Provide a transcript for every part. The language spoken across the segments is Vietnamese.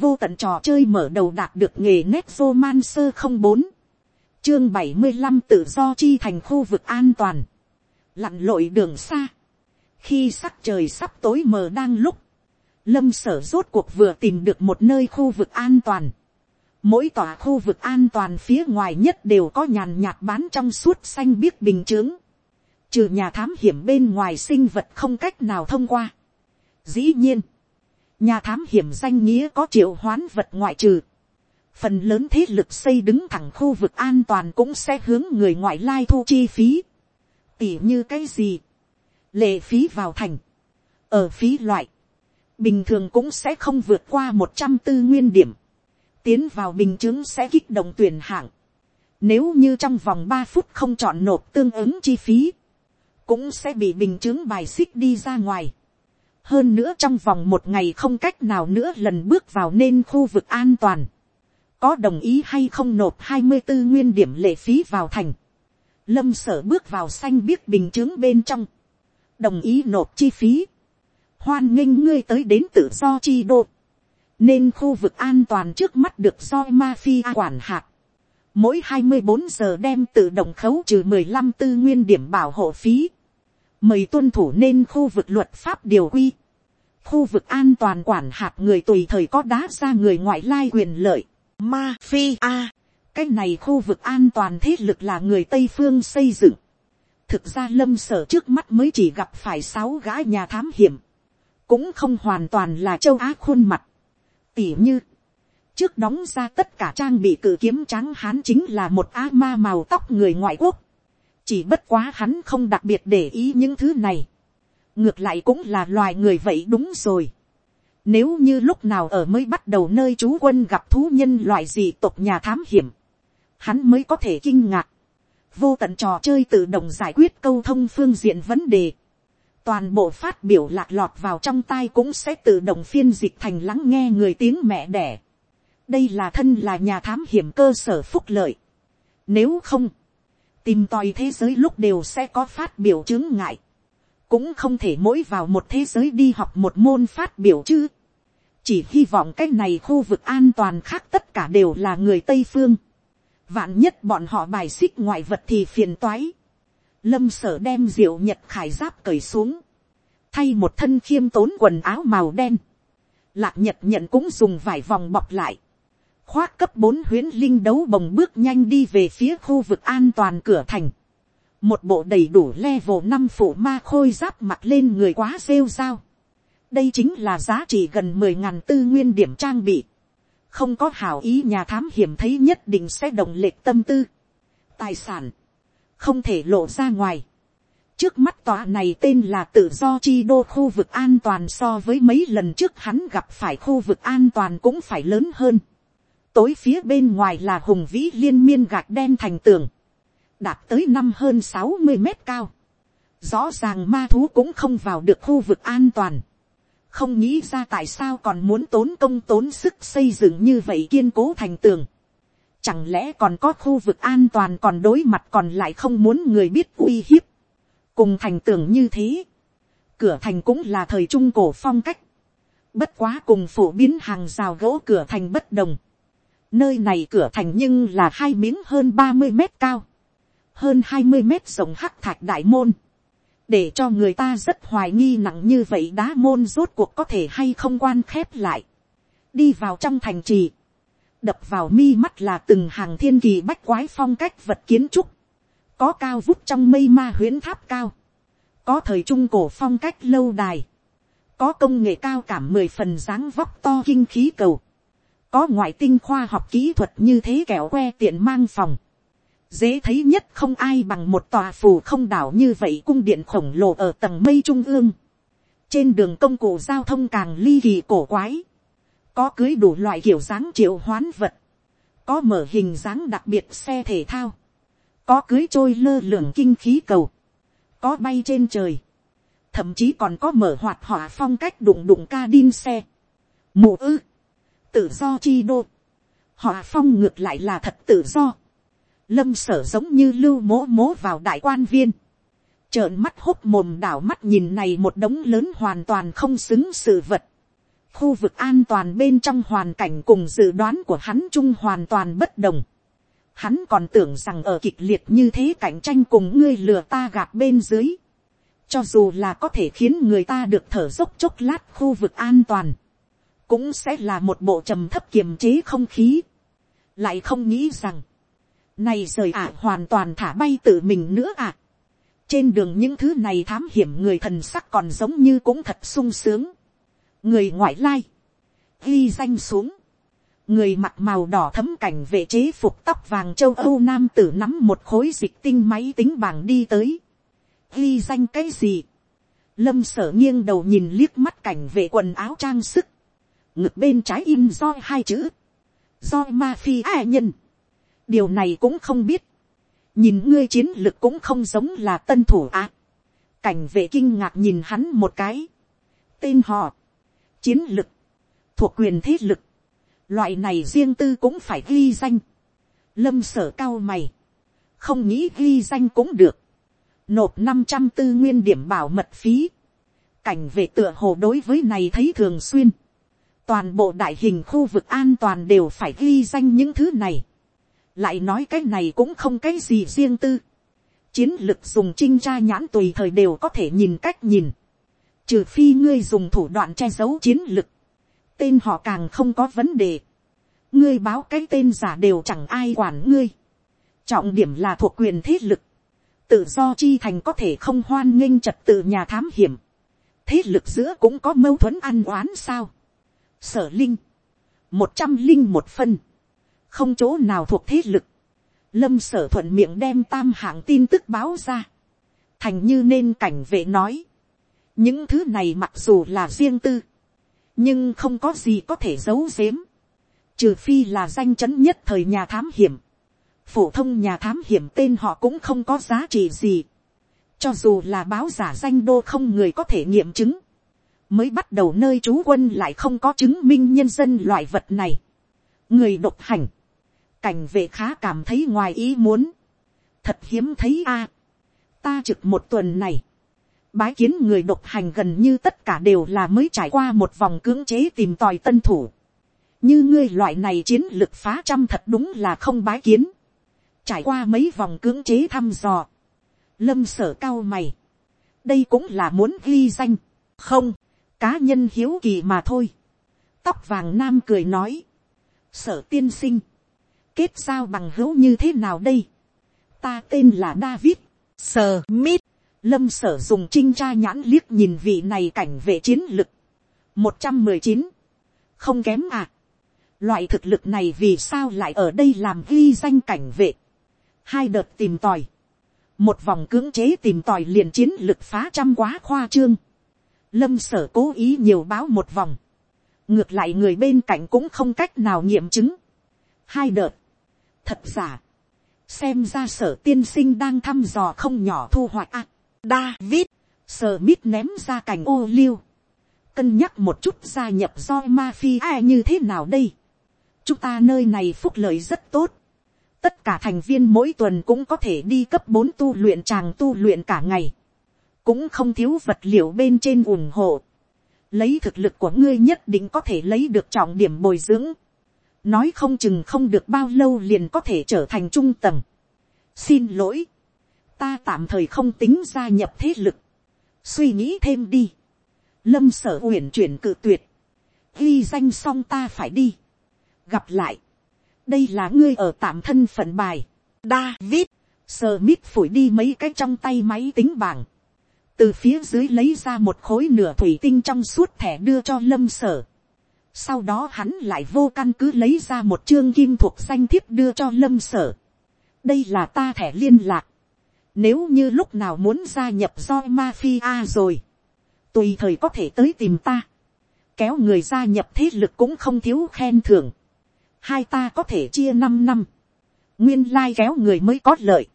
vô tận trò chơi mở đầu đạt được nghề nét vô man sơ không bốn. Chương bảy mươi năm tự do chi thành khu vực an toàn. Lặn lội đường xa. Khi sắc trời sắp tối mờ đang lúc, lâm sở rốt cuộc vừa tìm được một nơi khu vực an toàn. Mỗi tòa khu vực an toàn phía ngoài nhất đều có nhàn nhạt bán trong suốt xanh biếc bình chướng. Trừ nhà thám hiểm bên ngoài sinh vật không cách nào thông qua. Dĩ nhiên nhà thám hiểm danh nghĩa có triệu hoán vật ngoại trừ. Phần lớn thế lực xây đứng thẳng khu vực an toàn cũng sẽ hướng người ngoại lai thu chi phí. Tỉ như cái gì? Lệ phí vào thành. Ở phí loại. Bình thường cũng sẽ không vượt qua một trăm tư nguyên điểm. Tiến vào bình chứng sẽ kích động tuyển hạng. Nếu như trong vòng ba phút không chọn nộp tương ứng chi phí, cũng sẽ bị bình chứng bài xích đi ra ngoài hơn nữa trong vòng một ngày không cách nào nữa lần bước vào nên khu vực an toàn, có đồng ý hay không nộp hai mươi bốn nguyên điểm lệ phí vào thành, lâm sở bước vào xanh biết bình chứng bên trong, đồng ý nộp chi phí, hoan nghênh ngươi tới đến tự do chi đô, nên khu vực an toàn trước mắt được do mafia quản hạt, mỗi hai mươi bốn giờ đem tự động khấu trừ mười lăm tư nguyên điểm bảo hộ phí, mời tuân thủ nên khu vực luật pháp điều quy, khu vực an toàn quản hạt người tùy thời có đá ra người ngoại lai quyền lợi, ma phi a, cái này khu vực an toàn thế lực là người tây phương xây dựng, thực ra lâm sở trước mắt mới chỉ gặp phải sáu gã nhà thám hiểm, cũng không hoàn toàn là châu á khuôn mặt, tỉ như, trước đóng ra tất cả trang bị cử kiếm trắng hán chính là một á ma màu tóc người ngoại quốc, chỉ bất quá hắn không đặc biệt để ý những thứ này, ngược lại cũng là loài người vậy đúng rồi. Nếu như lúc nào ở mới bắt đầu nơi chú quân gặp thú nhân loại gì tộc nhà thám hiểm, hắn mới có thể kinh ngạc. Vô tận trò chơi tự động giải quyết câu thông phương diện vấn đề. Toàn bộ phát biểu lạc lọt vào trong tai cũng sẽ tự động phiên dịch thành lắng nghe người tiếng mẹ đẻ. Đây là thân là nhà thám hiểm cơ sở phúc lợi. Nếu không, tìm tòi thế giới lúc đều sẽ có phát biểu chứng ngại cũng không thể mỗi vào một thế giới đi học một môn phát biểu chứ. chỉ hy vọng cái này khu vực an toàn khác tất cả đều là người tây phương. vạn nhất bọn họ bài xích ngoại vật thì phiền toái. lâm sở đem diệu nhật khải giáp cởi xuống. thay một thân khiêm tốn quần áo màu đen. lạc nhật nhận cũng dùng vải vòng bọc lại. khoác cấp bốn huyến linh đấu bồng bước nhanh đi về phía khu vực an toàn cửa thành một bộ đầy đủ level năm phủ ma khôi giáp mặt lên người quá rêu rao. đây chính là giá trị gần mười ngàn tư nguyên điểm trang bị. không có hảo ý nhà thám hiểm thấy nhất định sẽ đồng lệch tâm tư. tài sản, không thể lộ ra ngoài. trước mắt tòa này tên là tự do chi đô khu vực an toàn so với mấy lần trước hắn gặp phải khu vực an toàn cũng phải lớn hơn. tối phía bên ngoài là hùng vĩ liên miên gạch đen thành tường đạt tới năm hơn sáu mươi mét cao. Rõ ràng ma thú cũng không vào được khu vực an toàn. Không nghĩ ra tại sao còn muốn tốn công tốn sức xây dựng như vậy kiên cố thành tường. Chẳng lẽ còn có khu vực an toàn còn đối mặt còn lại không muốn người biết uy hiếp. Cùng thành tường như thế. Cửa thành cũng là thời trung cổ phong cách. Bất quá cùng phổ biến hàng rào gỗ cửa thành bất đồng. Nơi này cửa thành nhưng là hai miếng hơn ba mươi mét cao hơn hai mươi mét rộng hắc thạch đại môn, để cho người ta rất hoài nghi nặng như vậy đá môn rốt cuộc có thể hay không quan khép lại, đi vào trong thành trì, đập vào mi mắt là từng hàng thiên kỳ bách quái phong cách vật kiến trúc, có cao vút trong mây ma huyễn tháp cao, có thời trung cổ phong cách lâu đài, có công nghệ cao cảm mười phần dáng vóc to kinh khí cầu, có ngoại tinh khoa học kỹ thuật như thế kẻo que tiện mang phòng, dễ thấy nhất không ai bằng một tòa phù không đảo như vậy cung điện khổng lồ ở tầng mây trung ương. trên đường công cụ giao thông càng ly kỳ cổ quái. có cưới đủ loại kiểu dáng triệu hoán vật. có mở hình dáng đặc biệt xe thể thao. có cưới trôi lơ lửng kinh khí cầu. có bay trên trời. thậm chí còn có mở hoạt hỏa phong cách đụng đụng ca đin xe. mù ư. tự do chi đô. hỏa phong ngược lại là thật tự do lâm sở giống như lưu mố mố vào đại quan viên, trợn mắt hốc mồm đảo mắt nhìn này một đống lớn hoàn toàn không xứng sự vật, khu vực an toàn bên trong hoàn cảnh cùng dự đoán của hắn chung hoàn toàn bất đồng. Hắn còn tưởng rằng ở kịch liệt như thế cạnh tranh cùng ngươi lừa ta gạt bên dưới. Cho dù là có thể khiến người ta được thở dốc chốc lát khu vực an toàn. Cũng sẽ là một bộ trầm thấp kiềm chế không khí. Lại không nghĩ rằng. Này rời à hoàn toàn thả bay tự mình nữa ạ. Trên đường những thứ này thám hiểm người thần sắc còn giống như cũng thật sung sướng. Người ngoại lai. Ghi danh xuống người mặc màu đỏ thấm cảnh vệ chế phục tóc vàng châu âu nam tử nắm một khối dịch tinh máy tính bảng đi tới. ghi danh cái gì. lâm sở nghiêng đầu nhìn liếc mắt cảnh vệ quần áo trang sức. ngực bên trái in do hai chữ. do mafia nhân điều này cũng không biết. nhìn ngươi chiến lực cũng không giống là tân thủ á. cảnh vệ kinh ngạc nhìn hắn một cái. tên họ. chiến lực. thuộc quyền thế lực loại này riêng tư cũng phải ghi danh. lâm sở cao mày, không nghĩ ghi danh cũng được, nộp năm trăm tư nguyên điểm bảo mật phí, cảnh vệ tựa hồ đối với này thấy thường xuyên, toàn bộ đại hình khu vực an toàn đều phải ghi danh những thứ này, lại nói cái này cũng không cái gì riêng tư, chiến lược dùng trinh tra nhãn tùy thời đều có thể nhìn cách nhìn, trừ phi ngươi dùng thủ đoạn che giấu chiến lược, tên họ càng không có vấn đề. ngươi báo cái tên giả đều chẳng ai quản ngươi. trọng điểm là thuộc quyền thế lực. tự do chi thành có thể không hoan nghênh trật tự nhà thám hiểm. thế lực giữa cũng có mâu thuẫn ăn oán sao. sở linh. một trăm linh một phân không chỗ nào thuộc thế lực. lâm sở thuận miệng đem tam hạng tin tức báo ra. thành như nên cảnh vệ nói. những thứ này mặc dù là riêng tư nhưng không có gì có thể giấu giếm, trừ phi là danh chấn nhất thời nhà thám hiểm, phổ thông nhà thám hiểm tên họ cũng không có giá trị gì, cho dù là báo giả danh đô không người có thể nghiệm chứng, mới bắt đầu nơi trú quân lại không có chứng minh nhân dân loại vật này, người độc hành, cảnh vệ khá cảm thấy ngoài ý muốn, thật hiếm thấy a, ta trực một tuần này, Bái kiến người độc hành gần như tất cả đều là mới trải qua một vòng cưỡng chế tìm tòi tân thủ. Như ngươi loại này chiến lực phá trăm thật đúng là không bái kiến. Trải qua mấy vòng cưỡng chế thăm dò. Lâm sở cao mày. Đây cũng là muốn ghi danh. Không, cá nhân hiếu kỳ mà thôi. Tóc vàng nam cười nói. Sở tiên sinh. Kết sao bằng hữu như thế nào đây? Ta tên là David. Sờ mít Lâm sở dùng trinh tra nhãn liếc nhìn vị này cảnh vệ chiến lực. một trăm mười chín Không kém à. Loại thực lực này vì sao lại ở đây làm ghi danh cảnh vệ. Hai đợt tìm tòi. Một vòng cưỡng chế tìm tòi liền chiến lực phá trăm quá khoa trương. Lâm sở cố ý nhiều báo một vòng. Ngược lại người bên cạnh cũng không cách nào nghiệm chứng. Hai đợt. Thật giả. Xem ra sở tiên sinh đang thăm dò không nhỏ thu hoạch à David, sở mít ném ra cành ô liu. Cân nhắc một chút gia nhập do mafia như thế nào đây. Chúng ta nơi này phúc lợi rất tốt. Tất cả thành viên mỗi tuần cũng có thể đi cấp bốn tu luyện tràng tu luyện cả ngày. Cũng không thiếu vật liệu bên trên ủng hộ. Lấy thực lực của ngươi nhất định có thể lấy được trọng điểm bồi dưỡng. Nói không chừng không được bao lâu liền có thể trở thành trung tầng. Xin lỗi. Ta tạm thời không tính gia nhập thế lực, suy nghĩ thêm đi, lâm sở uyển chuyển cự tuyệt, ghi danh xong ta phải đi, gặp lại, đây là ngươi ở tạm thân phận bài, David, sờ mít phủi đi mấy cái trong tay máy tính bảng, từ phía dưới lấy ra một khối nửa thủy tinh trong suốt thẻ đưa cho lâm sở, sau đó hắn lại vô căn cứ lấy ra một chương kim thuộc danh thiếp đưa cho lâm sở. đây là ta thẻ liên lạc. Nếu như lúc nào muốn gia nhập do mafia rồi. Tùy thời có thể tới tìm ta. Kéo người gia nhập thế lực cũng không thiếu khen thưởng. Hai ta có thể chia 5 năm. Nguyên lai kéo người mới có lợi.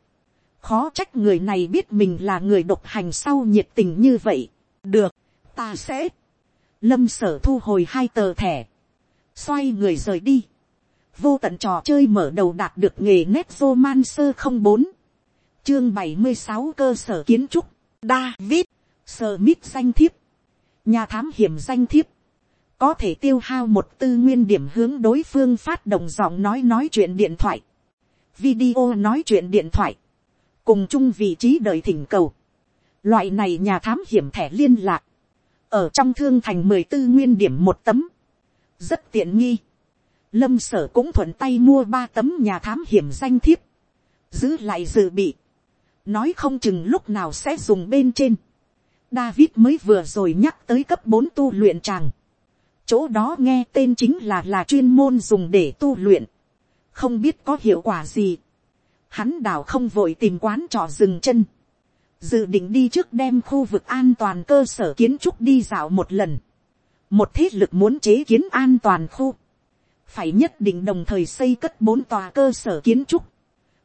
Khó trách người này biết mình là người độc hành sau nhiệt tình như vậy. Được, ta sẽ. Lâm sở thu hồi hai tờ thẻ. Xoay người rời đi. Vô tận trò chơi mở đầu đạt được nghề nét vô man sơ không bốn. Chương bảy mươi sáu cơ sở kiến trúc, David, Smith danh thiếp, nhà thám hiểm danh thiếp, có thể tiêu hao một tư nguyên điểm hướng đối phương phát động giọng nói nói chuyện điện thoại, video nói chuyện điện thoại, cùng chung vị trí đợi thỉnh cầu. Loại này nhà thám hiểm thẻ liên lạc, ở trong thương thành mười tư nguyên điểm một tấm, rất tiện nghi. Lâm sở cũng thuận tay mua ba tấm nhà thám hiểm danh thiếp, giữ lại dự bị, nói không chừng lúc nào sẽ dùng bên trên. David mới vừa rồi nhắc tới cấp bốn tu luyện tràng. Chỗ đó nghe tên chính là là chuyên môn dùng để tu luyện. Không biết có hiệu quả gì. Hắn đảo không vội tìm quán trọ dừng chân. Dự định đi trước đem khu vực an toàn cơ sở kiến trúc đi dạo một lần. Một thế lực muốn chế kiến an toàn khu. Phải nhất định đồng thời xây cất bốn tòa cơ sở kiến trúc.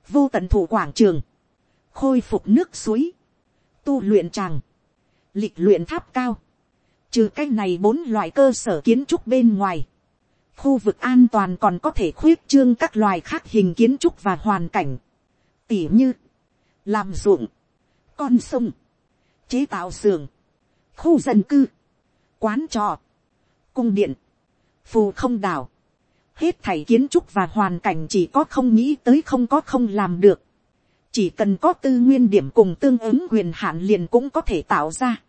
Vô tận thủ quảng trường. Khôi phục nước suối. Tu luyện tràng. Lịch luyện tháp cao. Trừ cái này bốn loại cơ sở kiến trúc bên ngoài. Khu vực an toàn còn có thể khuyết trương các loài khác hình kiến trúc và hoàn cảnh tỉ như, làm ruộng, con sông, chế tạo xưởng, khu dân cư, quán trọ, cung điện, phù không đảo, hết thảy kiến trúc và hoàn cảnh chỉ có không nghĩ tới không có không làm được, chỉ cần có tư nguyên điểm cùng tương ứng quyền hạn liền cũng có thể tạo ra.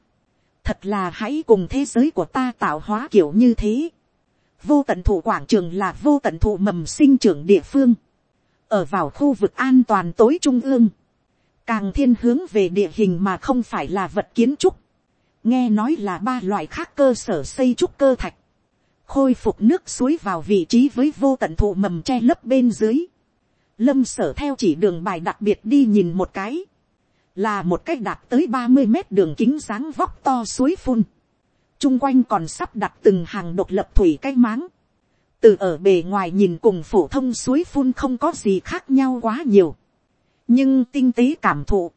thật là hãy cùng thế giới của ta tạo hóa kiểu như thế. vô tận thủ quảng trường là vô tận thủ mầm sinh trưởng địa phương ở vào khu vực an toàn tối trung ương, càng thiên hướng về địa hình mà không phải là vật kiến trúc, nghe nói là ba loại khác cơ sở xây trúc cơ thạch, khôi phục nước suối vào vị trí với vô tận thụ mầm che lấp bên dưới, lâm sở theo chỉ đường bài đặc biệt đi nhìn một cái, là một cách đạt tới ba mươi mét đường kính dáng vóc to suối phun, chung quanh còn sắp đặt từng hàng độc lập thủy cái máng, từ ở bề ngoài nhìn cùng phổ thông suối phun không có gì khác nhau quá nhiều, nhưng tinh tế cảm thụ,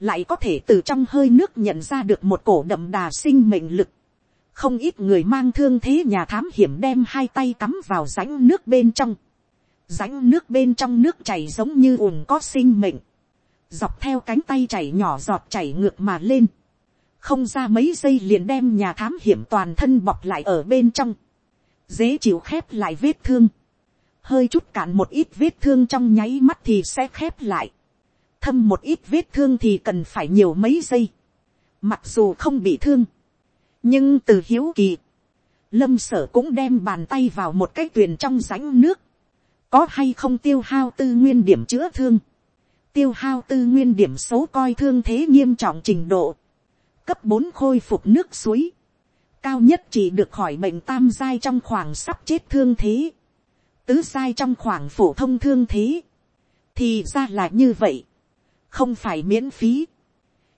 lại có thể từ trong hơi nước nhận ra được một cổ đậm đà sinh mệnh lực. không ít người mang thương thế nhà thám hiểm đem hai tay cắm vào rãnh nước bên trong. rãnh nước bên trong nước chảy giống như ùn có sinh mệnh. dọc theo cánh tay chảy nhỏ giọt chảy ngược mà lên. không ra mấy giây liền đem nhà thám hiểm toàn thân bọc lại ở bên trong dễ chịu khép lại vết thương, hơi chút cạn một ít vết thương trong nháy mắt thì sẽ khép lại, thâm một ít vết thương thì cần phải nhiều mấy giây, mặc dù không bị thương, nhưng từ hiếu kỳ, lâm sở cũng đem bàn tay vào một cái tuyền trong rãnh nước, có hay không tiêu hao tư nguyên điểm chữa thương, tiêu hao tư nguyên điểm xấu coi thương thế nghiêm trọng trình độ, cấp bốn khôi phục nước suối, cao nhất chỉ được khỏi bệnh tam giai trong khoảng sắp chết thương thế, tứ giai trong khoảng phổ thông thương thế, thì ra là như vậy, không phải miễn phí,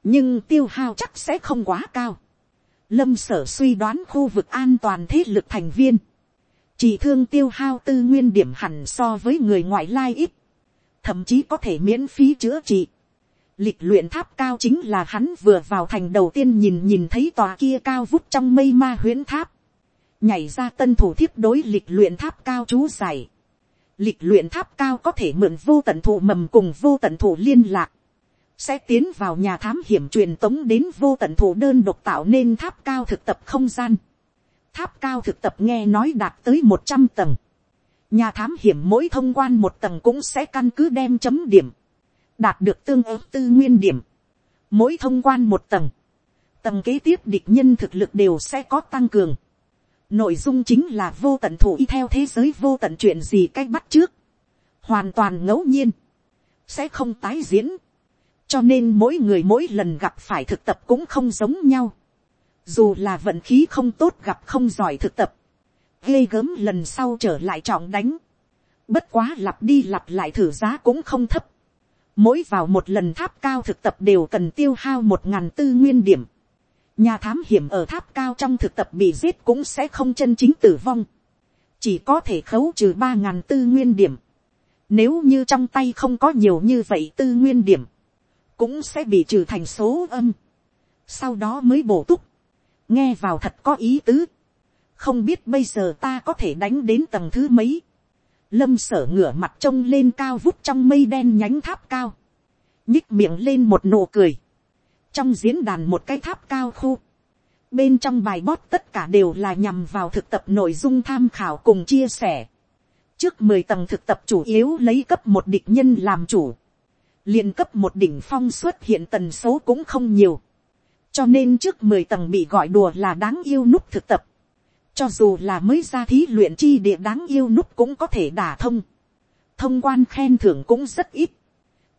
nhưng tiêu hao chắc sẽ không quá cao. Lâm sở suy đoán khu vực an toàn thế lực thành viên, chỉ thương tiêu hao tư nguyên điểm hẳn so với người ngoại lai ít, thậm chí có thể miễn phí chữa trị lịch luyện tháp cao chính là hắn vừa vào thành đầu tiên nhìn nhìn thấy tòa kia cao vút trong mây ma huyễn tháp. Nhảy ra tân thủ thiếp đối lịch luyện tháp cao chú giải. Lịch luyện tháp cao có thể mượn vô tận thủ mầm cùng vô tận thủ liên lạc. Sẽ tiến vào nhà thám hiểm truyền tống đến vô tận thủ đơn độc tạo nên tháp cao thực tập không gian. Tháp cao thực tập nghe nói đạt tới một trăm tầng. Nhà thám hiểm mỗi thông quan một tầng cũng sẽ căn cứ đem chấm điểm đạt được tương ứng tư nguyên điểm, mỗi thông quan một tầng, tầng kế tiếp địch nhân thực lực đều sẽ có tăng cường. Nội dung chính là vô tận thủ y theo thế giới vô tận chuyện gì cách bắt trước, hoàn toàn ngẫu nhiên, sẽ không tái diễn, cho nên mỗi người mỗi lần gặp phải thực tập cũng không giống nhau, dù là vận khí không tốt gặp không giỏi thực tập, ghê gớm lần sau trở lại trọng đánh, bất quá lặp đi lặp lại thử giá cũng không thấp, Mỗi vào một lần tháp cao thực tập đều cần tiêu hao một ngàn tư nguyên điểm. Nhà thám hiểm ở tháp cao trong thực tập bị giết cũng sẽ không chân chính tử vong. Chỉ có thể khấu trừ ba ngàn tư nguyên điểm. Nếu như trong tay không có nhiều như vậy tư nguyên điểm. Cũng sẽ bị trừ thành số âm. Sau đó mới bổ túc. Nghe vào thật có ý tứ. Không biết bây giờ ta có thể đánh đến tầng thứ mấy lâm sở ngửa mặt trông lên cao vút trong mây đen nhánh tháp cao, nhích miệng lên một nụ cười, trong diễn đàn một cái tháp cao khu, Bên trong bài bót tất cả đều là nhằm vào thực tập nội dung tham khảo cùng chia sẻ. Trước mười tầng thực tập chủ yếu lấy cấp một địch nhân làm chủ liền cấp một đỉnh phong xuất hiện tần số cũng không nhiều. Cho nên trước mười tầng bị gọi đùa là đáng yêu nút thực tập. Cho dù là mới ra thí luyện chi địa đáng yêu nút cũng có thể đả thông. Thông quan khen thưởng cũng rất ít.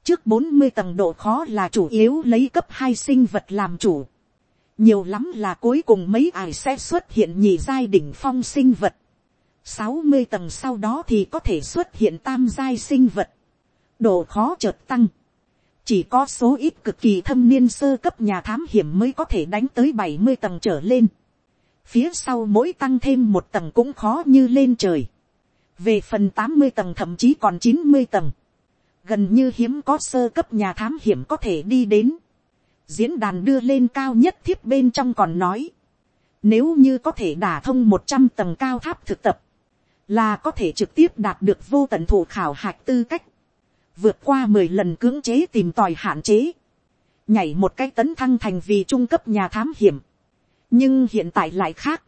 Trước bốn mươi tầng độ khó là chủ yếu lấy cấp hai sinh vật làm chủ nhiều lắm là cuối cùng mấy ải sẽ xuất hiện nhì giai đỉnh phong sinh vật. sáu mươi tầng sau đó thì có thể xuất hiện tam giai sinh vật độ khó chợt tăng. chỉ có số ít cực kỳ thâm niên sơ cấp nhà thám hiểm mới có thể đánh tới bảy mươi tầng trở lên. phía sau mỗi tăng thêm một tầng cũng khó như lên trời. về phần tám mươi tầng thậm chí còn chín mươi tầng. gần như hiếm có sơ cấp nhà thám hiểm có thể đi đến diễn đàn đưa lên cao nhất thiếp bên trong còn nói, nếu như có thể đả thông một trăm tầng cao tháp thực tập, là có thể trực tiếp đạt được vô tận thủ khảo hạch tư cách, vượt qua mười lần cưỡng chế tìm tòi hạn chế, nhảy một cái tấn thăng thành vì trung cấp nhà thám hiểm. nhưng hiện tại lại khác,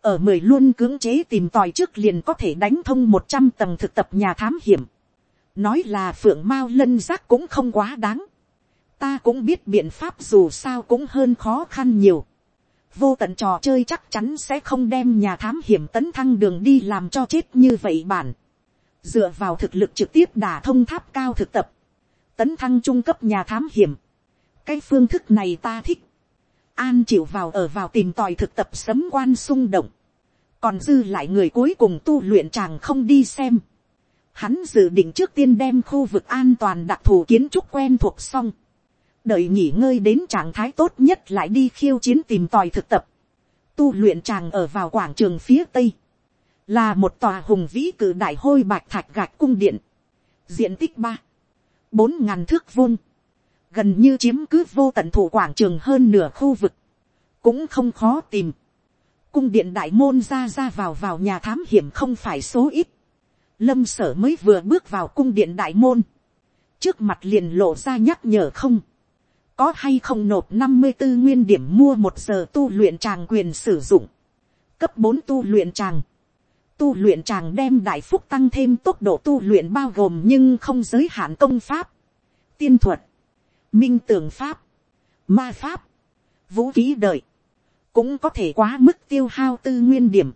ở mười luôn cưỡng chế tìm tòi trước liền có thể đánh thông một trăm tầng thực tập nhà thám hiểm. nói là phượng mao lân giác cũng không quá đáng ta cũng biết biện pháp dù sao cũng hơn khó khăn nhiều. vô tận trò chơi chắc chắn sẽ không đem nhà thám hiểm tấn thăng đường đi làm cho chết như vậy bản dựa vào thực lực trực tiếp đả thông tháp cao thực tập, tấn thăng trung cấp nhà thám hiểm. cái phương thức này ta thích. an chịu vào ở vào tìm tòi thực tập sấm quan sung động. còn dư lại người cuối cùng tu luyện chàng không đi xem. Hắn dự định trước tiên đem khu vực an toàn đặc thù kiến trúc quen thuộc xong đợi nghỉ ngơi đến trạng thái tốt nhất lại đi khiêu chiến tìm tòi thực tập. Tu luyện chàng ở vào quảng trường phía tây. Là một tòa hùng vĩ cử đại hôi bạch thạch gạch cung điện. Diện tích ba bốn ngàn thước vuông. Gần như chiếm cứ vô tận thủ quảng trường hơn nửa khu vực. Cũng không khó tìm. Cung điện đại môn ra ra vào vào nhà thám hiểm không phải số ít. Lâm sở mới vừa bước vào cung điện đại môn. Trước mặt liền lộ ra nhắc nhở không có hay không nộp năm mươi bốn nguyên điểm mua một giờ tu luyện tràng quyền sử dụng, cấp bốn tu luyện tràng, tu luyện chàng đem đại phúc tăng thêm tốc độ tu luyện bao gồm nhưng không giới hạn công pháp, tiên thuật, minh tường pháp, ma pháp, vũ khí đợi, cũng có thể quá mức tiêu hao tư nguyên điểm,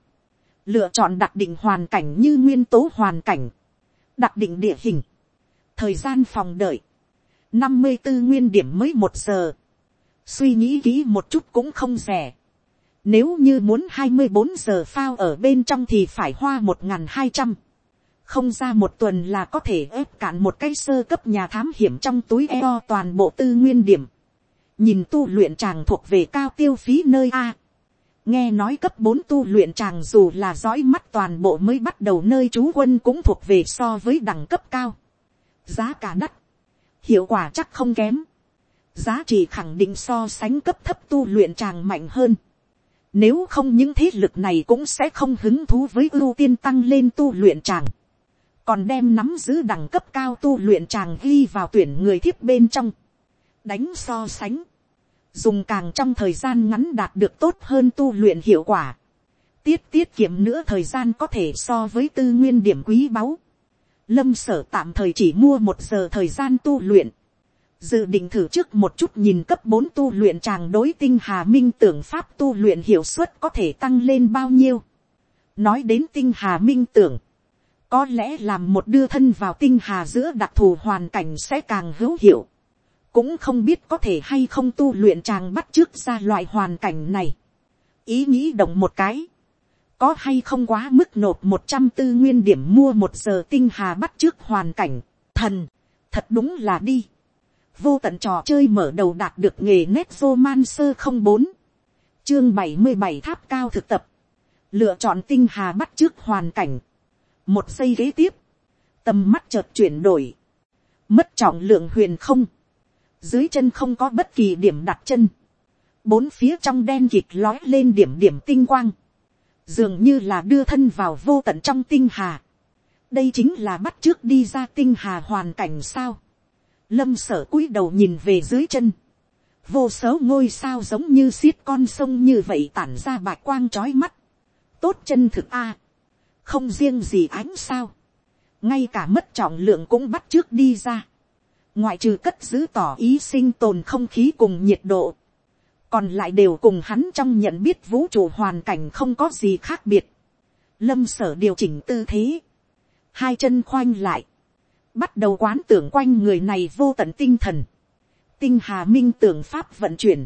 lựa chọn đặc định hoàn cảnh như nguyên tố hoàn cảnh, đặc định địa hình, thời gian phòng đợi, năm mươi tư nguyên điểm mới một giờ, suy nghĩ kỹ một chút cũng không rẻ. Nếu như muốn hai mươi bốn giờ phao ở bên trong thì phải hoa một n hai trăm không ra một tuần là có thể ép cạn một cái sơ cấp nhà thám hiểm trong túi eo toàn bộ tư nguyên điểm. nhìn tu luyện chàng thuộc về cao tiêu phí nơi a. nghe nói cấp bốn tu luyện chàng dù là dõi mắt toàn bộ mới bắt đầu nơi trú quân cũng thuộc về so với đẳng cấp cao. giá cả đắt hiệu quả chắc không kém, giá trị khẳng định so sánh cấp thấp tu luyện tràng mạnh hơn. Nếu không những thế lực này cũng sẽ không hứng thú với ưu tiên tăng lên tu luyện tràng. Còn đem nắm giữ đẳng cấp cao tu luyện tràng ghi vào tuyển người thiếp bên trong. Đánh so sánh. Dùng càng trong thời gian ngắn đạt được tốt hơn tu luyện hiệu quả. Tiết tiết kiệm nữa thời gian có thể so với tư nguyên điểm quý báu lâm sở tạm thời chỉ mua một giờ thời gian tu luyện, dự định thử trước một chút nhìn cấp bốn tu luyện tràng đối tinh hà minh tưởng pháp tu luyện hiệu suất có thể tăng lên bao nhiêu. nói đến tinh hà minh tưởng, có lẽ làm một đưa thân vào tinh hà giữa đặc thù hoàn cảnh sẽ càng hữu hiệu, cũng không biết có thể hay không tu luyện tràng bắt trước ra loại hoàn cảnh này. ý nghĩ động một cái, có hay không quá mức nộp một trăm tư nguyên điểm mua một giờ tinh hà bắt trước hoàn cảnh, thần, thật đúng là đi vô tận trò chơi mở đầu đạt được nghề nét roman sơ không bốn, chương bảy mươi bảy tháp cao thực tập, lựa chọn tinh hà bắt trước hoàn cảnh, một giây kế tiếp, tầm mắt chợt chuyển đổi, mất trọng lượng huyền không, dưới chân không có bất kỳ điểm đặt chân, bốn phía trong đen kịt lói lên điểm điểm tinh quang, dường như là đưa thân vào vô tận trong tinh hà. đây chính là bắt trước đi ra tinh hà hoàn cảnh sao lâm sở cúi đầu nhìn về dưới chân, vô số ngôi sao giống như xiết con sông như vậy tản ra bạch quang trói mắt, tốt chân thực a, không riêng gì ánh sao, ngay cả mất trọng lượng cũng bắt trước đi ra, ngoại trừ cất giữ tỏ ý sinh tồn không khí cùng nhiệt độ, còn lại đều cùng hắn trong nhận biết vũ trụ hoàn cảnh không có gì khác biệt. Lâm sở điều chỉnh tư thế, hai chân khoanh lại, bắt đầu quán tưởng quanh người này vô tận tinh thần, tinh hà minh tưởng pháp vận chuyển,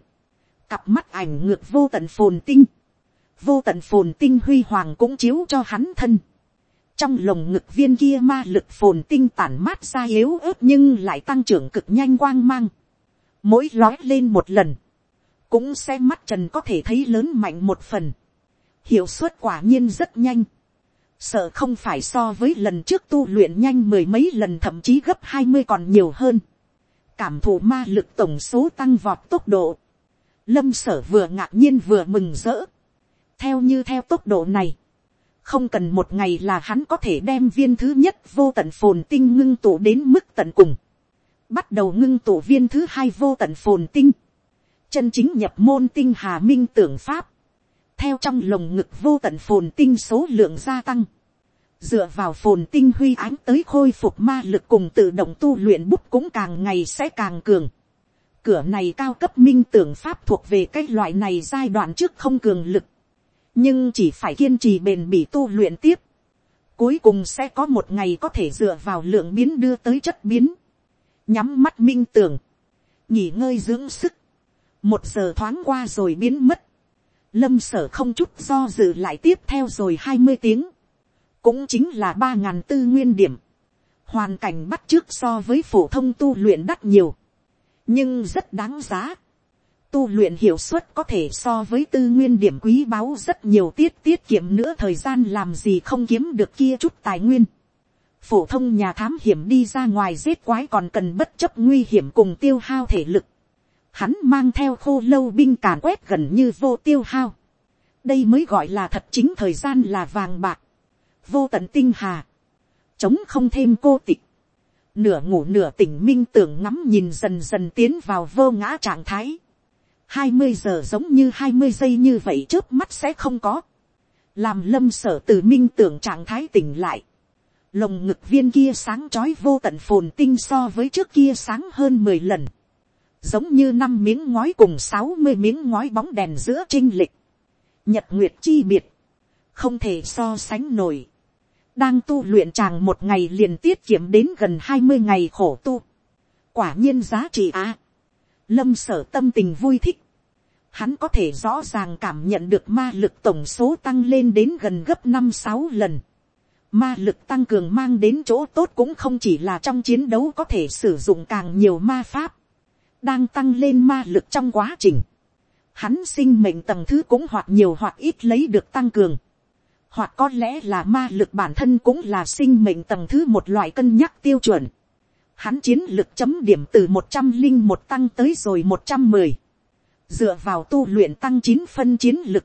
cặp mắt ảnh ngược vô tận phồn tinh, vô tận phồn tinh huy hoàng cũng chiếu cho hắn thân, trong lồng ngực viên kia ma lực phồn tinh tản mát ra yếu ớt nhưng lại tăng trưởng cực nhanh quang mang, mỗi lói lên một lần, cũng xem mắt trần có thể thấy lớn mạnh một phần, hiệu suất quả nhiên rất nhanh, sợ không phải so với lần trước tu luyện nhanh mười mấy lần thậm chí gấp hai mươi còn nhiều hơn, cảm thụ ma lực tổng số tăng vọt tốc độ, lâm sở vừa ngạc nhiên vừa mừng rỡ, theo như theo tốc độ này, không cần một ngày là hắn có thể đem viên thứ nhất vô tận phồn tinh ngưng tụ đến mức tận cùng, bắt đầu ngưng tụ viên thứ hai vô tận phồn tinh, chân chính nhập môn tinh hà minh tưởng pháp, theo trong lồng ngực vô tận phồn tinh số lượng gia tăng, dựa vào phồn tinh huy ánh tới khôi phục ma lực cùng tự động tu luyện bút cũng càng ngày sẽ càng cường. Cửa này cao cấp minh tưởng pháp thuộc về cái loại này giai đoạn trước không cường lực, nhưng chỉ phải kiên trì bền bỉ tu luyện tiếp, cuối cùng sẽ có một ngày có thể dựa vào lượng biến đưa tới chất biến, nhắm mắt minh tưởng, nghỉ ngơi dưỡng sức, một giờ thoáng qua rồi biến mất, lâm sở không chút do dự lại tiếp theo rồi hai mươi tiếng, cũng chính là ba ngàn tư nguyên điểm, hoàn cảnh bắt trước so với phổ thông tu luyện đắt nhiều, nhưng rất đáng giá. Tu luyện hiệu suất có thể so với tư nguyên điểm quý báu rất nhiều tiết tiết kiệm nữa thời gian làm gì không kiếm được kia chút tài nguyên. Phổ thông nhà thám hiểm đi ra ngoài giết quái còn cần bất chấp nguy hiểm cùng tiêu hao thể lực hắn mang theo khô lâu binh càn quét gần như vô tiêu hao. đây mới gọi là thật chính thời gian là vàng bạc, vô tận tinh hà, chống không thêm cô tịch, nửa ngủ nửa tỉnh minh tưởng ngắm nhìn dần dần tiến vào vô ngã trạng thái, hai mươi giờ giống như hai mươi giây như vậy trước mắt sẽ không có, làm lâm sở từ minh tưởng trạng thái tỉnh lại, lồng ngực viên kia sáng trói vô tận phồn tinh so với trước kia sáng hơn mười lần, giống như năm miếng ngói cùng sáu mươi miếng ngói bóng đèn giữa trinh lịch, nhật nguyệt chi biệt, không thể so sánh nổi. đang tu luyện chàng một ngày liền tiết kiệm đến gần hai mươi ngày khổ tu, quả nhiên giá trị á. lâm sở tâm tình vui thích, hắn có thể rõ ràng cảm nhận được ma lực tổng số tăng lên đến gần gấp năm sáu lần. Ma lực tăng cường mang đến chỗ tốt cũng không chỉ là trong chiến đấu có thể sử dụng càng nhiều ma pháp, đang tăng lên ma lực trong quá trình, hắn sinh mệnh tầng thứ cũng hoặc nhiều hoặc ít lấy được tăng cường, hoặc có lẽ là ma lực bản thân cũng là sinh mệnh tầng thứ một loại cân nhắc tiêu chuẩn. Hắn chiến lực chấm điểm từ một trăm linh một tăng tới rồi một trăm mười. Dựa vào tu luyện tăng chín phân chiến lực,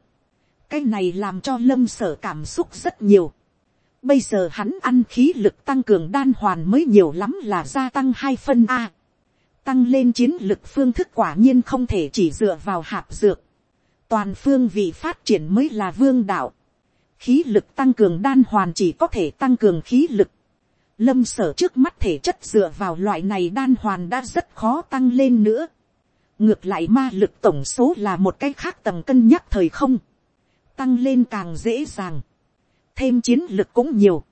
cái này làm cho lâm sở cảm xúc rất nhiều. Bây giờ hắn ăn khí lực tăng cường đan hoàn mới nhiều lắm là gia tăng hai phân A tăng lên chiến lực phương thức quả nhiên không thể chỉ dựa vào hạp dược. Toàn phương vị phát triển mới là vương đạo. Khí lực tăng cường đan hoàn chỉ có thể tăng cường khí lực. Lâm sở trước mắt thể chất dựa vào loại này đan hoàn đã rất khó tăng lên nữa. Ngược lại ma lực tổng số là một cái khác tầm cân nhắc thời không. Tăng lên càng dễ dàng. Thêm chiến lực cũng nhiều.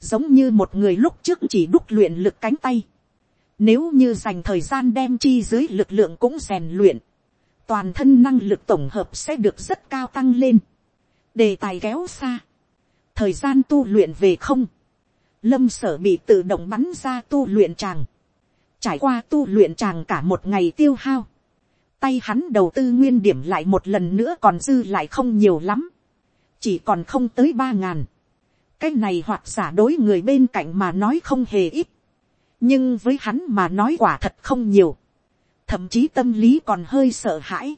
Giống như một người lúc trước chỉ đúc luyện lực cánh tay nếu như dành thời gian đem chi dưới lực lượng cũng rèn luyện, toàn thân năng lực tổng hợp sẽ được rất cao tăng lên. Đề tài kéo xa. Thời gian tu luyện về không. Lâm sở bị tự động bắn ra tu luyện tràng. Trải qua tu luyện tràng cả một ngày tiêu hao. Tay hắn đầu tư nguyên điểm lại một lần nữa còn dư lại không nhiều lắm. Chỉ còn không tới ba ngàn. Cái này hoặc giả đối người bên cạnh mà nói không hề ít nhưng với hắn mà nói quả thật không nhiều, thậm chí tâm lý còn hơi sợ hãi.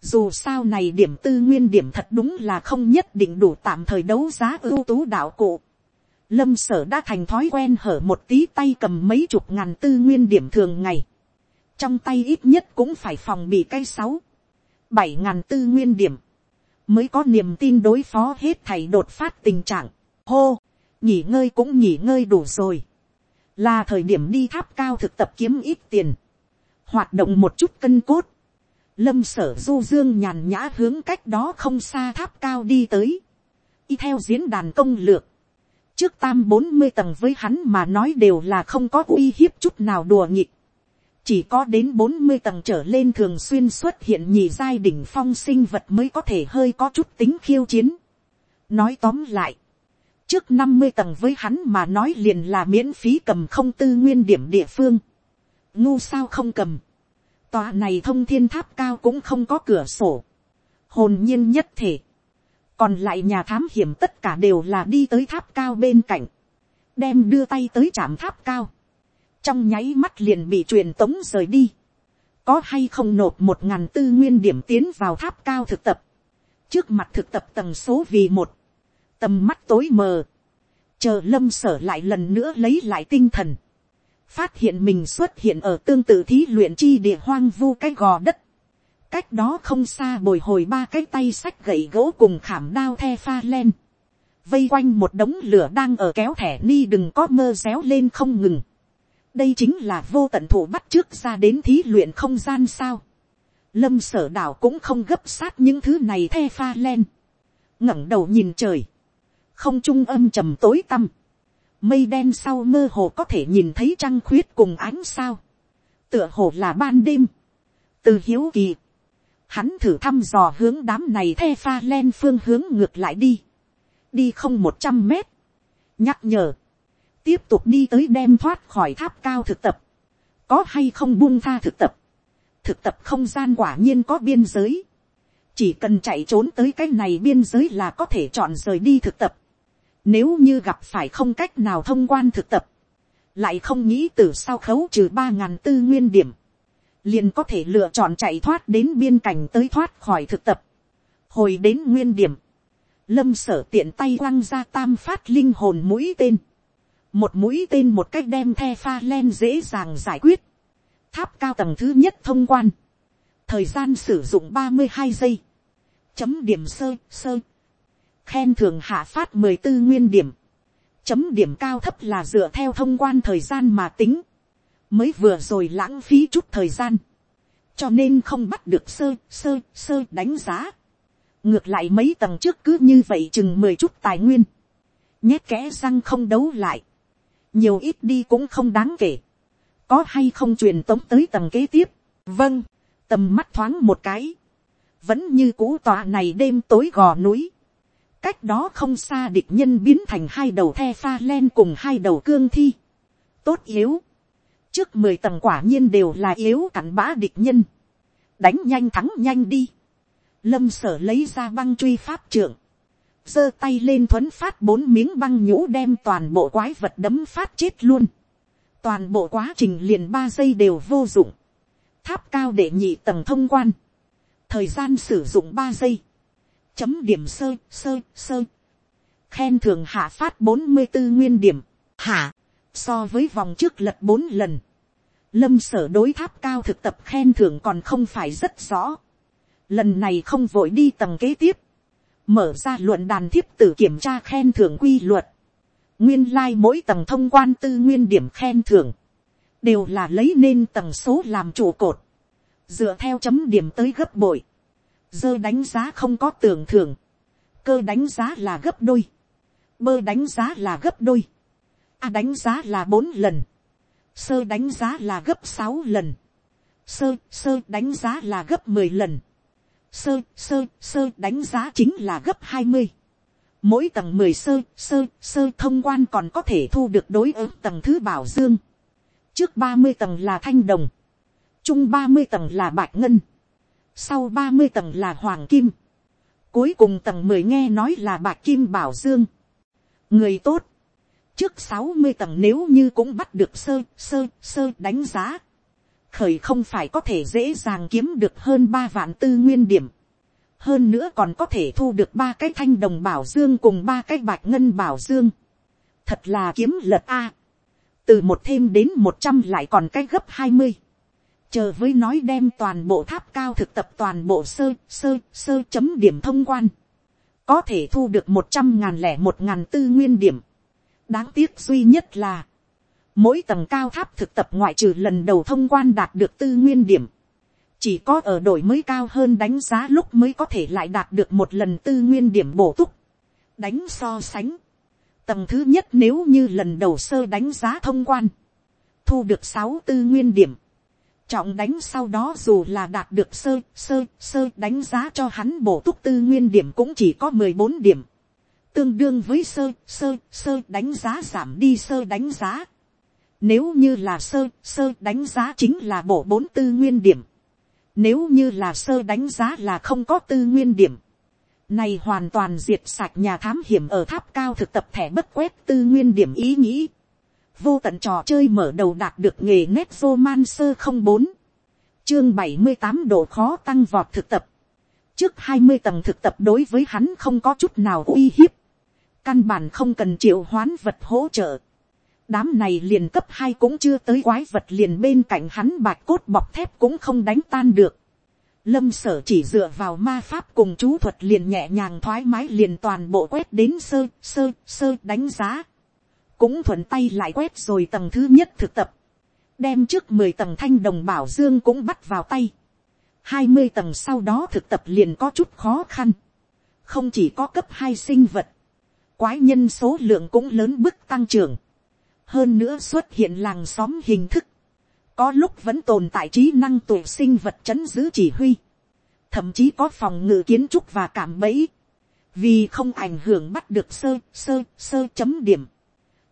Dù sao này điểm tư nguyên điểm thật đúng là không nhất định đủ tạm thời đấu giá ưu tú đạo cụ. Lâm sở đã thành thói quen hở một tí tay cầm mấy chục ngàn tư nguyên điểm thường ngày. trong tay ít nhất cũng phải phòng bị cây sáu, bảy ngàn tư nguyên điểm, mới có niềm tin đối phó hết thầy đột phát tình trạng, hô, nghỉ ngơi cũng nghỉ ngơi đủ rồi, là thời điểm đi tháp cao thực tập kiếm ít tiền, hoạt động một chút cân cốt, lâm sở du dương nhàn nhã hướng cách đó không xa tháp cao đi tới, y theo diễn đàn công lược, trước tam bốn mươi tầng với hắn mà nói đều là không có uy hiếp chút nào đùa nhịp, chỉ có đến bốn mươi tầng trở lên thường xuyên xuất hiện nhì giai đỉnh phong sinh vật mới có thể hơi có chút tính khiêu chiến. nói tóm lại, trước năm mươi tầng với hắn mà nói liền là miễn phí cầm không tư nguyên điểm địa phương. ngu sao không cầm. tòa này thông thiên tháp cao cũng không có cửa sổ. hồn nhiên nhất thể. còn lại nhà thám hiểm tất cả đều là đi tới tháp cao bên cạnh. đem đưa tay tới trạm tháp cao trong nháy mắt liền bị truyền tống rời đi, có hay không nộp một ngàn tư nguyên điểm tiến vào tháp cao thực tập, trước mặt thực tập tầng số vì một, tầm mắt tối mờ, chờ lâm sở lại lần nữa lấy lại tinh thần, phát hiện mình xuất hiện ở tương tự thí luyện chi địa hoang vu cái gò đất, cách đó không xa bồi hồi ba cái tay sách gậy gỗ cùng khảm đao the pha len, vây quanh một đống lửa đang ở kéo thẻ ni đừng có mơ réo lên không ngừng, đây chính là vô tận thủ bắt trước ra đến thí luyện không gian sao. lâm sở đảo cũng không gấp sát những thứ này the pha len. ngẩng đầu nhìn trời không trung âm trầm tối tăm. mây đen sau mơ hồ có thể nhìn thấy trăng khuyết cùng ánh sao. tựa hồ là ban đêm. từ hiếu kỳ. hắn thử thăm dò hướng đám này the pha len phương hướng ngược lại đi. đi không một trăm mét. nhắc nhở tiếp tục đi tới đem thoát khỏi tháp cao thực tập, có hay không buông tha thực tập, thực tập không gian quả nhiên có biên giới, chỉ cần chạy trốn tới cái này biên giới là có thể chọn rời đi thực tập, nếu như gặp phải không cách nào thông quan thực tập, lại không nghĩ từ sau khấu trừ ba ngàn tư nguyên điểm, liền có thể lựa chọn chạy thoát đến biên cảnh tới thoát khỏi thực tập, hồi đến nguyên điểm, lâm sở tiện tay quăng ra tam phát linh hồn mũi tên, một mũi tên một cách đem the pha len dễ dàng giải quyết, tháp cao tầng thứ nhất thông quan, thời gian sử dụng ba mươi hai giây, chấm điểm sơ sơ, khen thường hạ phát mười tư nguyên điểm, chấm điểm cao thấp là dựa theo thông quan thời gian mà tính, mới vừa rồi lãng phí chút thời gian, cho nên không bắt được sơ sơ sơ đánh giá, ngược lại mấy tầng trước cứ như vậy chừng mười chút tài nguyên, nhét kẽ răng không đấu lại, nhiều ít đi cũng không đáng kể, có hay không truyền tống tới tầng kế tiếp, vâng, tầm mắt thoáng một cái, vẫn như cũ tòa này đêm tối gò núi, cách đó không xa địch nhân biến thành hai đầu the pha len cùng hai đầu cương thi, tốt yếu, trước mười tầng quả nhiên đều là yếu cặn bã địch nhân, đánh nhanh thắng nhanh đi, lâm sở lấy ra băng truy pháp trưởng, giơ tay lên thuấn phát bốn miếng băng nhũ đem toàn bộ quái vật đấm phát chết luôn. toàn bộ quá trình liền ba giây đều vô dụng. tháp cao để nhị tầng thông quan. thời gian sử dụng ba giây chấm điểm sơ sơ sơ. khen thường hạ phát bốn mươi bốn nguyên điểm. hạ, so với vòng trước lật bốn lần. lâm sở đối tháp cao thực tập khen thưởng còn không phải rất rõ. lần này không vội đi tầng kế tiếp mở ra luận đàn thiếp tử kiểm tra khen thưởng quy luật, nguyên lai、like、mỗi tầng thông quan tư nguyên điểm khen thưởng, đều là lấy nên tầng số làm trụ cột, dựa theo chấm điểm tới gấp bội, dơ đánh giá không có tưởng thưởng, cơ đánh giá là gấp đôi, bơ đánh giá là gấp đôi, a đánh giá là bốn lần, sơ đánh giá là gấp sáu lần, sơ sơ đánh giá là gấp mười lần, sơ sơ sơ đánh giá chính là gấp hai mươi. Mỗi tầng mười sơ sơ sơ thông quan còn có thể thu được đối ứng tầng thứ bảo dương. Trước ba mươi tầng là thanh đồng. Chung ba mươi tầng là bạch ngân sau ba mươi tầng là hoàng kim cuối cùng tầng mười nghe nói là bạc kim bảo dương người tốt trước sáu mươi tầng nếu như cũng bắt được sơ sơ sơ đánh giá khởi không phải có thể dễ dàng kiếm được hơn ba vạn tư nguyên điểm. hơn nữa còn có thể thu được ba cái thanh đồng bảo dương cùng ba cái bạch ngân bảo dương. thật là kiếm lật a. từ một thêm đến một trăm lại còn cái gấp hai mươi chờ với nói đem toàn bộ tháp cao thực tập toàn bộ sơ sơ sơ chấm điểm thông quan, có thể thu được một trăm ngàn lẻ một ngàn tư nguyên điểm. đáng tiếc duy nhất là, mỗi tầng cao tháp thực tập ngoại trừ lần đầu thông quan đạt được tư nguyên điểm, chỉ có ở đổi mới cao hơn đánh giá lúc mới có thể lại đạt được một lần tư nguyên điểm bổ túc, đánh so sánh, tầng thứ nhất nếu như lần đầu sơ đánh giá thông quan, thu được sáu tư nguyên điểm, trọng đánh sau đó dù là đạt được sơ sơ sơ đánh giá cho hắn bổ túc tư nguyên điểm cũng chỉ có mười bốn điểm, tương đương với sơ sơ sơ đánh giá giảm đi sơ đánh giá. Nếu như là sơ sơ đánh giá chính là bổ bốn tư nguyên điểm. Nếu như là sơ đánh giá là không có tư nguyên điểm. Này hoàn toàn diệt sạch nhà thám hiểm ở tháp cao thực tập thẻ bất quét tư nguyên điểm ý nghĩ vô tận trò chơi mở đầu đạt được nghề nét man sơ không bốn. Chương bảy mươi tám độ khó tăng vọt thực tập. Trước hai mươi tầng thực tập đối với hắn không có chút nào uy hiếp. Căn bản không cần triệu hoán vật hỗ trợ. Đám này liền cấp hai cũng chưa tới quái vật liền bên cạnh hắn bạch cốt bọc thép cũng không đánh tan được. Lâm sở chỉ dựa vào ma pháp cùng chú thuật liền nhẹ nhàng thoải mái liền toàn bộ quét đến sơ sơ sơ đánh giá cũng thuận tay lại quét rồi tầng thứ nhất thực tập, đem trước mười tầng thanh đồng bảo dương cũng bắt vào tay, hai mươi tầng sau đó thực tập liền có chút khó khăn, không chỉ có cấp hai sinh vật, quái nhân số lượng cũng lớn bức tăng trưởng, hơn nữa xuất hiện làng xóm hình thức, có lúc vẫn tồn tại trí năng tuổi sinh vật chấn giữ chỉ huy, thậm chí có phòng ngự kiến trúc và cảm bẫy, vì không ảnh hưởng bắt được sơ sơ sơ chấm điểm,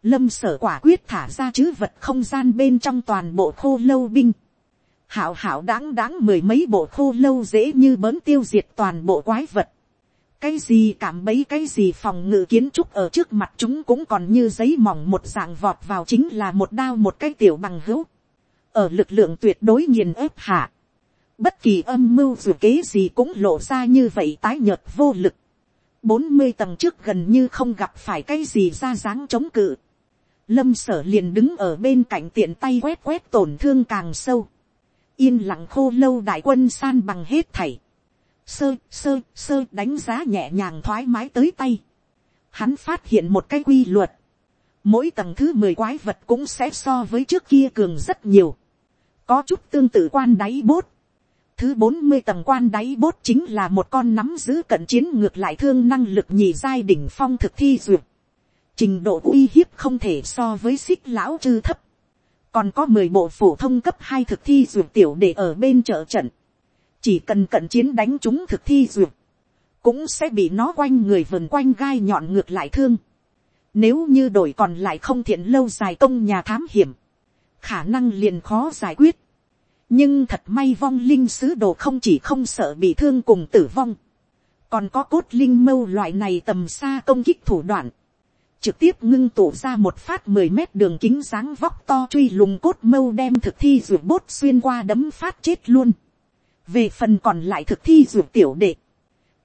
lâm sở quả quyết thả ra chữ vật không gian bên trong toàn bộ khô lâu binh. hảo hảo đáng đáng mười mấy bộ khô lâu dễ như bớn tiêu diệt toàn bộ quái vật. cái gì cảm mấy cái gì phòng ngự kiến trúc ở trước mặt chúng cũng còn như giấy mỏng một dạng vọt vào chính là một đao một cái tiểu bằng hữu. ở lực lượng tuyệt đối nghiền ép hạ. bất kỳ âm mưu dù kế gì cũng lộ ra như vậy tái nhợt vô lực. bốn mươi tầng trước gần như không gặp phải cái gì ra dáng chống cự lâm sở liền đứng ở bên cạnh tiện tay quét quét tổn thương càng sâu. yên lặng khô lâu đại quân san bằng hết thảy. sơ sơ sơ đánh giá nhẹ nhàng thoải mái tới tay. hắn phát hiện một cái quy luật. mỗi tầng thứ mười quái vật cũng sẽ so với trước kia cường rất nhiều. có chút tương tự quan đáy bốt. thứ bốn mươi tầng quan đáy bốt chính là một con nắm giữ cận chiến ngược lại thương năng lực nhì giai đỉnh phong thực thi duyệt trình độ uy hiếp không thể so với xích lão chư thấp, còn có mười bộ phổ thông cấp hai thực thi duyệt tiểu để ở bên trợ trận, chỉ cần cận chiến đánh chúng thực thi duyệt, cũng sẽ bị nó quanh người vườn quanh gai nhọn ngược lại thương. Nếu như đổi còn lại không thiện lâu dài công nhà thám hiểm, khả năng liền khó giải quyết. nhưng thật may vong linh sứ đồ không chỉ không sợ bị thương cùng tử vong, còn có cốt linh mâu loại này tầm xa công kích thủ đoạn, trực tiếp ngưng tụ ra một phát mười mét đường kính dáng vóc to truy lùng cốt mâu đem thực thi ruột bốt xuyên qua đấm phát chết luôn. về phần còn lại thực thi ruột tiểu đệ,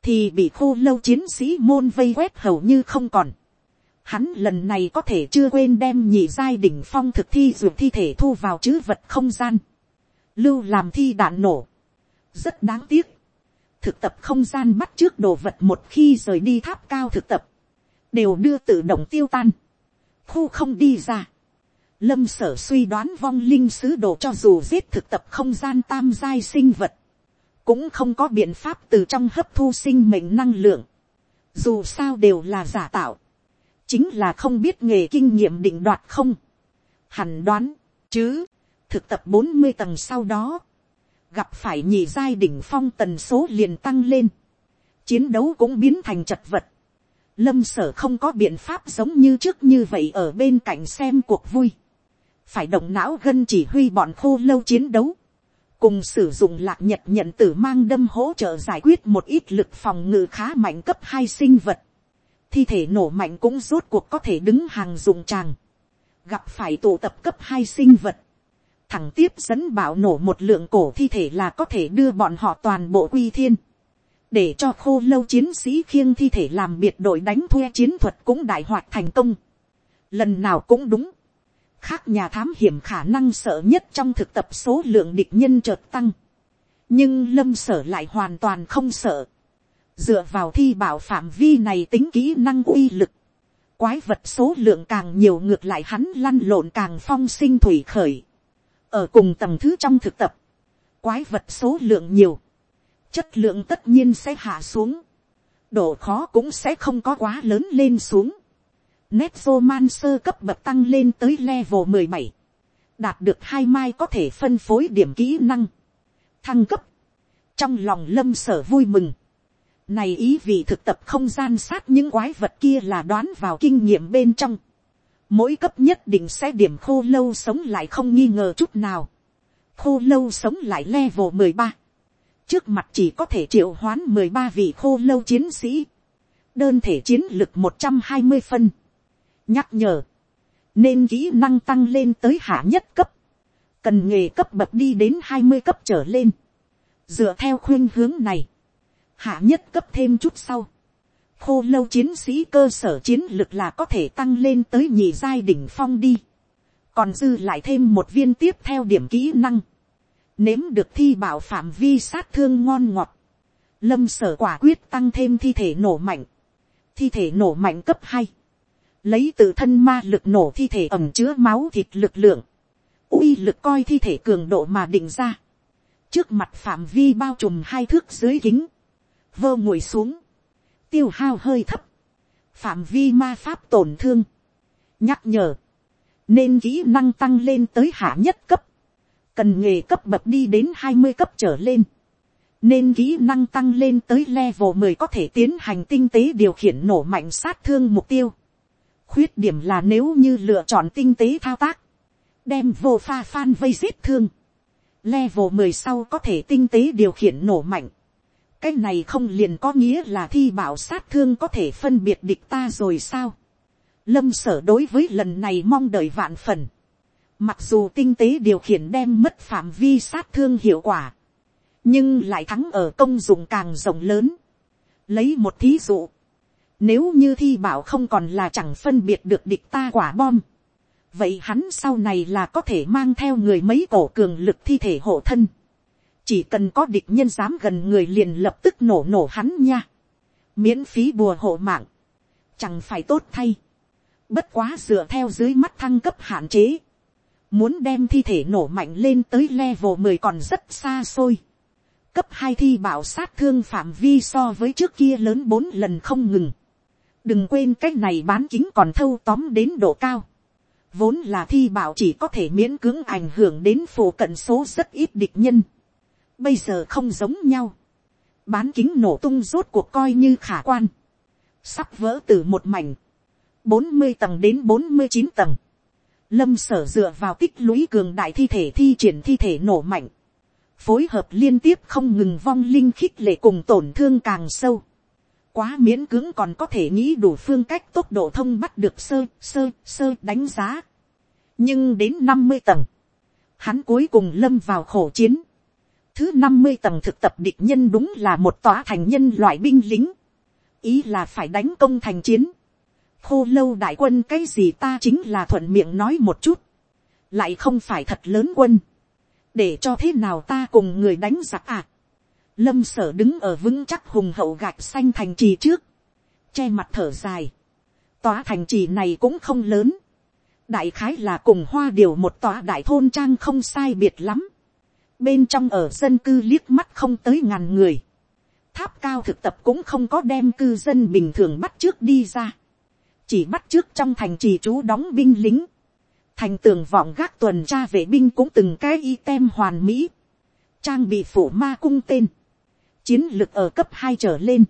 thì bị khô lâu chiến sĩ môn vây quét hầu như không còn. Hắn lần này có thể chưa quên đem nhị giai đỉnh phong thực thi ruột thi thể thu vào chữ vật không gian. Lưu làm thi đạn nổ. Rất đáng tiếc. Thực tập không gian bắt trước đồ vật một khi rời đi tháp cao thực tập đều đưa tự động tiêu tan, khu không đi ra. Lâm sở suy đoán vong linh sứ đồ cho dù giết thực tập không gian tam giai sinh vật, cũng không có biện pháp từ trong hấp thu sinh mệnh năng lượng. Dù sao đều là giả tạo, chính là không biết nghề kinh nghiệm định đoạt không. Hẳn đoán, chứ, thực tập bốn mươi tầng sau đó, gặp phải nhị giai đỉnh phong tần số liền tăng lên, chiến đấu cũng biến thành chật vật, lâm sở không có biện pháp giống như trước như vậy ở bên cạnh xem cuộc vui. phải động não gân chỉ huy bọn khô lâu chiến đấu. cùng sử dụng lạc nhật nhận tử mang đâm hỗ trợ giải quyết một ít lực phòng ngự khá mạnh cấp hai sinh vật. thi thể nổ mạnh cũng rốt cuộc có thể đứng hàng dùng tràng. gặp phải tụ tập cấp hai sinh vật. thẳng tiếp dẫn bảo nổ một lượng cổ thi thể là có thể đưa bọn họ toàn bộ quy thiên để cho khô lâu chiến sĩ khiêng thi thể làm biệt đội đánh thuê chiến thuật cũng đại hoạt thành công. Lần nào cũng đúng. khác nhà thám hiểm khả năng sợ nhất trong thực tập số lượng địch nhân chợt tăng. nhưng lâm sở lại hoàn toàn không sợ. dựa vào thi bảo phạm vi này tính kỹ năng uy lực. quái vật số lượng càng nhiều ngược lại hắn lăn lộn càng phong sinh thủy khởi. ở cùng tầng thứ trong thực tập, quái vật số lượng nhiều, chất lượng tất nhiên sẽ hạ xuống, độ khó cũng sẽ không có quá lớn lên xuống Necromancer cấp bậc tăng lên tới level 17. Đạt được hai mai có thể phân phối điểm kỹ năng. Thăng cấp. Trong lòng lâm sở vui mừng. Này ý vì thực tập không gian sát những quái vật kia là đoán vào kinh nghiệm bên trong. Mỗi cấp nhất định sẽ điểm khô lâu sống lại không nghi ngờ chút nào. Khô lâu sống lại level 13. Trước mặt chỉ có thể triệu hoán 13 vị khô lâu chiến sĩ. Đơn thể chiến lực 120 phân. Nhắc nhở, nên kỹ năng tăng lên tới hạ nhất cấp, cần nghề cấp bậc đi đến hai mươi cấp trở lên, dựa theo khuyên hướng này, hạ nhất cấp thêm chút sau, khô lâu chiến sĩ cơ sở chiến lực là có thể tăng lên tới nhị giai đỉnh phong đi, còn dư lại thêm một viên tiếp theo điểm kỹ năng, nếm được thi bảo phạm vi sát thương ngon ngọt, lâm sở quả quyết tăng thêm thi thể nổ mạnh, thi thể nổ mạnh cấp hai, lấy tự thân ma lực nổ thi thể ẩm chứa máu thịt lực lượng, uy lực coi thi thể cường độ mà định ra, trước mặt phạm vi bao trùm hai thước dưới kính, vơ ngồi xuống, tiêu hao hơi thấp, phạm vi ma pháp tổn thương, nhắc nhở, nên kỹ năng tăng lên tới hạ nhất cấp, cần nghề cấp bậc đi đến hai mươi cấp trở lên, nên kỹ năng tăng lên tới level mười có thể tiến hành tinh tế điều khiển nổ mạnh sát thương mục tiêu. Khuyết điểm là nếu như lựa chọn tinh tế thao tác, đem vô pha phan vây giết thương. Level 10 sau có thể tinh tế điều khiển nổ mạnh. Cái này không liền có nghĩa là thi bảo sát thương có thể phân biệt địch ta rồi sao. Lâm sở đối với lần này mong đợi vạn phần. Mặc dù tinh tế điều khiển đem mất phạm vi sát thương hiệu quả. Nhưng lại thắng ở công dụng càng rộng lớn. Lấy một thí dụ. Nếu như thi bảo không còn là chẳng phân biệt được địch ta quả bom. Vậy hắn sau này là có thể mang theo người mấy cổ cường lực thi thể hộ thân. Chỉ cần có địch nhân dám gần người liền lập tức nổ nổ hắn nha. Miễn phí bùa hộ mạng. Chẳng phải tốt thay. Bất quá dựa theo dưới mắt thăng cấp hạn chế. Muốn đem thi thể nổ mạnh lên tới level 10 còn rất xa xôi cấp hai thi bảo sát thương phạm vi so với trước kia lớn bốn lần không ngừng đừng quên cái này bán kính còn thâu tóm đến độ cao. vốn là thi bảo chỉ có thể miễn cưỡng ảnh hưởng đến phổ cận số rất ít địch nhân. bây giờ không giống nhau. bán kính nổ tung rốt cuộc coi như khả quan. sắp vỡ từ một mảnh. bốn mươi tầng đến bốn mươi chín tầng lâm sở dựa vào tích lũy cường đại thi thể thi triển thi thể nổ mạnh. phối hợp liên tiếp không ngừng vong linh khích lệ cùng tổn thương càng sâu quá miễn cưỡng còn có thể nghĩ đủ phương cách tốc độ thông bắt được sơ sơ sơ đánh giá. nhưng đến năm mươi tầng, hắn cuối cùng lâm vào khổ chiến. thứ năm mươi tầng thực tập địch nhân đúng là một tòa thành nhân loại binh lính. ý là phải đánh công thành chiến khô lâu đại quân cái gì ta chính là thuận miệng nói một chút. lại không phải thật lớn quân. để cho thế nào ta cùng người đánh giặc à? Lâm sở đứng ở vững chắc hùng hậu gạch xanh thành trì trước, che mặt thở dài, tòa thành trì này cũng không lớn, đại khái là cùng hoa điều một tòa đại thôn trang không sai biệt lắm, bên trong ở dân cư liếc mắt không tới ngàn người, tháp cao thực tập cũng không có đem cư dân bình thường bắt trước đi ra, chỉ bắt trước trong thành trì chú đóng binh lính, thành tường vọng gác tuần tra vệ binh cũng từng cái y tem hoàn mỹ, trang bị phủ ma cung tên, chiến lực ở cấp hai trở lên.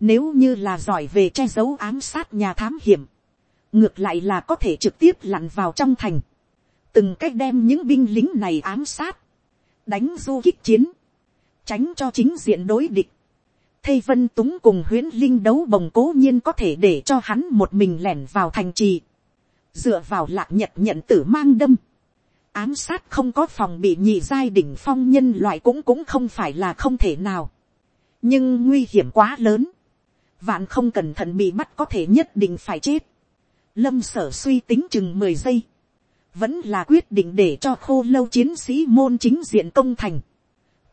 Nếu như là giỏi về che giấu ám sát nhà thám hiểm, ngược lại là có thể trực tiếp lặn vào trong thành, từng cách đem những binh lính này ám sát, đánh du kích chiến, tránh cho chính diện đối địch. Thây vân túng cùng huyễn linh đấu bồng cố nhiên có thể để cho hắn một mình lẻn vào thành trì, dựa vào lạc nhật nhận tử mang đâm, ám sát không có phòng bị nhị giai đỉnh phong nhân loại cũng cũng không phải là không thể nào. nhưng nguy hiểm quá lớn. vạn không cẩn thận bị bắt có thể nhất định phải chết. lâm sở suy tính chừng mười giây. vẫn là quyết định để cho khô lâu chiến sĩ môn chính diện công thành,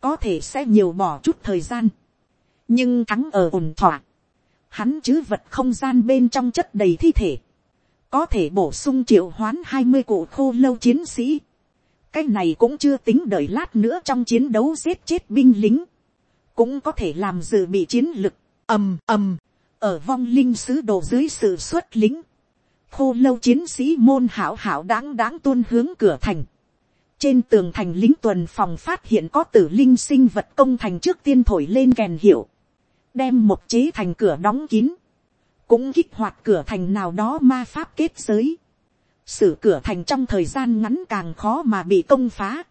có thể sẽ nhiều bỏ chút thời gian, nhưng thắng ở ổn thỏa, hắn chứ vật không gian bên trong chất đầy thi thể, có thể bổ sung triệu hoán hai mươi cụ khô lâu chiến sĩ, cái này cũng chưa tính đợi lát nữa trong chiến đấu giết chết binh lính, cũng có thể làm dự bị chiến lực, ầm ầm, ở vong linh sứ đồ dưới sự xuất lính, khô lâu chiến sĩ môn hảo hảo đáng đáng tuôn hướng cửa thành. Trên tường thành lính tuần phòng phát hiện có tử linh sinh vật công thành trước tiên thổi lên kèn hiệu. Đem một chế thành cửa đóng kín. Cũng kích hoạt cửa thành nào đó ma pháp kết giới. Sử cửa thành trong thời gian ngắn càng khó mà bị công phá.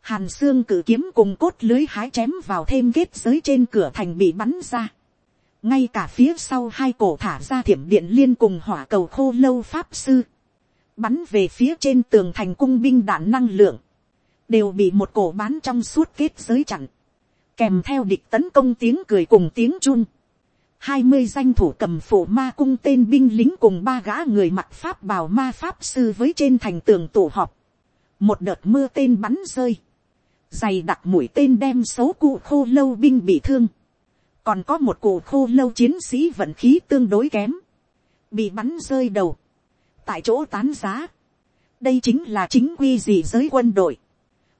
Hàn xương cử kiếm cùng cốt lưới hái chém vào thêm kết giới trên cửa thành bị bắn ra ngay cả phía sau hai cổ thả ra thiểm điện liên cùng hỏa cầu khô lâu pháp sư, bắn về phía trên tường thành cung binh đạn năng lượng, đều bị một cổ bán trong suốt kết giới chặn, kèm theo địch tấn công tiếng cười cùng tiếng chun. hai mươi danh thủ cầm phổ ma cung tên binh lính cùng ba gã người mặc pháp bào ma pháp sư với trên thành tường tổ họp. một đợt mưa tên bắn rơi, dày đặc mũi tên đem xấu cụ khô lâu binh bị thương còn có một cụ khô lâu chiến sĩ vận khí tương đối kém, bị bắn rơi đầu, tại chỗ tán giá. đây chính là chính quy gì giới quân đội,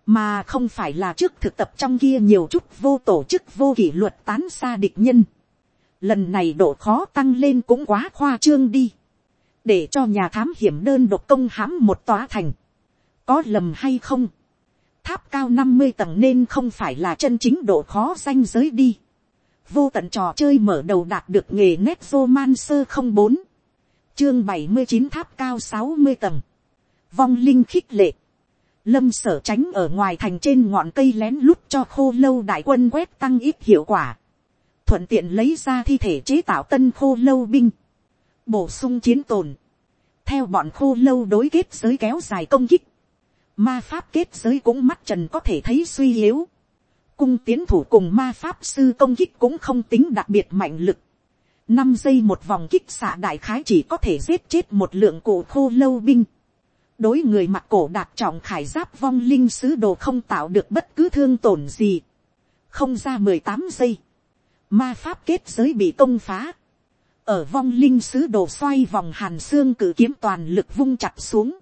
mà không phải là trước thực tập trong kia nhiều chút vô tổ chức vô kỷ luật tán xa địch nhân. lần này độ khó tăng lên cũng quá khoa trương đi, để cho nhà thám hiểm đơn độc công hãm một tòa thành, có lầm hay không, tháp cao năm mươi tầng nên không phải là chân chính độ khó danh giới đi. Vô tận trò chơi mở đầu đạt được nghề nét man sơ không bốn. Chương bảy mươi chín tháp cao sáu mươi tầng. Vong linh khích lệ lâm sở tránh ở ngoài thành trên ngọn cây lén lút cho khô lâu đại quân quét tăng ít hiệu quả. Thuận tiện lấy ra thi thể chế tạo tân khô lâu binh. Bổ sung chiến tồn. Theo bọn khô lâu đối kết giới kéo dài công kích. Ma pháp kết giới cũng mắt trần có thể thấy suy yếu. Cung tiến thủ cùng ma pháp sư công kích cũng không tính đặc biệt mạnh lực. năm giây một vòng kích xạ đại khái chỉ có thể giết chết một lượng cổ khô lâu binh đối người mặc cổ đạt trọng khải giáp vong linh sứ đồ không tạo được bất cứ thương tổn gì. không ra mười tám giây. ma pháp kết giới bị công phá. ở vong linh sứ đồ xoay vòng hàn xương cử kiếm toàn lực vung chặt xuống.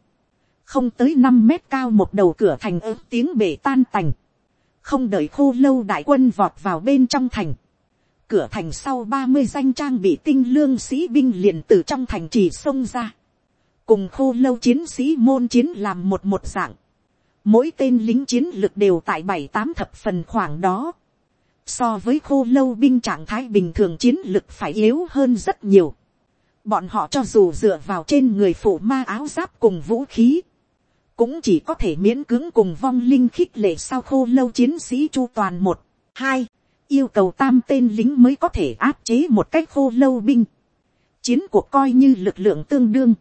không tới năm mét cao một đầu cửa thành ớt tiếng bể tan tành không đợi khô lâu đại quân vọt vào bên trong thành, cửa thành sau ba mươi danh trang bị tinh lương sĩ binh liền từ trong thành trì xông ra, cùng khô lâu chiến sĩ môn chiến làm một một dạng, mỗi tên lính chiến lực đều tại bảy tám thập phần khoảng đó, so với khô lâu binh trạng thái bình thường chiến lực phải yếu hơn rất nhiều, bọn họ cho dù dựa vào trên người phụ ma áo giáp cùng vũ khí, cũng chỉ có thể miễn cưỡng cùng vong linh khích lệ sau khô lâu chiến sĩ chu toàn một, hai, yêu cầu tam tên lính mới có thể áp chế một cách khô lâu binh. Chiến cuộc coi như lực lượng tương đương.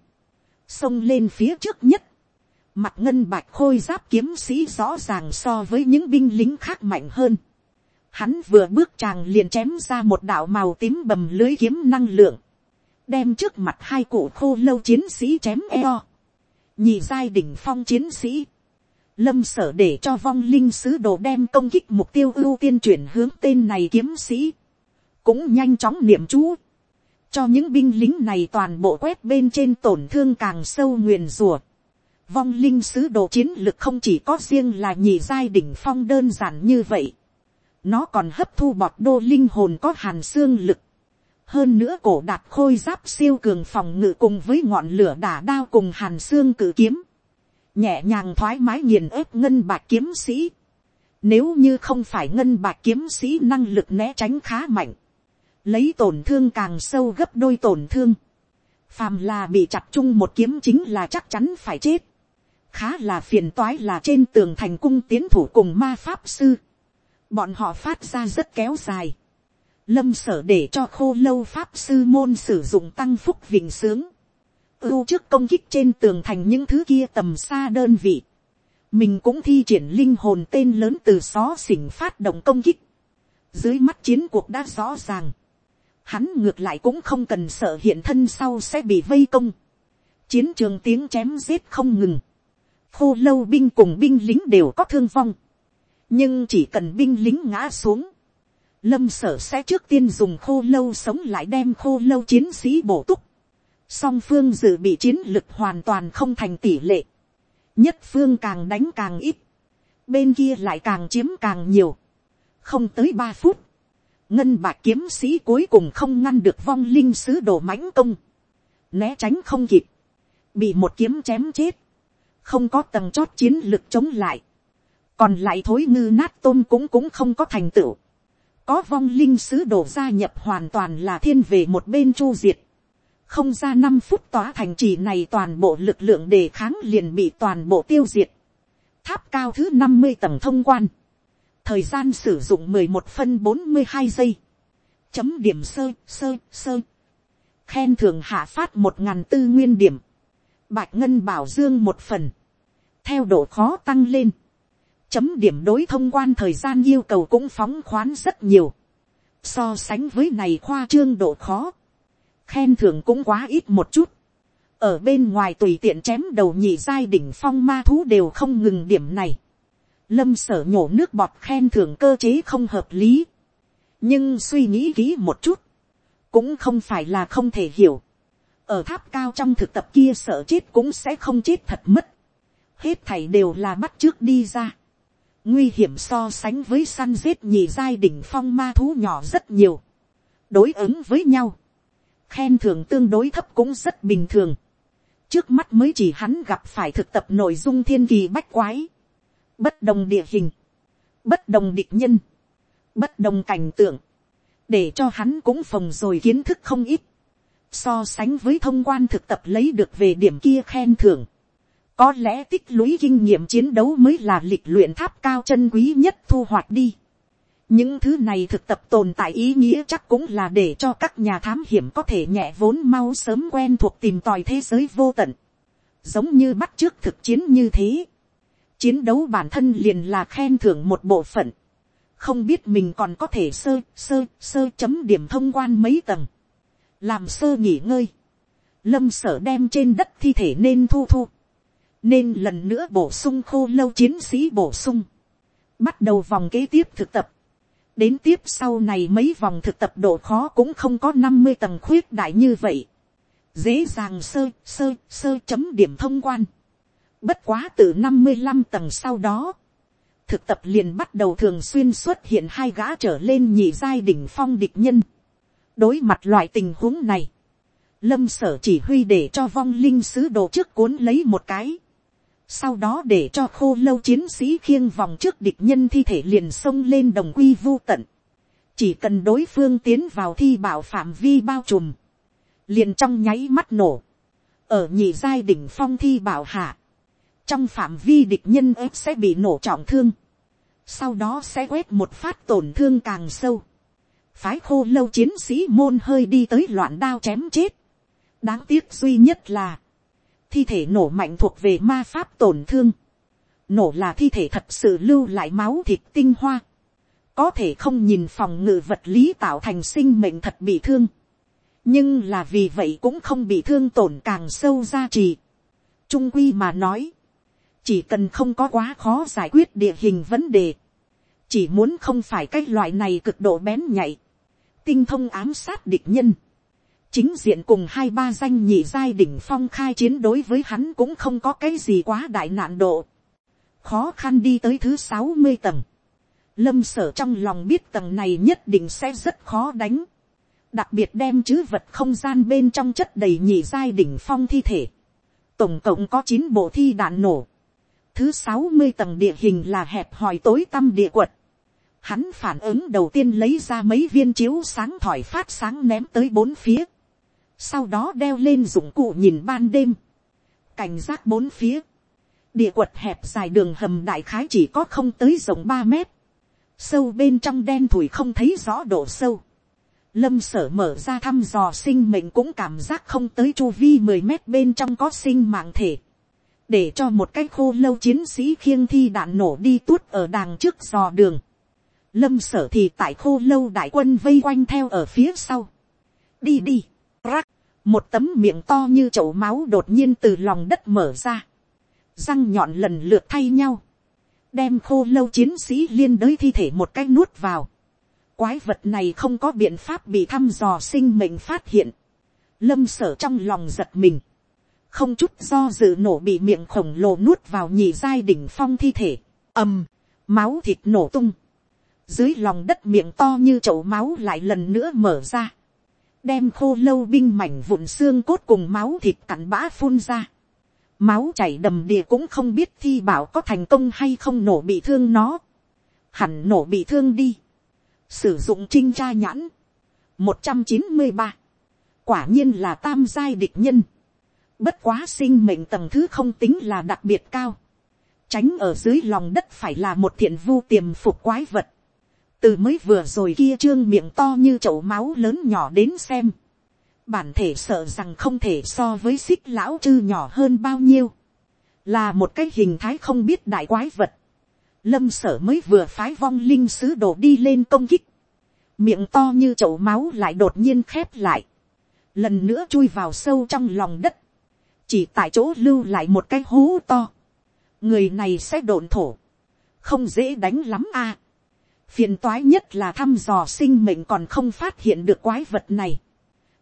Xông lên phía trước nhất. Mặt ngân bạch khôi giáp kiếm sĩ rõ ràng so với những binh lính khác mạnh hơn. Hắn vừa bước chàng liền chém ra một đạo màu tím bầm lưới kiếm năng lượng. Đem trước mặt hai cụ khô lâu chiến sĩ chém eo nhị giai đỉnh phong chiến sĩ, lâm sở để cho vong linh sứ đồ đem công kích mục tiêu ưu tiên chuyển hướng tên này kiếm sĩ, cũng nhanh chóng niệm chú, cho những binh lính này toàn bộ quét bên trên tổn thương càng sâu nguyền rùa. Vong linh sứ đồ chiến lực không chỉ có riêng là nhị giai đỉnh phong đơn giản như vậy. Nó còn hấp thu bọt đô linh hồn có hàn xương lực hơn nữa cổ đạt khôi giáp siêu cường phòng ngự cùng với ngọn lửa đả đao cùng hàn xương cử kiếm, nhẹ nhàng thoải mái nghiền ép ngân bạc kiếm sĩ. Nếu như không phải ngân bạc kiếm sĩ năng lực né tránh khá mạnh, lấy tổn thương càng sâu gấp đôi tổn thương, phàm là bị chặt chung một kiếm chính là chắc chắn phải chết. khá là phiền toái là trên tường thành cung tiến thủ cùng ma pháp sư. bọn họ phát ra rất kéo dài. Lâm sở để cho khô lâu pháp sư môn sử dụng tăng phúc vịnh sướng, ưu trước công kích trên tường thành những thứ kia tầm xa đơn vị, mình cũng thi triển linh hồn tên lớn từ xó xỉnh phát động công kích, dưới mắt chiến cuộc đã rõ ràng, hắn ngược lại cũng không cần sợ hiện thân sau sẽ bị vây công, chiến trường tiếng chém giết không ngừng, khô lâu binh cùng binh lính đều có thương vong, nhưng chỉ cần binh lính ngã xuống, lâm sở sẽ trước tiên dùng khô lâu sống lại đem khô lâu chiến sĩ bổ túc, song phương dự bị chiến lực hoàn toàn không thành tỷ lệ, nhất phương càng đánh càng ít, bên kia lại càng chiếm càng nhiều, không tới ba phút, ngân bạc kiếm sĩ cuối cùng không ngăn được vong linh sứ đồ mãnh công, né tránh không kịp, bị một kiếm chém chết, không có tầng chót chiến lực chống lại, còn lại thối ngư nát tôm cũng cũng không có thành tựu, có vong linh sứ đồ gia nhập hoàn toàn là thiên về một bên chu diệt, không ra năm phút tỏa thành trì này toàn bộ lực lượng đề kháng liền bị toàn bộ tiêu diệt, tháp cao thứ năm mươi tầng thông quan, thời gian sử dụng mười một phân bốn mươi hai giây, chấm điểm sơ sơ sơ, khen thường hạ phát một ngàn tư nguyên điểm, bạch ngân bảo dương một phần, theo độ khó tăng lên, chấm điểm đối thông quan thời gian yêu cầu cũng phóng khoán rất nhiều, so sánh với này khoa trương độ khó, khen thưởng cũng quá ít một chút, ở bên ngoài tùy tiện chém đầu nhị giai đỉnh phong ma thú đều không ngừng điểm này, lâm sở nhổ nước bọt khen thưởng cơ chế không hợp lý, nhưng suy nghĩ kỹ một chút, cũng không phải là không thể hiểu, ở tháp cao trong thực tập kia sợ chết cũng sẽ không chết thật mất, hết thảy đều là bắt trước đi ra, nguy hiểm so sánh với săn giết nhì giai đỉnh phong ma thú nhỏ rất nhiều, đối ứng với nhau, khen thưởng tương đối thấp cũng rất bình thường, trước mắt mới chỉ hắn gặp phải thực tập nội dung thiên kỳ bách quái, bất đồng địa hình, bất đồng địch nhân, bất đồng cảnh tượng, để cho hắn cũng phòng rồi kiến thức không ít, so sánh với thông quan thực tập lấy được về điểm kia khen thưởng, có lẽ tích lũy kinh nghiệm chiến đấu mới là lịch luyện tháp cao chân quý nhất thu hoạch đi. những thứ này thực tập tồn tại ý nghĩa chắc cũng là để cho các nhà thám hiểm có thể nhẹ vốn mau sớm quen thuộc tìm tòi thế giới vô tận, giống như bắt trước thực chiến như thế chiến đấu bản thân liền là khen thưởng một bộ phận, không biết mình còn có thể sơ sơ sơ chấm điểm thông quan mấy tầng, làm sơ nghỉ ngơi, lâm sở đem trên đất thi thể nên thu thu, nên lần nữa bổ sung khô lâu chiến sĩ bổ sung, bắt đầu vòng kế tiếp thực tập, đến tiếp sau này mấy vòng thực tập độ khó cũng không có năm mươi tầng khuyết đại như vậy, dễ dàng sơ sơ sơ chấm điểm thông quan, Bất quá từ năm mươi 55 tầng sau đó, thực tập liền bắt đầu thường xuyên xuất hiện hai gã trở lên nhị giai đỉnh phong địch nhân. Đối mặt loại tình huống này, lâm sở chỉ huy để cho vong linh sứ đồ trước cuốn lấy một cái. Sau đó để cho khô lâu chiến sĩ khiêng vòng trước địch nhân thi thể liền xông lên đồng quy vu tận. Chỉ cần đối phương tiến vào thi bảo phạm vi bao trùm. Liền trong nháy mắt nổ. Ở nhị giai đỉnh phong thi bảo hạ trong phạm vi địch nhân ếp sẽ bị nổ trọng thương, sau đó sẽ quét một phát tổn thương càng sâu, phái khô lâu chiến sĩ môn hơi đi tới loạn đao chém chết, đáng tiếc duy nhất là, thi thể nổ mạnh thuộc về ma pháp tổn thương, nổ là thi thể thật sự lưu lại máu thịt tinh hoa, có thể không nhìn phòng ngự vật lý tạo thành sinh mệnh thật bị thương, nhưng là vì vậy cũng không bị thương tổn càng sâu ra trì. trung quy mà nói, chỉ cần không có quá khó giải quyết địa hình vấn đề, chỉ muốn không phải cái loại này cực độ bén nhạy, tinh thông ám sát địch nhân, chính diện cùng hai ba danh nhị giai đỉnh phong khai chiến đối với hắn cũng không có cái gì quá đại nạn độ, khó khăn đi tới thứ sáu mươi tầng, lâm sở trong lòng biết tầng này nhất định sẽ rất khó đánh, đặc biệt đem chữ vật không gian bên trong chất đầy nhị giai đỉnh phong thi thể, tổng cộng có chín bộ thi đạn nổ, Thứ sáu mươi tầng địa hình là hẹp hòi tối tăm địa quật. Hắn phản ứng đầu tiên lấy ra mấy viên chiếu sáng thỏi phát sáng ném tới bốn phía. Sau đó đeo lên dụng cụ nhìn ban đêm. Cảnh giác bốn phía. Địa quật hẹp dài đường hầm đại khái chỉ có không tới rộng ba mét. Sâu bên trong đen thủi không thấy rõ độ sâu. Lâm sở mở ra thăm dò sinh mệnh cũng cảm giác không tới chu vi mười mét bên trong có sinh mạng thể để cho một cái khô lâu chiến sĩ khiêng thi đạn nổ đi tuốt ở đàng trước dò đường. Lâm sở thì tại khô lâu đại quân vây quanh theo ở phía sau. Đi đi, rắc, một tấm miệng to như chậu máu đột nhiên từ lòng đất mở ra. răng nhọn lần lượt thay nhau, đem khô lâu chiến sĩ liên đới thi thể một cách nuốt vào. Quái vật này không có biện pháp bị thăm dò sinh mệnh phát hiện. Lâm sở trong lòng giật mình. Không chút do dự nổ bị miệng khổng lồ nuốt vào nhị giai đỉnh phong thi thể. ầm, máu thịt nổ tung. Dưới lòng đất miệng to như chậu máu lại lần nữa mở ra. Đem khô lâu binh mảnh vụn xương cốt cùng máu thịt cặn bã phun ra máu chảy đầm đìa cũng không biết thi bảo có thành công hay không nổ bị thương nó. hẳn nổ bị thương đi. sử dụng trinh tra nhãn. một trăm chín mươi ba. quả nhiên là tam giai địch nhân bất quá sinh mệnh tầng thứ không tính là đặc biệt cao. tránh ở dưới lòng đất phải là một thiện vu tiềm phục quái vật. từ mới vừa rồi kia trương miệng to như chậu máu lớn nhỏ đến xem. Bản thể sợ rằng không thể so với xích lão chư nhỏ hơn bao nhiêu, là một cái hình thái không biết đại quái vật, lâm sở mới vừa phái vong linh sứ đồ đi lên công kích, miệng to như chậu máu lại đột nhiên khép lại, lần nữa chui vào sâu trong lòng đất, chỉ tại chỗ lưu lại một cái hố to, người này sẽ đồn thổ, không dễ đánh lắm a. phiền toái nhất là thăm dò sinh mệnh còn không phát hiện được quái vật này.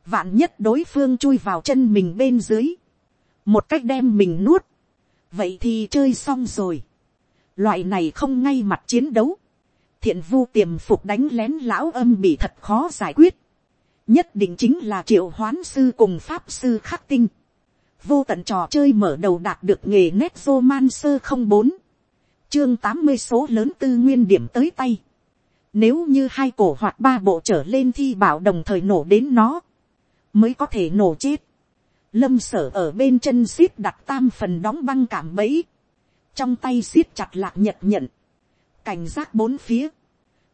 Vạn nhất đối phương chui vào chân mình bên dưới, một cách đem mình nuốt, vậy thì chơi xong rồi. Loại này không ngay mặt chiến đấu, thiện vu tiềm phục đánh lén lão âm bị thật khó giải quyết, nhất định chính là triệu hoán sư cùng pháp sư khắc tinh vô tận trò chơi mở đầu đạt được nghề nét vô man sơ không bốn, chương tám mươi số lớn tư nguyên điểm tới tay. Nếu như hai cổ hoặc ba bộ trở lên thi bảo đồng thời nổ đến nó, mới có thể nổ chết. Lâm sở ở bên chân xiết đặt tam phần đóng băng cảm bẫy. Trong tay xiết chặt lạc nhật nhận. Cảnh giác bốn phía.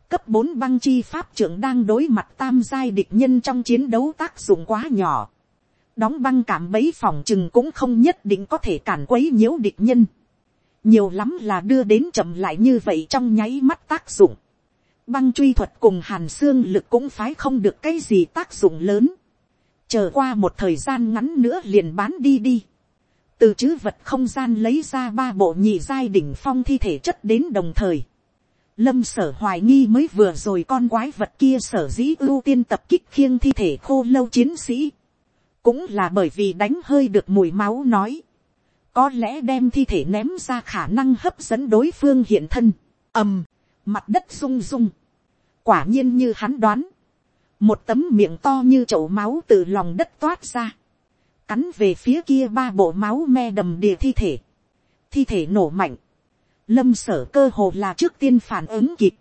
Cấp bốn băng chi pháp trưởng đang đối mặt tam giai địch nhân trong chiến đấu tác dụng quá nhỏ. Đóng băng cảm bấy phòng chừng cũng không nhất định có thể cản quấy nhiễu địch nhân. Nhiều lắm là đưa đến chậm lại như vậy trong nháy mắt tác dụng. Băng truy thuật cùng hàn xương lực cũng phái không được cái gì tác dụng lớn chờ qua một thời gian ngắn nữa liền bán đi đi. từ chữ vật không gian lấy ra ba bộ nhị giai đỉnh phong thi thể chất đến đồng thời. lâm sở hoài nghi mới vừa rồi con quái vật kia sở dĩ ưu tiên tập kích khiêng thi thể khô lâu chiến sĩ cũng là bởi vì đánh hơi được mùi máu nói. có lẽ đem thi thể ném ra khả năng hấp dẫn đối phương hiện thân. ầm, mặt đất rung rung. quả nhiên như hắn đoán một tấm miệng to như chậu máu từ lòng đất toát ra, cắn về phía kia ba bộ máu me đầm đìa thi thể, thi thể nổ mạnh, lâm sở cơ hồ là trước tiên phản ứng kịp,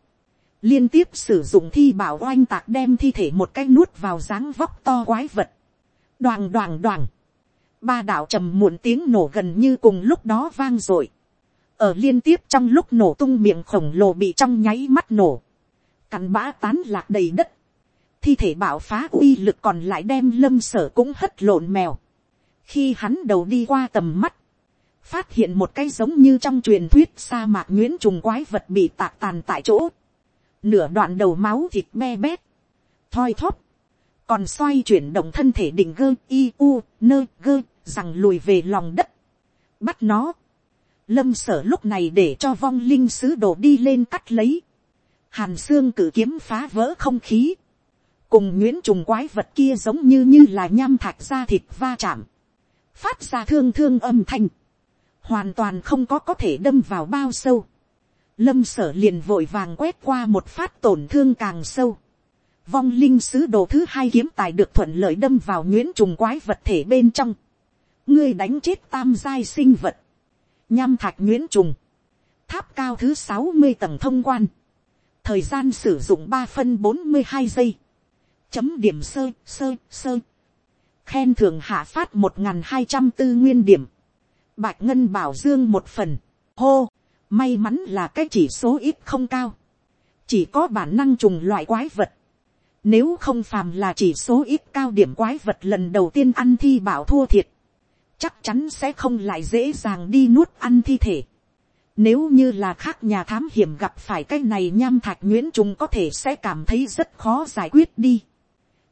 liên tiếp sử dụng thi bảo oanh tạc đem thi thể một cái nuốt vào dáng vóc to quái vật, đoàn đoàn đoàn, ba đạo trầm muộn tiếng nổ gần như cùng lúc đó vang r ở liên tiếp trong lúc nổ tung miệng khổng lồ bị trong nháy mắt nổ, cắn bã tán lạc đầy đất, thi thể bạo phá uy lực còn lại đem lâm sở cũng hất lộn mèo. khi hắn đầu đi qua tầm mắt, phát hiện một cái giống như trong truyền thuyết sa mạc nguyễn trùng quái vật bị tạc tàn tại chỗ. nửa đoạn đầu máu thịt me bét, thoi thóp, còn xoay chuyển động thân thể đỉnh gơ i u nơ gơ rằng lùi về lòng đất. bắt nó. lâm sở lúc này để cho vong linh sứ đồ đi lên cắt lấy. hàn xương cử kiếm phá vỡ không khí cùng nguyễn trùng quái vật kia giống như như là nham thạch da thịt va chạm, phát ra thương thương âm thanh, hoàn toàn không có có thể đâm vào bao sâu. Lâm sở liền vội vàng quét qua một phát tổn thương càng sâu. Vong linh sứ đồ thứ hai kiếm tài được thuận lợi đâm vào nguyễn trùng quái vật thể bên trong. Ngươi đánh chết tam giai sinh vật. Nham thạch nguyễn trùng. Tháp cao thứ sáu mươi tầng thông quan. Thời gian sử dụng ba phân bốn mươi hai giây chấm điểm sơ sơ sơ. Khen thưởng hạ phát một hai trăm tư nguyên điểm. Bạch Ngân bảo dương một phần. Hô, may mắn là cái chỉ số ít không cao. Chỉ có bản năng trùng loại quái vật. Nếu không phàm là chỉ số ít cao điểm quái vật lần đầu tiên ăn thi bảo thua thiệt. Chắc chắn sẽ không lại dễ dàng đi nuốt ăn thi thể. Nếu như là khác nhà thám hiểm gặp phải cái này nham thạch nguyễn trùng có thể sẽ cảm thấy rất khó giải quyết đi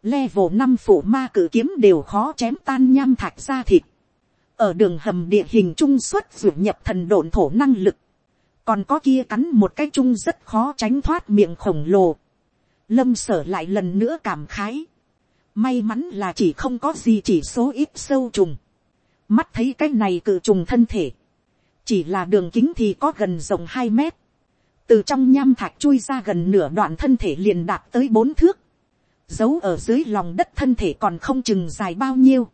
level năm phủ ma cử kiếm đều khó chém tan nham thạch ra thịt. ở đường hầm địa hình trung xuất ruột nhập thần độn thổ năng lực, còn có kia cắn một cái chung rất khó tránh thoát miệng khổng lồ, lâm sở lại lần nữa cảm khái, may mắn là chỉ không có gì chỉ số ít sâu trùng, mắt thấy cái này cự trùng thân thể, chỉ là đường kính thì có gần rộng hai mét, từ trong nham thạch chui ra gần nửa đoạn thân thể liền đạt tới bốn thước, giấu ở dưới lòng đất thân thể còn không chừng dài bao nhiêu,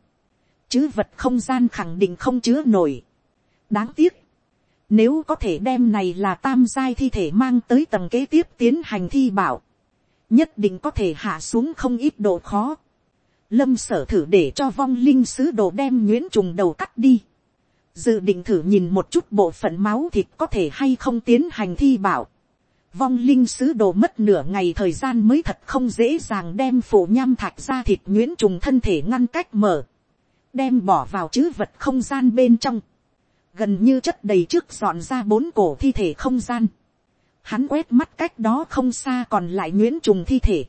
chứ vật không gian khẳng định không chứa nổi. đáng tiếc, nếu có thể đem này là tam giai thi thể mang tới tầng kế tiếp tiến hành thi bảo, nhất định có thể hạ xuống không ít độ khó. Lâm sở thử để cho vong linh sứ đồ đem nguyễn trùng đầu cắt đi. Dự định thử nhìn một chút bộ phận máu thịt có thể hay không tiến hành thi bảo. Vong linh sứ đồ mất nửa ngày thời gian mới thật không dễ dàng đem phủ nham thạch ra thịt nguyễn trùng thân thể ngăn cách mở. Đem bỏ vào chữ vật không gian bên trong. Gần như chất đầy trước dọn ra bốn cổ thi thể không gian. Hắn quét mắt cách đó không xa còn lại nguyễn trùng thi thể.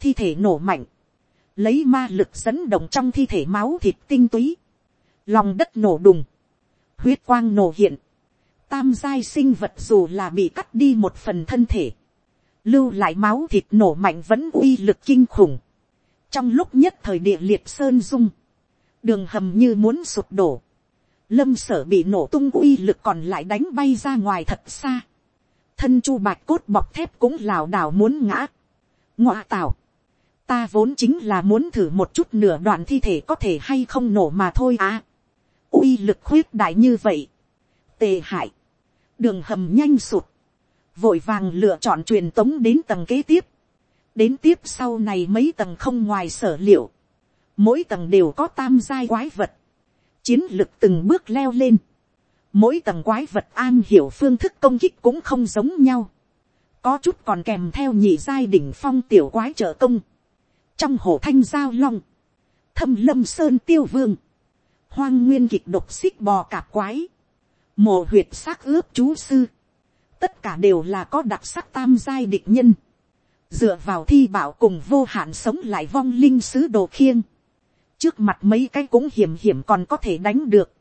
Thi thể nổ mạnh. Lấy ma lực dẫn động trong thi thể máu thịt tinh túy, lòng đất nổ đùng, huyết quang nổ hiện, tam giai sinh vật dù là bị cắt đi một phần thân thể, lưu lại máu thịt nổ mạnh vẫn uy lực kinh khủng, trong lúc nhất thời địa liệt sơn dung, đường hầm như muốn sụp đổ, lâm sở bị nổ tung uy lực còn lại đánh bay ra ngoài thật xa, thân chu bạch cốt bọc thép cũng lảo đảo muốn ngã, ngoạ tảo, ta vốn chính là muốn thử một chút nửa đoạn thi thể có thể hay không nổ mà thôi à. uy lực khuyết đại như vậy. tề hại. đường hầm nhanh sụt. vội vàng lựa chọn truyền tống đến tầng kế tiếp. đến tiếp sau này mấy tầng không ngoài sở liệu. mỗi tầng đều có tam giai quái vật. chiến lực từng bước leo lên mỗi tầng quái vật an hiểu phương thức công kích cũng không giống nhau. có chút còn kèm theo nhị giai đỉnh phong tiểu quái trợ công. Trong hồ thanh giao long, thâm lâm sơn tiêu vương, hoang nguyên kịch độc xích bò cạp quái, mồ huyệt xác ướp chú sư, tất cả đều là có đặc sắc tam giai địch nhân, dựa vào thi bảo cùng vô hạn sống lại vong linh sứ đồ khiêng, trước mặt mấy cái cũng hiểm hiểm còn có thể đánh được,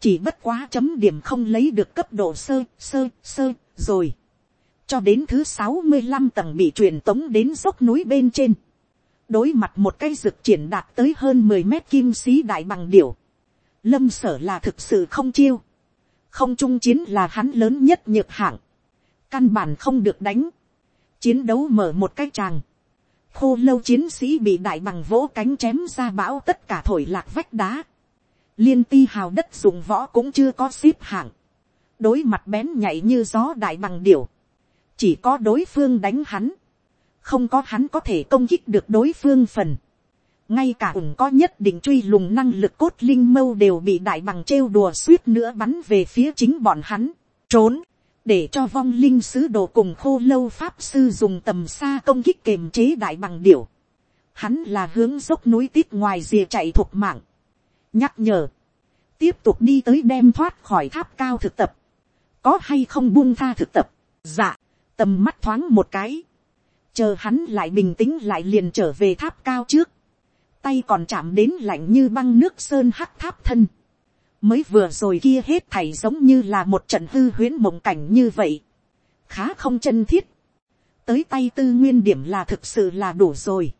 chỉ bất quá chấm điểm không lấy được cấp độ sơ sơ sơ rồi, cho đến thứ sáu mươi 65 tầng bị truyền tống đến dốc núi bên trên, đối mặt một cây rực triển đạt tới hơn mười mét kim sĩ đại bằng điểu. Lâm sở là thực sự không chiêu. Không trung chiến là hắn lớn nhất nhược hạng. Căn bản không được đánh. Chiến đấu mở một cái tràng. Khô lâu chiến sĩ bị đại bằng vỗ cánh chém ra bão tất cả thổi lạc vách đá. Liên ti hào đất dùng võ cũng chưa có xếp hạng. Đối mặt bén nhảy như gió đại bằng điểu. Chỉ có đối phương đánh hắn không có hắn có thể công kích được đối phương phần. ngay cả ủng có nhất định truy lùng năng lực cốt linh mâu đều bị đại bằng trêu đùa suýt nữa bắn về phía chính bọn hắn, trốn, để cho vong linh sứ đồ cùng khô lâu pháp sư dùng tầm xa công kích kềm chế đại bằng điểu. Hắn là hướng dốc núi tít ngoài rìa chạy thuộc mạng nhắc nhở, tiếp tục đi tới đem thoát khỏi tháp cao thực tập. có hay không buông tha thực tập, dạ, tầm mắt thoáng một cái. Chờ hắn lại bình tĩnh lại liền trở về tháp cao trước, tay còn chạm đến lạnh như băng nước sơn hắc tháp thân, mới vừa rồi kia hết thảy giống như là một trận hư huyễn mộng cảnh như vậy, khá không chân thiết, tới tay tư nguyên điểm là thực sự là đủ rồi,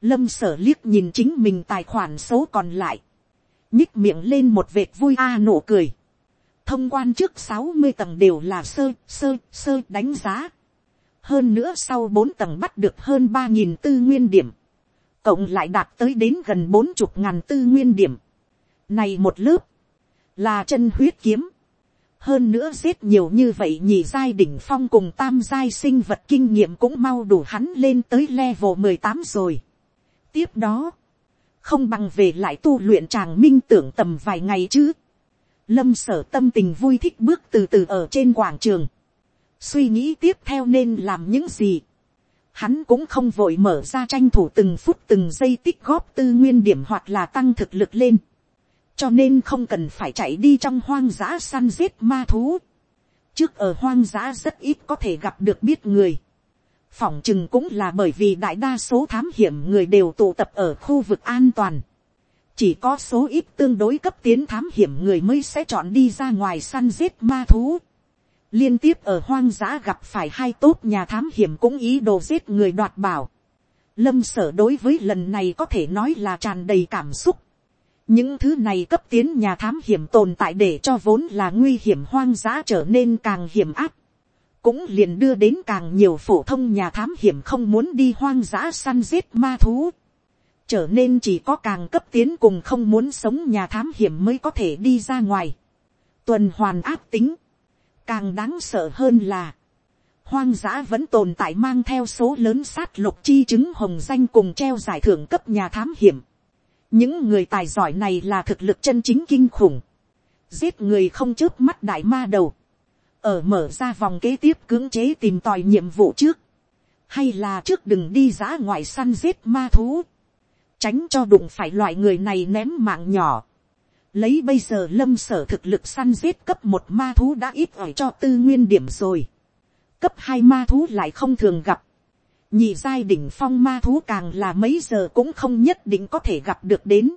lâm sở liếc nhìn chính mình tài khoản số còn lại, nhích miệng lên một vệt vui a nổ cười, thông quan trước sáu mươi tầng đều là sơ sơ sơ đánh giá, hơn nữa sau bốn tầng bắt được hơn ba nghìn tư nguyên điểm, cộng lại đạt tới đến gần bốn chục ngàn tư nguyên điểm. Này một lớp, là chân huyết kiếm. Hơn nữa giết nhiều như vậy nhị giai đỉnh phong cùng tam giai sinh vật kinh nghiệm cũng mau đủ hắn lên tới level mười tám rồi. Tiếp đó, không bằng về lại tu luyện chàng minh tưởng tầm vài ngày chứ. Lâm sở tâm tình vui thích bước từ từ ở trên quảng trường suy nghĩ tiếp theo nên làm những gì. Hắn cũng không vội mở ra tranh thủ từng phút từng giây tích góp tư nguyên điểm hoặc là tăng thực lực lên. Cho nên không cần phải chạy đi trong hoang dã săn giết ma thú. Trước ở hoang dã rất ít có thể gặp được biết người. Phỏng chừng cũng là bởi vì đại đa số thám hiểm người đều tụ tập ở khu vực an toàn. chỉ có số ít tương đối cấp tiến thám hiểm người mới sẽ chọn đi ra ngoài săn giết ma thú. liên tiếp ở hoang dã gặp phải hai tốt nhà thám hiểm cũng ý đồ giết người đoạt bảo. lâm sở đối với lần này có thể nói là tràn đầy cảm xúc. những thứ này cấp tiến nhà thám hiểm tồn tại để cho vốn là nguy hiểm hoang dã trở nên càng hiểm áp cũng liền đưa đến càng nhiều phổ thông nhà thám hiểm không muốn đi hoang dã săn giết ma thú trở nên chỉ có càng cấp tiến cùng không muốn sống nhà thám hiểm mới có thể đi ra ngoài. tuần hoàn áp tính, càng đáng sợ hơn là, hoang dã vẫn tồn tại mang theo số lớn sát lục chi chứng hồng danh cùng treo giải thưởng cấp nhà thám hiểm. những người tài giỏi này là thực lực chân chính kinh khủng, giết người không trước mắt đại ma đầu, ở mở ra vòng kế tiếp cưỡng chế tìm tòi nhiệm vụ trước, hay là trước đừng đi giã ngoại săn giết ma thú, tránh cho đụng phải loại người này ném mạng nhỏ. lấy bây giờ lâm sở thực lực săn giết cấp một ma thú đã ít ỏi cho tư nguyên điểm rồi. cấp hai ma thú lại không thường gặp. nhị giai đỉnh phong ma thú càng là mấy giờ cũng không nhất định có thể gặp được đến.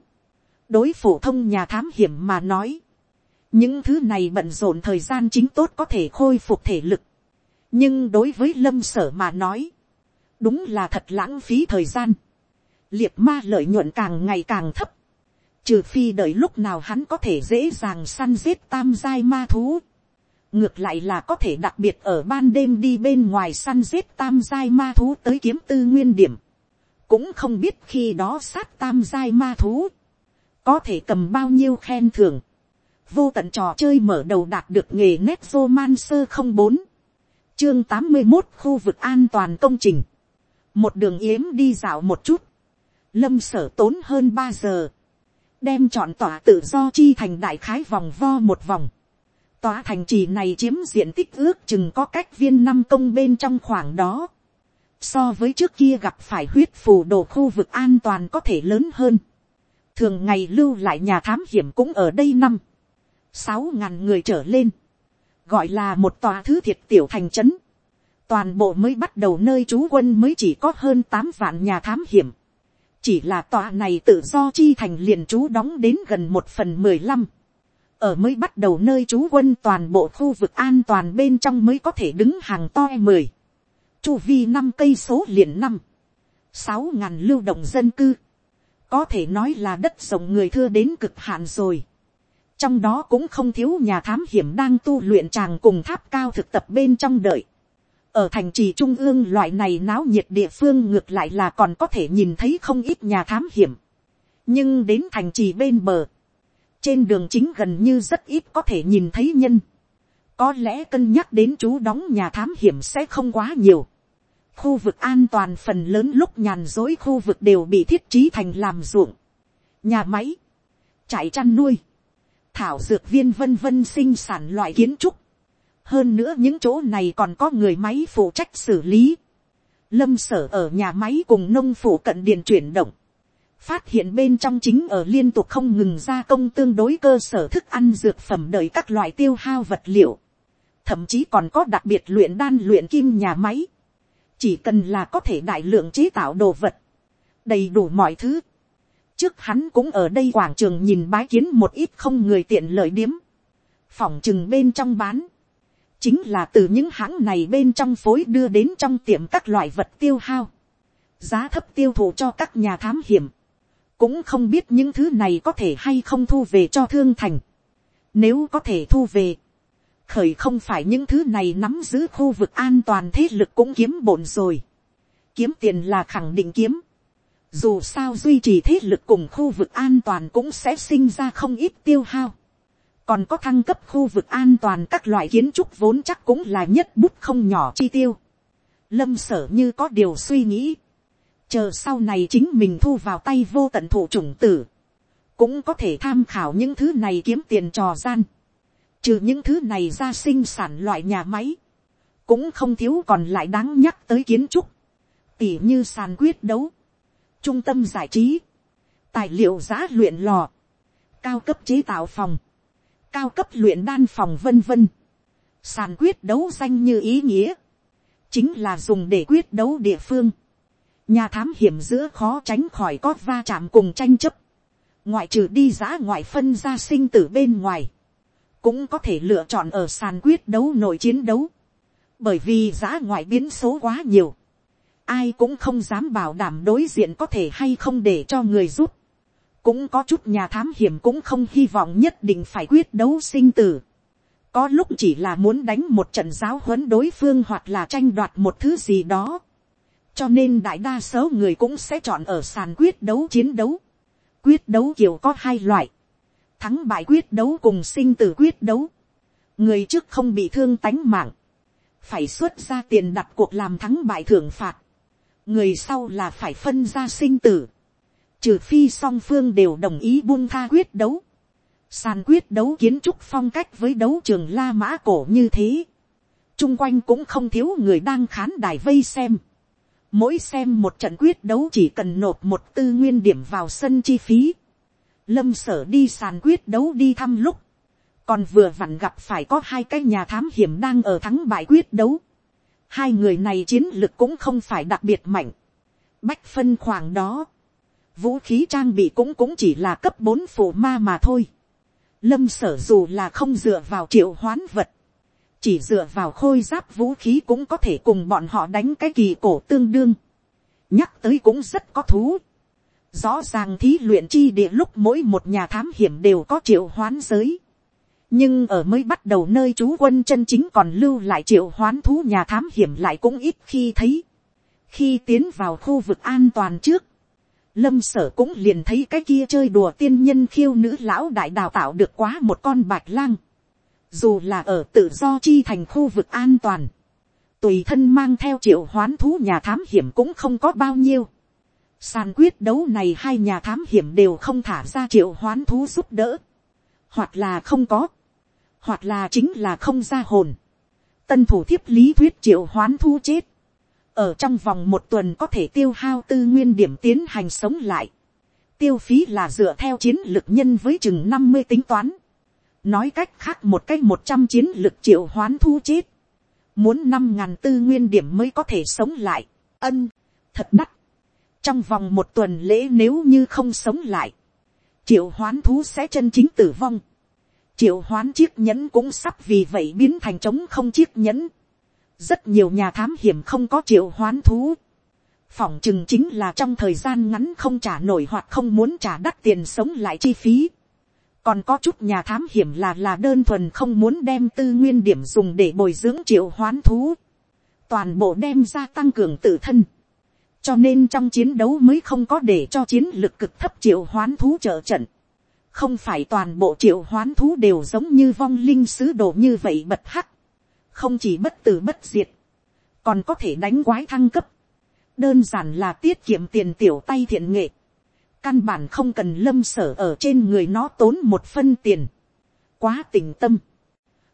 đối phổ thông nhà thám hiểm mà nói những thứ này bận rộn thời gian chính tốt có thể khôi phục thể lực. nhưng đối với lâm sở mà nói, đúng là thật lãng phí thời gian. Liệt ma lợi nhuận càng ngày càng thấp, trừ phi đợi lúc nào hắn có thể dễ dàng săn giết tam giai ma thú, ngược lại là có thể đặc biệt ở ban đêm đi bên ngoài săn giết tam giai ma thú tới kiếm tư nguyên điểm, cũng không biết khi đó sát tam giai ma thú, có thể cầm bao nhiêu khen thưởng, vô tận trò chơi mở đầu đạt được nghề nét vô man sơ không bốn, chương tám mươi một khu vực an toàn công trình, một đường yếm đi dạo một chút, lâm sở tốn hơn ba giờ, đem chọn tòa tự do chi thành đại khái vòng vo một vòng. Tòa thành trì này chiếm diện tích ước chừng có cách viên năm công bên trong khoảng đó. So với trước kia gặp phải huyết phù đồ khu vực an toàn có thể lớn hơn. Thường ngày lưu lại nhà thám hiểm cũng ở đây năm. Sáu ngàn người trở lên. Gọi là một tòa thứ thiệt tiểu thành trấn. Toàn bộ mới bắt đầu nơi trú quân mới chỉ có hơn tám vạn nhà thám hiểm chỉ là tòa này tự do chi thành liền trú đóng đến gần một phần mười lăm, ở mới bắt đầu nơi trú quân toàn bộ khu vực an toàn bên trong mới có thể đứng hàng to mười, chu vi năm cây số liền năm, sáu ngàn lưu động dân cư, có thể nói là đất rộng người thưa đến cực hạn rồi trong đó cũng không thiếu nhà thám hiểm đang tu luyện tràng cùng tháp cao thực tập bên trong đợi ở thành trì trung ương loại này náo nhiệt địa phương ngược lại là còn có thể nhìn thấy không ít nhà thám hiểm. nhưng đến thành trì bên bờ, trên đường chính gần như rất ít có thể nhìn thấy nhân. có lẽ cân nhắc đến chú đóng nhà thám hiểm sẽ không quá nhiều. khu vực an toàn phần lớn lúc nhàn dối khu vực đều bị thiết trí thành làm ruộng, nhà máy, trại chăn nuôi, thảo dược viên vân vân sinh sản loại kiến trúc hơn nữa những chỗ này còn có người máy phụ trách xử lý. lâm sở ở nhà máy cùng nông phủ cận điện chuyển động. phát hiện bên trong chính ở liên tục không ngừng gia công tương đối cơ sở thức ăn dược phẩm đợi các loại tiêu hao vật liệu. thậm chí còn có đặc biệt luyện đan luyện kim nhà máy. chỉ cần là có thể đại lượng chế tạo đồ vật. đầy đủ mọi thứ trước hắn cũng ở đây quảng trường nhìn bái kiến một ít không người tiện lợi điếm. phòng chừng bên trong bán. Chính là từ những hãng này bên trong phối đưa đến trong tiệm các loại vật tiêu hao, giá thấp tiêu thụ cho các nhà thám hiểm, cũng không biết những thứ này có thể hay không thu về cho thương thành, nếu có thể thu về, khởi không phải những thứ này nắm giữ khu vực an toàn thế lực cũng kiếm bổn rồi, kiếm tiền là khẳng định kiếm, dù sao duy trì thế lực cùng khu vực an toàn cũng sẽ sinh ra không ít tiêu hao còn có thăng cấp khu vực an toàn các loại kiến trúc vốn chắc cũng là nhất bút không nhỏ chi tiêu. Lâm sở như có điều suy nghĩ. Chờ sau này chính mình thu vào tay vô tận thủ chủng tử. Cũng có thể tham khảo những thứ này kiếm tiền trò gian. Trừ những thứ này ra sinh sản loại nhà máy. Cũng không thiếu còn lại đáng nhắc tới kiến trúc. Tỉ như sàn quyết đấu. Trung tâm giải trí. Tài liệu giá luyện lò. Cao cấp chế tạo phòng cao cấp luyện đan phòng vân vân. Sàn quyết đấu danh như ý nghĩa. Chính là dùng để quyết đấu địa phương. Nhà thám hiểm giữa khó tránh khỏi có va chạm cùng tranh chấp. ngoại trừ đi giã ngoại phân ra sinh tử bên ngoài, cũng có thể lựa chọn ở sàn quyết đấu nội chiến đấu, bởi vì giã ngoại biến số quá nhiều, ai cũng không dám bảo đảm đối diện có thể hay không để cho người giúp, cũng có chút nhà thám hiểm cũng không hy vọng nhất định phải quyết đấu sinh tử, có lúc chỉ là muốn đánh một trận giáo huấn đối phương hoặc là tranh đoạt một thứ gì đó, cho nên đại đa số người cũng sẽ chọn ở sàn quyết đấu chiến đấu. quyết đấu kiểu có hai loại, thắng bại quyết đấu cùng sinh tử quyết đấu, người trước không bị thương tánh mạng, phải xuất ra tiền đặt cuộc làm thắng bại thưởng phạt, người sau là phải phân ra sinh tử, trừ phi song phương đều đồng ý buông tha quyết đấu, sàn quyết đấu kiến trúc phong cách với đấu trường la mã cổ như thế, chung quanh cũng không thiếu người đang khán đài vây xem, Mỗi xem một trận quyết đấu chỉ cần nộp một tư nguyên điểm vào sân chi phí. Lâm sở đi sàn quyết đấu đi thăm lúc. Còn vừa vặn gặp phải có hai cái nhà thám hiểm đang ở thắng bại quyết đấu. Hai người này chiến lực cũng không phải đặc biệt mạnh. Bách phân khoảng đó. Vũ khí trang bị cũng cũng chỉ là cấp bốn phụ ma mà thôi. Lâm sở dù là không dựa vào triệu hoán vật chỉ dựa vào khôi giáp vũ khí cũng có thể cùng bọn họ đánh cái kỳ cổ tương đương. nhắc tới cũng rất có thú. rõ ràng thí luyện chi địa lúc mỗi một nhà thám hiểm đều có triệu hoán giới nhưng ở mới bắt đầu nơi chú quân chân chính còn lưu lại triệu hoán thú nhà thám hiểm lại cũng ít khi thấy. khi tiến vào khu vực an toàn trước, lâm sở cũng liền thấy cái kia chơi đùa tiên nhân khiêu nữ lão đại đào tạo được quá một con bạch lang dù là ở tự do chi thành khu vực an toàn, tùy thân mang theo triệu hoán thú nhà thám hiểm cũng không có bao nhiêu. Sàn quyết đấu này hai nhà thám hiểm đều không thả ra triệu hoán thú giúp đỡ. Hoặc là không có. Hoặc là chính là không ra hồn. Tân thủ thiếp lý thuyết triệu hoán thu chết. Ở trong vòng một tuần có thể tiêu hao tư nguyên điểm tiến hành sống lại. Tiêu phí là dựa theo chiến lực nhân với chừng năm mươi tính toán nói cách khác một cách một trăm chiến lực triệu hoán thu chết, muốn năm ngàn tư nguyên điểm mới có thể sống lại, ân, thật đắt, trong vòng một tuần lễ nếu như không sống lại, triệu hoán thú sẽ chân chính tử vong, triệu hoán chiếc nhẫn cũng sắp vì vậy biến thành trống không chiếc nhẫn, rất nhiều nhà thám hiểm không có triệu hoán thú, phỏng chừng chính là trong thời gian ngắn không trả nổi hoặc không muốn trả đắt tiền sống lại chi phí. Còn có chút nhà thám hiểm là là đơn thuần không muốn đem tư nguyên điểm dùng để bồi dưỡng triệu hoán thú, toàn bộ đem ra tăng cường tự thân, cho nên trong chiến đấu mới không có để cho chiến lực cực thấp triệu hoán thú trợ trận, không phải toàn bộ triệu hoán thú đều giống như vong linh sứ đồ như vậy bật hắc, không chỉ bất tử bất diệt, còn có thể đánh quái thăng cấp, đơn giản là tiết kiệm tiền tiểu tay thiện nghệ, căn bản không cần lâm sở ở trên người nó tốn một phân tiền, quá tình tâm.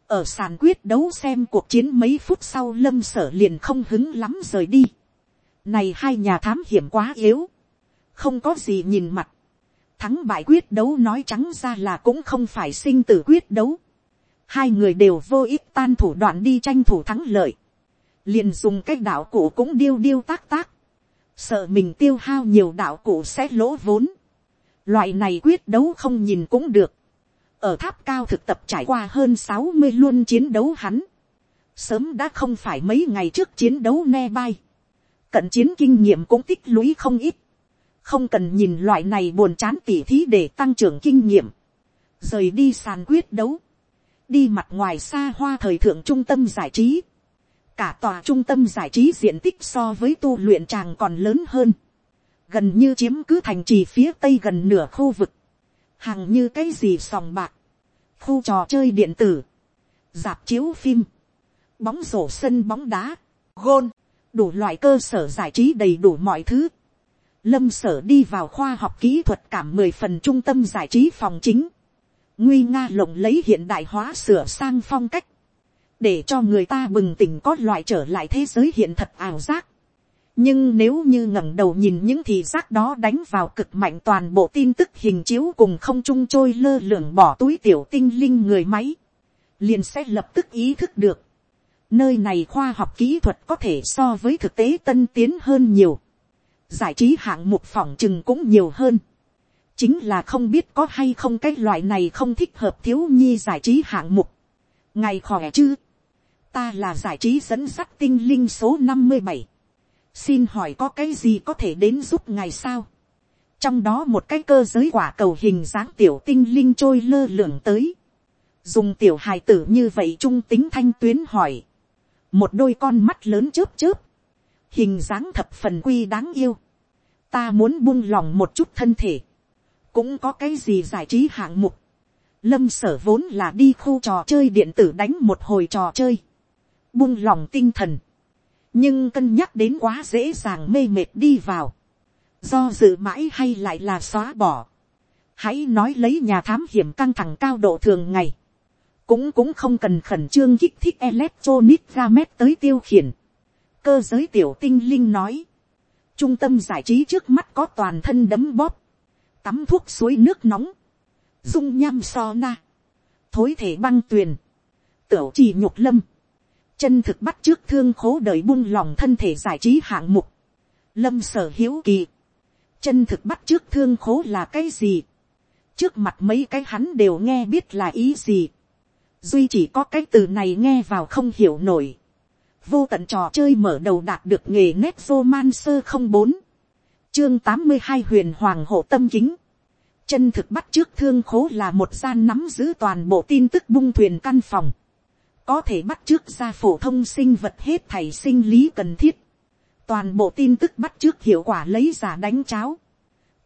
ở sàn quyết đấu xem cuộc chiến mấy phút sau lâm sở liền không hứng lắm rời đi. này hai nhà thám hiểm quá yếu, không có gì nhìn mặt, thắng bại quyết đấu nói trắng ra là cũng không phải sinh tử quyết đấu. hai người đều vô ích tan thủ đoạn đi tranh thủ thắng lợi, liền dùng cách đạo cụ cũng điêu điêu tác tác, sợ mình tiêu hao nhiều đạo cụ sẽ lỗ vốn. Loại này quyết đấu không nhìn cũng được. Ở tháp cao thực tập trải qua hơn sáu mươi luôn chiến đấu hắn. Sớm đã không phải mấy ngày trước chiến đấu ne bay. Cận chiến kinh nghiệm cũng tích lũy không ít. Không cần nhìn loại này buồn chán tỉ thí để tăng trưởng kinh nghiệm. Rời đi sàn quyết đấu. Đi mặt ngoài xa hoa thời thượng trung tâm giải trí. Cả tòa trung tâm giải trí diện tích so với tu luyện tràng còn lớn hơn, gần như chiếm cứ thành trì phía tây gần nửa khu vực, hàng như cái gì sòng bạc, khu trò chơi điện tử, dạp chiếu phim, bóng rổ sân bóng đá, gôn, đủ loại cơ sở giải trí đầy đủ mọi thứ. Lâm sở đi vào khoa học kỹ thuật cảm mười phần trung tâm giải trí phòng chính. Nguy nga lộng lấy hiện đại hóa sửa sang phong cách để cho người ta bừng tỉnh có loại trở lại thế giới hiện thật ảo giác. nhưng nếu như ngẩng đầu nhìn những thì giác đó đánh vào cực mạnh toàn bộ tin tức hình chiếu cùng không trung trôi lơ lửng bỏ túi tiểu tinh linh người máy, liền sẽ lập tức ý thức được. nơi này khoa học kỹ thuật có thể so với thực tế tân tiến hơn nhiều giải trí hạng mục phỏng chừng cũng nhiều hơn. chính là không biết có hay không cái loại này không thích hợp thiếu nhi giải trí hạng mục. ngày khỏe chứ, ta là giải trí dẫn sắt tinh linh số năm mươi bảy, xin hỏi có cái gì có thể đến giúp ngày sao, trong đó một cái cơ giới quả cầu hình dáng tiểu tinh linh trôi lơ lửng tới, dùng tiểu hài tử như vậy trung tính thanh tuyến hỏi, một đôi con mắt lớn chớp chớp, hình dáng thập phần quy đáng yêu, ta muốn buông lòng một chút thân thể, cũng có cái gì giải trí hạng mục, lâm sở vốn là đi khu trò chơi điện tử đánh một hồi trò chơi, buông lòng tinh thần, nhưng cân nhắc đến quá dễ dàng mê mệt đi vào, do dự mãi hay lại là xóa bỏ, hãy nói lấy nhà thám hiểm căng thẳng cao độ thường ngày, cũng cũng không cần khẩn trương kích thích electronic gamet tới tiêu khiển cơ giới tiểu tinh linh nói, trung tâm giải trí trước mắt có toàn thân đấm bóp, tắm thuốc suối nước nóng, dung nham so na, thối thể băng tuyền, tiểu trì nhục lâm, chân thực bắt trước thương khố đời buông lòng thân thể giải trí hạng mục, lâm sở hiếu kỳ, chân thực bắt trước thương khố là cái gì, trước mặt mấy cái hắn đều nghe biết là ý gì, duy chỉ có cái từ này nghe vào không hiểu nổi vô tận trò chơi mở đầu đạt được nghề nét man sơ không bốn, chương tám mươi hai huyền hoàng hộ tâm kính, chân thực bắt trước thương khố là một gian nắm giữ toàn bộ tin tức bung thuyền căn phòng, có thể bắt trước ra phổ thông sinh vật hết thảy sinh lý cần thiết, toàn bộ tin tức bắt trước hiệu quả lấy giả đánh cháo,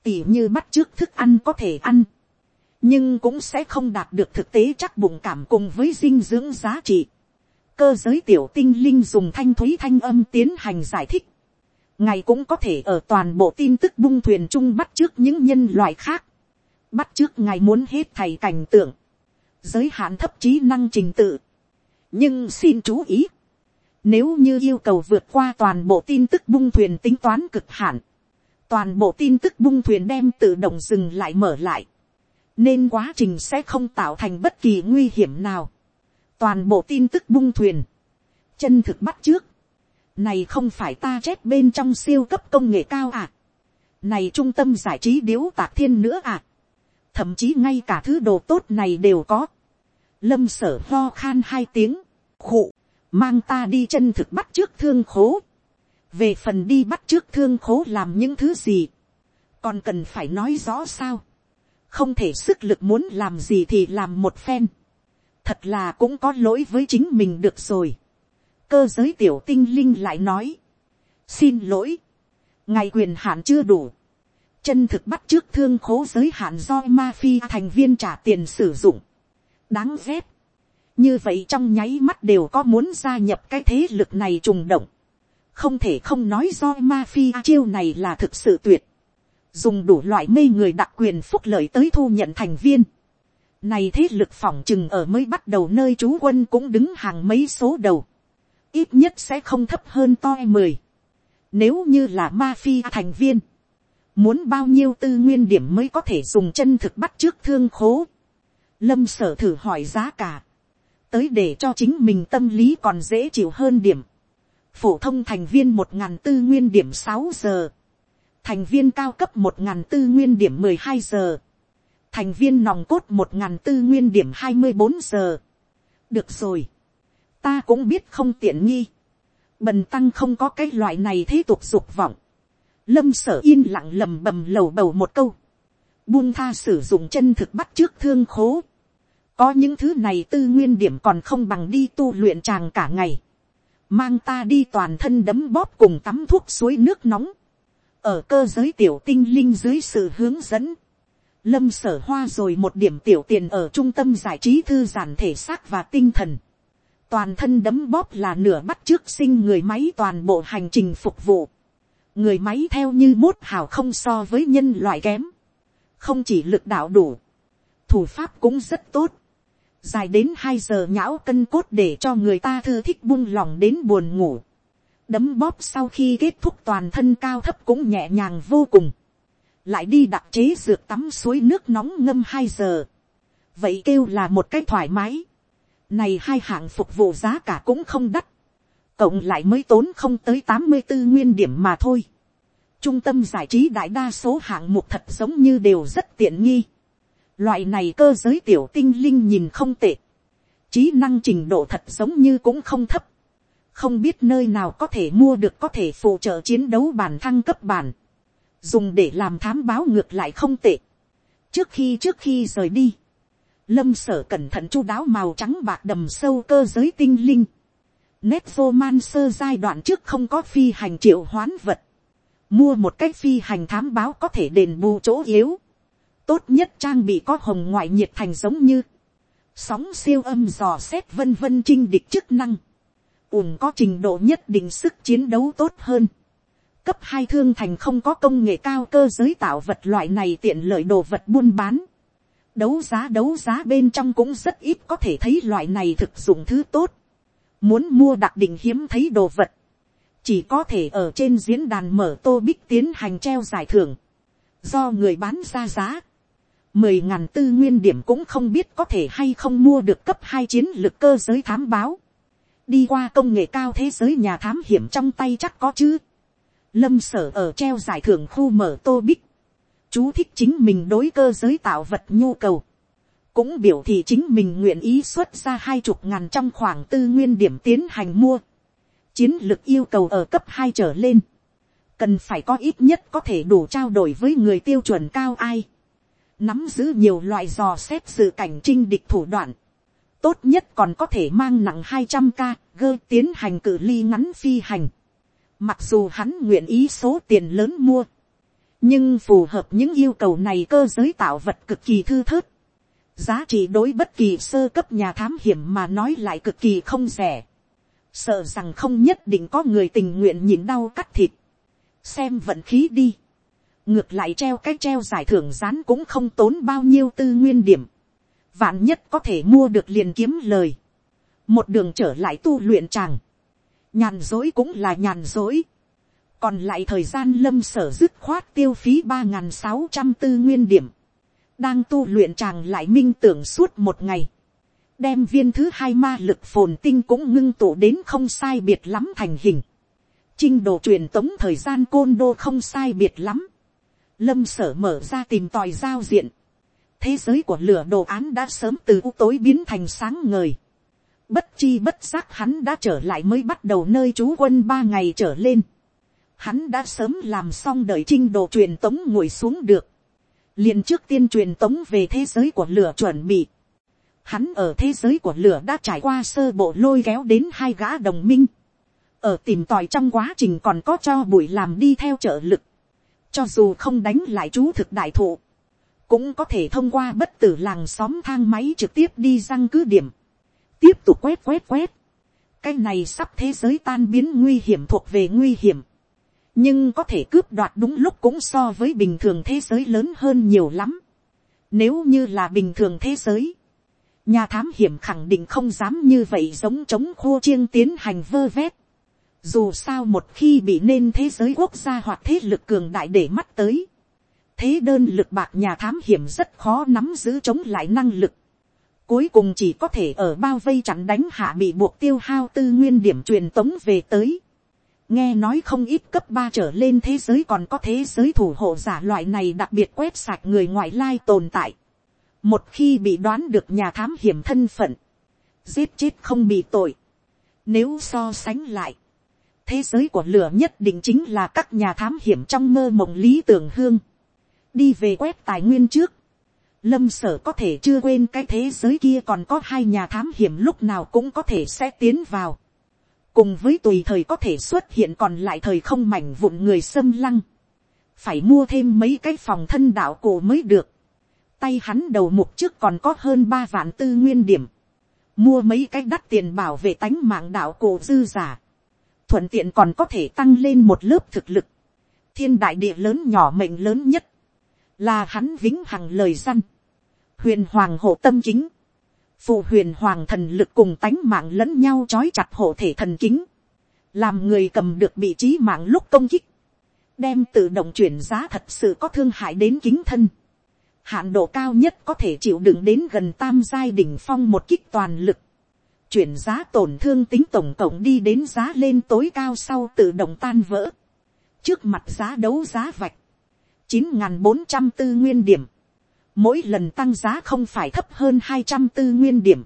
tỉ như bắt trước thức ăn có thể ăn, nhưng cũng sẽ không đạt được thực tế chắc bụng cảm cùng với dinh dưỡng giá trị cơ giới tiểu tinh linh dùng thanh thúy thanh âm tiến hành giải thích. ngài cũng có thể ở toàn bộ tin tức bung thuyền chung bắt trước những nhân loại khác. bắt trước ngài muốn hết thầy cảnh tượng. giới hạn thấp trí năng trình tự. nhưng xin chú ý. nếu như yêu cầu vượt qua toàn bộ tin tức bung thuyền tính toán cực hạn, toàn bộ tin tức bung thuyền đem tự động dừng lại mở lại nên quá trình sẽ không tạo thành bất kỳ nguy hiểm nào toàn bộ tin tức bung thuyền, chân thực bắt trước, này không phải ta chết bên trong siêu cấp công nghệ cao à. này trung tâm giải trí điếu tạc thiên nữa à. thậm chí ngay cả thứ đồ tốt này đều có. lâm sở ho khan hai tiếng, khụ, mang ta đi chân thực bắt trước thương khố. về phần đi bắt trước thương khố làm những thứ gì, còn cần phải nói rõ sao không thể sức lực muốn làm gì thì làm một phen thật là cũng có lỗi với chính mình được rồi. cơ giới tiểu tinh linh lại nói. xin lỗi. ngày quyền hạn chưa đủ. chân thực bắt trước thương khố giới hạn do phi thành viên trả tiền sử dụng. đáng ghét. như vậy trong nháy mắt đều có muốn gia nhập cái thế lực này trùng động. không thể không nói do phi chiêu này là thực sự tuyệt dùng đủ loại mê người đặc quyền phúc lợi tới thu nhận thành viên. Này thế lực phỏng chừng ở mới bắt đầu nơi trú quân cũng đứng hàng mấy số đầu. Ít nhất sẽ không thấp hơn toi mười. Nếu như là mafia thành viên. Muốn bao nhiêu tư nguyên điểm mới có thể dùng chân thực bắt trước thương khố. Lâm sở thử hỏi giá cả. Tới để cho chính mình tâm lý còn dễ chịu hơn điểm. Phổ thông thành viên một ngàn tư nguyên điểm sáu giờ thành viên cao cấp một ngàn tư nguyên điểm mười hai giờ, thành viên nòng cốt một ngàn tư nguyên điểm hai mươi bốn giờ. được rồi, ta cũng biết không tiện nghi, bần tăng không có cái loại này thế tục dục vọng, lâm sở yên lặng lầm bầm lầu bầu một câu, buông tha sử dụng chân thực bắt trước thương khố, có những thứ này tư nguyên điểm còn không bằng đi tu luyện tràng cả ngày, mang ta đi toàn thân đấm bóp cùng tắm thuốc suối nước nóng, ở cơ giới tiểu tinh linh dưới sự hướng dẫn, lâm sở hoa rồi một điểm tiểu tiền ở trung tâm giải trí thư giản thể xác và tinh thần. toàn thân đấm bóp là nửa bắt trước sinh người máy toàn bộ hành trình phục vụ. người máy theo như mốt hào không so với nhân loại kém. không chỉ lực đạo đủ, thủ pháp cũng rất tốt. dài đến hai giờ nhão cân cốt để cho người ta thư thích buông lòng đến buồn ngủ đấm bóp sau khi kết thúc toàn thân cao thấp cũng nhẹ nhàng vô cùng. Lại đi đặc chế dược tắm suối nước nóng ngâm hai giờ. Vậy kêu là một cái thoải mái. Này hai hạng phục vụ giá cả cũng không đắt. Cộng lại mới tốn không tới tám mươi bốn nguyên điểm mà thôi. Trung tâm giải trí đại đa số hạng mục thật giống như đều rất tiện nghi. Loại này cơ giới tiểu tinh linh nhìn không tệ. Trí năng trình độ thật giống như cũng không thấp. Không biết nơi nào có thể mua được có thể phụ trợ chiến đấu bản thăng cấp bản. Dùng để làm thám báo ngược lại không tệ. Trước khi trước khi rời đi. Lâm sở cẩn thận chu đáo màu trắng bạc đầm sâu cơ giới tinh linh. Nét vô man sơ giai đoạn trước không có phi hành triệu hoán vật. Mua một cách phi hành thám báo có thể đền bù chỗ yếu. Tốt nhất trang bị có hồng ngoại nhiệt thành giống như. Sóng siêu âm dò xét vân vân trinh địch chức năng. Ủng có trình độ nhất định sức chiến đấu tốt hơn. Cấp hai thương thành không có công nghệ cao cơ giới tạo vật loại này tiện lợi đồ vật buôn bán đấu giá đấu giá bên trong cũng rất ít có thể thấy loại này thực dụng thứ tốt. Muốn mua đặc định hiếm thấy đồ vật. Chỉ có thể ở trên diễn đàn mở tô bích tiến hành treo giải thưởng. Do người bán ra giá. Mười ngàn tư nguyên điểm cũng không biết có thể hay không mua được cấp hai chiến lược cơ giới thám báo. Đi qua công nghệ cao thế giới nhà thám hiểm trong tay chắc có chứ. Lâm sở ở treo giải thưởng khu mở tô bích. Chú thích chính mình đối cơ giới tạo vật nhu cầu, cũng biểu thị chính mình nguyện ý xuất ra hai chục ngàn trong khoảng tư nguyên điểm tiến hành mua, chiến lược yêu cầu ở cấp hai trở lên, cần phải có ít nhất có thể đủ trao đổi với người tiêu chuẩn cao ai, nắm giữ nhiều loại dò xét sự cảnh trinh địch thủ đoạn, tốt nhất còn có thể mang nặng hai trăm k gơ tiến hành cự ly ngắn phi hành, mặc dù hắn nguyện ý số tiền lớn mua, nhưng phù hợp những yêu cầu này cơ giới tạo vật cực kỳ thư thớt, giá trị đối bất kỳ sơ cấp nhà thám hiểm mà nói lại cực kỳ không rẻ, sợ rằng không nhất định có người tình nguyện nhịn đau cắt thịt, xem vận khí đi, ngược lại treo cái treo giải thưởng rán cũng không tốn bao nhiêu tư nguyên điểm, vạn nhất có thể mua được liền kiếm lời, một đường trở lại tu luyện chàng nhàn dối cũng là nhàn dối, còn lại thời gian lâm sở dứt khoát tiêu phí ba n g h n sáu trăm tư nguyên điểm, đang tu luyện chàng lại minh tưởng suốt một ngày, đem viên thứ hai ma lực phồn tinh cũng ngưng tụ đến không sai biệt lắm thành hình, trinh đồ truyền tống thời gian côn đô không sai biệt lắm, lâm sở mở ra tìm tòi giao diện, thế giới của lửa đồ án đã sớm từ u tối biến thành sáng ngời, bất chi bất giác hắn đã trở lại mới bắt đầu nơi trú quân ba ngày trở lên, hắn đã sớm làm xong đợi trinh đồ truyền tống ngồi xuống được, liền trước tiên truyền tống về thế giới của lửa chuẩn bị. Hắn ở thế giới của lửa đã trải qua sơ bộ lôi kéo đến hai gã đồng minh. Ở tìm tòi trong quá trình còn có cho bụi làm đi theo trợ lực. Cho dù không đánh lại chú thực đại thụ. Cũng có thể thông qua bất tử làng xóm thang máy trực tiếp đi răng cứ điểm. Tiếp tục quét quét quét. Cái này sắp thế giới tan biến nguy hiểm thuộc về nguy hiểm nhưng có thể cướp đoạt đúng lúc cũng so với bình thường thế giới lớn hơn nhiều lắm. Nếu như là bình thường thế giới, nhà thám hiểm khẳng định không dám như vậy giống chống khô chiêng tiến hành vơ vét. Dù sao một khi bị nên thế giới quốc gia hoặc thế lực cường đại để mắt tới. Thế đơn lực bạc nhà thám hiểm rất khó nắm giữ chống lại năng lực. Cuối cùng chỉ có thể ở bao vây chặn đánh hạ bị buộc tiêu hao tư nguyên điểm truyền tống về tới nghe nói không ít cấp ba trở lên thế giới còn có thế giới thủ hộ giả loại này đặc biệt quét sạch người ngoại lai tồn tại. một khi bị đoán được nhà thám hiểm thân phận, giết chết không bị tội. nếu so sánh lại, thế giới của lửa nhất định chính là các nhà thám hiểm trong mơ mộng lý tưởng hương. đi về quét tài nguyên trước, lâm sở có thể chưa quên cái thế giới kia còn có hai nhà thám hiểm lúc nào cũng có thể sẽ tiến vào. Cùng với tùy thời có thể xuất hiện còn lại thời không mảnh vụn người xâm lăng, phải mua thêm mấy cái phòng thân đạo cổ mới được, tay hắn đầu mục trước còn có hơn ba vạn tư nguyên điểm, mua mấy cái đắt tiền bảo vệ tánh mạng đạo cổ dư giả, thuận tiện còn có thể tăng lên một lớp thực lực, thiên đại địa lớn nhỏ mệnh lớn nhất, là hắn vĩnh hằng lời răn, huyền hoàng hộ tâm chính, phụ huyền hoàng thần lực cùng tánh mạng lẫn nhau trói chặt hộ thể thần kính, làm người cầm được vị trí mạng lúc công kích, đem tự động chuyển giá thật sự có thương hại đến kính thân, hạn độ cao nhất có thể chịu đựng đến gần tam giai đ ỉ n h phong một kích toàn lực, chuyển giá tổn thương tính tổng cộng đi đến giá lên tối cao sau tự động tan vỡ, trước mặt giá đấu giá vạch, chín n bốn trăm tư nguyên điểm, mỗi lần tăng giá không phải thấp hơn hai trăm tư nguyên điểm,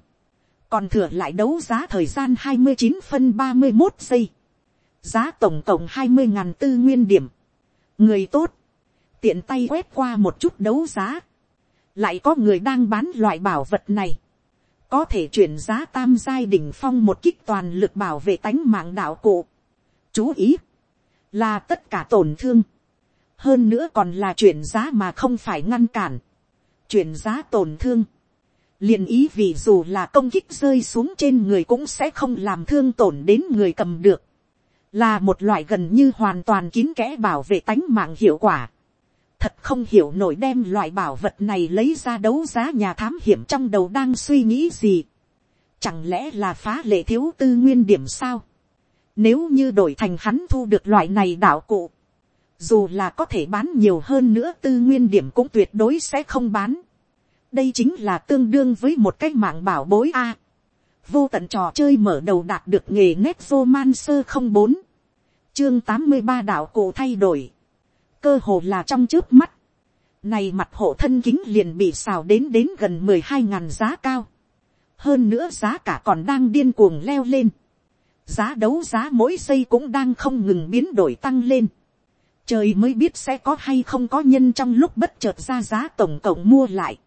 còn thừa lại đấu giá thời gian hai mươi chín phân ba mươi một giây, giá tổng cộng hai mươi ngàn tư nguyên điểm, người tốt, tiện tay quét qua một chút đấu giá, lại có người đang bán loại bảo vật này, có thể chuyển giá tam giai đ ỉ n h phong một kích toàn lực bảo vệ tánh mạng đạo cụ. Chú ý, là tất cả tổn thương, hơn nữa còn là chuyển giá mà không phải ngăn cản, chuyển giá tổn thương, liền ý vì dù là công kích rơi xuống trên người cũng sẽ không làm thương tổn đến người cầm được, là một loại gần như hoàn toàn kín kẽ bảo vệ tánh mạng hiệu quả thật không hiểu nổi đem loại bảo vật này lấy ra đấu giá nhà thám hiểm trong đầu đang suy nghĩ gì. Chẳng lẽ là phá lệ thiếu tư nguyên điểm sao? Nếu như đổi thành hắn thu được loại này đạo cụ. Dù là có thể bán nhiều hơn nữa tư nguyên điểm cũng tuyệt đối sẽ không bán. Đây chính là tương đương với một cái mạng bảo bối A. vô tận trò chơi mở đầu đạt được nghề nét vô man sơ không bốn. Chương tám mươi ba đạo cụ thay đổi. Cơ hồ là trong trước mắt, này mặt hộ thân kính liền bị xào đến đến gần mười hai ngàn giá cao, hơn nữa giá cả còn đang điên cuồng leo lên, giá đấu giá mỗi giây cũng đang không ngừng biến đổi tăng lên, trời mới biết sẽ có hay không có nhân trong lúc bất chợt ra giá tổng cộng mua lại,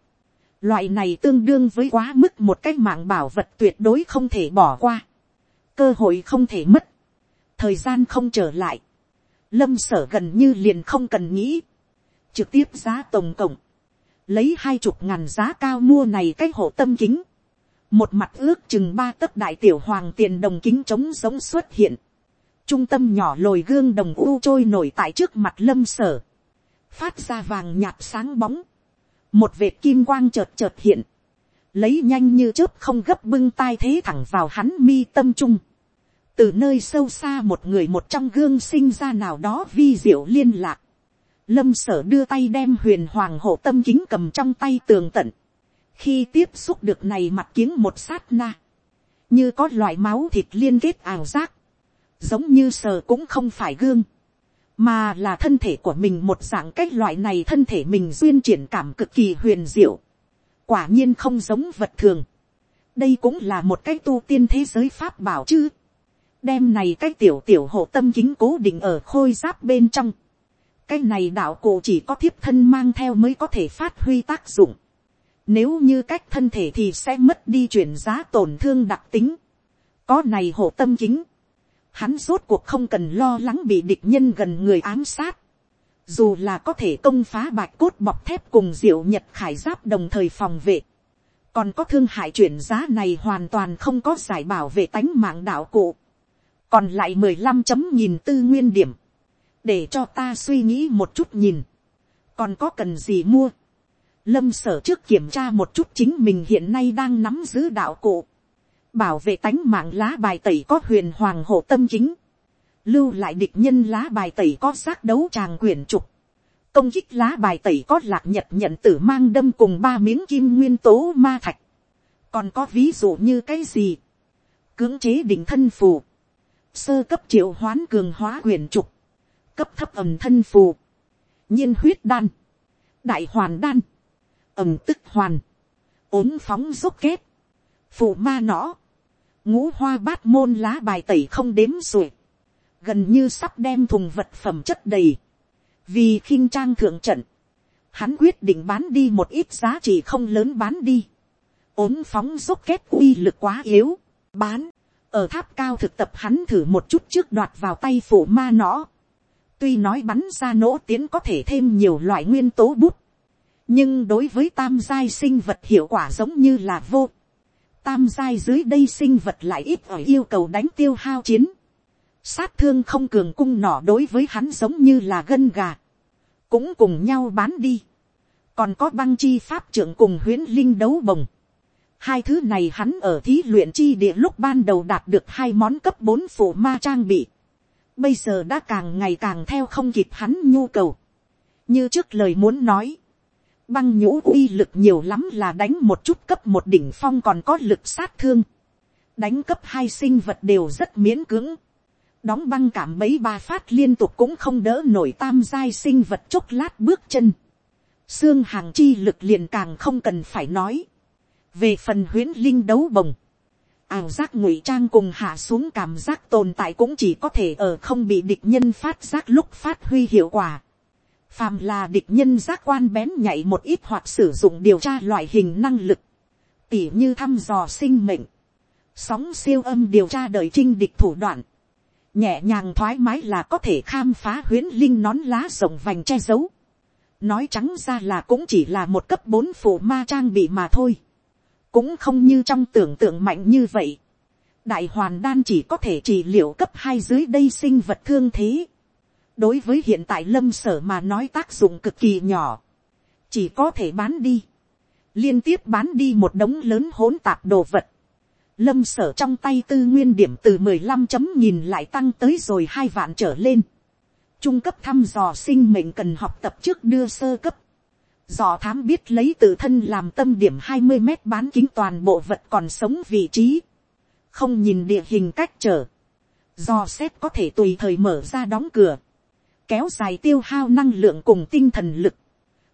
loại này tương đương với quá mức một cái mạng bảo vật tuyệt đối không thể bỏ qua, cơ hội không thể mất, thời gian không trở lại, lâm sở gần như liền không cần nghĩ, trực tiếp giá tổng cộng, lấy hai chục ngàn giá cao mua này cái hộ tâm kính, một mặt ước chừng ba tấc đại tiểu hoàng tiền đồng kính trống giống xuất hiện, trung tâm nhỏ lồi gương đồng u trôi nổi tại trước mặt lâm sở, phát ra vàng nhạt sáng bóng, một vệt kim quang chợt chợt hiện, lấy nhanh như chớp không gấp bưng tai thế thẳng vào hắn mi tâm trung, từ nơi sâu xa một người một trong gương sinh ra nào đó vi diệu liên lạc. Lâm sở đưa tay đem huyền hoàng hộ tâm kính cầm trong tay tường tận. Khi tiếp xúc được này mặt kiếng một sát na. Như có loại máu thịt liên kết ảo giác. Giống như sờ cũng không phải gương. Mà là thân thể của mình một dạng cách loại này thân thể mình duyên triển cảm cực kỳ huyền diệu. Quả nhiên không giống vật thường. Đây cũng là một cái tu tiên thế giới pháp bảo chứ đem này cái tiểu tiểu hộ tâm kính cố định ở khôi giáp bên trong. cái này đạo cụ chỉ có thiếp thân mang theo mới có thể phát huy tác dụng. nếu như cách thân thể thì sẽ mất đi chuyển giá tổn thương đặc tính. có này hộ tâm kính hắn rốt cuộc không cần lo lắng bị địch nhân gần người ám sát. dù là có thể công phá bạch cốt bọc thép cùng diệu nhật khải giáp đồng thời phòng vệ. Còn có thương hại chuyển giá này hoàn toàn không có giải bảo vệ tánh mạng đạo cụ. Còn lại mười lăm chấm nhìn tư nguyên điểm, để cho ta suy nghĩ một chút nhìn, còn có cần gì mua. Lâm sở trước kiểm tra một chút chính mình hiện nay đang nắm giữ đạo cụ, bảo vệ tánh mạng lá bài tẩy có huyền hoàng hộ tâm chính, lưu lại địch nhân lá bài tẩy có xác đấu tràng quyển trục, công kích lá bài tẩy có lạc nhật nhận tử mang đâm cùng ba miếng kim nguyên tố ma thạch, còn có ví dụ như cái gì, cưỡng chế định thân phù, sơ cấp triệu hoán cường hóa quyền trục, cấp thấp ẩm thân phù, nhiên huyết đan, đại hoàn đan, ẩm tức hoàn, ốm phóng dốc kết, phụ ma nõ, ngũ hoa bát môn lá bài tẩy không đếm xuể, gần như sắp đem thùng vật phẩm chất đầy, vì khinh trang thượng trận, hắn quyết định bán đi một ít giá trị không lớn bán đi, ốm phóng dốc kết uy lực quá yếu, bán, ở tháp cao thực tập hắn thử một chút trước đoạt vào tay phủ ma nó tuy nói bắn ra nỗ tiến có thể thêm nhiều loại nguyên tố bút. nhưng đối với tam giai sinh vật hiệu quả giống như là vô tam giai dưới đây sinh vật lại ít ở yêu cầu đánh tiêu hao chiến. sát thương không cường cung nỏ đối với hắn giống như là gân gà. cũng cùng nhau bán đi. còn có băng chi pháp trưởng cùng huyễn linh đấu bồng Hai thứ này hắn ở thí luyện chi địa lúc ban đầu đạt được hai món cấp bốn phủ ma trang bị. Bây giờ đã càng ngày càng theo không kịp hắn nhu cầu. Như trước lời muốn nói. Băng nhũ uy lực nhiều lắm là đánh một chút cấp một đỉnh phong còn có lực sát thương. Đánh cấp hai sinh vật đều rất miễn cưỡng. đóng băng cảm mấy ba phát liên tục cũng không đỡ nổi tam giai sinh vật chốc lát bước chân. xương hàng chi lực liền càng không cần phải nói. về phần huyễn linh đấu bồng, ảo giác ngụy trang cùng hạ xuống cảm giác tồn tại cũng chỉ có thể ở không bị địch nhân phát giác lúc phát huy hiệu quả phàm là địch nhân giác quan bén nhảy một ít hoặc sử dụng điều tra loại hình năng lực, tỉ như thăm dò sinh mệnh, sóng siêu âm điều tra đời trinh địch thủ đoạn, nhẹ nhàng thoải mái là có thể khám phá huyễn linh nón lá rộng vành che giấu. nói trắng ra là cũng chỉ là một cấp bốn phụ ma trang bị mà thôi. cũng không như trong tưởng tượng mạnh như vậy. đại hoàn đan chỉ có thể trị liệu cấp hai dưới đây sinh vật thương thế đối với hiện tại lâm sở mà nói tác dụng cực kỳ nhỏ. chỉ có thể bán đi. liên tiếp bán đi một đống lớn hỗn tạp đồ vật lâm sở trong tay tư nguyên điểm từ mười lăm chấm nhìn lại tăng tới rồi hai vạn trở lên. Trung cấp thăm dò sinh mệnh cần học tập trước đưa sơ cấp. Dò thám biết lấy tự thân làm tâm điểm hai mươi mét bán kính toàn bộ vật còn sống vị trí. Không nhìn địa hình cách trở. Dò xét có thể tùy thời mở ra đóng cửa. Kéo dài tiêu hao năng lượng cùng tinh thần lực.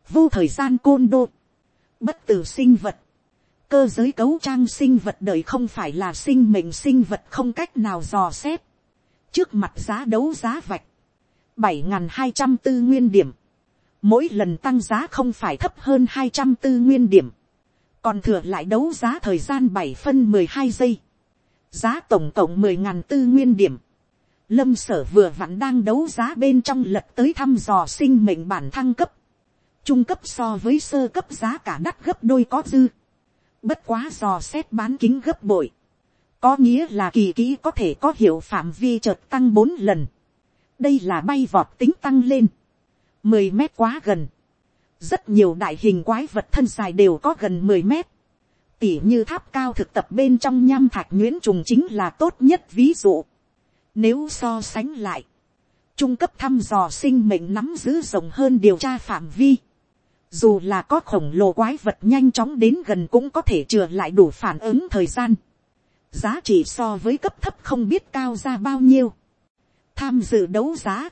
Vô thời gian côn đô. Bất tử sinh vật cơ giới cấu trang sinh vật đời không phải là sinh mệnh sinh vật không cách nào dò xét. Trước mặt giá đấu giá vạch. bảy hai trăm tư nguyên điểm. Mỗi lần tăng giá không phải thấp hơn hai trăm tư nguyên điểm. Còn thừa lại đấu giá thời gian bảy phân mười hai giây. Giá tổng cộng mười ngàn tư nguyên điểm. Lâm sở vừa vặn đang đấu giá bên trong lật tới thăm dò sinh mệnh bản thăng cấp. Trung cấp so với sơ cấp giá cả đắt gấp đôi có dư Bất quá dò xét bán kính gấp bội. Có nghĩa là kỳ kỹ có thể có hiệu phạm vi chợt tăng bốn lần. Đây là bay vọt tính tăng lên. mười mét quá gần. Rất nhiều đại hình quái vật thân dài đều có gần mười mét. Tỉ như tháp cao thực tập bên trong nham thạch nguyễn trùng chính là tốt nhất ví dụ. Nếu so sánh lại. Trung cấp thăm dò sinh mệnh nắm giữ rộng hơn điều tra phạm vi dù là có khổng lồ quái vật nhanh chóng đến gần cũng có thể chừa lại đủ phản ứng thời gian. giá trị so với cấp thấp không biết cao ra bao nhiêu. tham dự đấu giá.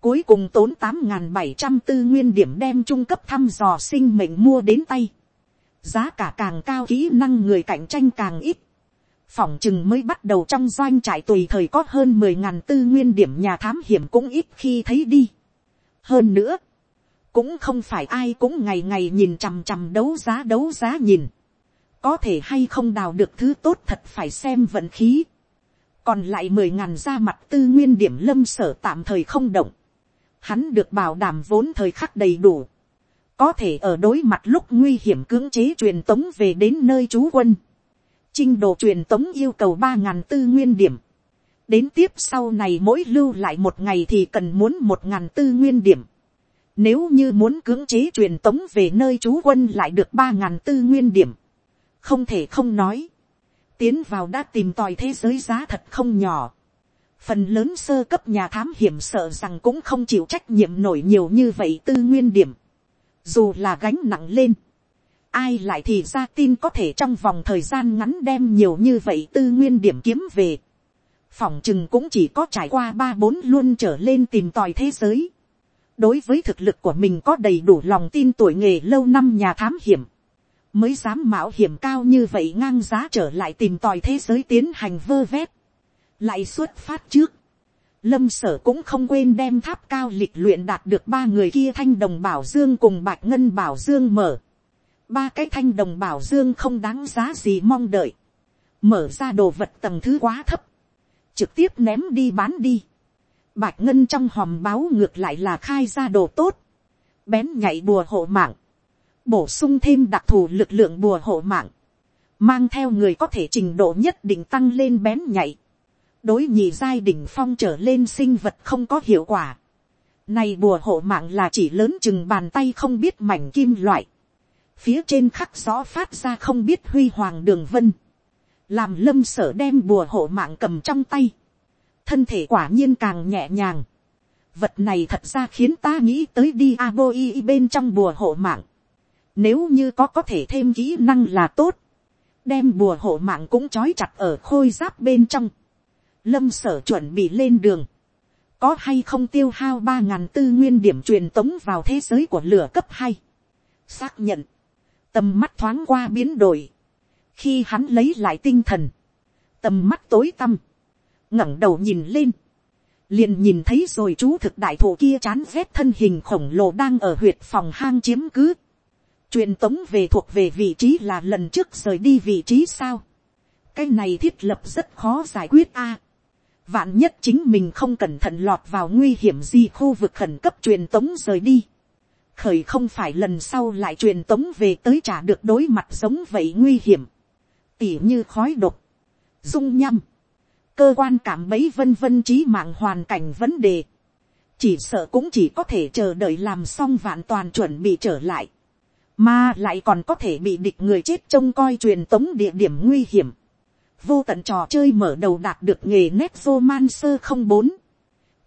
cuối cùng tốn tám bảy trăm tư nguyên điểm đem trung cấp thăm dò sinh mệnh mua đến tay. giá cả càng cao kỹ năng người cạnh tranh càng ít phỏng chừng mới bắt đầu trong doanh trại tùy thời có hơn mười ngàn tư nguyên điểm nhà thám hiểm cũng ít khi thấy đi. hơn nữa, cũng không phải ai cũng ngày ngày nhìn chằm chằm đấu giá đấu giá nhìn, có thể hay không đào được thứ tốt thật phải xem vận khí, còn lại mười ngàn ra mặt tư nguyên điểm lâm sở tạm thời không động, hắn được bảo đảm vốn thời khắc đầy đủ, có thể ở đối mặt lúc nguy hiểm cưỡng chế truyền tống về đến nơi trú quân, trinh đồ truyền tống yêu cầu ba ngàn tư nguyên điểm, đến tiếp sau này mỗi lưu lại một ngày thì cần muốn một ngàn tư nguyên điểm, nếu như muốn cưỡng chế truyền tống về nơi trú quân lại được ba ngàn tư nguyên điểm. Không thể không nói. Tiến vào đã tìm tòi thế giới giá thật không nhỏ. Phần lớn sơ cấp nhà thám hiểm sợ rằng cũng không chịu trách nhiệm nổi nhiều như vậy tư nguyên điểm. Dù là gánh nặng lên. Ai lại thì ra tin có thể trong vòng thời gian ngắn đem nhiều như vậy tư nguyên điểm kiếm về. Phỏng chừng cũng chỉ có trải qua ba bốn luôn trở lên tìm tòi thế giới. Đối với thực lực của mình có đầy đủ lòng tin tuổi nghề lâu năm nhà thám hiểm, mới dám mạo hiểm cao như vậy ngang giá trở lại tìm tòi thế giới tiến hành vơ vét, lại xuất phát trước, lâm sở cũng không quên đem tháp cao lịch luyện đạt được ba người kia thanh đồng bảo dương cùng bạch ngân bảo dương mở, ba cái thanh đồng bảo dương không đáng giá gì mong đợi, mở ra đồ vật tầng thứ quá thấp, trực tiếp ném đi bán đi, Bạch ngân trong hòm báo ngược lại là khai ra đồ tốt. Bén nhảy bùa hộ mạng. Bổ sung thêm đặc thù lực lượng bùa hộ mạng. Mang theo người có thể trình độ nhất định tăng lên bén nhảy. Đối nhị giai đỉnh phong trở lên sinh vật không có hiệu quả. Này bùa hộ mạng là chỉ lớn chừng bàn tay không biết mảnh kim loại. Phía trên khắc rõ phát ra không biết huy hoàng đường vân. Làm lâm sở đem bùa hộ mạng cầm trong tay thân thể quả nhiên càng nhẹ nhàng. Vật này thật ra khiến ta nghĩ tới đi Aboi bên trong bùa hộ mạng. Nếu như có có thể thêm kỹ năng là tốt. Đem bùa hộ mạng cũng trói chặt ở khôi giáp bên trong. lâm sở chuẩn bị lên đường, có hay không tiêu hao ba ngàn tư nguyên điểm truyền tống vào thế giới của lửa cấp hai, xác nhận, tầm mắt thoáng qua biến đổi, khi hắn lấy lại tinh thần, tầm mắt tối tăm, ngẩng đầu nhìn lên, liền nhìn thấy rồi chú thực đại thụ kia chán rét thân hình khổng lồ đang ở huyệt phòng hang chiếm cứ. truyền tống về thuộc về vị trí là lần trước rời đi vị trí sao. cái này thiết lập rất khó giải quyết a. vạn nhất chính mình không cẩn thận lọt vào nguy hiểm gì khu vực khẩn cấp truyền tống rời đi khởi không phải lần sau lại truyền tống về tới trả được đối mặt giống vậy nguy hiểm. tỉ như khói độc, dung nhăm cơ quan cảm bấy vân vân trí mạng hoàn cảnh vấn đề, chỉ sợ cũng chỉ có thể chờ đợi làm xong vạn toàn chuẩn bị trở lại, mà lại còn có thể bị địch người chết trông coi truyền tống địa điểm nguy hiểm, vô tận trò chơi mở đầu đạt được nghề nét vô man sơ không bốn,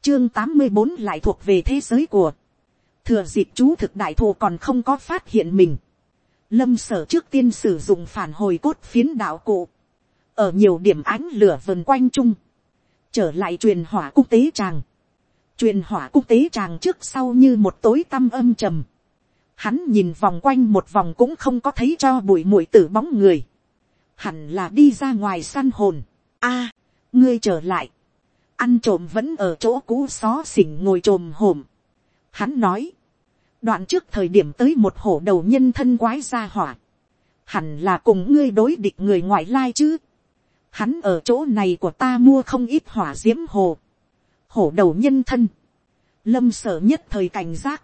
chương tám mươi bốn lại thuộc về thế giới của, thừa dịp chú thực đại thù còn không có phát hiện mình, lâm sở trước tiên sử dụng phản hồi cốt phiến đạo cụ, ở nhiều điểm ánh lửa vần quanh chung, trở lại truyền hỏa quốc tế tràng, truyền hỏa quốc tế tràng trước sau như một tối tăm âm trầm, hắn nhìn vòng quanh một vòng cũng không có thấy cho bụi mũi tử bóng người, hẳn là đi ra ngoài săn hồn, a, ngươi trở lại, ăn trộm vẫn ở chỗ cũ xó xỉnh ngồi trồm hổm, hắn nói, đoạn trước thời điểm tới một hổ đầu nhân thân quái ra hỏa, hẳn là cùng ngươi đối địch người ngoại lai chứ, hắn ở chỗ này của ta mua không ít hỏa d i ễ m hồ, hổ đầu nhân thân, lâm sở nhất thời cảnh giác,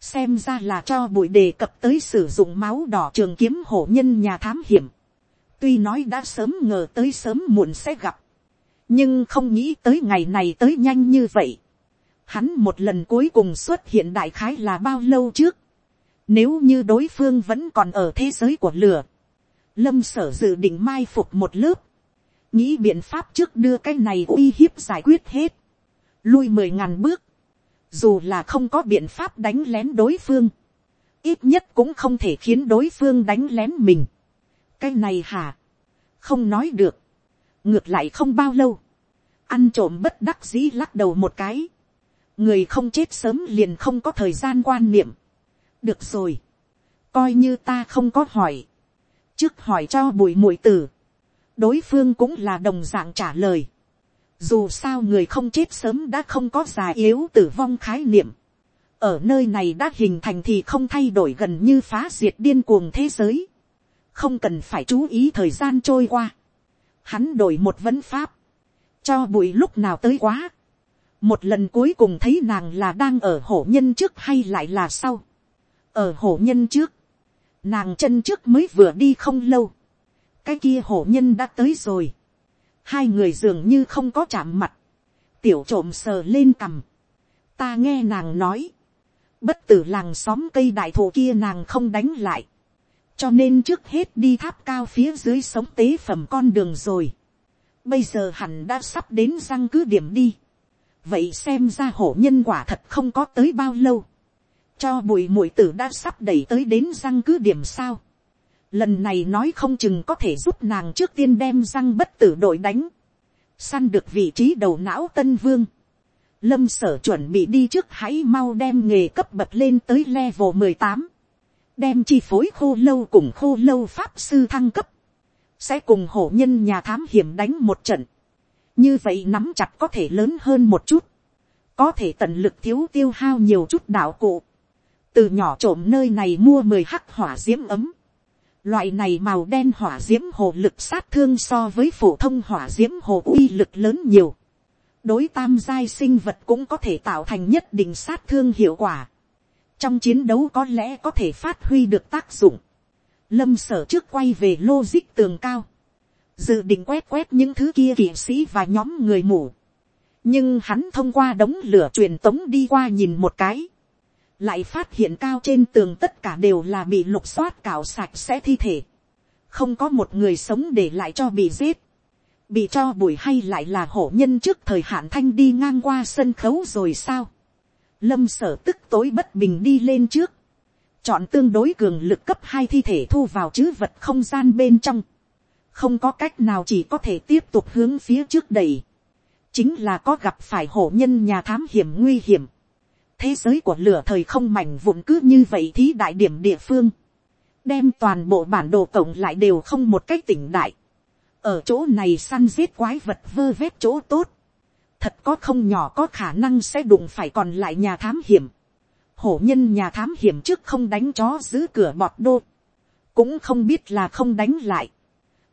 xem ra là cho buổi đề cập tới sử dụng máu đỏ trường kiếm hổ nhân nhà thám hiểm, tuy nói đã sớm ngờ tới sớm muộn sẽ gặp, nhưng không nghĩ tới ngày này tới nhanh như vậy. Hắn một lần cuối cùng xuất hiện đại khái là bao lâu trước, nếu như đối phương vẫn còn ở thế giới của lửa, lâm sở dự định mai phục một lớp, nghĩ biện pháp trước đưa cái này uy hiếp giải quyết hết, lui mười ngàn bước, dù là không có biện pháp đánh lén đối phương, ít nhất cũng không thể khiến đối phương đánh lén mình. cái này hả, không nói được, ngược lại không bao lâu, ăn trộm bất đắc dĩ lắc đầu một cái, người không chết sớm liền không có thời gian quan niệm, được rồi, coi như ta không có hỏi, trước hỏi cho bùi mùi tử, đối phương cũng là đồng dạng trả lời. Dù sao người không chết sớm đã không có già yếu tử vong khái niệm. Ở nơi này đã hình thành thì không thay đổi gần như phá diệt điên cuồng thế giới. Không cần phải chú ý thời gian trôi qua. Hắn đổi một vấn pháp. Cho bùi lúc nào tới quá. Một lần cuối cùng thấy nàng là đang ở hổ nhân trước hay lại là sau. Ở hổ nhân trước. Nàng chân trước mới vừa đi không lâu cái kia hổ nhân đã tới rồi. hai người dường như không có chạm mặt. tiểu trộm sờ lên cằm. ta nghe nàng nói. bất tử làng xóm cây đại thụ kia nàng không đánh lại. cho nên trước hết đi tháp cao phía dưới sống tế phẩm con đường rồi. bây giờ hẳn đã sắp đến răng cứ điểm đi vậy xem ra hổ nhân quả thật không có tới bao lâu. cho bùi mũi tử đã sắp đẩy tới đến răng cứ điểm sao lần này nói không chừng có thể giúp nàng trước tiên đem răng bất tử đội đánh, săn được vị trí đầu não tân vương. Lâm sở chuẩn bị đi trước hãy mau đem nghề cấp bật lên tới level mười tám đem chi phối khô lâu cùng khô lâu pháp sư thăng cấp, sẽ cùng hổ nhân nhà thám hiểm đánh một trận như vậy nắm chặt có thể lớn hơn một chút, có thể tận lực thiếu tiêu hao nhiều chút đạo cụ, từ nhỏ trộm nơi này mua mười hắc hỏa d i ễ m ấm, Loại này màu đen hỏa diễm hồ lực sát thương so với phổ thông hỏa diễm hồ uy lực lớn nhiều. Đối tam giai sinh vật cũng có thể tạo thành nhất định sát thương hiệu quả. Trong chiến đấu có lẽ có thể phát huy được tác dụng. Lâm sở trước quay về logic tường cao. Dự định quét quét những thứ kia kỵ sĩ và nhóm người mù. Nhưng hắn thông qua đống lửa truyền tống đi qua nhìn một cái. Lại phát hiện cao trên tường tất cả đều là bị lục xoát cào sạch sẽ thi thể, không có một người sống để lại cho bị giết, bị cho bùi hay lại là hổ nhân trước thời hạn thanh đi ngang qua sân khấu rồi sao, lâm sở tức tối bất bình đi lên trước, chọn tương đối cường lực cấp hai thi thể thu vào chữ vật không gian bên trong, không có cách nào chỉ có thể tiếp tục hướng phía trước đầy chính là có gặp phải hổ nhân nhà thám hiểm nguy hiểm. thế giới của lửa thời không mảnh vụn cứ như vậy thí đại điểm địa phương, đem toàn bộ bản đồ cộng lại đều không một cách tỉnh đại. ở chỗ này săn giết quái vật vơ vét chỗ tốt, thật có không nhỏ có khả năng sẽ đụng phải còn lại nhà thám hiểm. hổ nhân nhà thám hiểm trước không đánh chó giữ cửa bọt đô, cũng không biết là không đánh lại,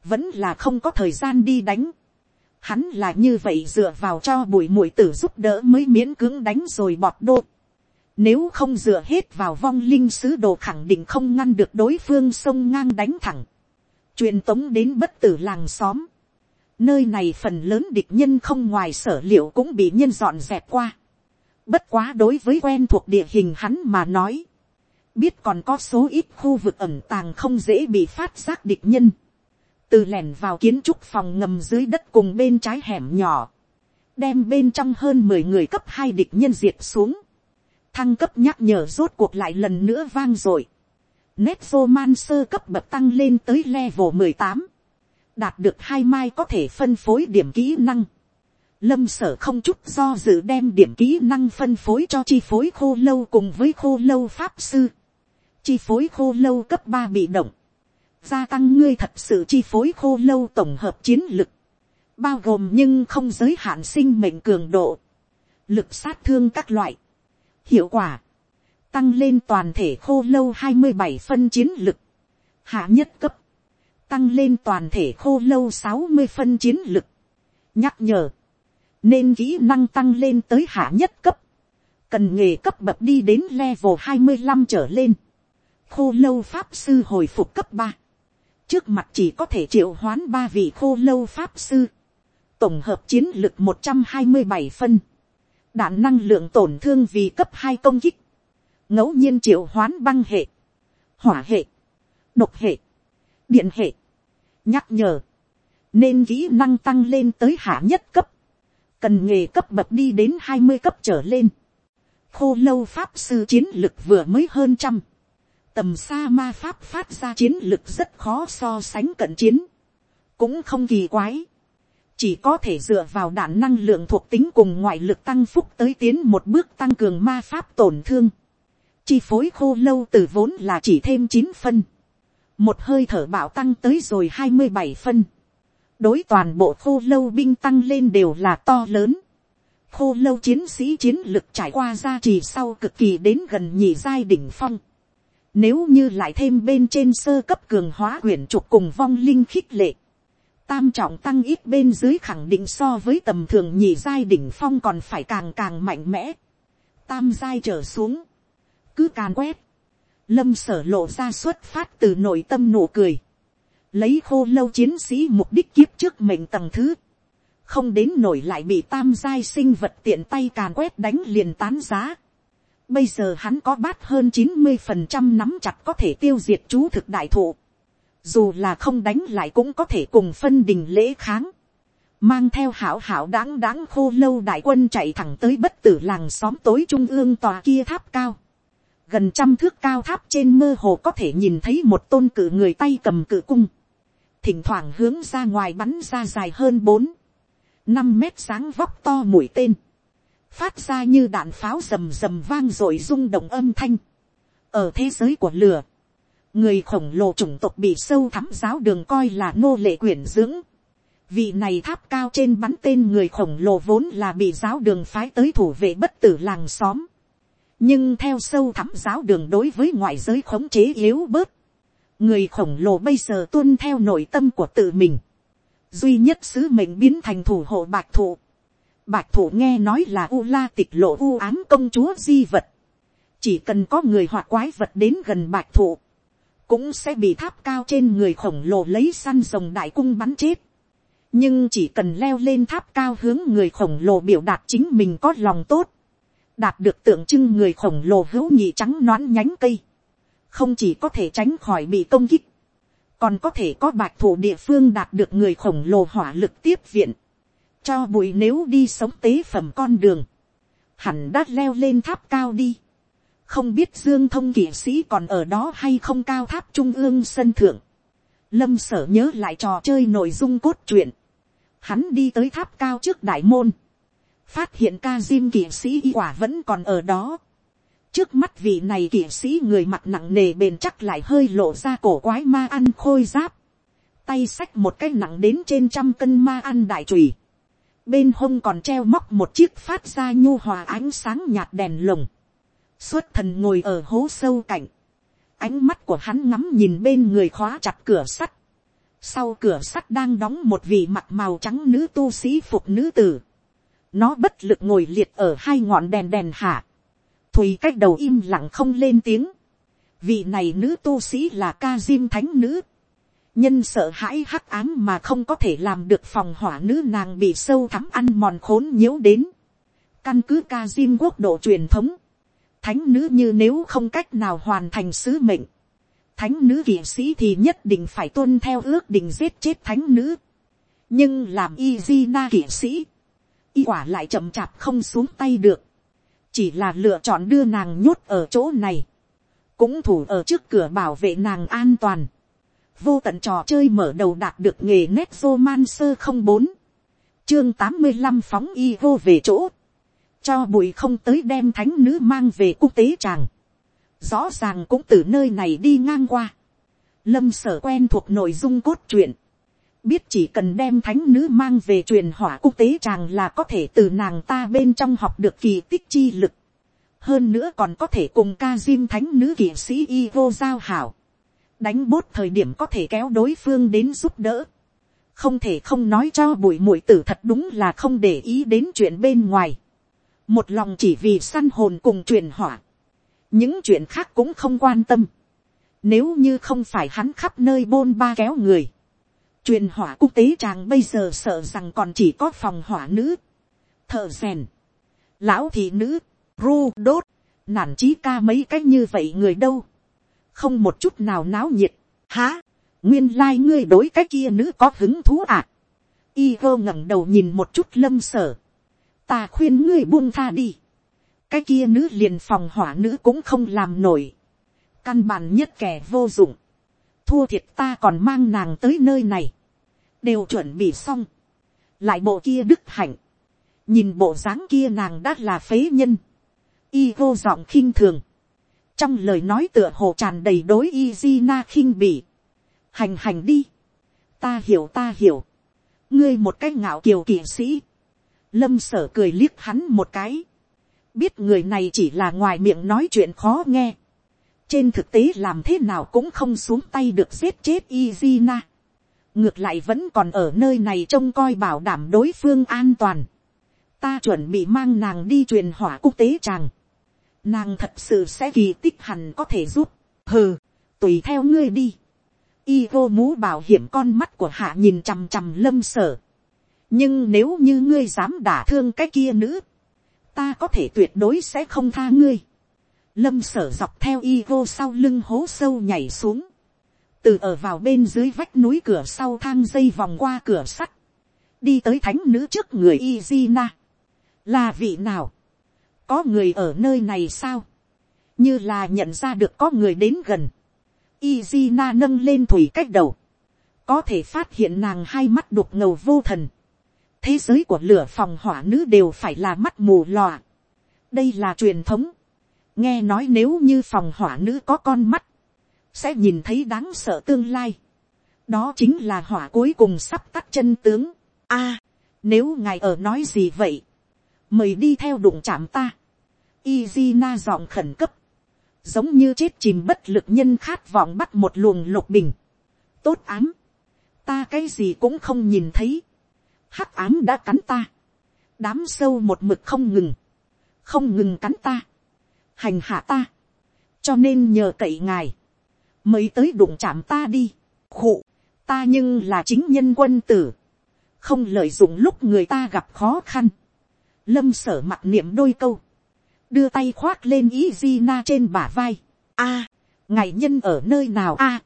vẫn là không có thời gian đi đánh Hắn là như vậy dựa vào cho bụi mũi tử giúp đỡ mới miễn cưỡng đánh rồi bọt đô. Nếu không dựa hết vào vong linh sứ đồ khẳng định không ngăn được đối phương sông ngang đánh thẳng. truyền tống đến bất tử làng xóm. Nơi này phần lớn địch nhân không ngoài sở liệu cũng bị nhân dọn dẹp qua. Bất quá đối với quen thuộc địa hình hắn mà nói. Biết còn có số ít khu vực ẩn tàng không dễ bị phát giác địch nhân từ lẻn vào kiến trúc phòng ngầm dưới đất cùng bên trái hẻm nhỏ, đem bên trong hơn mười người cấp hai địch nhân diệt xuống, thăng cấp nhắc nhở rốt cuộc lại lần nữa vang rồi, nét vô man sơ cấp bậc tăng lên tới level mười tám, đạt được hai mai có thể phân phối điểm kỹ năng, lâm sở không chút do dự đem điểm kỹ năng phân phối cho chi phối khô lâu cùng với khô lâu pháp sư, chi phối khô lâu cấp ba bị động, gia tăng ngươi thật sự chi phối khô lâu tổng hợp chiến lực, bao gồm nhưng không giới hạn sinh mệnh cường độ, lực sát thương các loại, hiệu quả, tăng lên toàn thể khô lâu hai mươi bảy phân chiến lực, hạ nhất cấp, tăng lên toàn thể khô lâu sáu mươi phân chiến lực, nhắc nhở, nên kỹ năng tăng lên tới hạ nhất cấp, cần nghề cấp bậc đi đến level hai mươi năm trở lên, khô lâu pháp sư hồi phục cấp ba, trước mặt chỉ có thể triệu hoán ba vị khô lâu pháp sư, tổng hợp chiến lực một trăm hai mươi bảy phân, đạn năng lượng tổn thương vì cấp hai công kích, ngẫu nhiên triệu hoán băng hệ, hỏa hệ, độc hệ, điện hệ, nhắc nhở, nên kỹ năng tăng lên tới hạ nhất cấp, cần nghề cấp bậc đi đến hai mươi cấp trở lên, khô lâu pháp sư chiến lực vừa mới hơn trăm, tầm xa ma pháp phát ra chiến lực rất khó so sánh cận chiến, cũng không kỳ quái, chỉ có thể dựa vào đạn năng lượng thuộc tính cùng ngoại lực tăng phúc tới tiến một bước tăng cường ma pháp tổn thương, chi phối khô lâu từ vốn là chỉ thêm chín phân, một hơi thở bạo tăng tới rồi hai mươi bảy phân, đối toàn bộ khô lâu binh tăng lên đều là to lớn, khô lâu chiến sĩ chiến lực trải qua gia trì sau cực kỳ đến gần nhị giai đỉnh phong, nếu như lại thêm bên trên sơ cấp cường hóa quyển trục cùng vong linh khích lệ. Tam trọng tăng ít bên dưới khẳng định so với tầm thường nhị giai đỉnh phong còn phải càng càng mạnh mẽ. Tam giai trở xuống. Cứ càn quét. Lâm sở lộ ra xuất phát từ nội tâm nụ cười. Lấy khô lâu chiến sĩ mục đích kiếp trước mệnh tầng thứ. Không đến nổi lại bị tam giai sinh vật tiện tay càn quét đánh liền tán giá Bây giờ hắn có bát hơn chín mươi phần trăm nắm chặt có thể tiêu diệt chú thực đại thụ. Dù là không đánh lại cũng có thể cùng phân đình lễ kháng. Mang theo hảo hảo đáng đáng khô lâu đại quân chạy thẳng tới bất tử làng xóm tối trung ương tòa kia tháp cao. Gần trăm thước cao tháp trên mơ hồ có thể nhìn thấy một tôn cử người tay cầm cử cung. Thỉnh thoảng hướng ra ngoài bắn ra dài hơn bốn, năm mét sáng vóc to mũi tên phát ra như đạn pháo rầm rầm vang rồi rung động âm thanh. ở thế giới của lửa, người khổng lồ chủng tộc bị sâu thắm giáo đường coi là nô lệ quyển dưỡng. vị này tháp cao trên bắn tên người khổng lồ vốn là bị giáo đường phái tới thủ vệ bất tử làng xóm. nhưng theo sâu thắm giáo đường đối với ngoại giới khống chế yếu bớt, người khổng lồ bây giờ tuân theo nội tâm của tự mình. duy nhất sứ mệnh biến thành thủ hộ bạch thụ Bạch thủ nghe nói là u la tịch lộ u ám công chúa di vật. Chỉ cần có người hoặc quái vật đến gần bạch thủ. Cũng sẽ bị tháp cao trên người khổng lồ lấy săn rồng đại cung bắn chết. Nhưng chỉ cần leo lên tháp cao hướng người khổng lồ biểu đạt chính mình có lòng tốt. Đạt được tượng trưng người khổng lồ hữu nhị trắng noãn nhánh cây. Không chỉ có thể tránh khỏi bị công kích. Còn có thể có bạch thủ địa phương đạt được người khổng lồ hỏa lực tiếp viện cho bụi nếu đi sống tế phẩm con đường, hẳn đã leo lên tháp cao đi. không biết dương thông kỵ sĩ còn ở đó hay không cao tháp trung ương sân thượng. lâm sở nhớ lại trò chơi nội dung cốt truyện. hắn đi tới tháp cao trước đại môn, phát hiện ca diêm kỵ sĩ y quả vẫn còn ở đó. trước mắt vị này kỵ sĩ người mặt nặng nề bền chắc lại hơi lộ ra cổ quái ma ăn khôi giáp. tay xách một cái nặng đến trên trăm cân ma ăn đại trùy bên hông còn treo móc một chiếc phát ra nhu hòa ánh sáng nhạt đèn lồng. xuất thần ngồi ở hố sâu cạnh. ánh mắt của hắn ngắm nhìn bên người khóa chặt cửa sắt. sau cửa sắt đang đóng một vị mặt màu trắng nữ tu sĩ phục nữ tử nó bất lực ngồi liệt ở hai ngọn đèn đèn hạ. Thùy cách đầu im lặng không lên tiếng. Vị này nữ tu sĩ là ca diêm thánh nữ. Nhân sợ hãi hắc ám mà không có thể làm được phòng hỏa nữ nàng bị sâu thắm ăn mòn khốn nhiễu đến. Căn cứ ca diêm quốc độ truyền thống. Thánh nữ như nếu không cách nào hoàn thành sứ mệnh. Thánh nữ kỵ sĩ thì nhất định phải tuân theo ước định giết chết thánh nữ. Nhưng làm y di na kỵ sĩ y quả lại chậm chạp không xuống tay được, chỉ là lựa chọn đưa nàng nhốt ở chỗ này, cũng thủ ở trước cửa bảo vệ nàng an toàn, vô tận trò chơi mở đầu đạt được nghề nét vô man sơ không bốn, chương tám mươi năm phóng y vô về chỗ, cho bụi không tới đem thánh nữ mang về quốc tế chàng, rõ ràng cũng từ nơi này đi ngang qua, lâm sở quen thuộc nội dung cốt truyện, biết chỉ cần đem thánh nữ mang về truyền hỏa quốc tế chàng là có thể từ nàng ta bên trong học được kỳ tích chi lực. hơn nữa còn có thể cùng ca diêm thánh nữ kỵ sĩ y vô giao hảo đánh bốt thời điểm có thể kéo đối phương đến giúp đỡ. không thể không nói cho bụi mũi tử thật đúng là không để ý đến chuyện bên ngoài. một lòng chỉ vì săn hồn cùng truyền hỏa. những chuyện khác cũng không quan tâm. nếu như không phải hắn khắp nơi bôn ba kéo người truyền hỏa quốc tế chàng bây giờ sợ rằng còn chỉ có phòng hỏa nữ, thợ rèn, lão thị nữ, ru đốt, nản trí ca mấy cái như vậy người đâu, không một chút nào náo nhiệt, há, nguyên lai、like、ngươi đối cái kia nữ có hứng thú à. y hơ ngẩng đầu nhìn một chút lâm sở, ta khuyên ngươi buông tha đi, cái kia nữ liền phòng hỏa nữ cũng không làm nổi, căn bản nhất kẻ vô dụng, thua thiệt ta còn mang nàng tới nơi này, đều chuẩn bị xong, lại bộ kia đức hạnh, nhìn bộ dáng kia nàng đã là phế nhân, y vô giọng khinh thường, trong lời nói tựa hồ tràn đầy đối y di na khinh bỉ, hành hành đi, ta hiểu ta hiểu, ngươi một cái ngạo kiều kỵ sĩ, lâm sở cười liếc hắn một cái, biết người này chỉ là ngoài miệng nói chuyện khó nghe, trên thực tế làm thế nào cũng không xuống tay được giết chết Izina. ngược lại vẫn còn ở nơi này trông coi bảo đảm đối phương an toàn. ta chuẩn bị mang nàng đi truyền hỏa quốc tế chàng nàng thật sự sẽ kỳ tích hẳn có thể giúp. hừ, tùy theo ngươi đi. y vô mũ bảo hiểm con mắt của hạ nhìn chằm chằm lâm sở. nhưng nếu như ngươi dám đả thương cái kia nữ, ta có thể tuyệt đối sẽ không tha ngươi lâm sở dọc theo y vô sau lưng hố sâu nhảy xuống, từ ở vào bên dưới vách núi cửa sau thang dây vòng qua cửa sắt, đi tới thánh nữ trước người Izina. là vị nào, có người ở nơi này sao, như là nhận ra được có người đến gần, Izina nâng lên thủy cách đầu, có thể phát hiện nàng hai mắt đục ngầu vô thần, thế giới của lửa phòng hỏa nữ đều phải là mắt mù lòa, đây là truyền thống, nghe nói nếu như phòng hỏa nữ có con mắt, sẽ nhìn thấy đáng sợ tương lai. đó chính là hỏa cuối cùng sắp tắt chân tướng. a, nếu ngài ở nói gì vậy, mời đi theo đụng chạm ta. Izina giọng khẩn cấp, giống như chết chìm bất lực nhân khát vọng bắt một luồng lục bình. tốt ám, ta cái gì cũng không nhìn thấy. hắc ám đã cắn ta, đám sâu một mực không ngừng, không ngừng cắn ta. Hành hạ ta, cho nên nhờ cậy ngài, mới tới đụng chạm ta đi, khụ, ta nhưng là chính nhân quân tử, không lợi dụng lúc người ta gặp khó khăn, lâm sở mặt niệm đôi câu, đưa tay khoác lên ý di na trên bả vai, a, ngài nhân ở nơi nào a,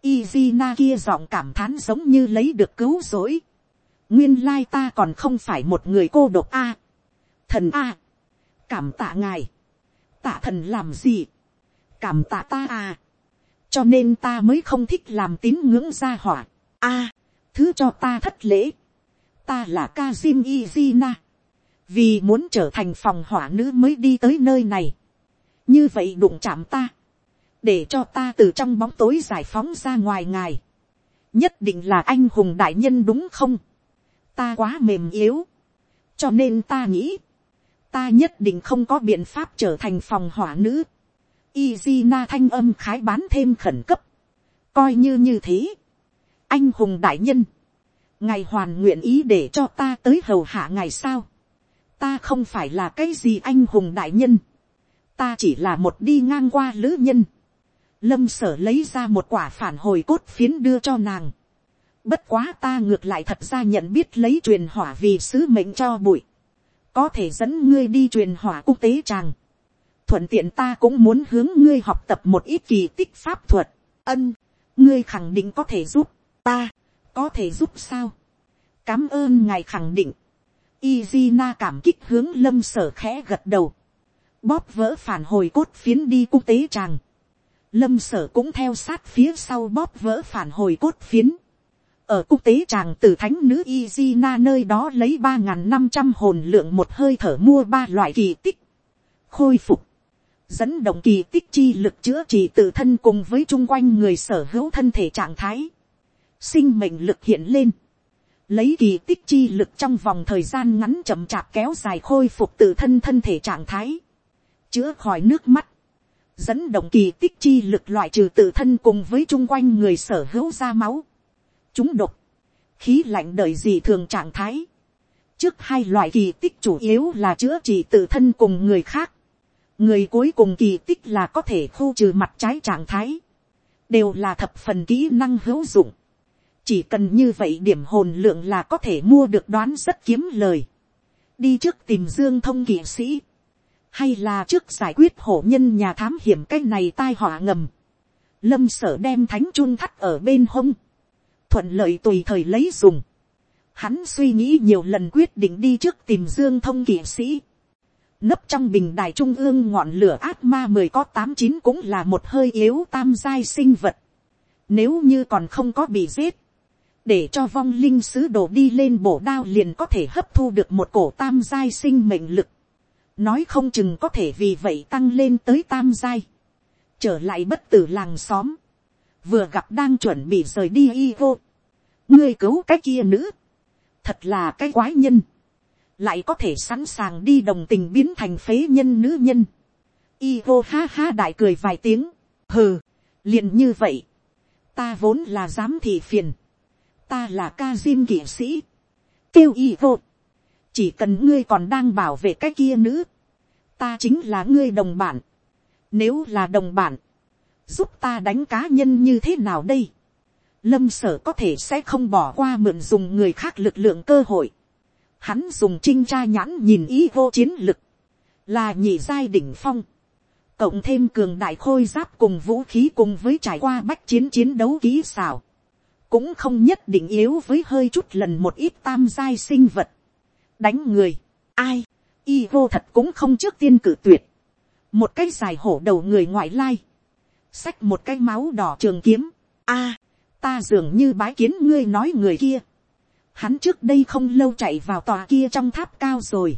ý di na kia giọng cảm thán giống như lấy được cứu rỗi, nguyên lai ta còn không phải một người cô độc a, thần a, cảm tạ ngài, tạ thần làm gì, cảm tạ ta à, cho nên ta mới không thích làm tín ngưỡng gia hỏa, a, thứ cho ta thất lễ, ta là Kazim Izina, vì muốn trở thành phòng hỏa nữ mới đi tới nơi này, như vậy đụng chạm ta, để cho ta từ trong bóng tối giải phóng ra ngoài ngài, nhất định là anh hùng đại nhân đúng không, ta quá mềm yếu, cho nên ta nghĩ, ta nhất định không có biện pháp trở thành phòng hỏa nữ. Izina thanh âm khái bán thêm khẩn cấp, coi như như thế. anh hùng đại nhân, ngài hoàn nguyện ý để cho ta tới hầu hạ ngài sao ta không phải là cái gì anh hùng đại nhân, ta chỉ là một đi ngang qua lữ nhân. lâm sở lấy ra một quả phản hồi cốt phiến đưa cho nàng. bất quá ta ngược lại thật ra nhận biết lấy truyền hỏa vì sứ mệnh cho bụi có thể dẫn ngươi đi truyền hỏa quốc tế chàng. thuận tiện ta cũng muốn hướng ngươi học tập một ít kỳ tích pháp thuật. ân, ngươi khẳng định có thể giúp ta, có thể giúp sao. cám ơn ngài khẳng định. Izina cảm kích hướng lâm sở khẽ gật đầu. bóp vỡ phản hồi cốt phiến đi quốc tế chàng. lâm sở cũng theo sát phía sau bóp vỡ phản hồi cốt phiến ở quốc tế tràng từ thánh nữ Izina nơi đó lấy ba năm trăm hồn lượng một hơi thở mua ba loại kỳ tích. Khôi phục. Dẫn động kỳ tích chi lực chữa trị tự thân cùng với chung quanh người sở hữu thân thể trạng thái. Sinh mệnh lực hiện lên. Lấy kỳ tích chi lực trong vòng thời gian ngắn chậm chạp kéo dài khôi phục tự thân thân thể trạng thái. Chữa khỏi nước mắt. Dẫn động kỳ tích chi lực loại trừ tự thân cùng với chung quanh người sở hữu ra máu chúng độc, khí lạnh đời gì thường trạng thái. Trước hai loại kỳ tích chủ yếu là chữa trị tự thân cùng người khác. Người cuối cùng kỳ tích là có thể khu trừ mặt trái trạng thái. Đều là thập phần kỹ năng hữu dụng. Chỉ cần như vậy điểm hồn lượng là có thể mua được đoán rất kiếm lời. Đi trước tìm dương thông kỵ sĩ. Hay là trước giải quyết hổ nhân nhà thám hiểm cái này tai họa ngầm. Lâm sở đem thánh chun thắt ở bên hông thuận lợi tùy thời lấy dùng. Hắn suy nghĩ nhiều lần quyết định đi trước tìm dương thông kỵ sĩ. Nấp trong bình đài trung ương ngọn lửa át ma mười có tám chín cũng là một hơi yếu tam giai sinh vật. Nếu như còn không có bị giết. Để cho vong linh sứ đồ đi lên bổ đao liền có thể hấp thu được một cổ tam giai sinh mệnh lực. Nói không chừng có thể vì vậy tăng lên tới tam giai. Trở lại bất tử làng xóm. Vừa gặp đang chuẩn bị rời đi y vô. Ngươi cứu cái kia nữ, thật là cái quái nhân, lại có thể sẵn sàng đi đồng tình biến thành phế nhân nữ nhân. Y vô ha ha đại cười vài tiếng, hừ, liền như vậy, ta vốn là dám thị phiền, ta là ca diêm kỵ sĩ, kêu y vô. chỉ cần ngươi còn đang bảo vệ cái kia nữ, ta chính là ngươi đồng bản, nếu là đồng bản, giúp ta đánh cá nhân như thế nào đây, lâm sở có thể sẽ không bỏ qua mượn dùng người khác lực lượng cơ hội. Hắn dùng trinh tra nhãn nhìn ý vô chiến lực, là nhị giai đỉnh phong. Cộng thêm cường đại khôi giáp cùng vũ khí cùng với trải qua bách chiến chiến đấu kỹ xảo. Cũng không nhất định yếu với hơi chút lần một ít tam giai sinh vật. Đánh người, ai, y vô thật cũng không trước tiên cử tuyệt. Một cái dài hổ đầu người ngoại lai. Xách một cái máu đỏ trường kiếm. a ta dường như bái kiến ngươi nói người kia. Hắn trước đây không lâu chạy vào tòa kia trong tháp cao rồi.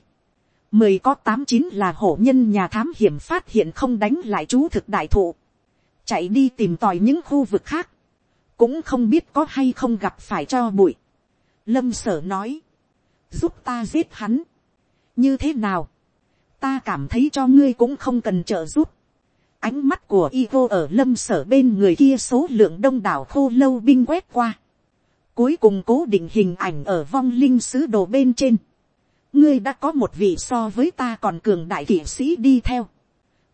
Mười có tám chín là hổ nhân nhà thám hiểm phát hiện không đánh lại chú thực đại thụ. Chạy đi tìm tòi những khu vực khác. Cũng không biết có hay không gặp phải cho bụi. Lâm sở nói. Giúp ta giết hắn. Như thế nào? Ta cảm thấy cho ngươi cũng không cần trợ giúp Ánh mắt của y vô ở lâm sở bên người kia số lượng đông đảo khô lâu binh quét qua. Cuối cùng cố định hình ảnh ở vong linh sứ đồ bên trên. Ngươi đã có một vị so với ta còn cường đại kỷ sĩ đi theo.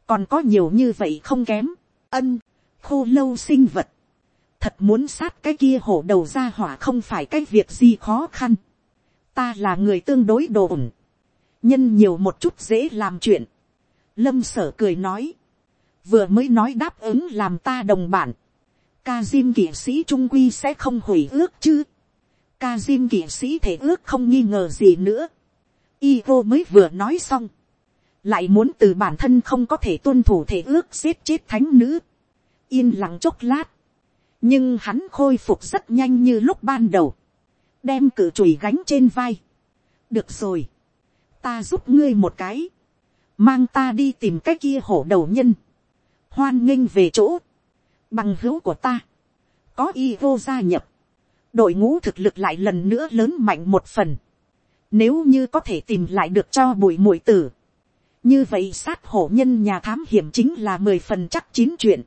Còn có nhiều như vậy không kém. Ân, khô lâu sinh vật. Thật muốn sát cái kia hổ đầu ra hỏa không phải cái việc gì khó khăn. Ta là người tương đối đồ ổn. Nhân nhiều một chút dễ làm chuyện. Lâm sở cười nói. Vừa mới nói đáp ứng làm ta đồng bản, ca diêm kỵ sĩ trung quy sẽ không hủy ước chứ, ca diêm kỵ sĩ thể ước không nghi ngờ gì nữa, y vô mới vừa nói xong, lại muốn từ bản thân không có thể tuân thủ thể ước giết chết thánh nữ, yên lặng chốc lát, nhưng hắn khôi phục rất nhanh như lúc ban đầu, đem cự chùi gánh trên vai. được rồi, ta giúp ngươi một cái, mang ta đi tìm cái kia hổ đầu nhân, hoan nghênh về chỗ, bằng hữu của ta, có y vô gia nhập, đội ngũ thực lực lại lần nữa lớn mạnh một phần, nếu như có thể tìm lại được cho bụi mũi tử, như vậy sát hổ nhân nhà thám hiểm chính là mười phần chắc chín chuyện,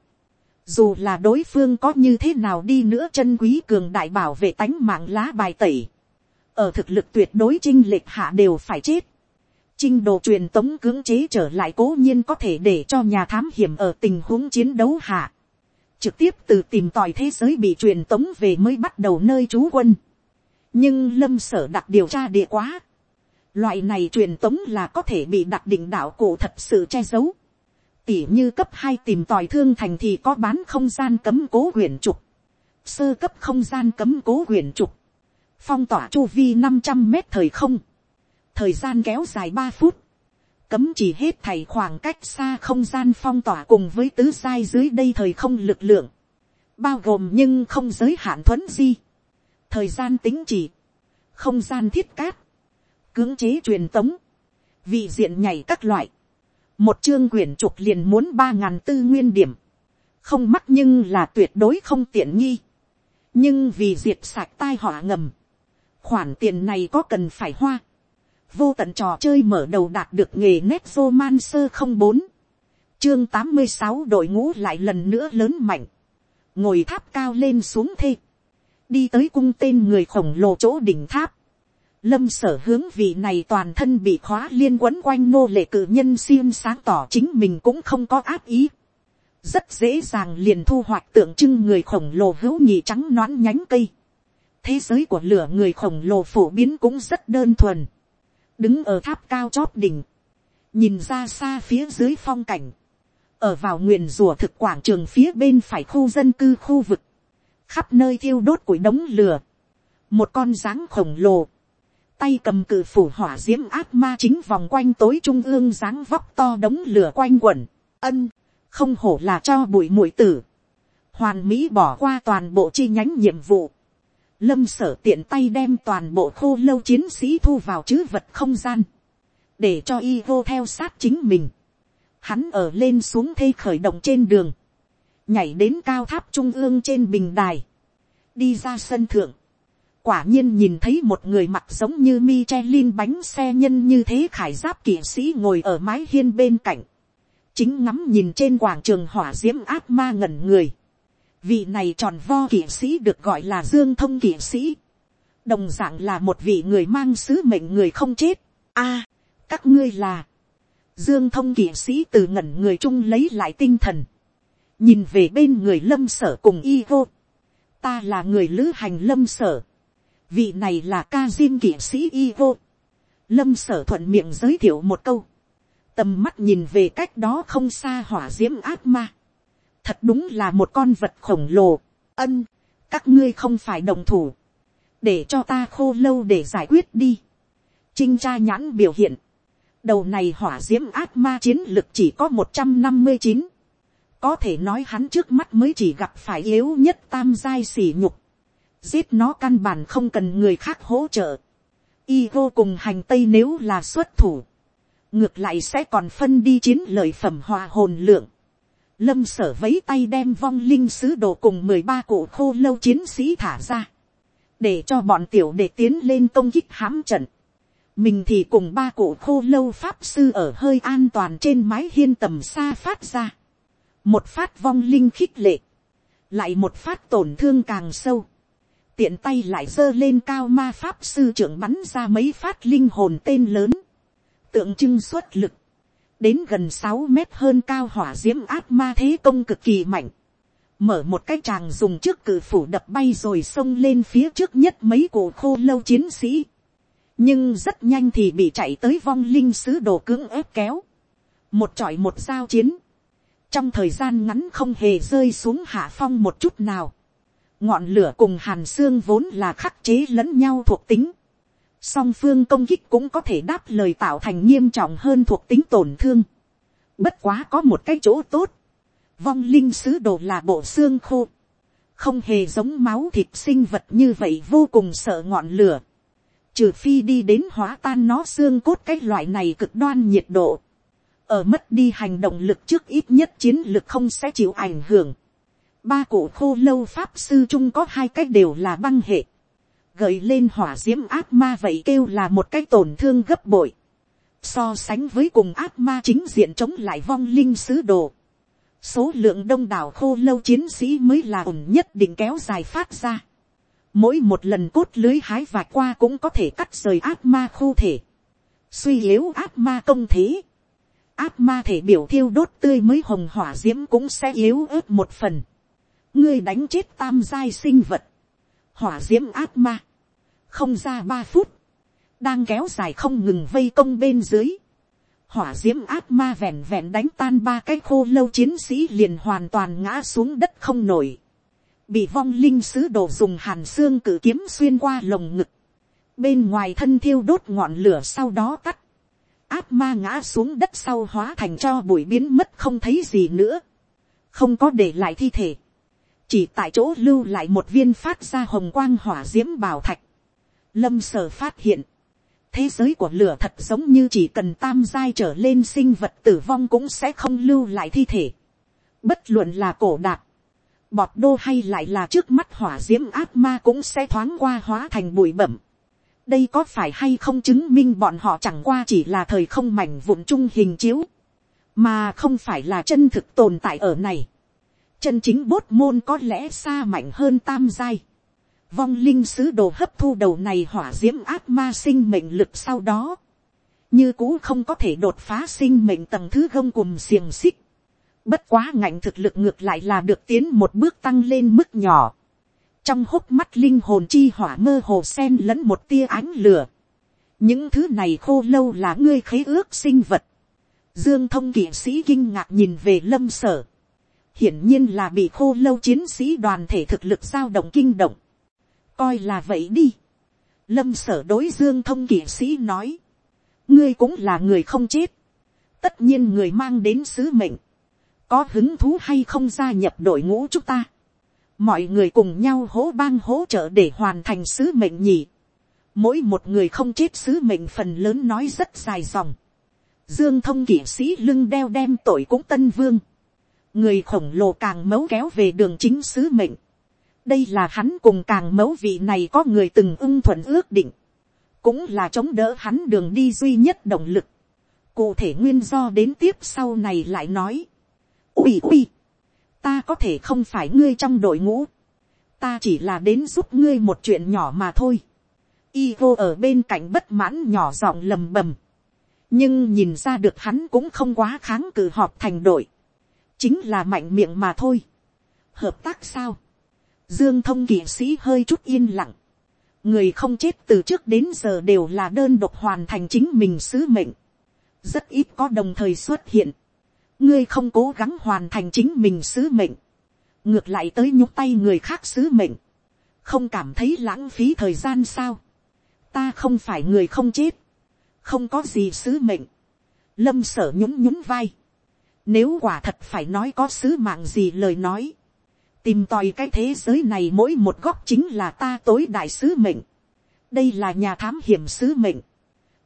dù là đối phương có như thế nào đi nữa chân quý cường đại bảo vệ tánh mạng lá bài tẩy, ở thực lực tuyệt đối chinh lệch hạ đều phải chết. Trinh đồ truyền tống cưỡng chế trở lại cố nhiên có thể để cho nhà thám hiểm ở tình huống chiến đấu hạ. Trực tiếp từ tìm tòi thế giới bị truyền tống về mới bắt đầu nơi trú quân. Nhưng lâm sở đặt điều tra địa quá. Loại này truyền tống là có thể bị đặt định đạo cổ thật sự che giấu tỉ như cấp hai tìm tòi thương thành thì có bán không gian cấm cố huyền trục, sơ cấp không gian cấm cố huyền trục, phong tỏa chu vi năm trăm mét thời không, thời gian kéo dài ba phút, cấm chỉ hết thầy khoảng cách xa không gian phong tỏa cùng với tứ sai dưới đây thời không lực lượng, bao gồm nhưng không giới hạn thuấn di, thời gian tính chỉ, không gian thiết cát, cưỡng chế truyền tống, vị diện nhảy các loại, một chương quyển trục liền muốn ba ngàn tư nguyên điểm, không mắc nhưng là tuyệt đối không tiện nghi, nhưng vì diệt sạch tai họa ngầm, khoản tiền này có cần phải hoa, vô tận trò chơi mở đầu đạt được nghề nét vô man sơ không bốn, chương tám mươi sáu đội ngũ lại lần nữa lớn mạnh, ngồi tháp cao lên xuống thê, đi tới cung tên người khổng lồ chỗ đỉnh tháp, lâm sở hướng vị này toàn thân bị khóa liên quấn quanh nô lệ cử nhân xiêm sáng tỏ chính mình cũng không có áp ý. rất dễ dàng liền thu hoạch tượng trưng người khổng lồ hữu nhị trắng nõn nhánh cây. thế giới của lửa người khổng lồ phổ biến cũng rất đơn thuần. đứng ở tháp cao chóp đỉnh, nhìn ra xa phía dưới phong cảnh, ở vào nguyền rùa thực quảng trường phía bên phải khu dân cư khu vực, khắp nơi thiêu đốt củi đống lửa, một con dáng khổng lồ, tay cầm cự phủ hỏa d i ễ m ác ma chính vòng quanh tối trung ương dáng vóc to đống lửa quanh quẩn, ân, không hổ là cho bụi mũi tử, hoàn mỹ bỏ qua toàn bộ chi nhánh nhiệm vụ, lâm sở tiện tay đem toàn bộ khô lâu chiến sĩ thu vào chữ vật không gian, để cho y vô theo sát chính mình, hắn ở lên xuống thê khởi động trên đường, nhảy đến cao tháp trung ương trên bình đài, đi ra sân thượng, quả nhiên nhìn thấy một người mặc giống như Michelin bánh xe nhân như thế khải giáp kỵ sĩ ngồi ở mái hiên bên cạnh. Chính ngắm nhìn trên quảng trường hỏa diễm ác ma ngẩn người. Vị này tròn vo kỵ sĩ được gọi là Dương Thông kỵ sĩ. Đồng dạng là một vị người mang sứ mệnh người không chết. a, các ngươi là. Dương Thông kỵ sĩ từ ngẩn người chung lấy lại tinh thần. Nhìn về bên người lâm sở cùng y vô. Ta là người lữ hành lâm sở vị này là ca diên kỵ sĩ y vô. lâm sở thuận miệng giới thiệu một câu. tầm mắt nhìn về cách đó không xa hỏa d i ễ m ác ma. thật đúng là một con vật khổng lồ. ân, các ngươi không phải đồng thủ. để cho ta khô lâu để giải quyết đi. trinh tra nhãn biểu hiện. đầu này hỏa d i ễ m ác ma chiến lực chỉ có một trăm năm mươi chín. có thể nói hắn trước mắt mới chỉ gặp phải yếu nhất tam giai sỉ nhục giết nó căn bản không cần người khác hỗ trợ. Y vô cùng hành tây nếu là xuất thủ. Ngược lại sẽ còn phân đi chiến lợi phẩm hòa hồn lượng. Lâm sở vấy tay đem vong linh sứ đồ cùng mười ba cụ khô lâu chiến sĩ thả ra. Để cho bọn tiểu để tiến lên công kích hãm trận. Mình thì cùng ba cụ khô lâu pháp sư ở hơi an toàn trên mái hiên tầm xa phát ra. Một phát vong linh khích lệ. Lại một phát tổn thương càng sâu tiện tay lại giơ lên cao ma pháp sư trưởng bắn ra mấy phát linh hồn tên lớn, tượng trưng xuất lực, đến gần sáu mét hơn cao hỏa d i ễ m áp ma thế công cực kỳ mạnh, mở một cái tràng dùng trước cử phủ đập bay rồi xông lên phía trước nhất mấy cổ khô lâu chiến sĩ, nhưng rất nhanh thì bị chạy tới vong linh sứ đồ cưỡng ép kéo, một trọi một giao chiến, trong thời gian ngắn không hề rơi xuống hạ phong một chút nào, ngọn lửa cùng hàn xương vốn là khắc chế lẫn nhau thuộc tính. song phương công kích cũng có thể đáp lời tạo thành nghiêm trọng hơn thuộc tính tổn thương. bất quá có một cái chỗ tốt. vong linh sứ đồ là bộ xương khô. không hề giống máu thịt sinh vật như vậy vô cùng sợ ngọn lửa. trừ phi đi đến hóa tan nó xương cốt cái loại này cực đoan nhiệt độ, ở mất đi hành động lực trước ít nhất chiến lực không sẽ chịu ảnh hưởng. Ba cụ khô lâu pháp sư chung có hai cách đều là băng hệ. Gợi lên hỏa diễm ác ma vậy kêu là một cái tổn thương gấp bội. So sánh với cùng ác ma chính diện chống lại vong linh sứ đồ. Số lượng đông đảo khô lâu chiến sĩ mới là ổn nhất định kéo dài phát ra. Mỗi một lần cốt lưới hái vạch qua cũng có thể cắt rời ác ma khô thể. Suy yếu ác ma công thế ác ma thể biểu thiêu đốt tươi mới hồng hỏa d i ễ m cũng sẽ yếu ớt một phần ngươi đánh chết tam giai sinh vật, hỏa d i ễ m áp ma, không ra ba phút, đang kéo dài không ngừng vây công bên dưới. hỏa d i ễ m áp ma vẹn vẹn đánh tan ba cái khô lâu chiến sĩ liền hoàn toàn ngã xuống đất không nổi. bị vong linh sứ đồ dùng hàn xương cử kiếm xuyên qua lồng ngực. bên ngoài thân thiêu đốt ngọn lửa sau đó tắt áp ma ngã xuống đất sau hóa thành cho bụi biến mất không thấy gì nữa, không có để lại thi thể, chỉ tại chỗ lưu lại một viên phát ra hồng quang hỏa d i ễ m bảo thạch, lâm sở phát hiện, thế giới của lửa thật giống như chỉ cần tam giai trở lên sinh vật tử vong cũng sẽ không lưu lại thi thể, bất luận là cổ đạt, bọt đô hay lại là trước mắt hỏa d i ễ m áp ma cũng sẽ thoáng qua hóa thành bụi bẩm, đây có phải hay không chứng minh bọn họ chẳng qua chỉ là thời không mảnh vụn chung hình chiếu, mà không phải là chân thực tồn tại ở này chân chính bốt môn có lẽ xa mạnh hơn tam giai. vong linh sứ đồ hấp thu đầu này hỏa d i ễ m ác ma sinh mệnh lực sau đó, như cũ không có thể đột phá sinh mệnh tầng thứ gông cùng xiềng xích. bất quá ngạnh thực lực ngược lại là được tiến một bước tăng lên mức nhỏ trong hốc mắt linh hồn chi hỏa mơ hồ sen lẫn một tia ánh lửa. những thứ này khô lâu là ngươi khế ước sinh vật. dương thông kỵ sĩ kinh ngạc nhìn về lâm sở hiển nhiên là bị khô lâu chiến sĩ đoàn thể thực lực giao động kinh động. coi là vậy đi. lâm sở đối dương thông kỷ sĩ nói. ngươi cũng là người không chết. tất nhiên người mang đến sứ mệnh. có hứng thú hay không gia nhập đội ngũ chúng ta mọi người cùng nhau hỗ bang hỗ trợ để hoàn thành sứ mệnh nhỉ. mỗi một người không chết sứ mệnh phần lớn nói rất dài dòng. dương thông kỷ sĩ lưng đeo đem tội cũng tân vương người khổng lồ càng mấu kéo về đường chính sứ mệnh. đây là hắn cùng càng mấu vị này có người từng ưng thuận ước định. cũng là chống đỡ hắn đường đi duy nhất động lực. cụ thể nguyên do đến tiếp sau này lại nói. ui ui ta có thể không phải ngươi trong đội ngũ, ta chỉ là đến giúp ngươi một chuyện nhỏ mà thôi. Y vô ở bên cạnh bất mãn nhỏ giọng lầm bầm, nhưng nhìn ra được hắn cũng không quá kháng cự họp thành đội, chính là mạnh miệng mà thôi. hợp tác sao, dương thông kỵ sĩ hơi chút yên lặng, người không chết từ trước đến giờ đều là đơn độc hoàn thành chính mình sứ mệnh, rất ít có đồng thời xuất hiện. Ngươi không cố gắng hoàn thành chính mình sứ mệnh, ngược lại tới nhúc tay người khác sứ mệnh, không cảm thấy lãng phí thời gian sao, ta không phải người không chết, không có gì sứ mệnh, lâm sở nhún nhún vai, nếu quả thật phải nói có sứ mạng gì lời nói, tìm tòi cái thế giới này mỗi một góc chính là ta tối đại sứ mệnh, đây là nhà thám hiểm sứ mệnh,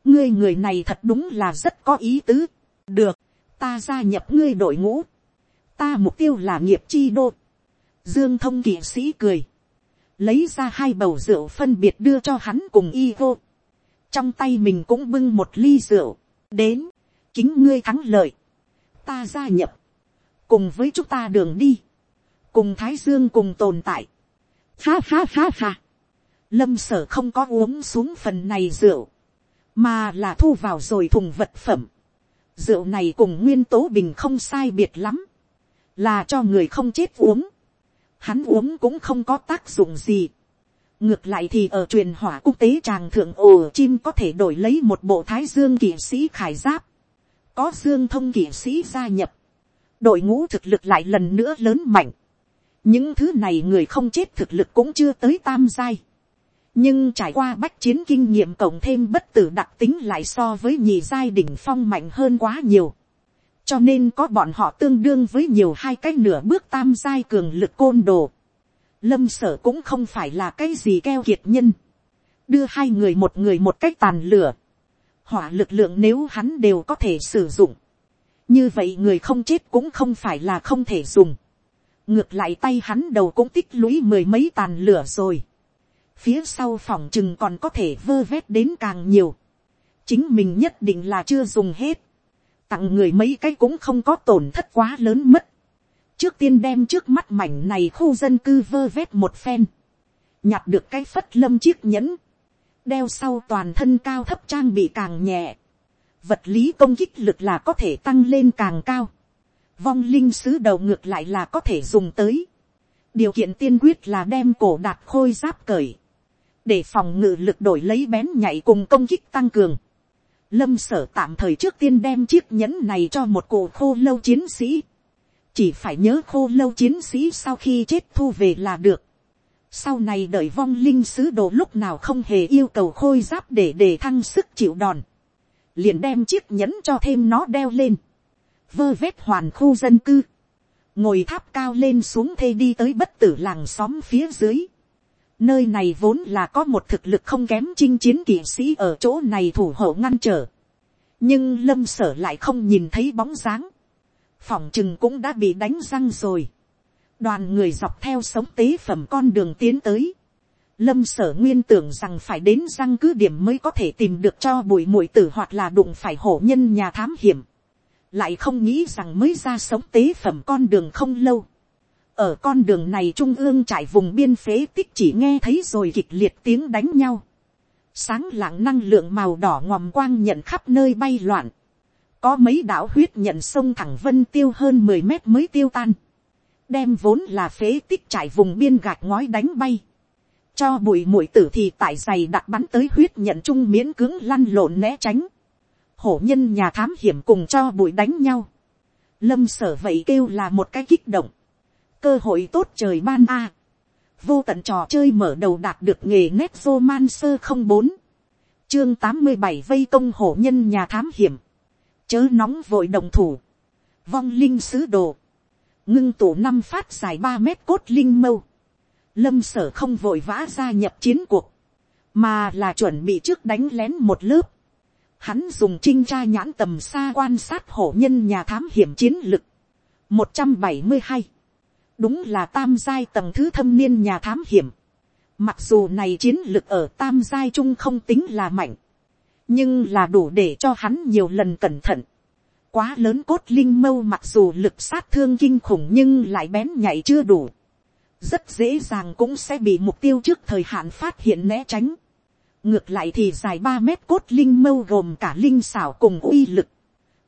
ngươi người này thật đúng là rất có ý tứ, được, ta gia nhập ngươi đội ngũ, ta mục tiêu là nghiệp chi đô. Dương thông kỵ sĩ cười, lấy ra hai bầu rượu phân biệt đưa cho hắn cùng y vô. trong tay mình cũng bưng một ly rượu, đến, kính ngươi thắng lợi, ta gia nhập, cùng với chúng ta đường đi, cùng thái dương cùng tồn tại. Ha ha ha ha, lâm sở không có uống xuống phần này rượu, mà là thu vào rồi thùng vật phẩm rượu này cùng nguyên tố bình không sai biệt lắm, là cho người không chết uống, hắn uống cũng không có tác dụng gì. ngược lại thì ở truyền hỏa quốc tế tràng thượng ồ chim có thể đổi lấy một bộ thái dương kỵ sĩ khải giáp, có dương thông kỵ sĩ gia nhập, đội ngũ thực lực lại lần nữa lớn mạnh, những thứ này người không chết thực lực cũng chưa tới tam giai, nhưng trải qua bách chiến kinh nghiệm cộng thêm bất tử đặc tính lại so với nhì giai đỉnh phong mạnh hơn quá nhiều. cho nên có bọn họ tương đương với nhiều hai cái nửa bước tam giai cường lực côn đồ. lâm sở cũng không phải là cái gì keo kiệt nhân. đưa hai người một người một cách tàn lửa, hỏa lực lượng nếu hắn đều có thể sử dụng, như vậy người không chết cũng không phải là không thể dùng, ngược lại tay hắn đầu cũng tích lũy mười mấy tàn lửa rồi, phía sau phòng chừng còn có thể vơ vét đến càng nhiều, chính mình nhất định là chưa dùng hết, tặng người mấy cái cũng không có tổn thất quá lớn mất, trước tiên đem trước mắt mảnh này khu dân cư vơ vét một phen, nhặt được cái phất lâm chiếc nhẫn, đeo sau toàn thân cao thấp trang bị càng nhẹ, vật lý công kích lực là có thể tăng lên càng cao, vong linh sứ đầu ngược lại là có thể dùng tới, điều kiện tiên quyết là đem cổ đạt khôi giáp cởi, để phòng ngự lực đổi lấy bén nhảy cùng công kích tăng cường. Lâm sở tạm thời trước tiên đem chiếc nhẫn này cho một cổ khô lâu chiến sĩ. Chỉ phải nhớ khô lâu chiến sĩ sau khi chết thu về là được. Sau này đợi vong linh sứ đồ lúc nào không hề yêu cầu khôi giáp để để thăng sức chịu đòn. Liền đem chiếc nhẫn cho thêm nó đeo lên. Vơ vét hoàn khu dân cư. Ngồi tháp cao lên xuống thê đi tới bất tử làng xóm phía dưới Nơi này vốn là có một thực lực không kém chinh chiến kỵ sĩ ở chỗ này thủ hộ ngăn trở. Nhưng lâm sở lại không nhìn thấy bóng dáng. Phòng chừng cũng đã bị đánh răng rồi. Đoàn người dọc theo sống tế phẩm con đường tiến tới. Lâm sở nguyên tưởng rằng phải đến răng cứ điểm mới có thể tìm được cho bụi mũi tử hoặc là đụng phải hổ nhân nhà thám hiểm. Lại không nghĩ rằng mới ra sống tế phẩm con đường không lâu ở con đường này trung ương trải vùng biên phế tích chỉ nghe thấy rồi kịch liệt tiếng đánh nhau. sáng lạng năng lượng màu đỏ ngòm quang nhận khắp nơi bay loạn. có mấy đảo huyết nhận sông thẳng vân tiêu hơn mười mét mới tiêu tan đem vốn là phế tích trải vùng biên gạch ngói đánh bay. cho bụi mũi tử thì tại giày đặt bắn tới huyết nhận trung miễn cứng lăn lộn né tránh. hổ nhân nhà thám hiểm cùng cho bụi đánh nhau. lâm sở vậy kêu là một cái kích động cơ hội tốt trời ban a. vô tận trò chơi mở đầu đạt được nghề nét vô man sơ không bốn chương tám mươi bảy vây công hổ nhân nhà thám hiểm chớ nóng vội đồng thủ vong linh sứ đồ ngưng tụ năm phát dài ba mét cốt linh mâu lâm sở không vội vã gia nhập chiến cuộc mà là chuẩn bị trước đánh lén một lớp hắn dùng trinh tra nhãn tầm xa quan sát hổ nhân nhà thám hiểm chiến lực một trăm bảy mươi hai đúng là tam giai tầng thứ thâm niên nhà thám hiểm. Mặc dù này chiến lực ở tam giai trung không tính là mạnh, nhưng là đủ để cho hắn nhiều lần cẩn thận. Quá lớn cốt linh mâu mặc dù lực sát thương kinh khủng nhưng lại bén nhạy chưa đủ. Rất dễ dàng cũng sẽ bị mục tiêu trước thời hạn phát hiện né tránh. Ngược lại thì dài ba mét cốt linh mâu gồm cả linh xảo cùng uy lực.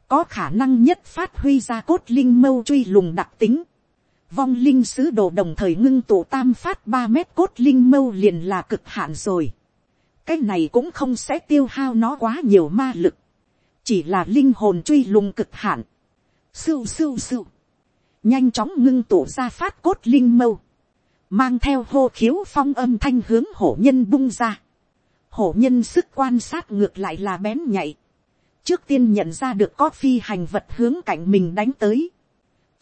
Có khả năng nhất phát huy ra cốt linh mâu truy lùng đặc tính vong linh sứ đồ đồng thời ngưng tụ tam phát ba mét cốt linh mâu liền là cực hạn rồi. cái này cũng không sẽ tiêu hao nó quá nhiều ma lực chỉ là linh hồn truy lùng cực hạn. sưu sưu sưu. nhanh chóng ngưng tụ ra phát cốt linh mâu. mang theo hô khiếu phong âm thanh hướng hổ nhân bung ra. hổ nhân sức quan sát ngược lại là bén nhạy. trước tiên nhận ra được có phi hành vật hướng cạnh mình đánh tới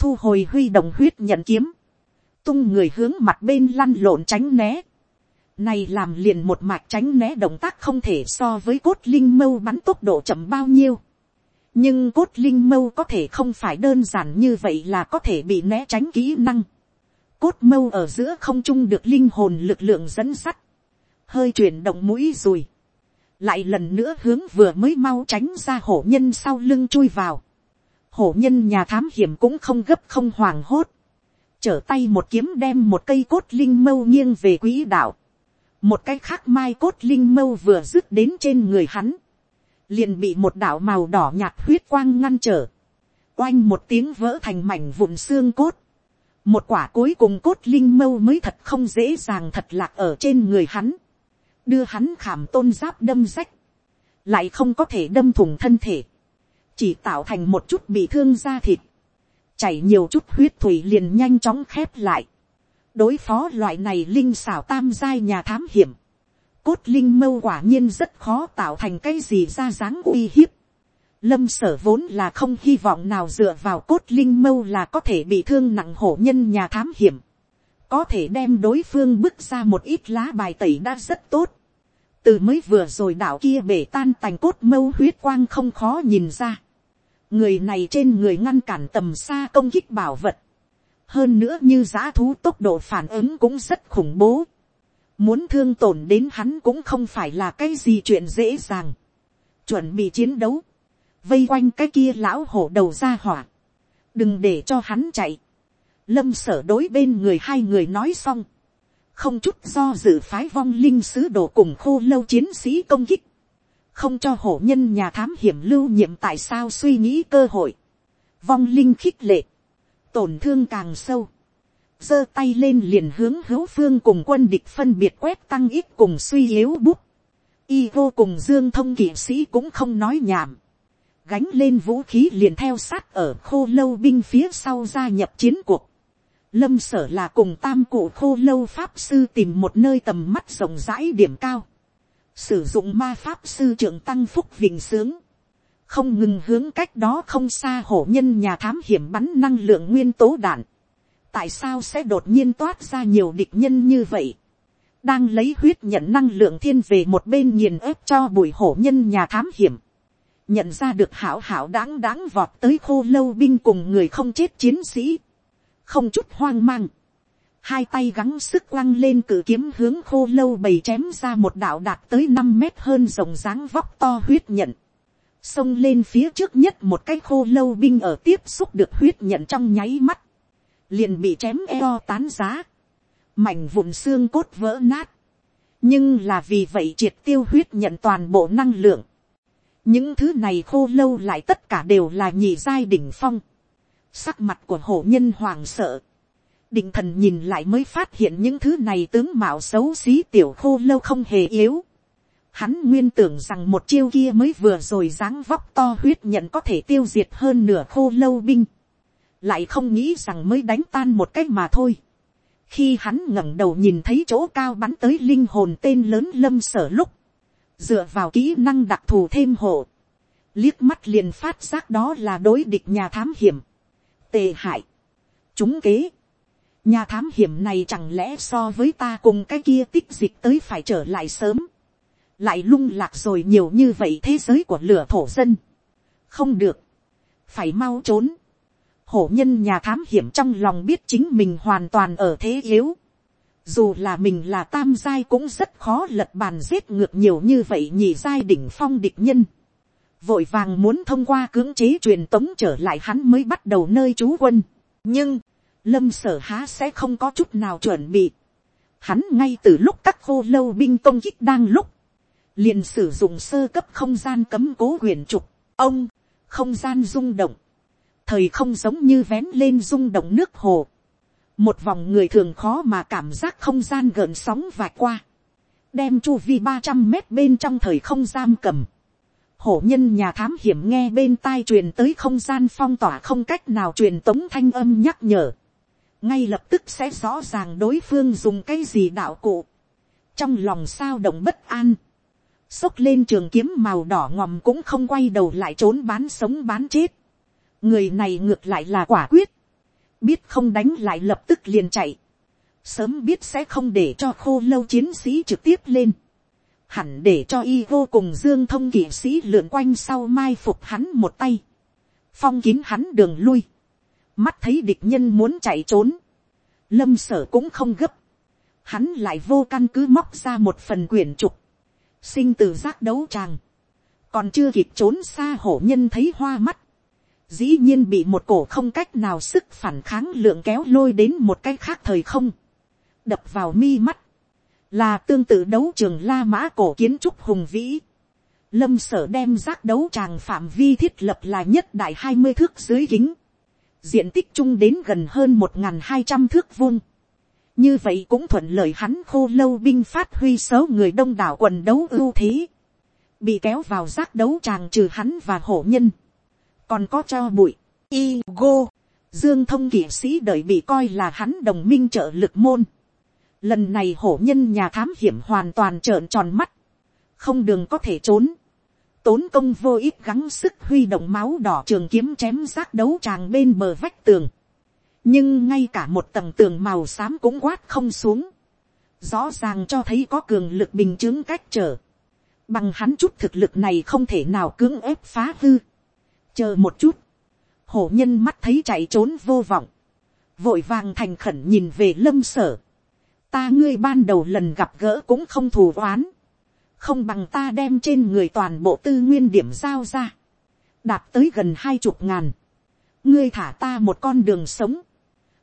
thu hồi huy động huyết nhận kiếm, tung người hướng mặt bên lăn lộn tránh né, này làm liền một mạch tránh né động tác không thể so với cốt linh mâu bắn tốc độ chậm bao nhiêu. nhưng cốt linh mâu có thể không phải đơn giản như vậy là có thể bị né tránh kỹ năng. cốt mâu ở giữa không trung được linh hồn lực lượng dẫn sắt, hơi chuyển động mũi rồi, lại lần nữa hướng vừa mới mau tránh ra hổ nhân sau lưng chui vào. Hổ nhân nhà thám hiểm cũng không gấp không hoàng hốt, trở tay một kiếm đem một cây cốt linh mâu nghiêng về quỹ đạo, một cái khác mai cốt linh mâu vừa dứt đến trên người hắn, liền bị một đạo màu đỏ nhạt huyết quang ngăn trở, oanh một tiếng vỡ thành mảnh vụn xương cốt, một quả cuối cùng cốt linh mâu mới thật không dễ dàng thật lạc ở trên người hắn, đưa hắn khảm tôn giáp đâm rách, lại không có thể đâm thủng thân thể, chỉ tạo thành một chút bị thương da thịt, chảy nhiều chút huyết thủy liền nhanh chóng khép lại đối phó loại này linh xảo tam giai nhà thám hiểm, cốt linh mâu quả nhiên rất khó tạo thành cái gì ra dáng uy hiếp. lâm sở vốn là không hy vọng nào dựa vào cốt linh mâu là có thể bị thương nặng hổ nhân nhà thám hiểm, có thể đem đối phương bước ra một ít lá bài tẩy đã rất tốt từ mới vừa rồi đảo kia bể tan tành cốt mâu huyết quang không khó nhìn ra. người này trên người ngăn cản tầm xa công kích bảo vật hơn nữa như giá thú tốc độ phản ứng cũng rất khủng bố. muốn thương tổn đến hắn cũng không phải là cái gì chuyện dễ dàng. chuẩn bị chiến đấu. vây quanh cái kia lão hổ đầu ra hỏa. đừng để cho hắn chạy. lâm sở đối bên người hai người nói xong không chút do dự phái vong linh sứ đồ cùng khô lâu chiến sĩ công kích, không cho hổ nhân nhà thám hiểm lưu nhiệm tại sao suy nghĩ cơ hội, vong linh khích lệ, tổn thương càng sâu, giơ tay lên liền hướng hữu phương cùng quân địch phân biệt quét tăng ít cùng suy yếu bút, y vô cùng dương thông kỵ sĩ cũng không nói nhảm, gánh lên vũ khí liền theo sát ở khô lâu binh phía sau gia nhập chiến cuộc, Lâm sở là cùng tam cụ khô lâu pháp sư tìm một nơi tầm mắt rộng rãi điểm cao. Sử dụng ma pháp sư trưởng tăng phúc vinh sướng. Không ngừng hướng cách đó không xa hổ nhân nhà thám hiểm bắn năng lượng nguyên tố đạn. Tại sao sẽ đột nhiên toát ra nhiều địch nhân như vậy? Đang lấy huyết nhận năng lượng thiên về một bên nghiền ép cho bùi hổ nhân nhà thám hiểm. Nhận ra được hảo hảo đáng đáng vọt tới khô lâu binh cùng người không chết chiến sĩ không chút hoang mang, hai tay gắng sức quăng lên cử kiếm hướng khô lâu bầy chém ra một đạo đạt tới năm mét hơn rồng dáng vóc to huyết nhận, xông lên phía trước nhất một cái khô lâu binh ở tiếp xúc được huyết nhận trong nháy mắt, liền bị chém eo tán giá, mảnh vụn xương cốt vỡ nát, nhưng là vì vậy triệt tiêu huyết nhận toàn bộ năng lượng, những thứ này khô lâu lại tất cả đều là nhị giai đỉnh phong, Sắc mặt của hổ nhân hoàng sợ. Định thần nhìn lại mới phát hiện những thứ này tướng mạo xấu xí tiểu khô lâu không hề yếu. Hắn nguyên tưởng rằng một chiêu kia mới vừa rồi dáng vóc to huyết nhận có thể tiêu diệt hơn nửa khô lâu binh. Lại không nghĩ rằng mới đánh tan một cách mà thôi. Khi hắn ngẩng đầu nhìn thấy chỗ cao bắn tới linh hồn tên lớn lâm sở lúc. Dựa vào kỹ năng đặc thù thêm hộ. Liếc mắt liền phát giác đó là đối địch nhà thám hiểm tệ hại, chúng kế, nhà thám hiểm này chẳng lẽ so với ta cùng cái kia tích dịch tới phải trở lại sớm, lại lung lạc rồi nhiều như vậy thế giới của lửa thổ dân, không được, phải mau trốn, hổ nhân nhà thám hiểm trong lòng biết chính mình hoàn toàn ở thế yếu, dù là mình là tam giai cũng rất khó lật bàn giết ngược nhiều như vậy nhị giai đỉnh phong địch nhân. Vội vàng muốn thông qua cưỡng chế truyền tống trở lại hắn mới bắt đầu nơi trú quân. nhưng, lâm sở há sẽ không có chút nào chuẩn bị. hắn ngay từ lúc các khô lâu binh công kích đang lúc, liền sử dụng sơ cấp không gian cấm cố huyền trục, ông, không gian rung động, thời không giống như vén lên rung động nước hồ, một vòng người thường khó mà cảm giác không gian gợn sóng vạch qua, đem chu vi ba trăm mét bên trong thời không giam cầm, hổ nhân nhà thám hiểm nghe bên tai truyền tới không gian phong tỏa không cách nào truyền tống thanh âm nhắc nhở. ngay lập tức sẽ rõ ràng đối phương dùng cái gì đạo cụ. trong lòng sao động bất an xốc lên trường kiếm màu đỏ ngòm cũng không quay đầu lại trốn bán sống bán chết. người này ngược lại là quả quyết. biết không đánh lại lập tức liền chạy. sớm biết sẽ không để cho khô lâu chiến sĩ trực tiếp lên hẳn để cho y vô cùng dương thông kỵ sĩ lượn quanh sau mai phục hắn một tay, phong kín hắn đường lui, mắt thấy địch nhân muốn chạy trốn, lâm sở cũng không gấp, hắn lại vô căn cứ móc ra một phần quyển trục, sinh từ giác đấu tràng, còn chưa kịp trốn xa hổ nhân thấy hoa mắt, dĩ nhiên bị một cổ không cách nào sức phản kháng lượng kéo lôi đến một cái khác thời không, đập vào mi mắt, là tương tự đấu trường la mã cổ kiến trúc hùng vĩ. Lâm sở đem giác đấu tràng phạm vi thiết lập là nhất đại hai mươi thước dưới kính. Diện tích chung đến gần hơn một hai trăm thước vuông. Như vậy cũng thuận lợi hắn khô lâu binh phát huy số người đông đảo quần đấu ưu thế. Bị kéo vào giác đấu tràng trừ hắn và hổ nhân. Còn có cho bụi, y, go, dương thông kỵ sĩ đợi bị coi là hắn đồng minh trợ lực môn Lần này hổ nhân nhà thám hiểm hoàn toàn trợn tròn mắt. Không đường có thể trốn. Tốn công vô ích gắng sức huy động máu đỏ trường kiếm chém giác đấu tràng bên bờ vách tường. Nhưng ngay cả một tầng tường màu xám cũng quát không xuống. Rõ ràng cho thấy có cường lực bình chứng cách trở. Bằng hắn chút thực lực này không thể nào cưỡng ép phá hư. Chờ một chút. Hổ nhân mắt thấy chạy trốn vô vọng. Vội vàng thành khẩn nhìn về lâm sở. Ta ngươi ban đầu lần gặp gỡ cũng không thù oán. Không bằng ta đem trên người toàn bộ tư nguyên điểm giao ra. Đạt tới gần hai chục ngàn. Ngươi thả ta một con đường sống.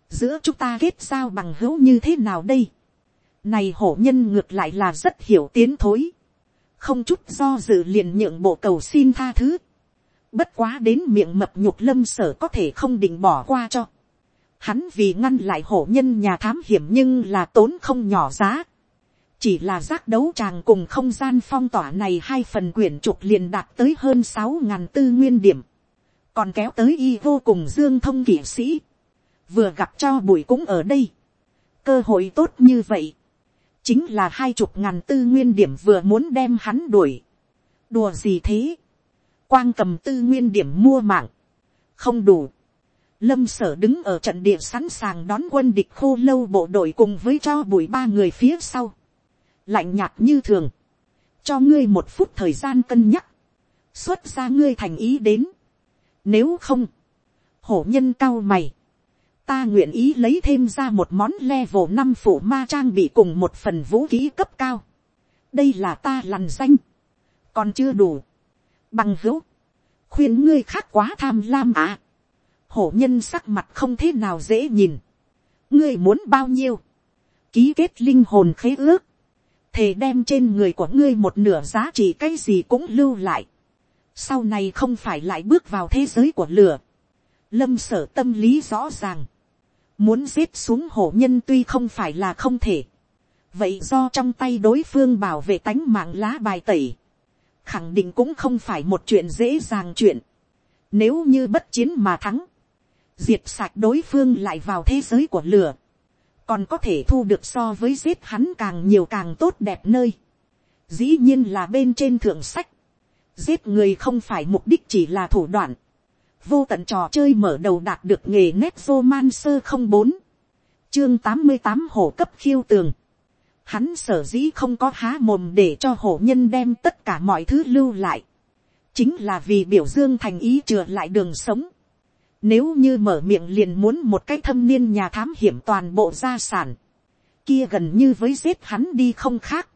Giữa chúng ta kết giao bằng hữu như thế nào đây? Này hổ nhân ngược lại là rất hiểu tiến thối. Không chút do dự liền nhượng bộ cầu xin tha thứ. Bất quá đến miệng mập nhục lâm sở có thể không định bỏ qua cho. Hắn vì ngăn lại hổ nhân nhà thám hiểm nhưng là tốn không nhỏ giá. Chỉ là giác đấu tràng cùng không gian phong tỏa này hai phần quyển trục liền đạt tới hơn sáu ngàn tư nguyên điểm. Còn kéo tới y vô cùng dương thông kỷ sĩ. Vừa gặp cho bụi cũng ở đây. Cơ hội tốt như vậy chính là hai chục ngàn tư nguyên điểm vừa muốn đem hắn đuổi. đùa gì thế, quang cầm tư nguyên điểm mua mạng, không đủ. lâm sở đứng ở trận địa sẵn sàng đón quân địch khô lâu bộ đội cùng với cho bụi ba người phía sau. lạnh nhạt như thường, cho ngươi một phút thời gian cân nhắc, xuất ra ngươi thành ý đến. nếu không, hổ nhân cao mày, ta nguyện ý lấy thêm ra một món level năm phủ ma trang bị cùng một phần vũ khí cấp cao. đây là ta lằn danh, còn chưa đủ. bằng hữu, khuyên ngươi khác quá tham lam à. hổ nhân sắc mặt không thế nào dễ nhìn. ngươi muốn bao nhiêu, ký kết linh hồn khế ước, thề đem trên người của ngươi một nửa giá trị cái gì cũng lưu lại. sau này không phải lại bước vào thế giới của lửa. lâm sở tâm lý rõ ràng Muốn giết xuống hổ nhân tuy không phải là không thể. Vậy do trong tay đối phương bảo vệ tánh mạng lá bài tẩy. Khẳng định cũng không phải một chuyện dễ dàng chuyện. Nếu như bất chiến mà thắng. Diệt sạch đối phương lại vào thế giới của lửa. Còn có thể thu được so với giết hắn càng nhiều càng tốt đẹp nơi. Dĩ nhiên là bên trên thượng sách. Giết người không phải mục đích chỉ là thủ đoạn vô tận trò chơi mở đầu đạt được nghề nét vô man sơ không bốn. Chương tám mươi tám hổ cấp khiêu tường. Hắn sở dĩ không có há mồm để cho hổ nhân đem tất cả mọi thứ lưu lại. Chính là vì biểu dương thành ý trừa lại đường sống. Nếu như mở miệng liền muốn một cái thâm niên nhà thám hiểm toàn bộ gia sản. Kia gần như với giết hắn đi không khác.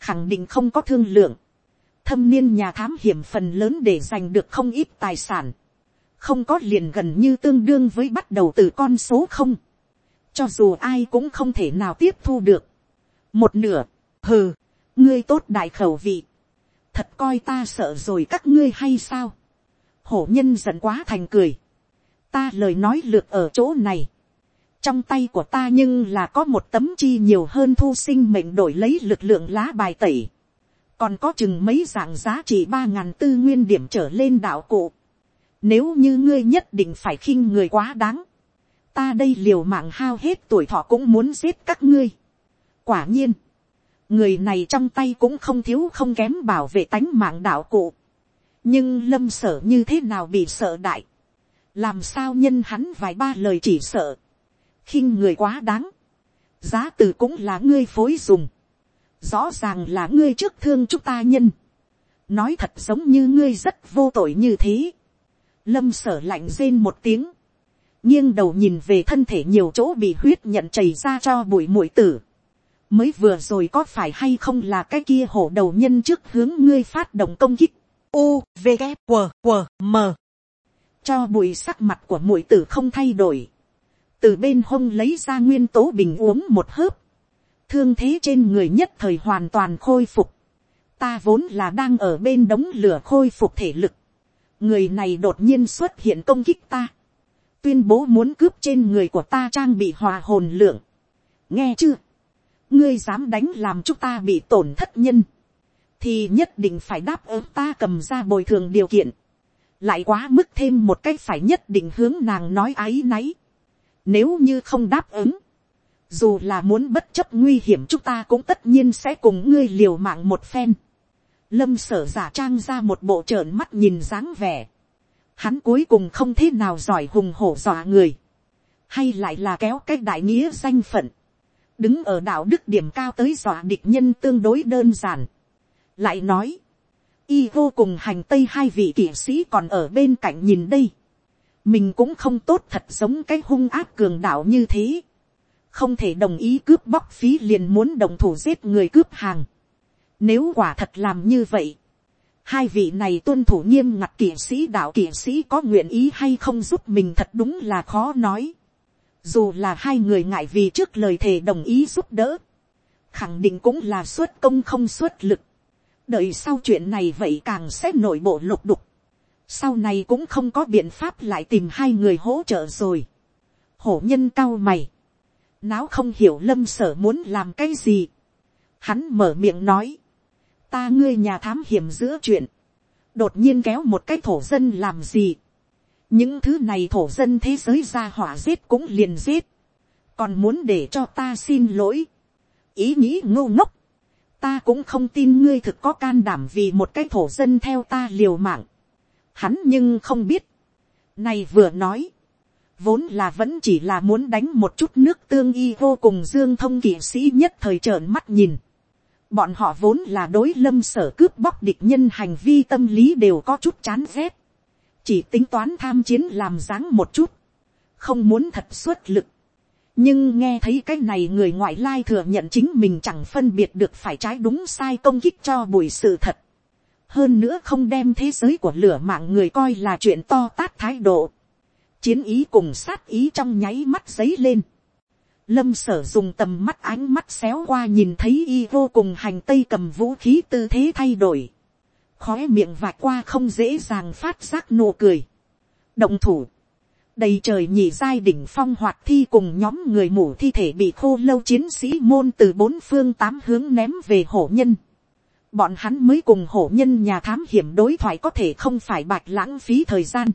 Khẳng định không có thương lượng. Thâm niên nhà thám hiểm phần lớn để giành được không ít tài sản không có liền gần như tương đương với bắt đầu từ con số không, cho dù ai cũng không thể nào tiếp thu được. một nửa, hừ, ngươi tốt đại khẩu vị, thật coi ta sợ rồi các ngươi hay sao, hổ nhân giận quá thành cười, ta lời nói lược ở chỗ này, trong tay của ta nhưng là có một tấm chi nhiều hơn thu sinh mệnh đổi lấy lực lượng lá bài tẩy, còn có chừng mấy dạng giá trị ba ngàn tư nguyên điểm trở lên đạo cụ, nếu như ngươi nhất định phải khinh người quá đáng. Ta đây liều mạng hao hết tuổi thọ cũng muốn giết các ngươi. Quả nhiên. Người này trong tay cũng không thiếu không kém bảo vệ tánh mạng đạo cụ. Nhưng lâm sở như thế nào bị sợ đại. Làm sao nhân hắn vài ba lời chỉ sợ. khinh người quá đáng. Giá từ cũng là ngươi phối dùng. Rõ ràng là ngươi trước thương chúng ta nhân. Nói thật giống như ngươi rất vô tội như thế lâm sở lạnh rên một tiếng, nghiêng đầu nhìn về thân thể nhiều chỗ bị huyết nhận chảy ra cho bụi mũi tử. mới vừa rồi có phải hay không là cái kia hổ đầu nhân trước hướng ngươi phát động công kích. U, V, g W, W, M. cho bụi sắc mặt của mũi tử không thay đổi. từ bên hông lấy ra nguyên tố bình uống một hớp. thương thế trên người nhất thời hoàn toàn khôi phục. ta vốn là đang ở bên đống lửa khôi phục thể lực người này đột nhiên xuất hiện công kích ta, tuyên bố muốn cướp trên người của ta trang bị hòa hồn lượng. nghe chưa, ngươi dám đánh làm chúng ta bị tổn thất nhân, thì nhất định phải đáp ứng ta cầm ra bồi thường điều kiện, lại quá mức thêm một cách phải nhất định hướng nàng nói áy náy. Nếu như không đáp ứng, dù là muốn bất chấp nguy hiểm chúng ta cũng tất nhiên sẽ cùng ngươi liều mạng một phen lâm sở giả trang ra một bộ trợn mắt nhìn dáng vẻ. Hắn cuối cùng không thế nào giỏi hùng hổ dọa người. Hay lại là kéo cái đại nghĩa danh phận. Đứng ở đạo đức điểm cao tới dọa địch nhân tương đối đơn giản. lại nói, y vô cùng hành tây hai vị kỵ sĩ còn ở bên cạnh nhìn đây, mình cũng không tốt thật giống cái hung áp cường đạo như thế, không thể đồng ý cướp bóc phí liền muốn đồng thủ giết người cướp hàng, nếu quả thật làm như vậy, hai vị này tuân thủ nghiêm ngặt kỷ sĩ đạo kỷ sĩ có nguyện ý hay không giúp mình thật đúng là khó nói. Dù là hai người ngại vì trước lời thề đồng ý giúp đỡ, khẳng định cũng là xuất công không xuất lực. đợi sau chuyện này vậy càng sẽ nội bộ lục đục. sau này cũng không có biện pháp lại tìm hai người hỗ trợ rồi. hổ nhân cao mày. náo không hiểu lâm sở muốn làm cái gì. hắn mở miệng nói ta ngươi nhà thám hiểm giữa chuyện, đột nhiên kéo một cái thổ dân làm gì. những thứ này thổ dân thế giới ra hỏa giết cũng liền giết, còn muốn để cho ta xin lỗi. ý nghĩ ngô ngốc, ta cũng không tin ngươi thực có can đảm vì một cái thổ dân theo ta liều mạng. hắn nhưng không biết. này vừa nói, vốn là vẫn chỉ là muốn đánh một chút nước tương y vô cùng dương thông kỵ sĩ nhất thời trợn mắt nhìn Bọn họ vốn là đối lâm sở cướp bóc địch nhân hành vi tâm lý đều có chút chán ghét. Chỉ tính toán tham chiến làm dáng một chút. Không muốn thật xuất lực. Nhưng nghe thấy cái này người ngoại lai thừa nhận chính mình chẳng phân biệt được phải trái đúng sai công kích cho buổi sự thật. Hơn nữa không đem thế giới của lửa mạng người coi là chuyện to tát thái độ. Chiến ý cùng sát ý trong nháy mắt giấy lên Lâm sở dùng tầm mắt ánh mắt xéo qua nhìn thấy y vô cùng hành tây cầm vũ khí tư thế thay đổi. Khóe miệng vạch qua không dễ dàng phát giác nụ cười. Động thủ. Đầy trời nhị giai đỉnh phong hoạt thi cùng nhóm người mủ thi thể bị khô lâu chiến sĩ môn từ bốn phương tám hướng ném về hổ nhân. Bọn hắn mới cùng hổ nhân nhà thám hiểm đối thoại có thể không phải bạch lãng phí thời gian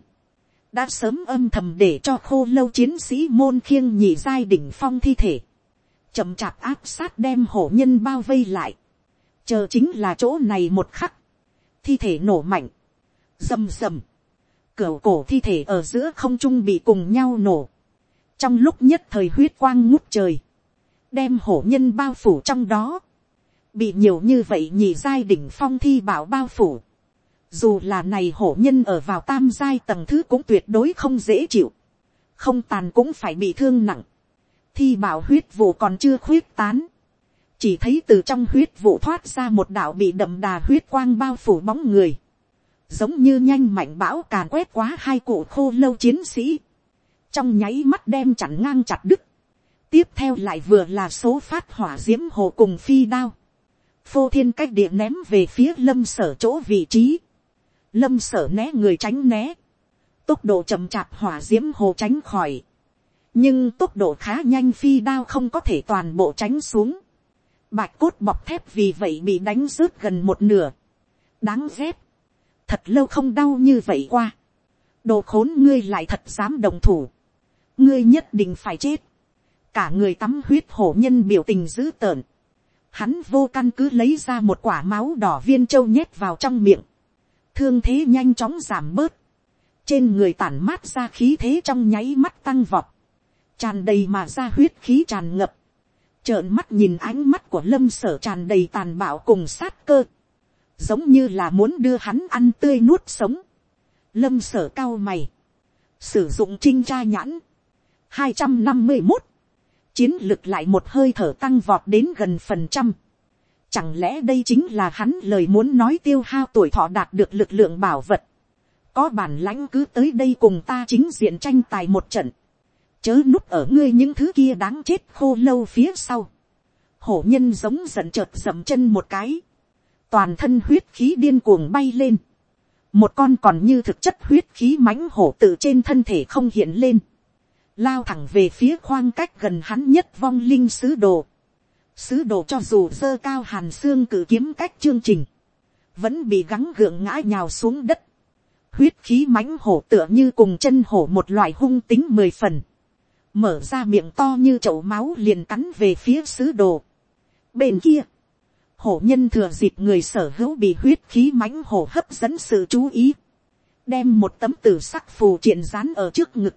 đã sớm âm thầm để cho khô lâu chiến sĩ môn khiêng nhị giai đỉnh phong thi thể, chậm chạp áp sát đem hổ nhân bao vây lại, chờ chính là chỗ này một khắc, thi thể nổ mạnh, rầm rầm, cửa cổ thi thể ở giữa không trung bị cùng nhau nổ, trong lúc nhất thời huyết quang ngút trời, đem hổ nhân bao phủ trong đó, bị nhiều như vậy nhị giai đỉnh phong thi bảo bao phủ, dù là này hổ nhân ở vào tam giai tầng thứ cũng tuyệt đối không dễ chịu. Không tàn cũng phải bị thương nặng. Thi bảo huyết vụ còn chưa khuyết tán. Chỉ thấy từ trong huyết vụ thoát ra một đạo bị đậm đà huyết quang bao phủ bóng người. Giống như nhanh mạnh bão càn quét quá hai cụ khô lâu chiến sĩ. Trong nháy mắt đem chặn ngang chặt đứt. Tiếp theo lại vừa là số phát hỏa diễm hồ cùng phi đao phô thiên cách địa ném về phía lâm sở chỗ vị trí lâm sở né người tránh né, tốc độ chậm chạp hỏa d i ễ m hồ tránh khỏi, nhưng tốc độ khá nhanh phi đao không có thể toàn bộ tránh xuống, bạch cốt bọc thép vì vậy bị đánh rớt gần một nửa, đáng ghét, thật lâu không đau như vậy qua, đồ khốn ngươi lại thật dám đồng thủ, ngươi nhất định phải chết, cả người tắm huyết hổ nhân biểu tình dữ tợn, hắn vô căn cứ lấy ra một quả máu đỏ viên châu nhét vào trong miệng, thương thế nhanh chóng giảm bớt, trên người tản mát ra khí thế trong nháy mắt tăng vọt, tràn đầy mà ra huyết khí tràn ngập, trợn mắt nhìn ánh mắt của lâm sở tràn đầy tàn bạo cùng sát cơ, giống như là muốn đưa hắn ăn tươi nuốt sống, lâm sở cao mày, sử dụng trinh tra nhãn, hai trăm năm mươi một, chiến lực lại một hơi thở tăng vọt đến gần phần trăm, Chẳng lẽ đây chính là hắn lời muốn nói tiêu hao tuổi thọ đạt được lực lượng bảo vật. Có bản lãnh cứ tới đây cùng ta chính diện tranh tài một trận. Chớ núp ở ngươi những thứ kia đáng chết khô lâu phía sau. Hổ nhân giống giận chợt dậm chân một cái. Toàn thân huyết khí điên cuồng bay lên. Một con còn như thực chất huyết khí mãnh hổ tự trên thân thể không hiện lên. Lao thẳng về phía khoang cách gần hắn nhất vong linh sứ đồ Sứ đồ cho dù dơ cao hàn xương cử kiếm cách chương trình. Vẫn bị gắng gượng ngã nhào xuống đất. Huyết khí mãnh hổ tựa như cùng chân hổ một loại hung tính mười phần. Mở ra miệng to như chậu máu liền cắn về phía sứ đồ. Bên kia. Hổ nhân thừa dịp người sở hữu bị huyết khí mãnh hổ hấp dẫn sự chú ý. Đem một tấm tử sắc phù triện rán ở trước ngực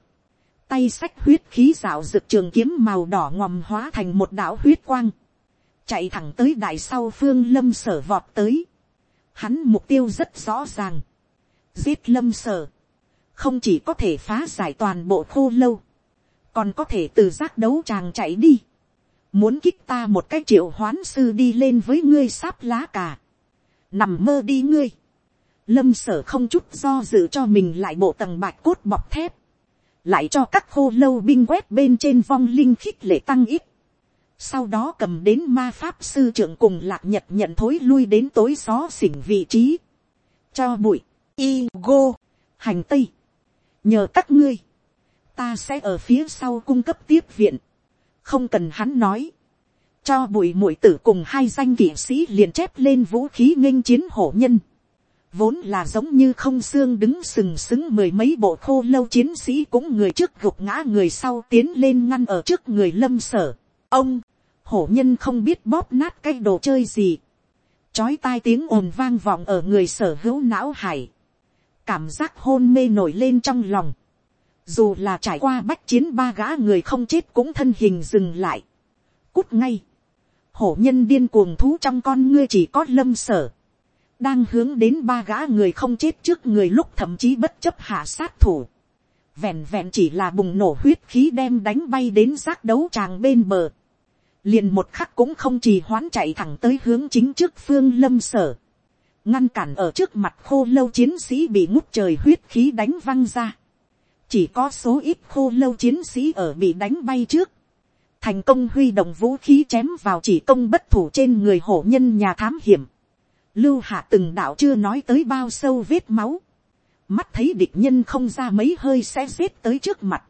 tay sách huyết khí rạo rực trường kiếm màu đỏ ngòm hóa thành một đạo huyết quang chạy thẳng tới đại sau phương lâm sở vọt tới, Hắn mục tiêu rất rõ ràng. Giết lâm sở. Không chỉ có thể phá giải toàn bộ khô lâu. Còn có thể từ giác đấu tràng chạy đi. Muốn kích ta một cái triệu hoán sư đi lên với ngươi sáp lá cà. Nằm mơ đi ngươi. Lâm sở không chút do dự cho mình lại bộ tầng bạch cốt bọc thép. Lại cho các khô lâu binh quét bên trên vong linh khích lệ tăng ít sau đó cầm đến ma pháp sư trưởng cùng lạc nhật nhận thối lui đến tối xó xỉnh vị trí, cho bụi, y go, hành tây, nhờ các ngươi, ta sẽ ở phía sau cung cấp tiếp viện, không cần hắn nói, cho bụi mũi tử cùng hai danh kỵ sĩ liền chép lên vũ khí nghênh chiến hổ nhân, vốn là giống như không xương đứng sừng sững mười mấy bộ khô lâu chiến sĩ cũng người trước gục ngã người sau tiến lên ngăn ở trước người lâm sở. ông, hổ nhân không biết bóp nát cái đồ chơi gì. chói tai tiếng ồn vang vọng ở người sở hữu não hải. cảm giác hôn mê nổi lên trong lòng. dù là trải qua bách chiến ba gã người không chết cũng thân hình dừng lại. cút ngay. hổ nhân điên cuồng thú trong con ngươi chỉ có lâm sở. đang hướng đến ba gã người không chết trước người lúc thậm chí bất chấp hạ sát thủ. vẹn vẹn chỉ là bùng nổ huyết khí đem đánh bay đến giác đấu tràng bên bờ liền một khắc cũng không trì hoãn chạy thẳng tới hướng chính trước phương lâm sở, ngăn cản ở trước mặt khô lâu chiến sĩ bị ngút trời huyết khí đánh văng ra, chỉ có số ít khô lâu chiến sĩ ở bị đánh bay trước, thành công huy động vũ khí chém vào chỉ công bất thủ trên người hổ nhân nhà thám hiểm, lưu hạ từng đạo chưa nói tới bao sâu vết máu, mắt thấy địch nhân không ra mấy hơi sẽ giết tới trước mặt,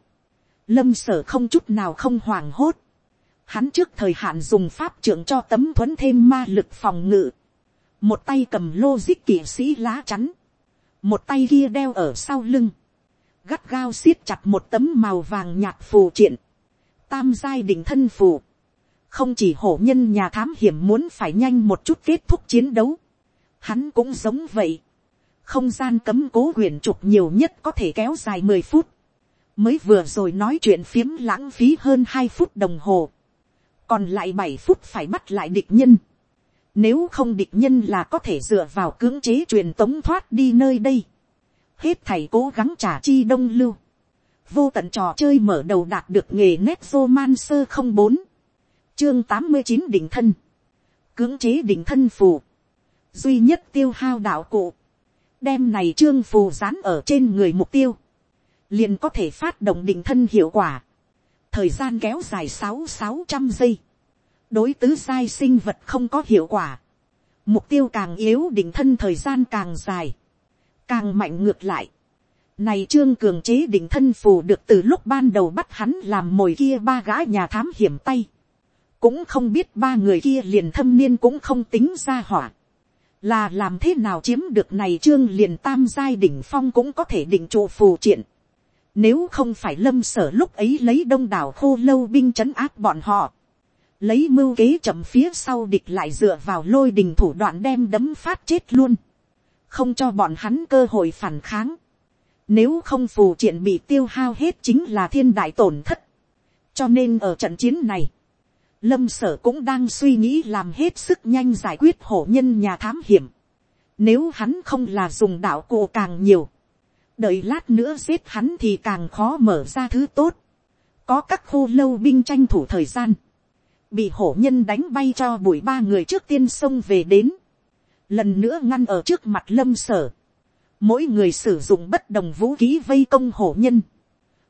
lâm sở không chút nào không hoảng hốt, Hắn trước thời hạn dùng pháp trưởng cho tấm thuẫn thêm ma lực phòng ngự. Một tay cầm lô dích kỵ sĩ lá chắn. Một tay kia đeo ở sau lưng. Gắt gao siết chặt một tấm màu vàng nhạt phù triện. Tam giai đỉnh thân phù. Không chỉ hổ nhân nhà thám hiểm muốn phải nhanh một chút kết thúc chiến đấu. Hắn cũng giống vậy. Không gian cấm cố quyển trục nhiều nhất có thể kéo dài mười phút mới vừa rồi nói chuyện phiếm lãng phí hơn hai phút đồng hồ còn lại bảy phút phải bắt lại địch nhân. Nếu không địch nhân là có thể dựa vào cưỡng chế truyền tống thoát đi nơi đây. Hết thầy cố gắng trả chi đông lưu. Vô tận trò chơi mở đầu đạt được nghề nét romancer không bốn Chương tám mươi chín đỉnh thân. Cưỡng chế đỉnh thân phù. Duy nhất tiêu hao đạo cụ. Đem này trương phù dán ở trên người mục tiêu. Liền có thể phát động đỉnh thân hiệu quả thời gian kéo dài sáu sáu trăm giây, đối tứ sai sinh vật không có hiệu quả, mục tiêu càng yếu định thân thời gian càng dài, càng mạnh ngược lại. Này trương cường chế định thân phù được từ lúc ban đầu bắt hắn làm mồi kia ba gã nhà thám hiểm tay. Cũng không biết ba người kia liền thâm niên cũng không tính ra hỏa. Là làm thế nào chiếm được này trương liền tam giai đỉnh phong cũng có thể định trụ phù triện. Nếu không phải lâm sở lúc ấy lấy đông đảo khô lâu binh trấn áp bọn họ. Lấy mưu kế chậm phía sau địch lại dựa vào lôi đình thủ đoạn đem đấm phát chết luôn. Không cho bọn hắn cơ hội phản kháng. Nếu không phù triện bị tiêu hao hết chính là thiên đại tổn thất. Cho nên ở trận chiến này. Lâm sở cũng đang suy nghĩ làm hết sức nhanh giải quyết hổ nhân nhà thám hiểm. Nếu hắn không là dùng đạo cụ càng nhiều đợi lát nữa giết hắn thì càng khó mở ra thứ tốt. có các khô lâu binh tranh thủ thời gian, bị hổ nhân đánh bay cho bụi ba người trước tiên xông về đến, lần nữa ngăn ở trước mặt lâm sở, mỗi người sử dụng bất đồng vũ khí vây công hổ nhân,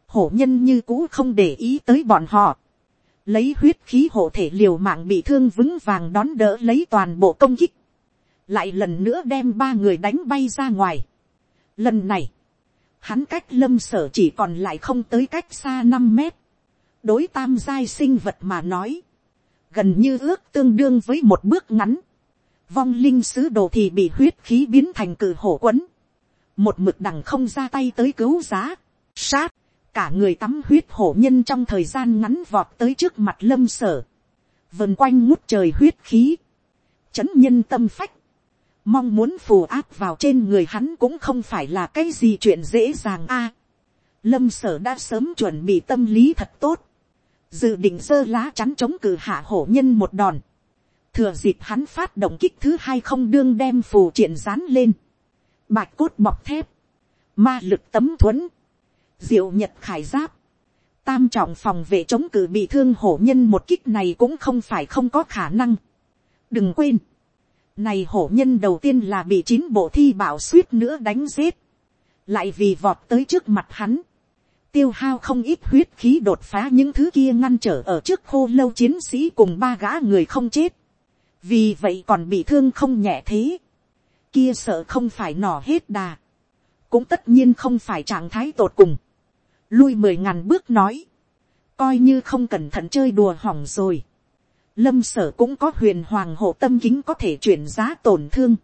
hổ nhân như cũ không để ý tới bọn họ, lấy huyết khí hộ thể liều mạng bị thương vững vàng đón đỡ lấy toàn bộ công kích, lại lần nữa đem ba người đánh bay ra ngoài. Lần này, hắn cách lâm sở chỉ còn lại không tới cách xa năm mét. đối tam giai sinh vật mà nói, gần như ước tương đương với một bước ngắn. vong linh sứ đồ thì bị huyết khí biến thành cử hổ quấn. một mực đằng không ra tay tới cứu giá, sát, cả người tắm huyết hổ nhân trong thời gian ngắn vọt tới trước mặt lâm sở, vần quanh ngút trời huyết khí, chấn nhân tâm phách, mong muốn phù áp vào trên người hắn cũng không phải là cái gì chuyện dễ dàng a. lâm sở đã sớm chuẩn bị tâm lý thật tốt, dự định sơ lá chắn chống cử hạ hổ nhân một đòn, thừa dịp hắn phát động kích thứ hai không đương đem phù triển dán lên, bạch cốt bọc thép, ma lực tấm thuẫn, diệu nhật khải giáp, tam trọng phòng vệ chống cử bị thương hổ nhân một kích này cũng không phải không có khả năng. đừng quên, này hổ nhân đầu tiên là bị chín bộ thi bảo suýt nữa đánh giết, lại vì vọt tới trước mặt hắn, tiêu hao không ít huyết khí đột phá những thứ kia ngăn trở ở trước khô lâu chiến sĩ cùng ba gã người không chết, vì vậy còn bị thương không nhẹ thế, kia sợ không phải nỏ hết đà, cũng tất nhiên không phải trạng thái tột cùng, lui mười ngàn bước nói, coi như không cẩn thận chơi đùa hỏng rồi, lâm sở cũng có huyền hoàng hộ tâm kính có thể chuyển giá tổn thương,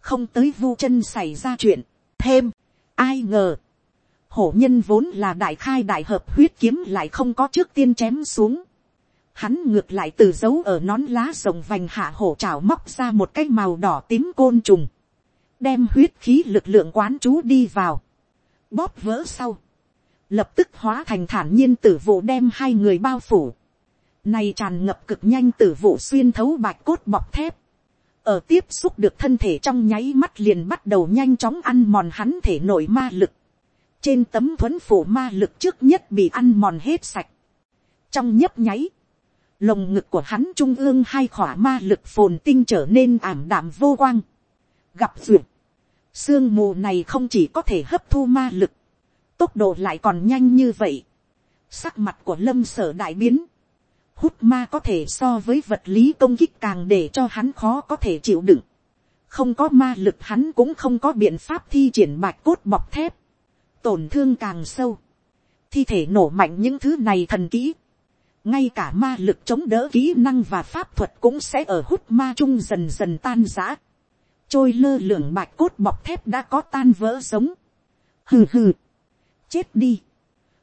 không tới vu chân xảy ra chuyện, thêm, ai ngờ, hổ nhân vốn là đại khai đại hợp huyết kiếm lại không có trước tiên chém xuống, hắn ngược lại từ dấu ở nón lá rồng vành hạ hổ trào móc ra một cái màu đỏ tím côn trùng, đem huyết khí lực lượng quán chú đi vào, bóp vỡ sau, lập tức hóa thành thản nhiên tử vụ đem hai người bao phủ, này tràn ngập cực nhanh tử vụ xuyên thấu bạch cốt bọc thép, ở tiếp xúc được thân thể trong nháy mắt liền bắt đầu nhanh chóng ăn mòn hắn thể nội ma lực, trên tấm thuẫn phủ ma lực trước nhất bị ăn mòn hết sạch, trong nhấp nháy, lồng ngực của hắn trung ương hai khỏa ma lực phồn tinh trở nên ảm đạm vô quang, gặp duyệt, sương mù này không chỉ có thể hấp thu ma lực, tốc độ lại còn nhanh như vậy. Sắc mặt của lâm sở đại biến. Hút ma có thể so với vật lý công kích càng để cho hắn khó có thể chịu đựng. Không có ma lực hắn cũng không có biện pháp thi triển bạch cốt bọc thép. Tổn thương càng sâu. Thi thể nổ mạnh những thứ này thần kỹ. Ngay cả ma lực chống đỡ kỹ năng và pháp thuật cũng sẽ ở hút ma chung dần dần tan rã. Trôi lơ lửng bạch cốt bọc thép đã có tan vỡ giống. Hừ hừ chết đi.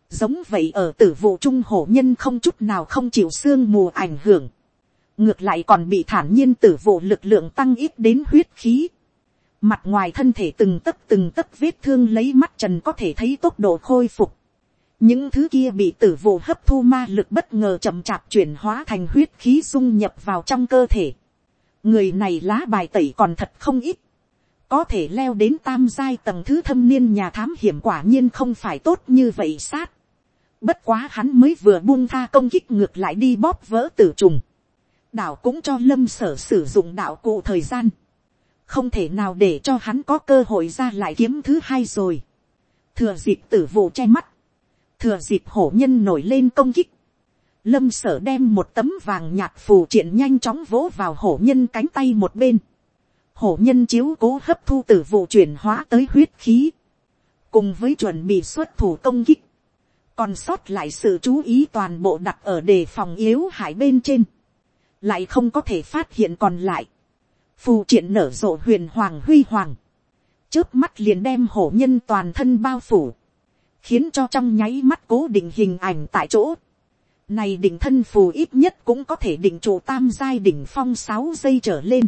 Giống vậy ở tử vụ trung hổ nhân không chút nào không chịu sương mù ảnh hưởng. Ngược lại còn bị thản nhiên tử vụ lực lượng tăng ít đến huyết khí. Mặt ngoài thân thể từng tấc từng tấc vết thương lấy mắt trần có thể thấy tốc độ khôi phục. Những thứ kia bị tử vụ hấp thu ma lực bất ngờ chậm chạp chuyển hóa thành huyết khí dung nhập vào trong cơ thể. Người này lá bài tẩy còn thật không ít có thể leo đến tam giai tầng thứ thâm niên nhà thám hiểm quả nhiên không phải tốt như vậy sát. Bất quá hắn mới vừa buông tha công kích ngược lại đi bóp vỡ tử trùng. Đạo cũng cho lâm sở sử dụng đạo cụ thời gian. Không thể nào để cho hắn có cơ hội ra lại kiếm thứ hai rồi. Thừa dịp tử vụ che mắt. Thừa dịp hổ nhân nổi lên công kích. Lâm sở đem một tấm vàng nhạt phù triển nhanh chóng vỗ vào hổ nhân cánh tay một bên hổ nhân chiếu cố hấp thu tử vụ chuyển hóa tới huyết khí, cùng với chuẩn bị xuất thủ công kích, còn sót lại sự chú ý toàn bộ đặt ở đề phòng yếu hải bên trên, lại không có thể phát hiện còn lại, phù triển nở rộ huyền hoàng huy hoàng, trước mắt liền đem hổ nhân toàn thân bao phủ, khiến cho trong nháy mắt cố định hình ảnh tại chỗ. Này đỉnh thân phù ít nhất cũng có thể đỉnh trụ tam giai đỉnh phong sáu giây trở lên.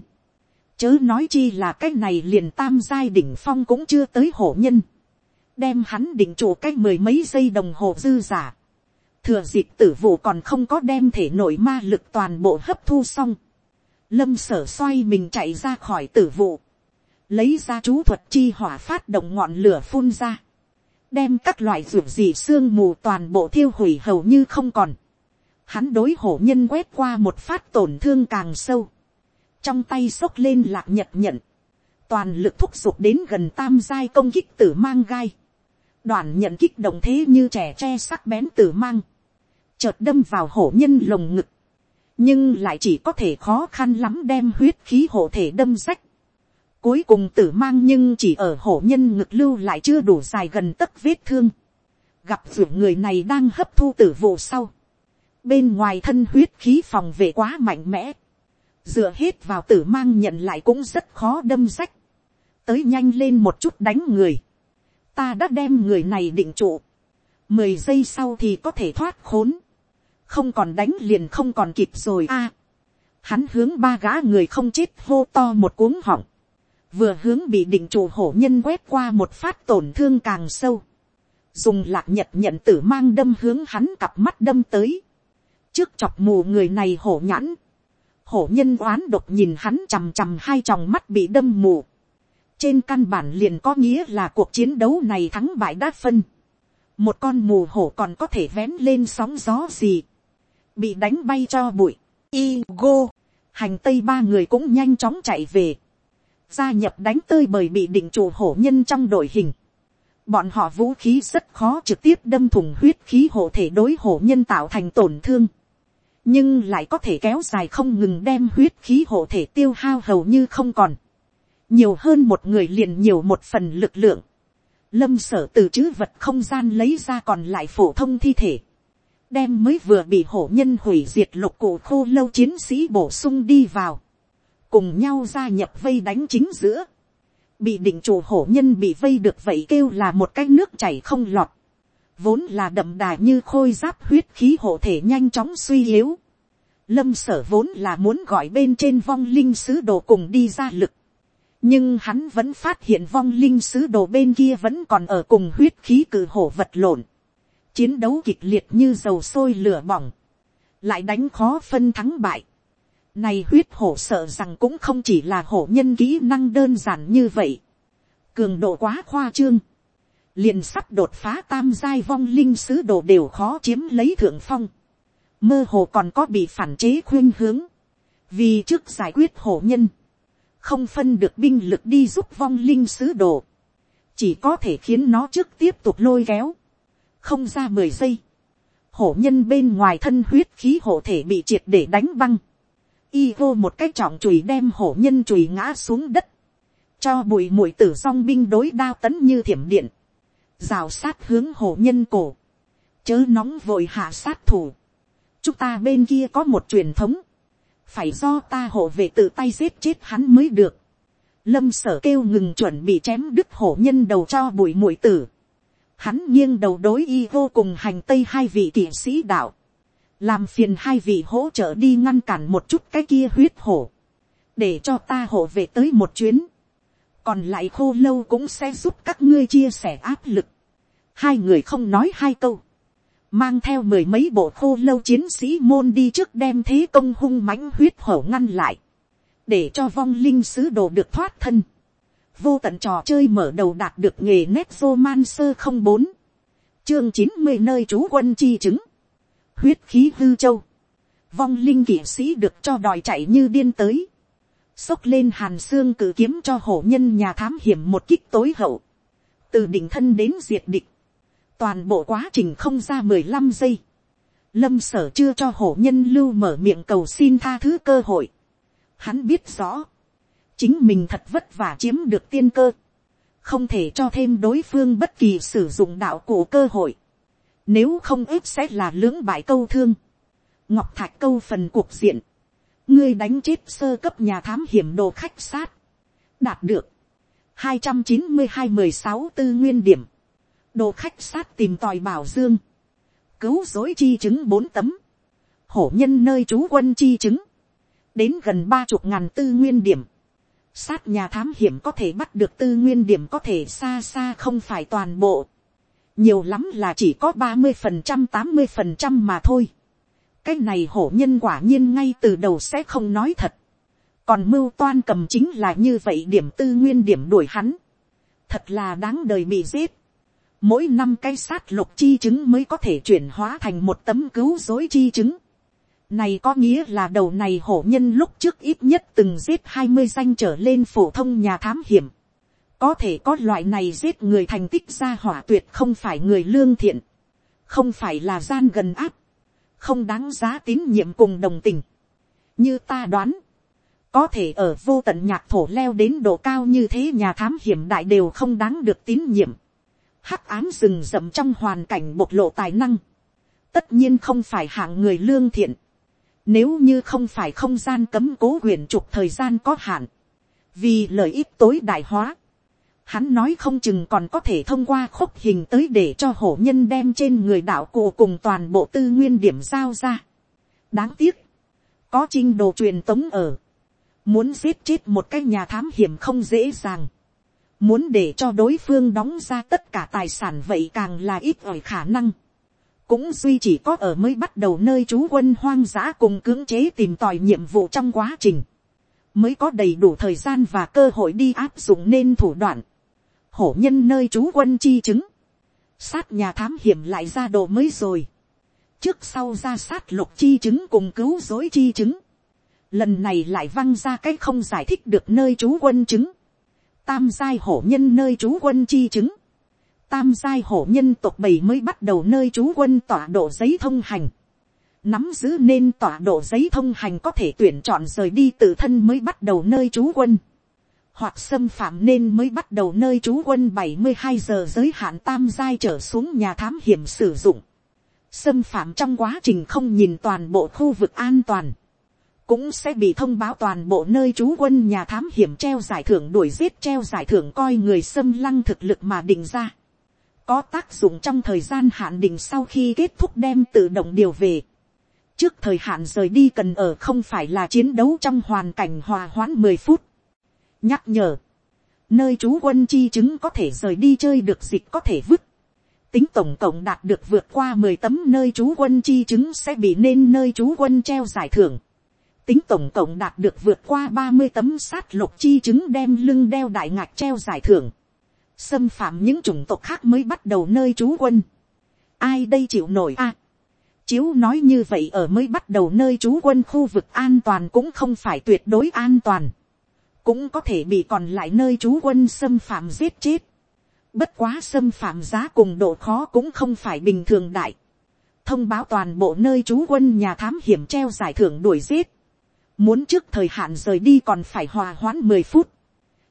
Chớ nói chi là cái này liền tam giai đỉnh phong cũng chưa tới hổ nhân. Đem hắn định chủ cách mười mấy giây đồng hồ dư giả. Thừa dịp tử vụ còn không có đem thể nội ma lực toàn bộ hấp thu xong. Lâm sở xoay mình chạy ra khỏi tử vụ. Lấy ra chú thuật chi hỏa phát động ngọn lửa phun ra. Đem các loại ruột dị xương mù toàn bộ thiêu hủy hầu như không còn. Hắn đối hổ nhân quét qua một phát tổn thương càng sâu trong tay sốc lên lạc nhật nhận, toàn lực thúc giục đến gần tam giai công kích tử mang gai, đoàn nhận kích động thế như trẻ tre sắc bén tử mang, chợt đâm vào hổ nhân lồng ngực, nhưng lại chỉ có thể khó khăn lắm đem huyết khí hộ thể đâm rách. Cuối cùng tử mang nhưng chỉ ở hổ nhân ngực lưu lại chưa đủ dài gần tấc vết thương. Gặp vượt người này đang hấp thu tử vụ sau. Bên ngoài thân huyết khí phòng vệ quá mạnh mẽ dựa hết vào tử mang nhận lại cũng rất khó đâm rách, tới nhanh lên một chút đánh người, ta đã đem người này định trụ, mười giây sau thì có thể thoát khốn, không còn đánh liền không còn kịp rồi a, hắn hướng ba gã người không chết hô to một cuống họng, vừa hướng bị định trụ hổ nhân quét qua một phát tổn thương càng sâu, dùng lạc nhật nhận tử mang đâm hướng hắn cặp mắt đâm tới, trước chọc mù người này hổ nhãn, hổ nhân oán độc nhìn hắn chằm chằm hai tròng mắt bị đâm mù trên căn bản liền có nghĩa là cuộc chiến đấu này thắng bại đã phân. một con mù hổ còn có thể vén lên sóng gió gì. bị đánh bay cho bụi. Igo, hành tây ba người cũng nhanh chóng chạy về. gia nhập đánh tơi bởi bị định chủ hổ nhân trong đội hình. bọn họ vũ khí rất khó trực tiếp đâm thủng huyết khí hộ thể đối hổ nhân tạo thành tổn thương nhưng lại có thể kéo dài không ngừng đem huyết khí hộ thể tiêu hao hầu như không còn nhiều hơn một người liền nhiều một phần lực lượng. lâm sở từ chữ vật không gian lấy ra còn lại phổ thông thi thể. đem mới vừa bị hổ nhân hủy diệt lục cụ khô lâu chiến sĩ bổ sung đi vào. cùng nhau gia nhập vây đánh chính giữa. bị định chủ hổ nhân bị vây được vậy kêu là một cái nước chảy không lọt vốn là đậm đà như khôi giáp huyết khí hộ thể nhanh chóng suy yếu. Lâm sở vốn là muốn gọi bên trên vong linh sứ đồ cùng đi ra lực. Nhưng hắn vẫn phát hiện vong linh sứ đồ bên kia vẫn còn ở cùng huyết khí cử hổ vật lộn. Chiến đấu kịch liệt như dầu sôi lửa bỏng. Lại đánh khó phân thắng bại. Này huyết hổ sợ rằng cũng không chỉ là hổ nhân kỹ năng đơn giản như vậy. Cường độ quá khoa trương liền sắp đột phá tam giai vong linh sứ đồ đều khó chiếm lấy thượng phong, mơ hồ còn có bị phản chế khuyên hướng, vì trước giải quyết hổ nhân, không phân được binh lực đi giúp vong linh sứ đồ, chỉ có thể khiến nó trước tiếp tục lôi kéo, không ra mười giây, hổ nhân bên ngoài thân huyết khí hộ thể bị triệt để đánh băng, y vô một cái trọng chùi đem hổ nhân chùi ngã xuống đất, cho bụi mũi tử song binh đối đao tấn như thiểm điện, rào sát hướng hổ nhân cổ, chớ nóng vội hạ sát thủ. chúng ta bên kia có một truyền thống, phải do ta hộ về tự tay giết chết hắn mới được. lâm sở kêu ngừng chuẩn bị chém đứt hổ nhân đầu cho bụi mũi tử. hắn nghiêng đầu đối y vô cùng hành tây hai vị kỷ sĩ đạo, làm phiền hai vị hỗ trợ đi ngăn cản một chút cái kia huyết hổ, để cho ta hộ về tới một chuyến còn lại khô lâu cũng sẽ giúp các ngươi chia sẻ áp lực. hai người không nói hai câu, mang theo mười mấy bộ khô lâu chiến sĩ môn đi trước đem thế công hung mãnh huyết hổ ngăn lại, để cho vong linh sứ đồ được thoát thân. vô tận trò chơi mở đầu đạt được nghề nét vô man sơ không bốn, chương chín mươi nơi trú quân chi chứng, huyết khí hư châu, vong linh kỵ sĩ được cho đòi chạy như điên tới, xốc lên hàn xương cử kiếm cho hổ nhân nhà thám hiểm một kích tối hậu, từ đỉnh thân đến diệt địch, toàn bộ quá trình không ra mười lăm giây, lâm sở chưa cho hổ nhân lưu mở miệng cầu xin tha thứ cơ hội, hắn biết rõ, chính mình thật vất vả chiếm được tiên cơ, không thể cho thêm đối phương bất kỳ sử dụng đạo cổ cơ hội, nếu không ếp sẽ là lưỡng bại câu thương, ngọc thạch câu phần cuộc diện, ngươi đánh chết sơ cấp nhà thám hiểm đồ khách sát, đạt được, hai trăm chín mươi hai mười sáu tư nguyên điểm, đồ khách sát tìm tòi bảo dương, cứu dối chi chứng bốn tấm, hổ nhân nơi trú quân chi chứng, đến gần ba chục ngàn tư nguyên điểm, sát nhà thám hiểm có thể bắt được tư nguyên điểm có thể xa xa không phải toàn bộ, nhiều lắm là chỉ có ba mươi phần trăm tám mươi phần trăm mà thôi cái này hổ nhân quả nhiên ngay từ đầu sẽ không nói thật. còn mưu toan cầm chính là như vậy điểm tư nguyên điểm đuổi hắn. thật là đáng đời bị giết mỗi năm cái sát lục chi chứng mới có thể chuyển hóa thành một tấm cứu dối chi chứng. này có nghĩa là đầu này hổ nhân lúc trước ít nhất từng giết hai mươi danh trở lên phổ thông nhà thám hiểm. có thể có loại này giết người thành tích ra hỏa tuyệt không phải người lương thiện. không phải là gian gần áp không đáng giá tín nhiệm cùng đồng tình. như ta đoán, có thể ở vô tận nhạc thổ leo đến độ cao như thế nhà thám hiểm đại đều không đáng được tín nhiệm hắc ám rừng rậm trong hoàn cảnh bộc lộ tài năng, tất nhiên không phải hạng người lương thiện. Nếu như không phải không gian cấm cố quyền trục thời gian có hạn, vì lợi ích tối đại hóa, Hắn nói không chừng còn có thể thông qua khúc hình tới để cho hổ nhân đem trên người đạo cụ cùng toàn bộ tư nguyên điểm giao ra. Đáng tiếc. Có trinh đồ truyền tống ở. Muốn giết chết một cái nhà thám hiểm không dễ dàng. Muốn để cho đối phương đóng ra tất cả tài sản vậy càng là ít ỏi khả năng. cũng duy chỉ có ở mới bắt đầu nơi trú quân hoang dã cùng cưỡng chế tìm tòi nhiệm vụ trong quá trình, mới có đầy đủ thời gian và cơ hội đi áp dụng nên thủ đoạn, hổ nhân nơi trú quân chi chứng, sát nhà thám hiểm lại ra đồ mới rồi, trước sau ra sát lục chi chứng cùng cứu dối chi chứng, lần này lại văng ra cái không giải thích được nơi trú quân chứng, tam giai hổ nhân nơi trú quân chi chứng, tam giai hổ nhân tộc bảy mới bắt đầu nơi trú quân tọa độ giấy thông hành, nắm giữ nên tọa độ giấy thông hành có thể tuyển chọn rời đi tự thân mới bắt đầu nơi trú quân, hoặc xâm phạm nên mới bắt đầu nơi trú quân bảy mươi hai giờ giới hạn tam giai trở xuống nhà thám hiểm sử dụng, xâm phạm trong quá trình không nhìn toàn bộ khu vực an toàn, cũng sẽ bị thông báo toàn bộ nơi trú quân nhà thám hiểm treo giải thưởng đuổi giết treo giải thưởng coi người xâm lăng thực lực mà định ra. Có tác dụng trong thời gian hạn định sau khi kết thúc đem tự động điều về. Trước thời hạn rời đi cần ở không phải là chiến đấu trong hoàn cảnh hòa hoãn mười phút. Nhắc nhở. Nơi trú quân chi chứng có thể rời đi chơi được dịch có thể vứt. Tính tổng cộng đạt được vượt qua mười tấm nơi trú quân chi chứng sẽ bị nên nơi trú quân treo giải thưởng tính tổng cộng đạt được vượt qua ba mươi tấm sát lục chi chứng đem lưng đeo đại ngạc treo giải thưởng. Xâm phạm những chủng tộc khác mới bắt đầu nơi trú quân. Ai đây chịu nổi a? chiếu nói như vậy ở mới bắt đầu nơi trú quân khu vực an toàn cũng không phải tuyệt đối an toàn. Cũng có thể bị còn lại nơi trú quân xâm phạm giết chết. Bất quá xâm phạm giá cùng độ khó cũng không phải bình thường đại. Thông báo toàn bộ nơi trú quân nhà thám hiểm treo giải thưởng đuổi giết muốn trước thời hạn rời đi còn phải hòa hoãn mười phút.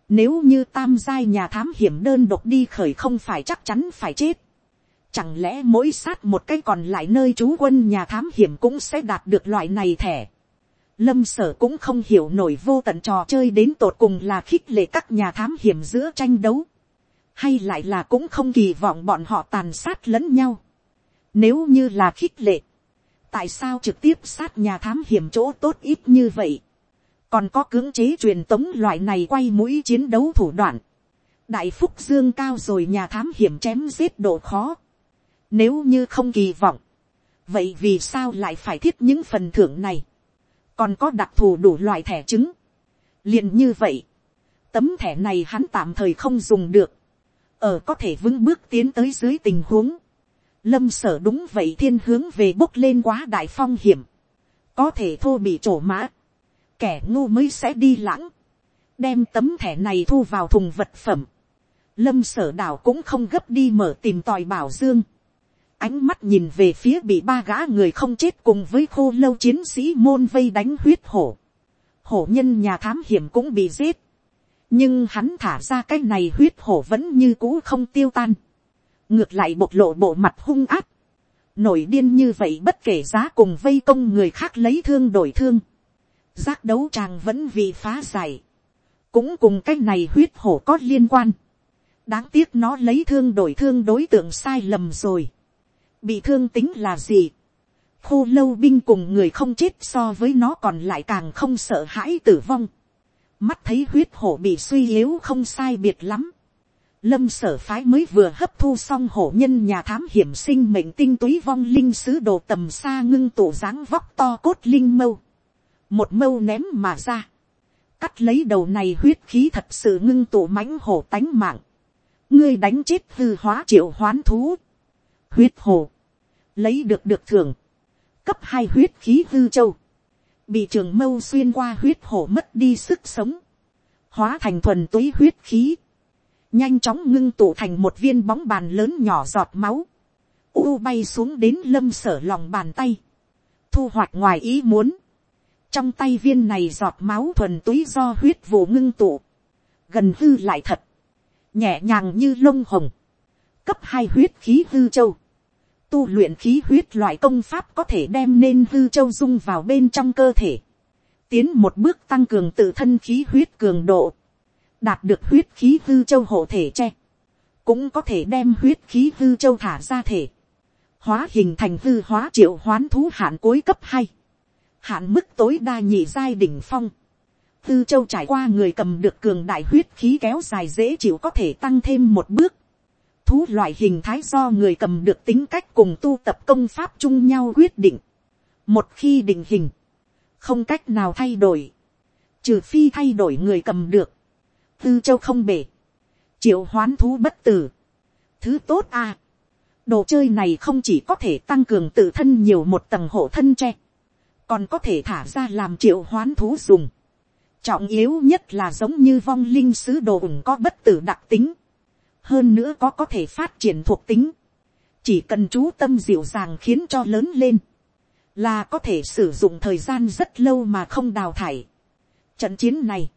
Nếu như tam giai nhà thám hiểm đơn độc đi khởi không phải chắc chắn phải chết. Chẳng lẽ mỗi sát một cái còn lại nơi trú quân nhà thám hiểm cũng sẽ đạt được loại này thẻ. Lâm sở cũng không hiểu nổi vô tận trò chơi đến tột cùng là khích lệ các nhà thám hiểm giữa tranh đấu. Hay lại là cũng không kỳ vọng bọn họ tàn sát lẫn nhau. Nếu như là khích lệ tại sao trực tiếp sát nhà thám hiểm chỗ tốt ít như vậy, còn có cưỡng chế truyền tống loại này quay mũi chiến đấu thủ đoạn, đại phúc dương cao rồi nhà thám hiểm chém giết độ khó, nếu như không kỳ vọng, vậy vì sao lại phải thiết những phần thưởng này, còn có đặc thù đủ loại thẻ chứng, liền như vậy, tấm thẻ này hắn tạm thời không dùng được, ở có thể vững bước tiến tới dưới tình huống, lâm sở đúng vậy thiên hướng về bốc lên quá đại phong hiểm, có thể thô bị trổ mã, kẻ ngu mới sẽ đi lãng, đem tấm thẻ này thu vào thùng vật phẩm, lâm sở đảo cũng không gấp đi mở tìm tòi bảo dương, ánh mắt nhìn về phía bị ba gã người không chết cùng với khô lâu chiến sĩ môn vây đánh huyết hổ, hổ nhân nhà thám hiểm cũng bị giết, nhưng hắn thả ra cái này huyết hổ vẫn như cũ không tiêu tan, ngược lại bộc lộ bộ mặt hung áp, nổi điên như vậy bất kể giá cùng vây công người khác lấy thương đổi thương, giác đấu tràng vẫn vì phá giải, cũng cùng cái này huyết hổ có liên quan, đáng tiếc nó lấy thương đổi thương đối tượng sai lầm rồi, bị thương tính là gì, khô lâu binh cùng người không chết so với nó còn lại càng không sợ hãi tử vong, mắt thấy huyết hổ bị suy yếu không sai biệt lắm, Lâm sở phái mới vừa hấp thu xong hổ nhân nhà thám hiểm sinh mệnh tinh túy vong linh sứ đồ tầm xa ngưng tụ dáng vóc to cốt linh mâu. Một mâu ném mà ra. Cắt lấy đầu này huyết khí thật sự ngưng tụ mãnh hổ tánh mạng. Ngươi đánh chết hư hóa triệu hoán thú. Huyết hổ. Lấy được được thưởng. Cấp hai huyết khí hư châu. Bị trường mâu xuyên qua huyết hổ mất đi sức sống. Hóa thành thuần túy huyết khí nhanh chóng ngưng tụ thành một viên bóng bàn lớn nhỏ giọt máu, u bay xuống đến lâm sở lòng bàn tay, thu hoạch ngoài ý muốn, trong tay viên này giọt máu thuần túy do huyết vụ ngưng tụ, gần hư lại thật, nhẹ nhàng như lông hồng, cấp hai huyết khí hư châu, tu luyện khí huyết loại công pháp có thể đem nên hư châu dung vào bên trong cơ thể, tiến một bước tăng cường tự thân khí huyết cường độ, đạt được huyết khí hư châu hộ thể che, cũng có thể đem huyết khí hư châu thả ra thể, hóa hình thành hư hóa triệu hoán thú hạn cuối cấp hay hạn mức tối đa nhị giai đỉnh phong, hư châu trải qua người cầm được cường đại huyết khí kéo dài dễ chịu có thể tăng thêm một bước, thú loại hình thái do người cầm được tính cách cùng tu tập công pháp chung nhau quyết định. Một khi định hình, không cách nào thay đổi, trừ phi thay đổi người cầm được, tư châu không bể, triệu hoán thú bất tử, thứ tốt à. đồ chơi này không chỉ có thể tăng cường tự thân nhiều một tầng hộ thân tre, còn có thể thả ra làm triệu hoán thú dùng. trọng yếu nhất là giống như vong linh sứ đồ ủng có bất tử đặc tính, hơn nữa có có thể phát triển thuộc tính, chỉ cần chú tâm dịu dàng khiến cho lớn lên, là có thể sử dụng thời gian rất lâu mà không đào thải. Trận chiến này,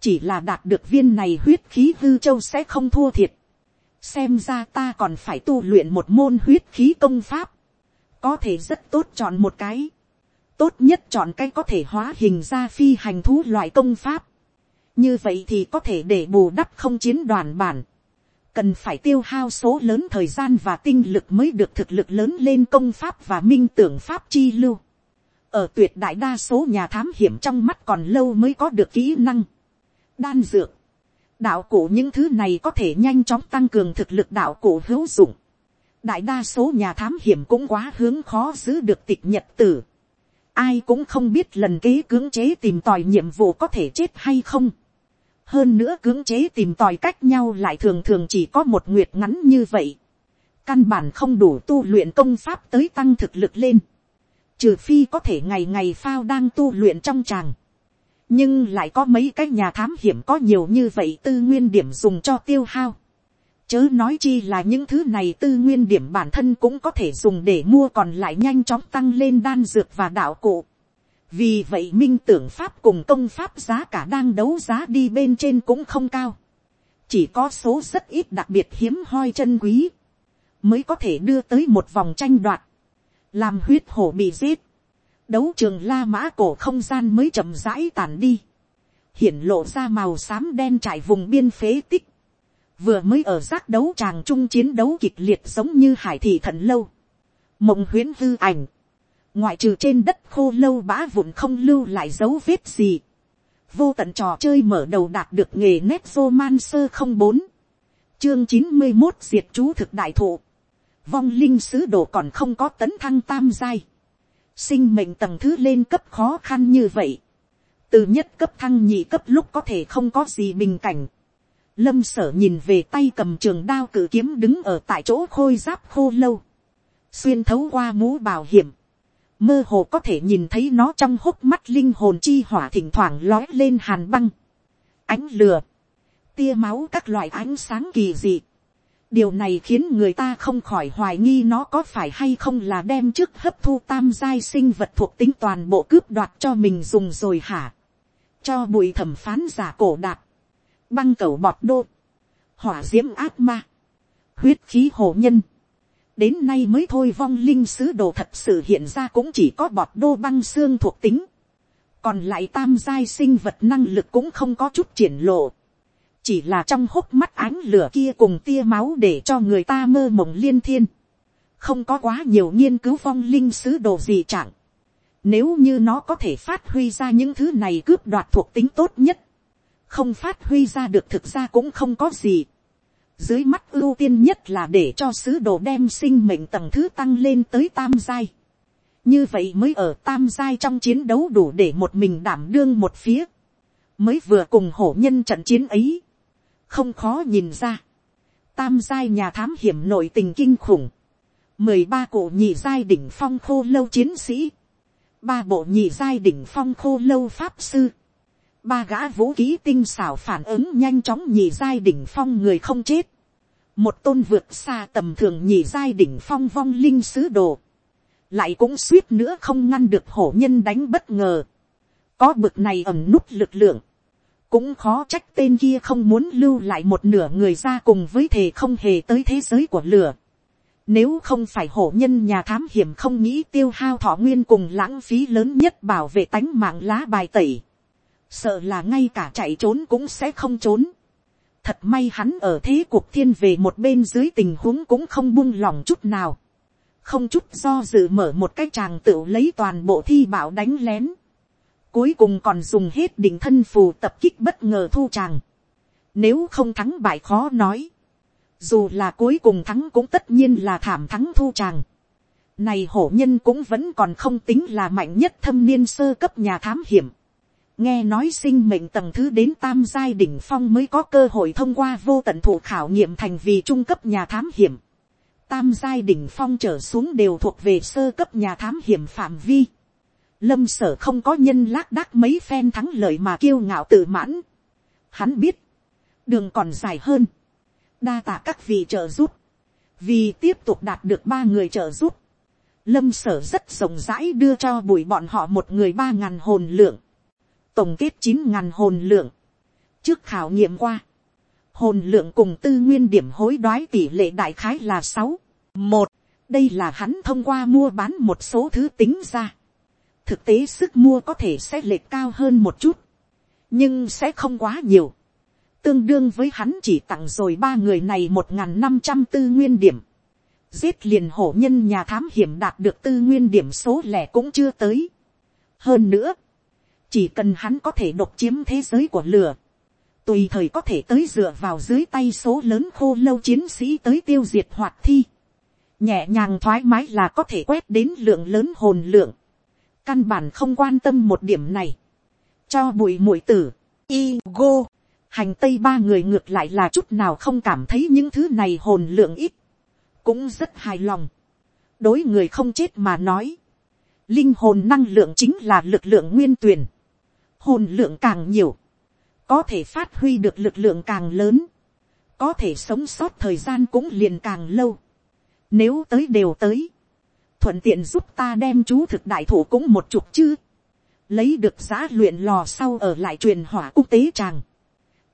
chỉ là đạt được viên này huyết khí hư châu sẽ không thua thiệt. xem ra ta còn phải tu luyện một môn huyết khí công pháp, có thể rất tốt chọn một cái, tốt nhất chọn cái có thể hóa hình ra phi hành thú loại công pháp, như vậy thì có thể để bù đắp không chiến đoàn bản, cần phải tiêu hao số lớn thời gian và tinh lực mới được thực lực lớn lên công pháp và minh tưởng pháp chi lưu. ở tuyệt đại đa số nhà thám hiểm trong mắt còn lâu mới có được kỹ năng đan dược, đạo cụ những thứ này có thể nhanh chóng tăng cường thực lực đạo cụ hữu dụng. đại đa số nhà thám hiểm cũng quá hướng khó giữ được tịch nhật tử. ai cũng không biết lần kế cưỡng chế tìm tòi nhiệm vụ có thể chết hay không hơn nữa cưỡng chế tìm tòi cách nhau lại thường thường chỉ có một nguyệt ngắn như vậy. căn bản không đủ tu luyện công pháp tới tăng thực lực lên. trừ phi có thể ngày ngày phao đang tu luyện trong tràng nhưng lại có mấy cái nhà thám hiểm có nhiều như vậy tư nguyên điểm dùng cho tiêu hao. chớ nói chi là những thứ này tư nguyên điểm bản thân cũng có thể dùng để mua còn lại nhanh chóng tăng lên đan dược và đạo cụ vì vậy minh tưởng pháp cùng công pháp giá cả đang đấu giá đi bên trên cũng không cao. chỉ có số rất ít đặc biệt hiếm hoi chân quý, mới có thể đưa tới một vòng tranh đoạt, làm huyết hổ bị giết, đấu trường la mã cổ không gian mới chậm rãi tàn đi, hiển lộ ra màu xám đen trải vùng biên phế tích, vừa mới ở giác đấu tràng trung chiến đấu kịch liệt giống như hải thị thận lâu, mộng huyễn hư ảnh, ngoại trừ trên đất khô lâu bã vụn không lưu lại dấu vết gì. vô tận trò chơi mở đầu đạt được nghề nét vô man sơ không bốn, chương chín mươi một diệt chú thực đại thụ, vong linh sứ đồ còn không có tấn thăng tam giai, sinh mệnh tầng thứ lên cấp khó khăn như vậy, từ nhất cấp thăng nhị cấp lúc có thể không có gì bình cảnh, lâm sở nhìn về tay cầm trường đao cử kiếm đứng ở tại chỗ khôi giáp khô lâu, xuyên thấu qua mũ bảo hiểm, mơ hồ có thể nhìn thấy nó trong hốc mắt linh hồn chi hỏa thỉnh thoảng lói lên hàn băng, ánh lửa, tia máu các loại ánh sáng kỳ dị điều này khiến người ta không khỏi hoài nghi nó có phải hay không là đem trước hấp thu tam giai sinh vật thuộc tính toàn bộ cướp đoạt cho mình dùng rồi hả. cho bụi thẩm phán giả cổ đạt, băng cầu bọt đô, hỏa d i ễ m ác ma, huyết khí hồ nhân, đến nay mới thôi vong linh sứ đồ thật sự hiện ra cũng chỉ có bọt đô băng xương thuộc tính. còn lại tam giai sinh vật năng lực cũng không có chút triển lộ chỉ là trong hốc mắt ánh lửa kia cùng tia máu để cho người ta mơ mộng liên thiên. không có quá nhiều nghiên cứu phong linh sứ đồ gì chẳng. nếu như nó có thể phát huy ra những thứ này cướp đoạt thuộc tính tốt nhất. không phát huy ra được thực ra cũng không có gì dưới mắt ưu tiên nhất là để cho sứ đồ đem sinh mệnh tầng thứ tăng lên tới tam giai. Như vậy mới ở tam giai trong chiến đấu đủ để một mình đảm đương một phía. Mới vừa cùng hổ nhân trận chiến ấy. Không khó nhìn ra. Tam giai nhà thám hiểm nội tình kinh khủng. mười ba cụ nhị giai đỉnh phong khô lâu chiến sĩ. ba bộ nhị giai đỉnh phong khô lâu pháp sư ba gã vũ khí tinh xảo phản ứng nhanh chóng nhị giai đỉnh phong người không chết. Một tôn vượt xa tầm thường nhị giai đỉnh phong vong linh sứ đồ. Lại cũng suýt nữa không ngăn được hổ nhân đánh bất ngờ. Có bực này ẩm nút lực lượng. Cũng khó trách tên kia không muốn lưu lại một nửa người ra cùng với thể không hề tới thế giới của lửa. Nếu không phải hổ nhân nhà thám hiểm không nghĩ tiêu hao thọ nguyên cùng lãng phí lớn nhất bảo vệ tánh mạng lá bài tẩy sợ là ngay cả chạy trốn cũng sẽ không trốn. thật may hắn ở thế cuộc thiên về một bên dưới tình huống cũng không buông lòng chút nào. không chút do dự mở một cái tràng tự lấy toàn bộ thi bảo đánh lén cuối cùng còn dùng hết đỉnh thân phù tập kích bất ngờ thu tràng. nếu không thắng bại khó nói. dù là cuối cùng thắng cũng tất nhiên là thảm thắng thu tràng. Này hổ nhân cũng vẫn còn không tính là mạnh nhất thâm niên sơ cấp nhà thám hiểm. Nghe nói sinh mệnh tầng thứ đến tam giai đỉnh phong mới có cơ hội thông qua vô tận thủ khảo nghiệm thành vì trung cấp nhà thám hiểm. Tam giai đỉnh phong trở xuống đều thuộc về sơ cấp nhà thám hiểm phạm vi. Lâm sở không có nhân lác đác mấy phen thắng lợi mà kiêu ngạo tự mãn. Hắn biết, đường còn dài hơn. Đa tạ các vị trợ giúp. Vì tiếp tục đạt được ba người trợ giúp. Lâm sở rất rộng rãi đưa cho bùi bọn họ một người ba ngàn hồn lượng. Tổng kết chín ngàn hồn lượng. Trước khảo nghiệm qua. Hồn lượng cùng tư nguyên điểm hối đoái tỷ lệ đại khái là sáu một Đây là hắn thông qua mua bán một số thứ tính ra. Thực tế sức mua có thể sẽ lệch cao hơn một chút. Nhưng sẽ không quá nhiều. Tương đương với hắn chỉ tặng rồi ba người này một năm trăm tư nguyên điểm giết liền hổ nhân nhà thám hiểm đạt được tư nguyên điểm số lẻ cũng chưa tới. hơn nữa, chỉ cần hắn có thể độc chiếm thế giới của lửa, tùy thời có thể tới dựa vào dưới tay số lớn khô lâu chiến sĩ tới tiêu diệt hoạt thi, nhẹ nhàng thoải mái là có thể quét đến lượng lớn hồn lượng, căn bản không quan tâm một điểm này, cho bụi mũi tử, y go, hành tây ba người ngược lại là chút nào không cảm thấy những thứ này hồn lượng ít, cũng rất hài lòng. đối người không chết mà nói, linh hồn năng lượng chính là lực lượng nguyên tuyển. hồn lượng càng nhiều, có thể phát huy được lực lượng càng lớn, có thể sống sót thời gian cũng liền càng lâu. nếu tới đều tới, thuận tiện giúp ta đem chú thực đại thủ cũng một chục chứ, lấy được giá luyện lò sau ở lại truyền hỏa quốc tế tràng,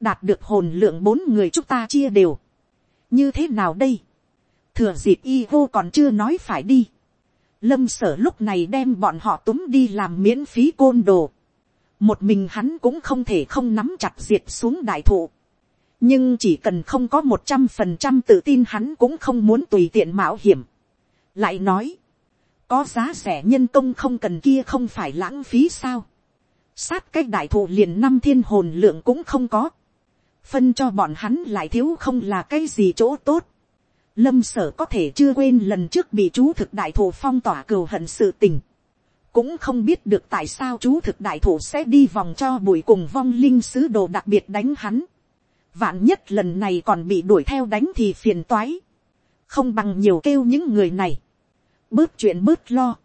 đạt được hồn lượng bốn người chúng ta chia đều. như thế nào đây, thừa dịp y vô còn chưa nói phải đi. lâm sở lúc này đem bọn họ túm đi làm miễn phí côn đồ. một mình hắn cũng không thể không nắm chặt diệt xuống đại thụ. nhưng chỉ cần không có một trăm phần trăm tự tin hắn cũng không muốn tùy tiện mạo hiểm. lại nói, có giá rẻ nhân công không cần kia không phải lãng phí sao. sát cái đại thụ liền năm thiên hồn lượng cũng không có. phân cho bọn hắn lại thiếu không là cái gì chỗ tốt Lâm sở có thể chưa quên lần trước bị chú thực đại thủ phong tỏa cừu hận sự tình. Cũng không biết được tại sao chú thực đại thủ sẽ đi vòng cho buổi cùng vong linh sứ đồ đặc biệt đánh hắn. Vạn nhất lần này còn bị đuổi theo đánh thì phiền toái. Không bằng nhiều kêu những người này. Bớt chuyện bớt lo.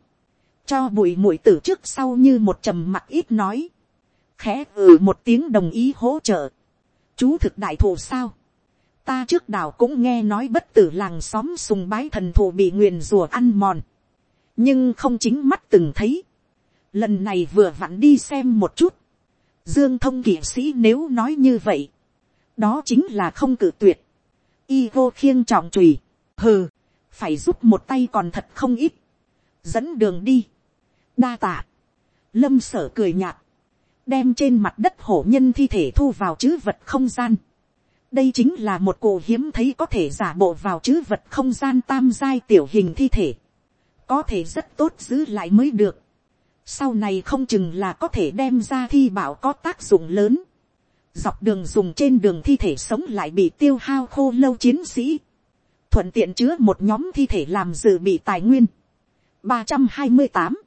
Cho bụi mũi tử trước sau như một trầm mặt ít nói. Khẽ ừ một tiếng đồng ý hỗ trợ. Chú thực đại thủ sao? ta trước đảo cũng nghe nói bất tử làng xóm sùng bái thần thù bị nguyền rùa ăn mòn, nhưng không chính mắt từng thấy. lần này vừa vặn đi xem một chút, dương thông kỵ sĩ nếu nói như vậy, đó chính là không cử tuyệt, y vô khiêng trọng trùy, hừ, phải giúp một tay còn thật không ít, dẫn đường đi, đa tạ, lâm sở cười nhạt, đem trên mặt đất hổ nhân thi thể thu vào chữ vật không gian, đây chính là một cổ hiếm thấy có thể giả bộ vào chữ vật không gian tam giai tiểu hình thi thể. có thể rất tốt giữ lại mới được. sau này không chừng là có thể đem ra thi bảo có tác dụng lớn. dọc đường dùng trên đường thi thể sống lại bị tiêu hao khô lâu chiến sĩ thuận tiện chứa một nhóm thi thể làm dự bị tài nguyên. ba trăm hai mươi tám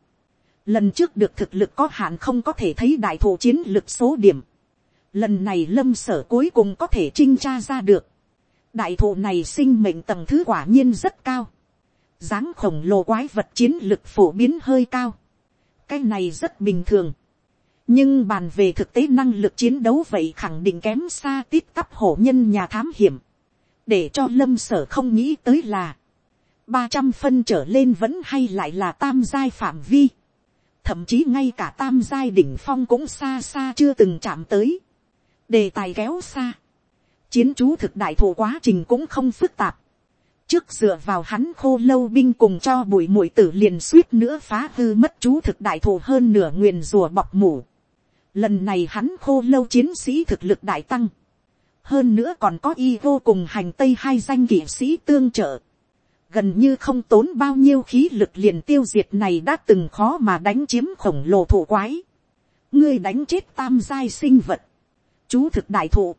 lần trước được thực lực có hạn không có thể thấy đại thủ chiến lực số điểm Lần này lâm sở cuối cùng có thể trinh tra ra được. Đại thụ này sinh mệnh tầng thứ quả nhiên rất cao. dáng khổng lồ quái vật chiến lực phổ biến hơi cao. Cái này rất bình thường. Nhưng bàn về thực tế năng lực chiến đấu vậy khẳng định kém xa tít tắp hổ nhân nhà thám hiểm. Để cho lâm sở không nghĩ tới là. ba trăm phân trở lên vẫn hay lại là tam giai phạm vi. Thậm chí ngay cả tam giai đỉnh phong cũng xa xa chưa từng chạm tới đề tài kéo xa, chiến chú thực đại thủ quá trình cũng không phức tạp, trước dựa vào hắn khô lâu binh cùng cho bụi mũi tử liền suýt nữa phá hư mất chú thực đại thủ hơn nửa nguyền rùa bọc mủ. Lần này hắn khô lâu chiến sĩ thực lực đại tăng. Hơn nữa còn có y vô cùng hành tây hai danh kỵ sĩ tương trợ. Gần như không tốn bao nhiêu khí lực liền tiêu diệt này đã từng khó mà đánh chiếm khổng lồ thủ quái. Ngươi đánh chết tam giai sinh vật. Chú thực đại thụ,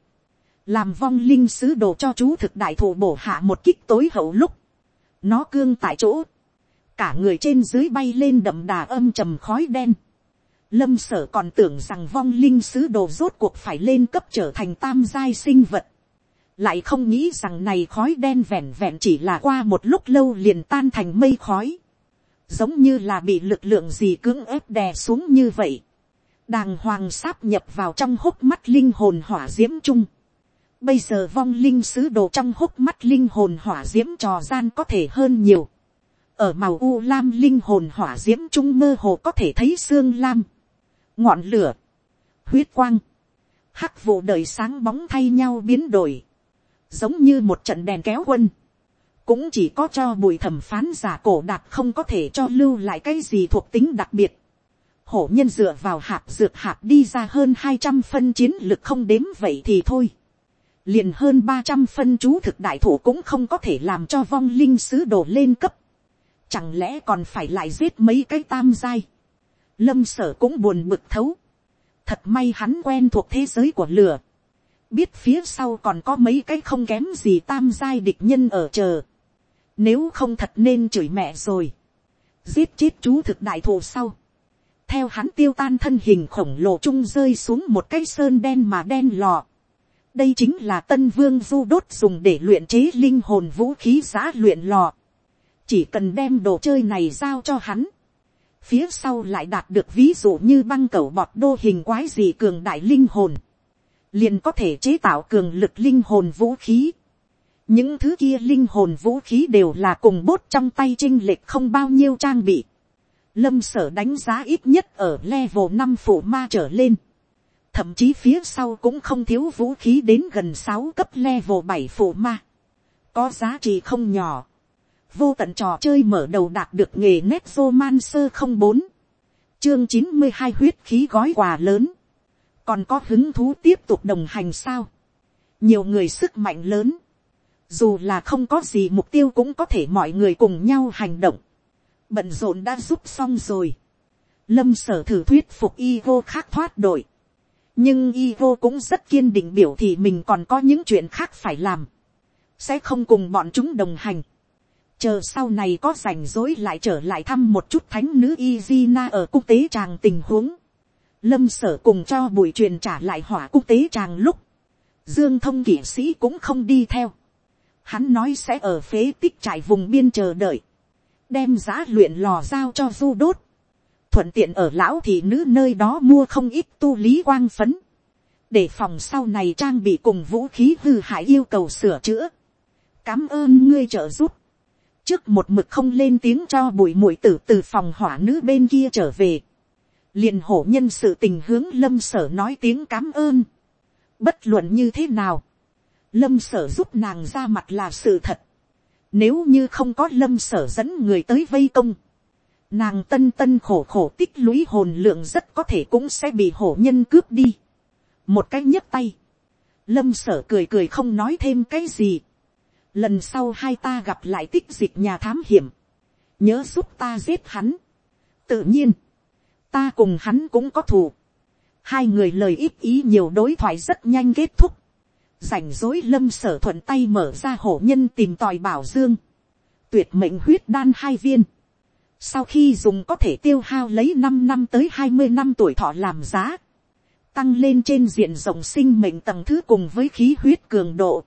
làm vong linh sứ đồ cho chú thực đại thụ bổ hạ một kích tối hậu lúc, nó cương tại chỗ, cả người trên dưới bay lên đậm đà âm trầm khói đen, lâm sở còn tưởng rằng vong linh sứ đồ rốt cuộc phải lên cấp trở thành tam giai sinh vật, lại không nghĩ rằng này khói đen vẹn vẹn chỉ là qua một lúc lâu liền tan thành mây khói, giống như là bị lực lượng gì cưỡng ép đè xuống như vậy, đàng hoàng sáp nhập vào trong hốc mắt linh hồn hỏa diễm chung, bây giờ vong linh sứ đồ trong hốc mắt linh hồn hỏa diễm trò gian có thể hơn nhiều, ở màu u lam linh hồn hỏa d i ễ m chung mơ hồ có thể thấy xương lam, ngọn lửa, huyết quang, hắc vụ đời sáng bóng thay nhau biến đổi, giống như một trận đèn kéo quân, cũng chỉ có cho bùi thẩm phán giả cổ đạt không có thể cho lưu lại cái gì thuộc tính đặc biệt. hổ nhân dựa vào hạt dược hạt đi ra hơn hai trăm phân chiến lực không đếm vậy thì thôi. liền hơn ba trăm phân chú thực đại thủ cũng không có thể làm cho vong linh sứ đồ lên cấp. chẳng lẽ còn phải lại giết mấy cái tam giai lâm sở cũng buồn bực thấu. thật may hắn quen thuộc thế giới của lửa biết phía sau còn có mấy cái không kém gì tam giai địch nhân ở chờ. Nếu không thật nên chửi mẹ rồi. Giết chết chú thực đại thù sau. Theo hắn tiêu tan thân hình khổng lồ trung rơi xuống một cái sơn đen mà đen lò. Đây chính là tân vương du đốt dùng để luyện chế linh hồn vũ khí giã luyện lò. Chỉ cần đem đồ chơi này giao cho hắn. Phía sau lại đạt được ví dụ như băng cẩu bọt đô hình quái gì cường đại linh hồn. Liền có thể chế tạo cường lực linh hồn vũ khí những thứ kia linh hồn vũ khí đều là cùng bốt trong tay trinh lệch không bao nhiêu trang bị. Lâm sở đánh giá ít nhất ở level năm phủ ma trở lên. Thậm chí phía sau cũng không thiếu vũ khí đến gần sáu cấp level bảy phủ ma. Có giá trị không nhỏ. Vô tận trò chơi mở đầu đạt được nghề nét sơ không bốn. Chương chín mươi hai huyết khí gói quà lớn. Còn có hứng thú tiếp tục đồng hành sao? Nhiều người sức mạnh lớn. Dù là không có gì mục tiêu cũng có thể mọi người cùng nhau hành động, bận rộn đã giúp xong rồi, lâm sở thử thuyết phục y vô khác thoát đội, nhưng y vô cũng rất kiên định biểu thị mình còn có những chuyện khác phải làm, sẽ không cùng bọn chúng đồng hành, chờ sau này có rảnh rối lại trở lại thăm một chút thánh nữ Izina ở quốc tế tràng tình huống. Lâm sở cùng cho buổi truyền trả lại hỏa quốc tế tràng lúc. Dương thông kỷ sĩ cũng không đi theo hắn nói sẽ ở phế tích trại vùng biên chờ đợi, đem giá luyện lò giao cho du đốt, thuận tiện ở lão thị nữ nơi đó mua không ít tu lý quang phấn, để phòng sau này trang bị cùng vũ khí hư hại yêu cầu sửa chữa. cám ơn ngươi trợ giúp trước một mực không lên tiếng cho bụi mũi tử từ phòng hỏa nữ bên kia trở về. liền hổ nhân sự tình hướng lâm sở nói tiếng cám ơn. bất luận như thế nào lâm sở giúp nàng ra mặt là sự thật. Nếu như không có lâm sở dẫn người tới vây công, nàng tân tân khổ khổ tích lũy hồn lượng rất có thể cũng sẽ bị hổ nhân cướp đi. một cái nhấp tay, lâm sở cười cười không nói thêm cái gì lần sau hai ta gặp lại tích dịch nhà thám hiểm, nhớ giúp ta giết hắn. tự nhiên, ta cùng hắn cũng có thù. hai người lời ít ý nhiều đối thoại rất nhanh kết thúc. Rảnh rối lâm sở thuận tay mở ra hổ nhân tìm tòi bảo dương, tuyệt mệnh huyết đan hai viên, sau khi dùng có thể tiêu hao lấy năm năm tới hai mươi năm tuổi thọ làm giá, tăng lên trên diện rộng sinh mệnh tầng thứ cùng với khí huyết cường độ,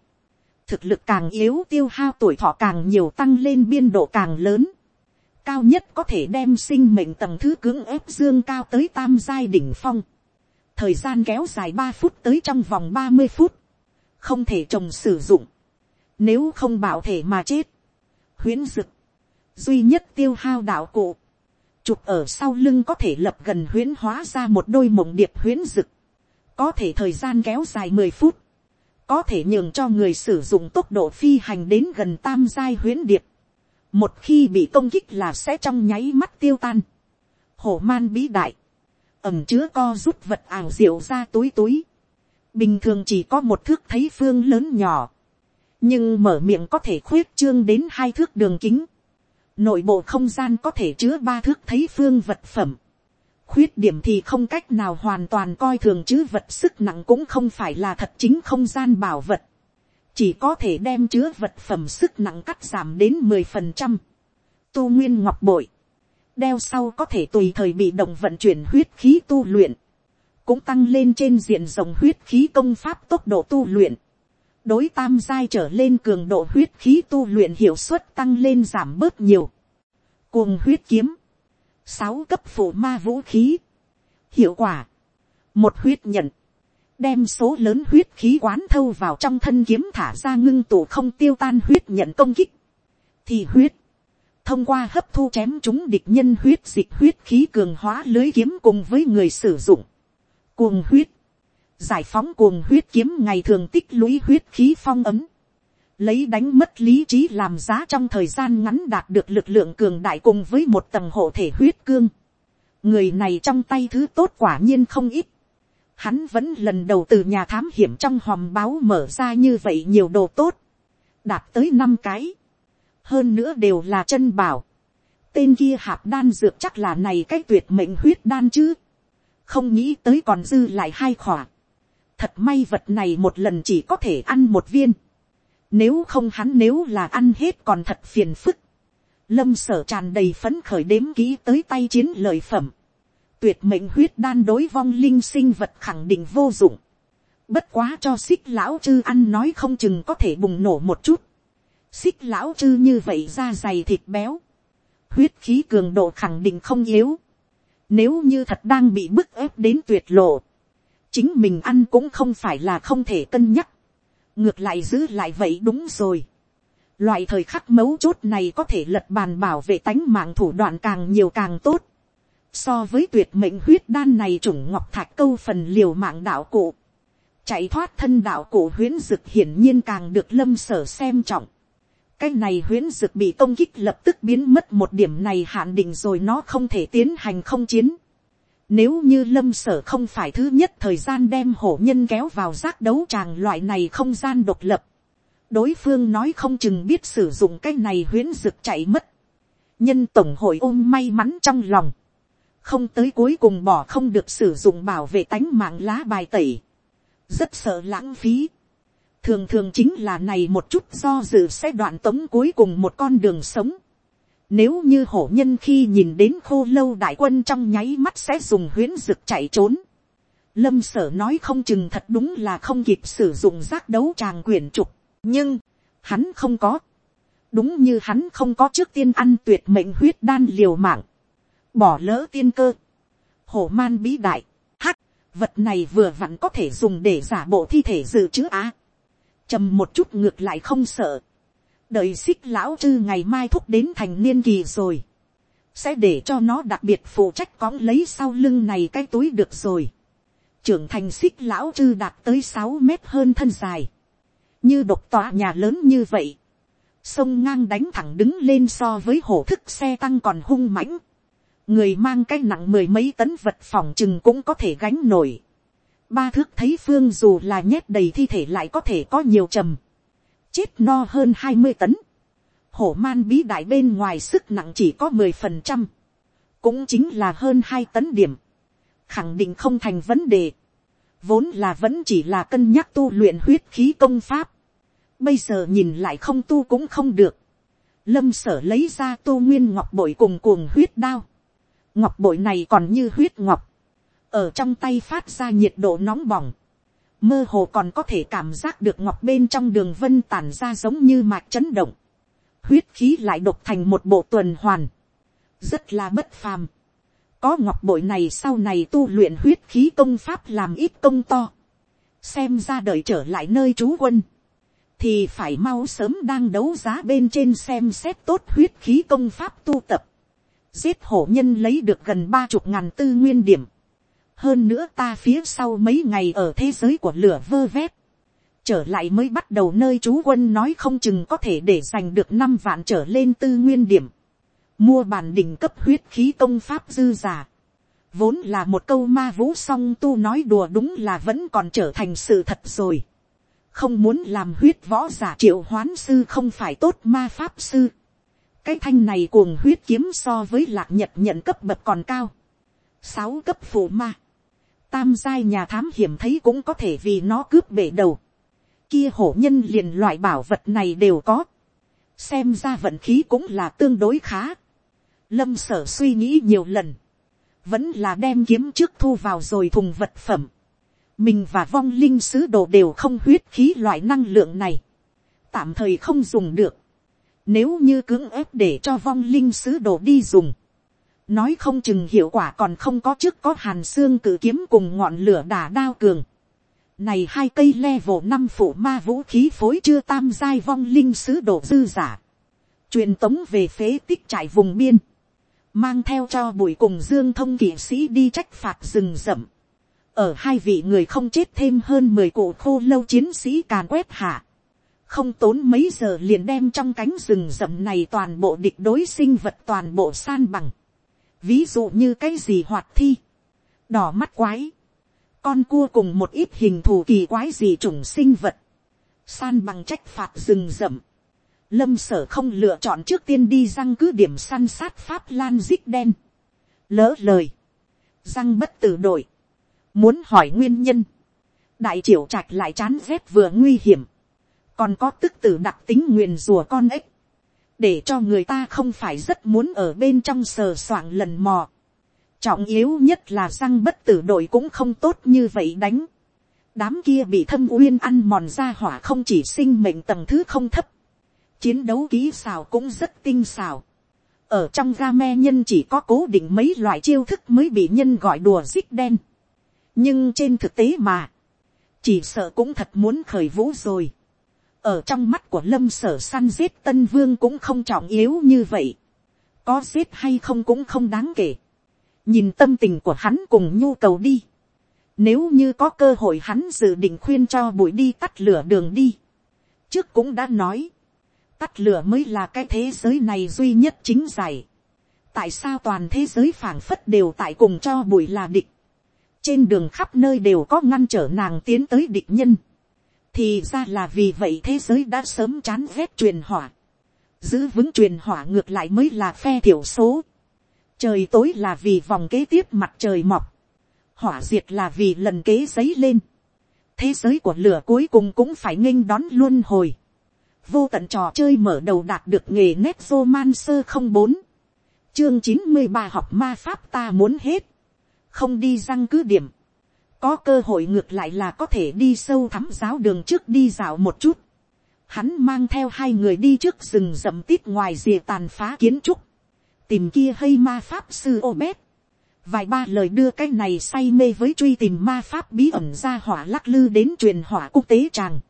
thực lực càng yếu tiêu hao tuổi thọ càng nhiều tăng lên biên độ càng lớn, cao nhất có thể đem sinh mệnh tầng thứ cưỡng ép dương cao tới tam giai đỉnh phong, thời gian kéo dài ba phút tới trong vòng ba mươi phút, không thể trồng sử dụng, nếu không bảo thể mà chết, huyễn dực, duy nhất tiêu hao đạo cụ, chụp ở sau lưng có thể lập gần huyễn hóa ra một đôi mộng điệp huyễn dực, có thể thời gian kéo dài mười phút, có thể nhường cho người sử dụng tốc độ phi hành đến gần tam giai huyễn điệp, một khi bị công kích là sẽ trong nháy mắt tiêu tan, hổ man bí đại, ẩm chứa co rút vật ảo diệu ra túi túi, bình thường chỉ có một thước thấy phương lớn nhỏ, nhưng mở miệng có thể khuyết trương đến hai thước đường kính, nội bộ không gian có thể chứa ba thước thấy phương vật phẩm, khuyết điểm thì không cách nào hoàn toàn coi thường chứ vật sức nặng cũng không phải là thật chính không gian bảo vật, chỉ có thể đem chứa vật phẩm sức nặng cắt giảm đến mười phần trăm, tu nguyên ngọc bội, đeo sau có thể tùy thời bị động vận chuyển huyết khí tu luyện, cũng tăng lên trên diện rộng huyết khí công pháp tốc độ tu luyện, đối tam giai trở lên cường độ huyết khí tu luyện hiệu suất tăng lên giảm bớt nhiều, cuồng huyết kiếm, sáu cấp phụ ma vũ khí, hiệu quả, một huyết nhận, đem số lớn huyết khí quán thâu vào trong thân kiếm thả ra ngưng tụ không tiêu tan huyết nhận công kích, thì huyết, thông qua hấp thu chém chúng địch nhân huyết dịch huyết khí cường hóa lưới kiếm cùng với người sử dụng, cuồng huyết, giải phóng cuồng huyết kiếm ngày thường tích lũy huyết khí phong ấm, lấy đánh mất lý trí làm giá trong thời gian ngắn đạt được lực lượng cường đại cùng với một tầng hộ thể huyết cương. người này trong tay thứ tốt quả nhiên không ít. hắn vẫn lần đầu từ nhà thám hiểm trong hòm báo mở ra như vậy nhiều đồ tốt. đạt tới năm cái. hơn nữa đều là chân bảo. tên kia hạp đan dược chắc là này cái tuyệt mệnh huyết đan chứ. không nghĩ tới còn dư lại hai khỏa. thật may vật này một lần chỉ có thể ăn một viên nếu không hắn nếu là ăn hết còn thật phiền phức. Lâm sở tràn đầy phấn khởi đếm kỹ tới tay chiến lợi phẩm. Tuyệt mệnh huyết đan đối vong linh sinh vật khẳng định vô dụng. Bất quá cho xích lão chư ăn nói không chừng có thể bùng nổ một chút. Xích lão chư như vậy da dày thịt béo. Huyết khí cường độ khẳng định không yếu. Nếu như thật đang bị bức ép đến tuyệt lộ. Chính mình ăn cũng không phải là không thể cân nhắc ngược lại giữ lại vậy đúng rồi. Loại thời khắc mấu chốt này có thể lật bàn bảo vệ tánh mạng thủ đoạn càng nhiều càng tốt. So với tuyệt mệnh huyết đan này chủng ngọc thạch câu phần liều mạng đạo cụ. Chạy thoát thân đạo cụ huyến dực hiển nhiên càng được lâm sở xem trọng. Cái này huyến dực bị công kích lập tức biến mất một điểm này hạn định rồi nó không thể tiến hành không chiến nếu như lâm sở không phải thứ nhất thời gian đem hổ nhân kéo vào giác đấu tràng loại này không gian độc lập. Đối phương nói không chừng biết sử dụng cái này huyễn dực chạy mất. Nhân tổng hội ôm may mắn trong lòng. Không tới cuối cùng bỏ không được sử dụng bảo vệ tánh mạng lá bài tẩy. Rất sợ lãng phí. Thường thường chính là này một chút do dự sẽ đoạn tống cuối cùng một con đường sống nếu như hổ nhân khi nhìn đến khô lâu đại quân trong nháy mắt sẽ dùng huyến rực chạy trốn. Lâm sở nói không chừng thật đúng là không kịp sử dụng giác đấu tràng quyển trục. Nhưng, hắn không có. Đúng như hắn không có trước tiên ăn tuyệt mệnh huyết đan liều mạng. Bỏ lỡ tiên cơ. Hổ man bí đại. Hắc, vật này vừa vặn có thể dùng để giả bộ thi thể dự trữ á. trầm một chút ngược lại không sợ đợi xích lão chư ngày mai thúc đến thành niên kỳ rồi, sẽ để cho nó đặc biệt phụ trách cõng lấy sau lưng này cái túi được rồi. trưởng thành xích lão chư đạt tới sáu mét hơn thân dài, như độc tọa nhà lớn như vậy, sông ngang đánh thẳng đứng lên so với hổ thức xe tăng còn hung mãnh, người mang cái nặng mười mấy tấn vật phòng chừng cũng có thể gánh nổi. ba thước thấy phương dù là nhét đầy thi thể lại có thể có nhiều trầm chết no hơn hai mươi tấn. Hổ man bí đại bên ngoài sức nặng chỉ có mười phần trăm. Cũng chính là hơn hai tấn điểm. Khẳng định không thành vấn đề. Vốn là vẫn chỉ là cân nhắc tu luyện huyết khí công pháp. Bây giờ nhìn lại không tu cũng không được. Lâm sở lấy ra tu nguyên ngọc bội cùng cuồng huyết đao. Ngọc bội này còn như huyết ngọc. Ở trong tay phát ra nhiệt độ nóng bỏng mơ hồ còn có thể cảm giác được ngọc bên trong đường vân tản ra giống như mạch chấn động, huyết khí lại độc thành một bộ tuần hoàn, rất là bất phàm. có ngọc bội này sau này tu luyện huyết khí công pháp làm ít công to, xem ra đợi trở lại nơi trú quân, thì phải mau sớm đang đấu giá bên trên xem xét tốt huyết khí công pháp tu tập, giết hổ nhân lấy được gần ba chục ngàn tư nguyên điểm, hơn nữa ta phía sau mấy ngày ở thế giới của lửa vơ vét, trở lại mới bắt đầu nơi chú quân nói không chừng có thể để giành được năm vạn trở lên tư nguyên điểm, mua bản đỉnh cấp huyết khí công pháp dư giả, vốn là một câu ma vũ song tu nói đùa đúng là vẫn còn trở thành sự thật rồi, không muốn làm huyết võ giả triệu hoán sư không phải tốt ma pháp sư, cái thanh này cuồng huyết kiếm so với lạc nhật nhận cấp bậc còn cao, sáu cấp phụ ma, tam giai nhà thám hiểm thấy cũng có thể vì nó cướp bể đầu, kia hổ nhân liền loại bảo vật này đều có, xem ra vận khí cũng là tương đối khá, lâm sở suy nghĩ nhiều lần, vẫn là đem kiếm trước thu vào rồi thùng vật phẩm, mình và vong linh sứ đồ đều không huyết khí loại năng lượng này, tạm thời không dùng được, nếu như cưỡng ép để cho vong linh sứ đồ đi dùng, nói không chừng hiệu quả còn không có trước có hàn xương cử kiếm cùng ngọn lửa đà đao cường. Này hai cây level năm phủ ma vũ khí phối chưa tam giai vong linh sứ đổ dư giả. truyền tống về phế tích trải vùng biên. Mang theo cho bùi cùng dương thông kỵ sĩ đi trách phạt rừng rậm. Ở hai vị người không chết thêm hơn mười cụ khô lâu chiến sĩ càn quét hạ. Không tốn mấy giờ liền đem trong cánh rừng rậm này toàn bộ địch đối sinh vật toàn bộ san bằng ví dụ như cái gì hoạt thi, đỏ mắt quái, con cua cùng một ít hình thù kỳ quái gì chủng sinh vật, san bằng trách phạt rừng rậm, lâm sở không lựa chọn trước tiên đi răng cứ điểm săn sát pháp lan dích đen, lỡ lời, răng bất tử đội, muốn hỏi nguyên nhân, đại triệu trạch lại chán rét vừa nguy hiểm, còn có tức tử đặc tính nguyền rùa con ếch, để cho người ta không phải rất muốn ở bên trong sờ soạng lần mò. trọng yếu nhất là răng bất tử đội cũng không tốt như vậy đánh. đám kia bị thâm uyên ăn mòn ra hỏa không chỉ sinh mệnh tầng thứ không thấp. chiến đấu ký xào cũng rất tinh xào. ở trong game nhân chỉ có cố định mấy loại chiêu thức mới bị nhân gọi đùa xích đen. nhưng trên thực tế mà, chỉ sợ cũng thật muốn khởi vũ rồi ở trong mắt của lâm sở săn giết tân vương cũng không trọng yếu như vậy. có giết hay không cũng không đáng kể. nhìn tâm tình của hắn cùng nhu cầu đi. nếu như có cơ hội hắn dự định khuyên cho bụi đi tắt lửa đường đi. trước cũng đã nói. tắt lửa mới là cái thế giới này duy nhất chính giải. tại sao toàn thế giới phảng phất đều tại cùng cho bụi là địch. trên đường khắp nơi đều có ngăn trở nàng tiến tới địch nhân thì ra là vì vậy thế giới đã sớm chán ghét truyền hỏa, giữ vững truyền hỏa ngược lại mới là phe thiểu số, trời tối là vì vòng kế tiếp mặt trời mọc, hỏa diệt là vì lần kế giấy lên, thế giới của lửa cuối cùng cũng phải nghênh đón luôn hồi, vô tận trò chơi mở đầu đạt được nghề nét man sơ không bốn, chương chín mươi ba học ma pháp ta muốn hết, không đi răng cứ điểm, có cơ hội ngược lại là có thể đi sâu thắm giáo đường trước đi dạo một chút. Hắn mang theo hai người đi trước rừng rậm tít ngoài rìa tàn phá kiến trúc. Tìm kia hay ma pháp sư ô bét. Vài ba lời đưa cái này say mê với truy tìm ma pháp bí ẩn ra hỏa lắc lư đến truyền hỏa quốc tế tràng.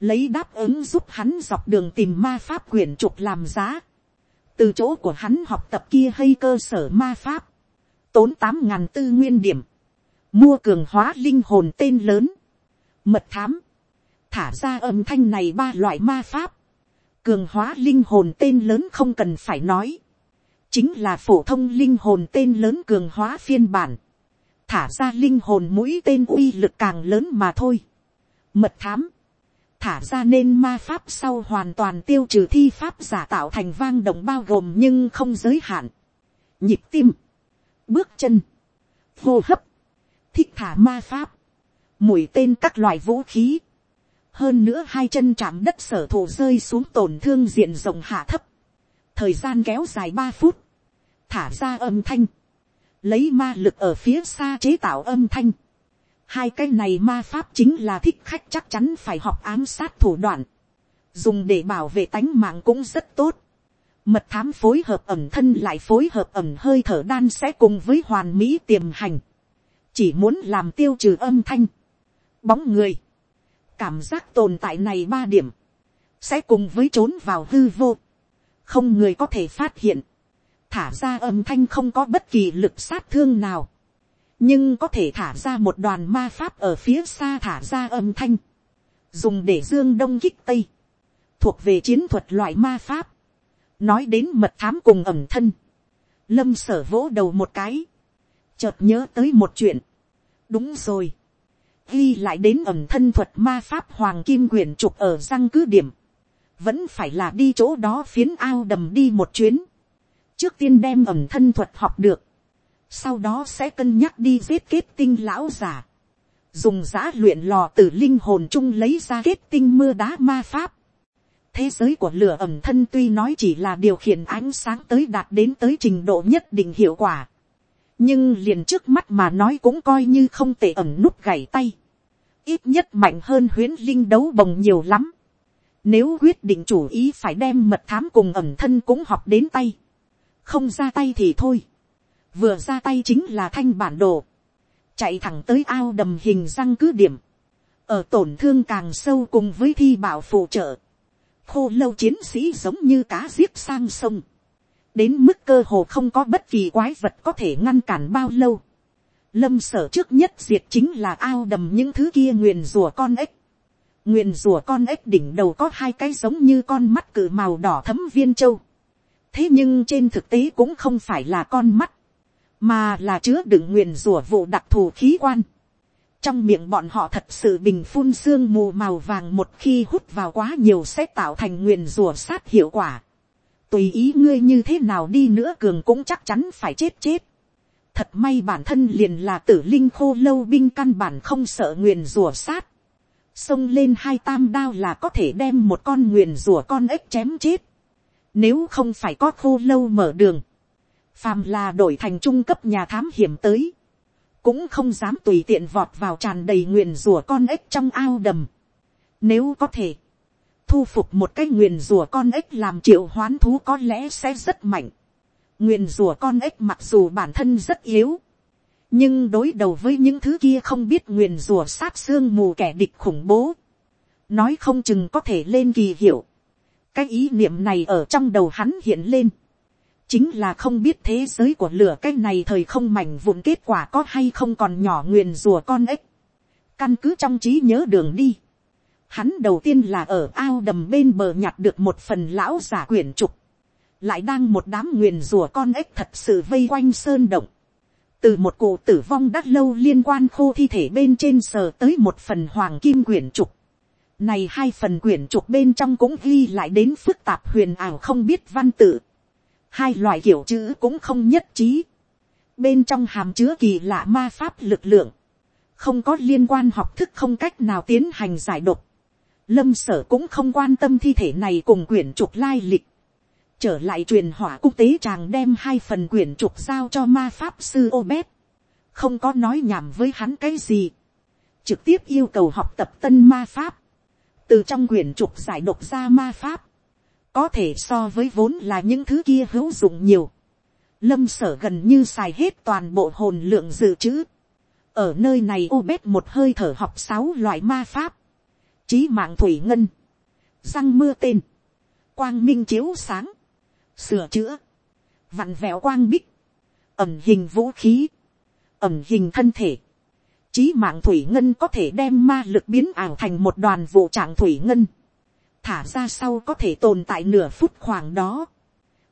Lấy đáp ứng giúp hắn dọc đường tìm ma pháp quyển trục làm giá. Từ chỗ của hắn học tập kia hay cơ sở ma pháp. Tốn tám ngàn tư nguyên điểm mua cường hóa linh hồn tên lớn, mật thám, thả ra âm thanh này ba loại ma pháp, cường hóa linh hồn tên lớn không cần phải nói, chính là phổ thông linh hồn tên lớn cường hóa phiên bản, thả ra linh hồn mũi tên uy lực càng lớn mà thôi. Mật thám, thả ra nên ma pháp sau hoàn toàn tiêu trừ thi pháp giả tạo thành vang động bao gồm nhưng không giới hạn. Nhịp tim, bước chân, hô hấp, thích thả ma pháp, mũi tên các loại vũ khí, hơn nữa hai chân chạm đất sở thổ rơi xuống tổn thương diện rộng hạ thấp, thời gian kéo dài ba phút, thả ra âm thanh, lấy ma lực ở phía xa chế tạo âm thanh, hai cái này ma pháp chính là thích khách chắc chắn phải học ám sát thủ đoạn, dùng để bảo vệ tánh mạng cũng rất tốt, mật thám phối hợp ẩm thân lại phối hợp ẩm hơi thở đan sẽ cùng với hoàn mỹ tiềm hành, chỉ muốn làm tiêu trừ âm thanh, bóng người, cảm giác tồn tại này ba điểm, sẽ cùng với trốn vào hư vô, không người có thể phát hiện, thả ra âm thanh không có bất kỳ lực sát thương nào, nhưng có thể thả ra một đoàn ma pháp ở phía xa thả ra âm thanh, dùng để dương đông kích tây, thuộc về chiến thuật loại ma pháp, nói đến mật thám cùng ẩm thân, lâm sở vỗ đầu một cái, chợt nhớ tới một chuyện. đúng rồi. ghi lại đến ẩm thân thuật ma pháp hoàng kim quyển trục ở răng cứ điểm. vẫn phải là đi chỗ đó phiến ao đầm đi một chuyến. trước tiên đem ẩm thân thuật học được. sau đó sẽ cân nhắc đi giết kết tinh lão giả, dùng giã luyện lò từ linh hồn chung lấy ra kết tinh mưa đá ma pháp. thế giới của lửa ẩm thân tuy nói chỉ là điều khiển ánh sáng tới đạt đến tới trình độ nhất định hiệu quả, nhưng liền trước mắt mà nói cũng coi như không tệ ẩm nút gảy tay, ít nhất mạnh hơn huyến linh đấu bồng nhiều lắm. Nếu quyết định chủ ý phải đem mật thám cùng ẩm thân cũng học đến tay. Không ra tay thì thôi. Vừa ra tay chính là thanh bản đồ. Chạy thẳng tới ao đầm hình răng cứ điểm. Ở tổn thương càng sâu cùng với thi bảo phụ trợ. Khô lâu chiến sĩ giống như cá giết sang sông. Đến mức cơ hồ không có bất kỳ quái vật có thể ngăn cản bao lâu. Lâm sở trước nhất diệt chính là ao đầm những thứ kia nguyền rùa con ếch nguyền rùa con ếch đỉnh đầu có hai cái giống như con mắt cử màu đỏ thấm viên châu. thế nhưng trên thực tế cũng không phải là con mắt, mà là chứa đựng nguyền rùa vụ đặc thù khí quan. trong miệng bọn họ thật sự bình phun sương mù màu vàng một khi hút vào quá nhiều sẽ tạo thành nguyền rùa sát hiệu quả tùy ý ngươi như thế nào đi nữa cường cũng chắc chắn phải chết chết. thật may bản thân liền là tử linh khô lâu binh căn bản không sợ nguyền rùa sát xông lên hai tam đao là có thể đem một con nguyền rùa con ếch chém chết. Nếu không phải có khô lâu mở đường, phàm là đổi thành trung cấp nhà thám hiểm tới, cũng không dám tùy tiện vọt vào tràn đầy nguyền rùa con ếch trong ao đầm. Nếu có thể, thu phục một cái nguyền rùa con ếch làm triệu hoán thú có lẽ sẽ rất mạnh. Nguyền rùa con ếch mặc dù bản thân rất yếu, nhưng đối đầu với những thứ kia không biết nguyền rùa sát xương mù kẻ địch khủng bố, nói không chừng có thể lên kỳ hiệu. cái ý niệm này ở trong đầu hắn hiện lên, chính là không biết thế giới của lửa cái này thời không mảnh vụn kết quả có hay không còn nhỏ nguyền rùa con ếch, căn cứ trong trí nhớ đường đi. Hắn đầu tiên là ở ao đầm bên bờ nhặt được một phần lão giả quyển trục, lại đang một đám nguyền rùa con ếch thật sự vây quanh sơn động từ một cụ tử vong đã lâu liên quan khô thi thể bên trên sờ tới một phần hoàng kim quyển trục. Này hai phần quyển trục bên trong cũng ghi lại đến phức tạp huyền ảo không biết văn tự. Hai loại kiểu chữ cũng không nhất trí. Bên trong hàm chứa kỳ lạ ma pháp lực lượng. Không có liên quan học thức không cách nào tiến hành giải độc. Lâm sở cũng không quan tâm thi thể này cùng quyển trục lai lịch. Trở lại truyền hỏa quốc tế chàng đem hai phần quyển trục giao cho ma pháp sư Obed, không có nói nhảm với hắn cái gì, trực tiếp yêu cầu học tập tân ma pháp, từ trong quyển trục giải độc ra ma pháp, có thể so với vốn là những thứ kia hữu dụng nhiều, lâm sở gần như xài hết toàn bộ hồn lượng dự trữ, ở nơi này Obed một hơi thở học sáu loại ma pháp, trí mạng thủy ngân, răng mưa tên, quang minh chiếu sáng, sửa chữa, vặn vẹo quang bích, ẩm hình vũ khí, ẩm hình thân thể, trí mạng thủy ngân có thể đem ma lực biến ảo thành một đoàn vụ trạng thủy ngân, thả ra sau có thể tồn tại nửa phút khoảng đó,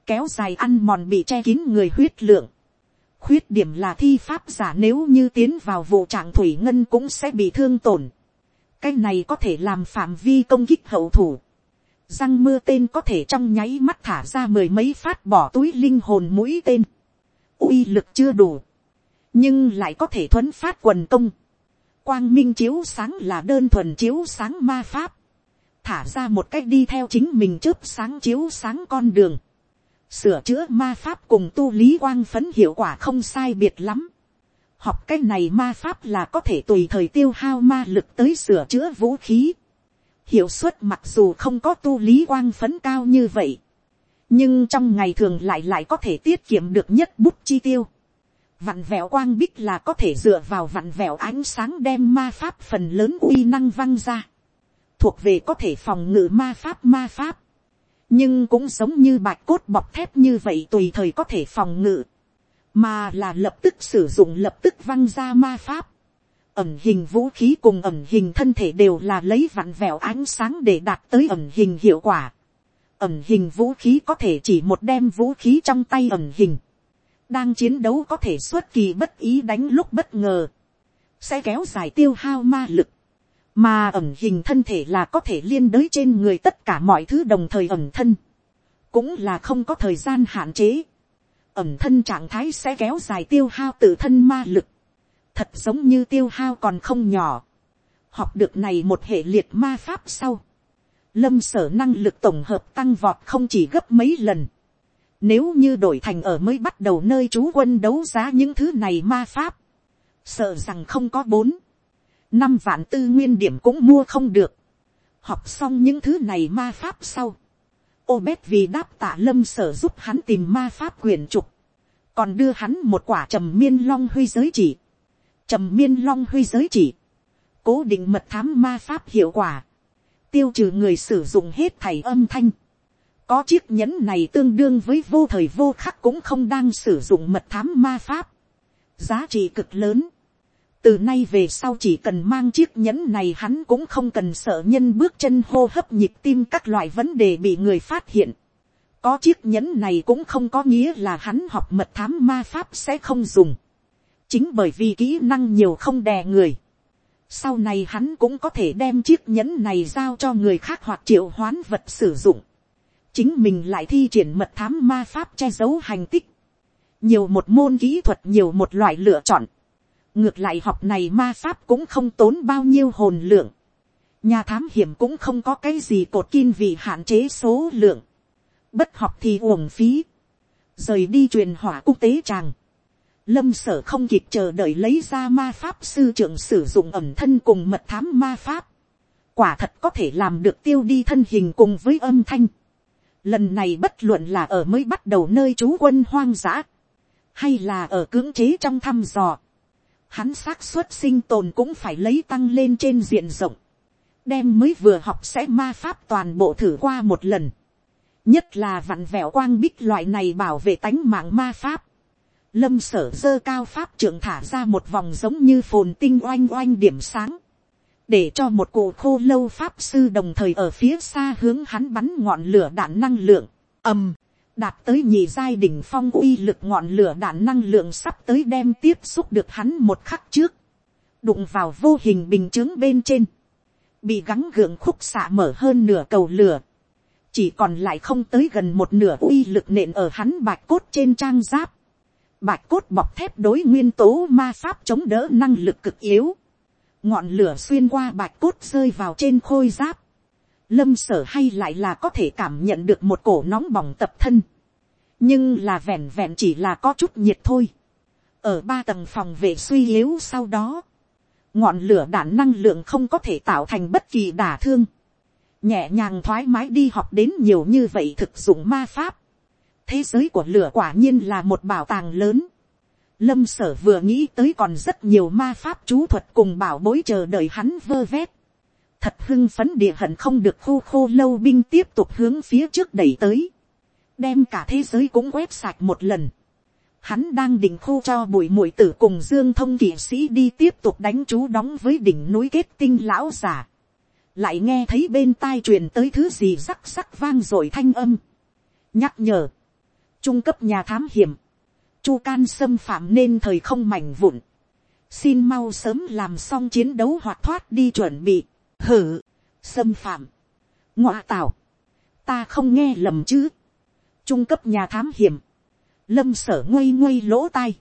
kéo dài ăn mòn bị che kín người huyết lượng, khuyết điểm là thi pháp giả nếu như tiến vào vụ trạng thủy ngân cũng sẽ bị thương tổn, cái này có thể làm phạm vi công kích hậu thủ, răng mưa tên có thể trong nháy mắt thả ra mười mấy phát bỏ túi linh hồn mũi tên. uy lực chưa đủ, nhưng lại có thể thuấn phát quần công. quang minh chiếu sáng là đơn thuần chiếu sáng ma pháp, thả ra một cách đi theo chính mình chớp sáng chiếu sáng con đường. sửa chữa ma pháp cùng tu lý quang phấn hiệu quả không sai biệt lắm học cái này ma pháp là có thể tùy thời tiêu hao ma lực tới sửa chữa vũ khí hiệu suất mặc dù không có tu lý quang phấn cao như vậy, nhưng trong ngày thường lại lại có thể tiết kiệm được nhất bút chi tiêu. Vặn vẹo quang bích là có thể dựa vào vặn vẹo ánh sáng đem ma pháp phần lớn uy năng văng ra. Thuộc về có thể phòng ngự ma pháp ma pháp. Nhưng cũng giống như bạch cốt bọc thép như vậy tùy thời có thể phòng ngự. Mà là lập tức sử dụng lập tức văng ra ma pháp ẩm hình vũ khí cùng ẩm hình thân thể đều là lấy vặn vẹo ánh sáng để đạt tới ẩm hình hiệu quả. ẩm hình vũ khí có thể chỉ một đem vũ khí trong tay ẩm hình. đang chiến đấu có thể xuất kỳ bất ý đánh lúc bất ngờ. sẽ kéo dài tiêu hao ma lực. mà ẩm hình thân thể là có thể liên đới trên người tất cả mọi thứ đồng thời ẩm thân. cũng là không có thời gian hạn chế ẩm thân trạng thái sẽ kéo dài tiêu hao tự thân ma lực, thật giống như tiêu hao còn không nhỏ, học được này một hệ liệt ma pháp sau, lâm sở năng lực tổng hợp tăng vọt không chỉ gấp mấy lần, nếu như đổi thành ở mới bắt đầu nơi chú quân đấu giá những thứ này ma pháp, sợ rằng không có bốn, năm vạn tư nguyên điểm cũng mua không được. Học xong những thứ này ma pháp sau. Ô bét vì đáp tạ lâm sở giúp hắn tìm ma pháp quyền trục. Còn đưa hắn một quả trầm miên long huy giới chỉ. Trầm miên long huy giới chỉ. Cố định mật thám ma pháp hiệu quả. Tiêu trừ người sử dụng hết thảy âm thanh. Có chiếc nhẫn này tương đương với vô thời vô khắc cũng không đang sử dụng mật thám ma pháp. Giá trị cực lớn từ nay về sau chỉ cần mang chiếc nhẫn này hắn cũng không cần sợ nhân bước chân hô hấp nhịp tim các loại vấn đề bị người phát hiện. có chiếc nhẫn này cũng không có nghĩa là hắn học mật thám ma pháp sẽ không dùng. chính bởi vì kỹ năng nhiều không đè người. sau này hắn cũng có thể đem chiếc nhẫn này giao cho người khác hoặc triệu hoán vật sử dụng. chính mình lại thi triển mật thám ma pháp che giấu hành tích. nhiều một môn kỹ thuật, nhiều một loại lựa chọn ngược lại học này ma pháp cũng không tốn bao nhiêu hồn lượng. nhà thám hiểm cũng không có cái gì cột kim vì hạn chế số lượng. bất học thì uổng phí. rời đi truyền hỏa quốc tế chàng. lâm sở không kịp chờ đợi lấy ra ma pháp sư trưởng sử dụng ẩm thân cùng mật thám ma pháp. quả thật có thể làm được tiêu đi thân hình cùng với âm thanh. lần này bất luận là ở mới bắt đầu nơi trú quân hoang dã, hay là ở cưỡng chế trong thăm dò hắn xác suất sinh tồn cũng phải lấy tăng lên trên diện rộng, đem mới vừa học sẽ ma pháp toàn bộ thử qua một lần, nhất là vặn vẹo quang bích loại này bảo vệ tánh mạng ma pháp, lâm sở dơ cao pháp trưởng thả ra một vòng giống như phồn tinh oanh oanh điểm sáng, để cho một cụ khô lâu pháp sư đồng thời ở phía xa hướng hắn bắn ngọn lửa đạn năng lượng, ầm, đạt tới nhị giai đỉnh phong uy lực ngọn lửa đạn năng lượng sắp tới đem tiếp xúc được hắn một khắc trước, đụng vào vô hình bình chướng bên trên, bị gắng gượng khúc xạ mở hơn nửa cầu lửa, chỉ còn lại không tới gần một nửa uy lực nện ở hắn bạch cốt trên trang giáp, bạch cốt bọc thép đối nguyên tố ma pháp chống đỡ năng lực cực yếu, ngọn lửa xuyên qua bạch cốt rơi vào trên khôi giáp, lâm sở hay lại là có thể cảm nhận được một cổ nóng bỏng tập thân, nhưng là vẹn vẹn chỉ là có chút nhiệt thôi. ở ba tầng phòng vệ suy yếu sau đó, ngọn lửa đạn năng lượng không có thể tạo thành bất kỳ đả thương, nhẹ nhàng thoải mái đi học đến nhiều như vậy thực dụng ma pháp. thế giới của lửa quả nhiên là một bảo tàng lớn. lâm sở vừa nghĩ tới còn rất nhiều ma pháp chú thuật cùng bảo bối chờ đợi hắn vơ vét thật hưng phấn địa hận không được khô khô lâu binh tiếp tục hướng phía trước đẩy tới, đem cả thế giới cũng quét sạch một lần. Hắn đang định khu cho bụi mũi tử cùng dương thông kỵ sĩ đi tiếp tục đánh chú đóng với đỉnh núi kết tinh lão giả. Lại nghe thấy bên tai truyền tới thứ gì rắc rắc vang rồi thanh âm. Nhắc nhở. Trung cấp nhà thám hiểm. Chu can xâm phạm nên thời không mảnh vụn. Xin mau sớm làm xong chiến đấu hoặc thoát đi chuẩn bị hử, xâm phạm, ngoa tảo, ta không nghe lầm chứ, trung cấp nhà thám hiểm, lâm sở ngây ngây lỗ tai,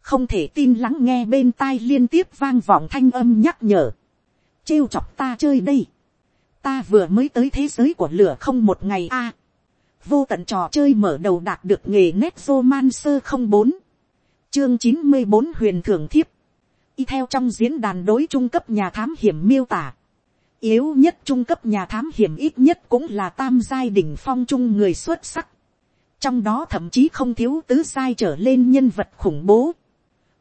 không thể tin lắng nghe bên tai liên tiếp vang vọng thanh âm nhắc nhở, trêu chọc ta chơi đây, ta vừa mới tới thế giới của lửa không một ngày a, vô tận trò chơi mở đầu đạt được nghề nét roman sơ không bốn, chương chín mươi bốn huyền thường thiếp, y theo trong diễn đàn đối trung cấp nhà thám hiểm miêu tả, yếu nhất trung cấp nhà thám hiểm ít nhất cũng là tam giai đỉnh phong trung người xuất sắc. Trong đó thậm chí không thiếu tứ giai trở lên nhân vật khủng bố.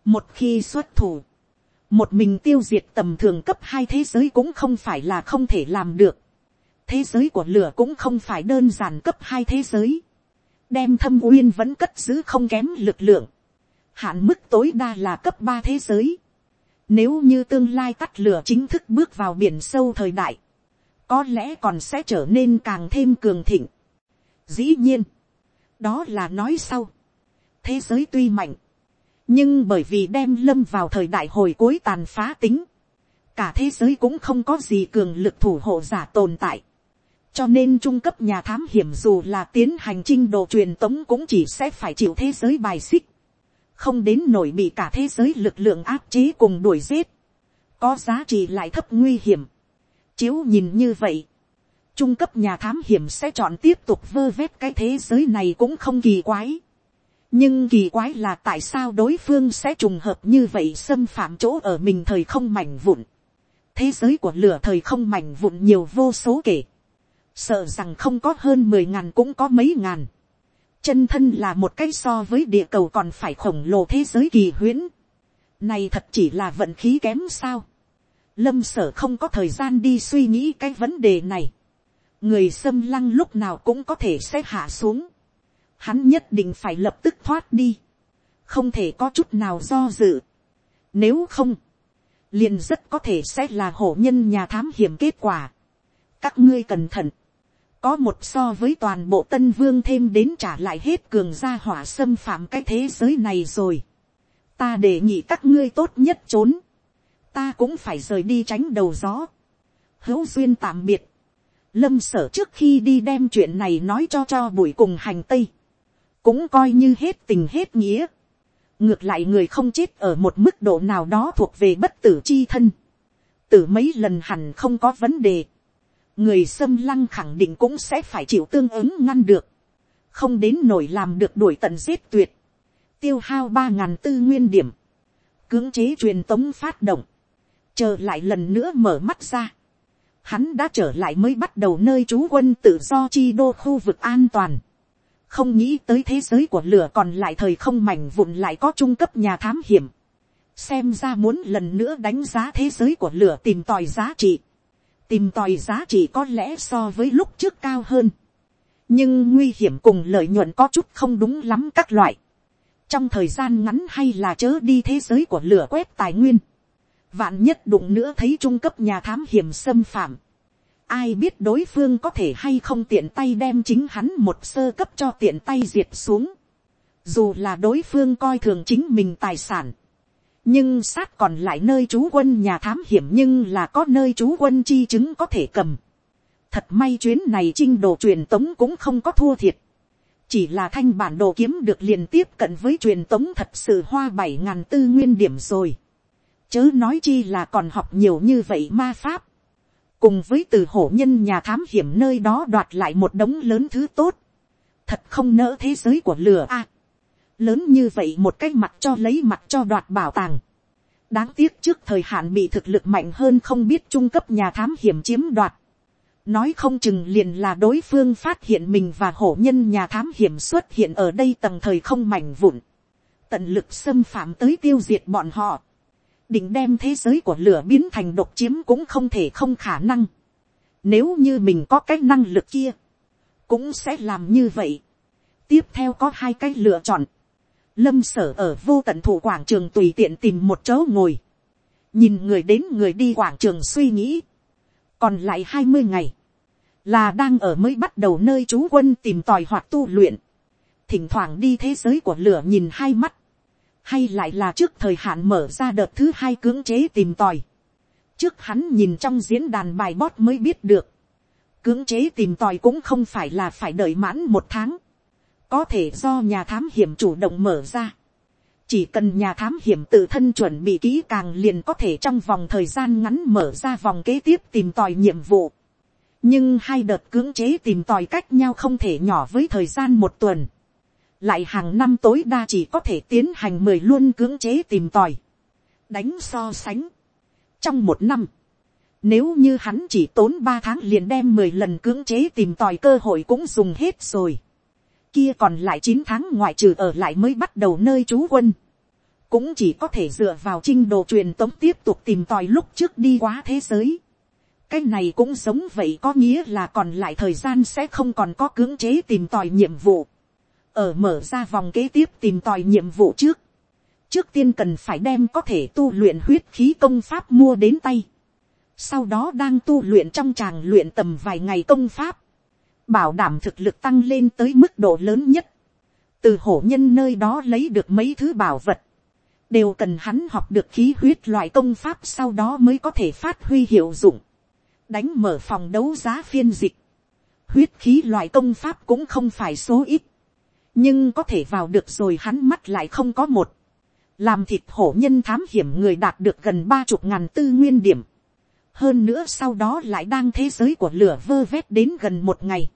Một khi xuất thủ, một mình tiêu diệt tầm thường cấp hai thế giới cũng không phải là không thể làm được. Thế giới của lửa cũng không phải đơn giản cấp hai thế giới. Đem thâm uyên vẫn cất giữ không kém lực lượng. Hạn mức tối đa là cấp ba thế giới nếu như tương lai tắt lửa chính thức bước vào biển sâu thời đại, có lẽ còn sẽ trở nên càng thêm cường thịnh. Dĩ nhiên, đó là nói sau. Thế giới tuy mạnh, nhưng bởi vì đem lâm vào thời đại hồi cuối tàn phá tính, cả thế giới cũng không có gì cường lực thủ hộ giả tồn tại. cho nên trung cấp nhà thám hiểm dù là tiến hành trinh độ truyền tống cũng chỉ sẽ phải chịu thế giới bài xích, không đến nổi bị cả thế giới lực lượng áp chế cùng đuổi giết, có giá trị lại thấp nguy hiểm. Chiếu nhìn như vậy, trung cấp nhà thám hiểm sẽ chọn tiếp tục vơ vét cái thế giới này cũng không kỳ quái. nhưng kỳ quái là tại sao đối phương sẽ trùng hợp như vậy xâm phạm chỗ ở mình thời không mảnh vụn. thế giới của lửa thời không mảnh vụn nhiều vô số kể sợ rằng không có hơn mười ngàn cũng có mấy ngàn chân thân là một cái so với địa cầu còn phải khổng lồ thế giới kỳ huyễn. này thật chỉ là vận khí kém sao. lâm sở không có thời gian đi suy nghĩ cái vấn đề này. người xâm lăng lúc nào cũng có thể sẽ hạ xuống. hắn nhất định phải lập tức thoát đi. không thể có chút nào do dự. nếu không, liền rất có thể sẽ là hổ nhân nhà thám hiểm kết quả. các ngươi cẩn thận có một so với toàn bộ tân vương thêm đến trả lại hết cường gia hỏa xâm phạm cái thế giới này rồi. ta đề nghị các ngươi tốt nhất trốn. ta cũng phải rời đi tránh đầu gió. hữu duyên tạm biệt. lâm sở trước khi đi đem chuyện này nói cho cho buổi cùng hành tây. cũng coi như hết tình hết nghĩa. ngược lại người không chết ở một mức độ nào đó thuộc về bất tử chi thân. từ mấy lần hẳn không có vấn đề người xâm lăng khẳng định cũng sẽ phải chịu tương ứng ngăn được, không đến nổi làm được đuổi tận giết tuyệt, tiêu hao ba ngàn tư nguyên điểm, cưỡng chế truyền tống phát động, chờ lại lần nữa mở mắt ra, hắn đã trở lại mới bắt đầu nơi trú quân tự do chi đô khu vực an toàn, không nghĩ tới thế giới của lửa còn lại thời không mảnh vụn lại có trung cấp nhà thám hiểm, xem ra muốn lần nữa đánh giá thế giới của lửa tìm tòi giá trị, tìm tòi giá trị có lẽ so với lúc trước cao hơn, nhưng nguy hiểm cùng lợi nhuận có chút không đúng lắm các loại, trong thời gian ngắn hay là chớ đi thế giới của lửa quét tài nguyên, vạn nhất đụng nữa thấy trung cấp nhà thám hiểm xâm phạm, ai biết đối phương có thể hay không tiện tay đem chính hắn một sơ cấp cho tiện tay diệt xuống, dù là đối phương coi thường chính mình tài sản, nhưng sát còn lại nơi trú quân nhà thám hiểm nhưng là có nơi trú quân chi chứng có thể cầm. thật may chuyến này trinh đồ truyền tống cũng không có thua thiệt. chỉ là thanh bản đồ kiếm được liền tiếp cận với truyền tống thật sự hoa bảy ngàn tư nguyên điểm rồi. chớ nói chi là còn học nhiều như vậy ma pháp. cùng với từ hổ nhân nhà thám hiểm nơi đó đoạt lại một đống lớn thứ tốt. thật không nỡ thế giới của lửa a lớn như vậy một cái mặt cho lấy mặt cho đoạt bảo tàng. đáng tiếc trước thời hạn bị thực lực mạnh hơn không biết trung cấp nhà thám hiểm chiếm đoạt. nói không chừng liền là đối phương phát hiện mình và hổ nhân nhà thám hiểm xuất hiện ở đây tầng thời không mảnh vụn. tận lực xâm phạm tới tiêu diệt bọn họ. định đem thế giới của lửa biến thành độc chiếm cũng không thể không khả năng. nếu như mình có cái năng lực kia, cũng sẽ làm như vậy. tiếp theo có hai cái lựa chọn lâm sở ở vô tận thủ quảng trường tùy tiện tìm một chỗ ngồi, nhìn người đến người đi quảng trường suy nghĩ, còn lại hai mươi ngày, là đang ở mới bắt đầu nơi trú quân tìm tòi hoặc tu luyện, thỉnh thoảng đi thế giới của lửa nhìn hai mắt, hay lại là trước thời hạn mở ra đợt thứ hai cưỡng chế tìm tòi, trước hắn nhìn trong diễn đàn bài bót mới biết được, cưỡng chế tìm tòi cũng không phải là phải đợi mãn một tháng, có thể do nhà thám hiểm chủ động mở ra. chỉ cần nhà thám hiểm tự thân chuẩn bị kỹ càng liền có thể trong vòng thời gian ngắn mở ra vòng kế tiếp tìm tòi nhiệm vụ. nhưng hai đợt cưỡng chế tìm tòi cách nhau không thể nhỏ với thời gian một tuần. lại hàng năm tối đa chỉ có thể tiến hành mười luôn cưỡng chế tìm tòi. đánh so sánh. trong một năm, nếu như hắn chỉ tốn ba tháng liền đem mười lần cưỡng chế tìm tòi cơ hội cũng dùng hết rồi kia còn lại chín tháng ngoại trừ ở lại mới bắt đầu nơi trú quân. Cũng chỉ có thể dựa vào trinh đồ truyền tống tiếp tục tìm tòi lúc trước đi quá thế giới. Cái này cũng giống vậy có nghĩa là còn lại thời gian sẽ không còn có cưỡng chế tìm tòi nhiệm vụ. Ở mở ra vòng kế tiếp tìm tòi nhiệm vụ trước. Trước tiên cần phải đem có thể tu luyện huyết khí công pháp mua đến tay. Sau đó đang tu luyện trong tràng luyện tầm vài ngày công pháp bảo đảm thực lực tăng lên tới mức độ lớn nhất, từ hổ nhân nơi đó lấy được mấy thứ bảo vật, đều cần hắn học được khí huyết loại công pháp sau đó mới có thể phát huy hiệu dụng, đánh mở phòng đấu giá phiên dịch, huyết khí loại công pháp cũng không phải số ít, nhưng có thể vào được rồi hắn mắt lại không có một, làm thịt hổ nhân thám hiểm người đạt được gần ba chục ngàn tư nguyên điểm, hơn nữa sau đó lại đang thế giới của lửa vơ vét đến gần một ngày,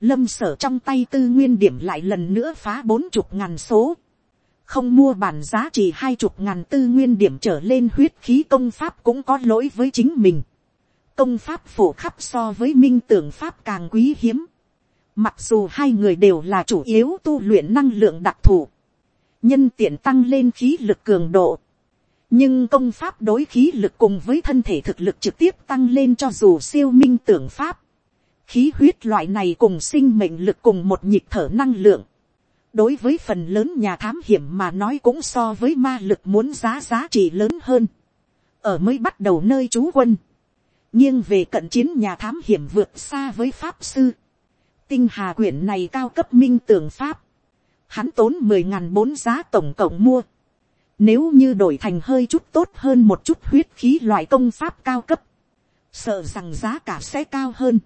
lâm sở trong tay tư nguyên điểm lại lần nữa phá bốn chục ngàn số, không mua bản giá trị hai chục ngàn tư nguyên điểm trở lên huyết khí công pháp cũng có lỗi với chính mình. công pháp phổ khắp so với minh tưởng pháp càng quý hiếm. mặc dù hai người đều là chủ yếu tu luyện năng lượng đặc thù, nhân tiện tăng lên khí lực cường độ. nhưng công pháp đối khí lực cùng với thân thể thực lực trực tiếp tăng lên cho dù siêu minh tưởng pháp khí huyết loại này cùng sinh mệnh lực cùng một nhịp thở năng lượng đối với phần lớn nhà thám hiểm mà nói cũng so với ma lực muốn giá giá trị lớn hơn. ở mới bắt đầu nơi trú quân, nhưng về cận chiến nhà thám hiểm vượt xa với pháp sư. tinh hà quyển này cao cấp minh tường pháp, hắn tốn mười ngàn bốn giá tổng cộng mua. Nếu như đổi thành hơi chút tốt hơn một chút huyết khí loại công pháp cao cấp, sợ rằng giá cả sẽ cao hơn.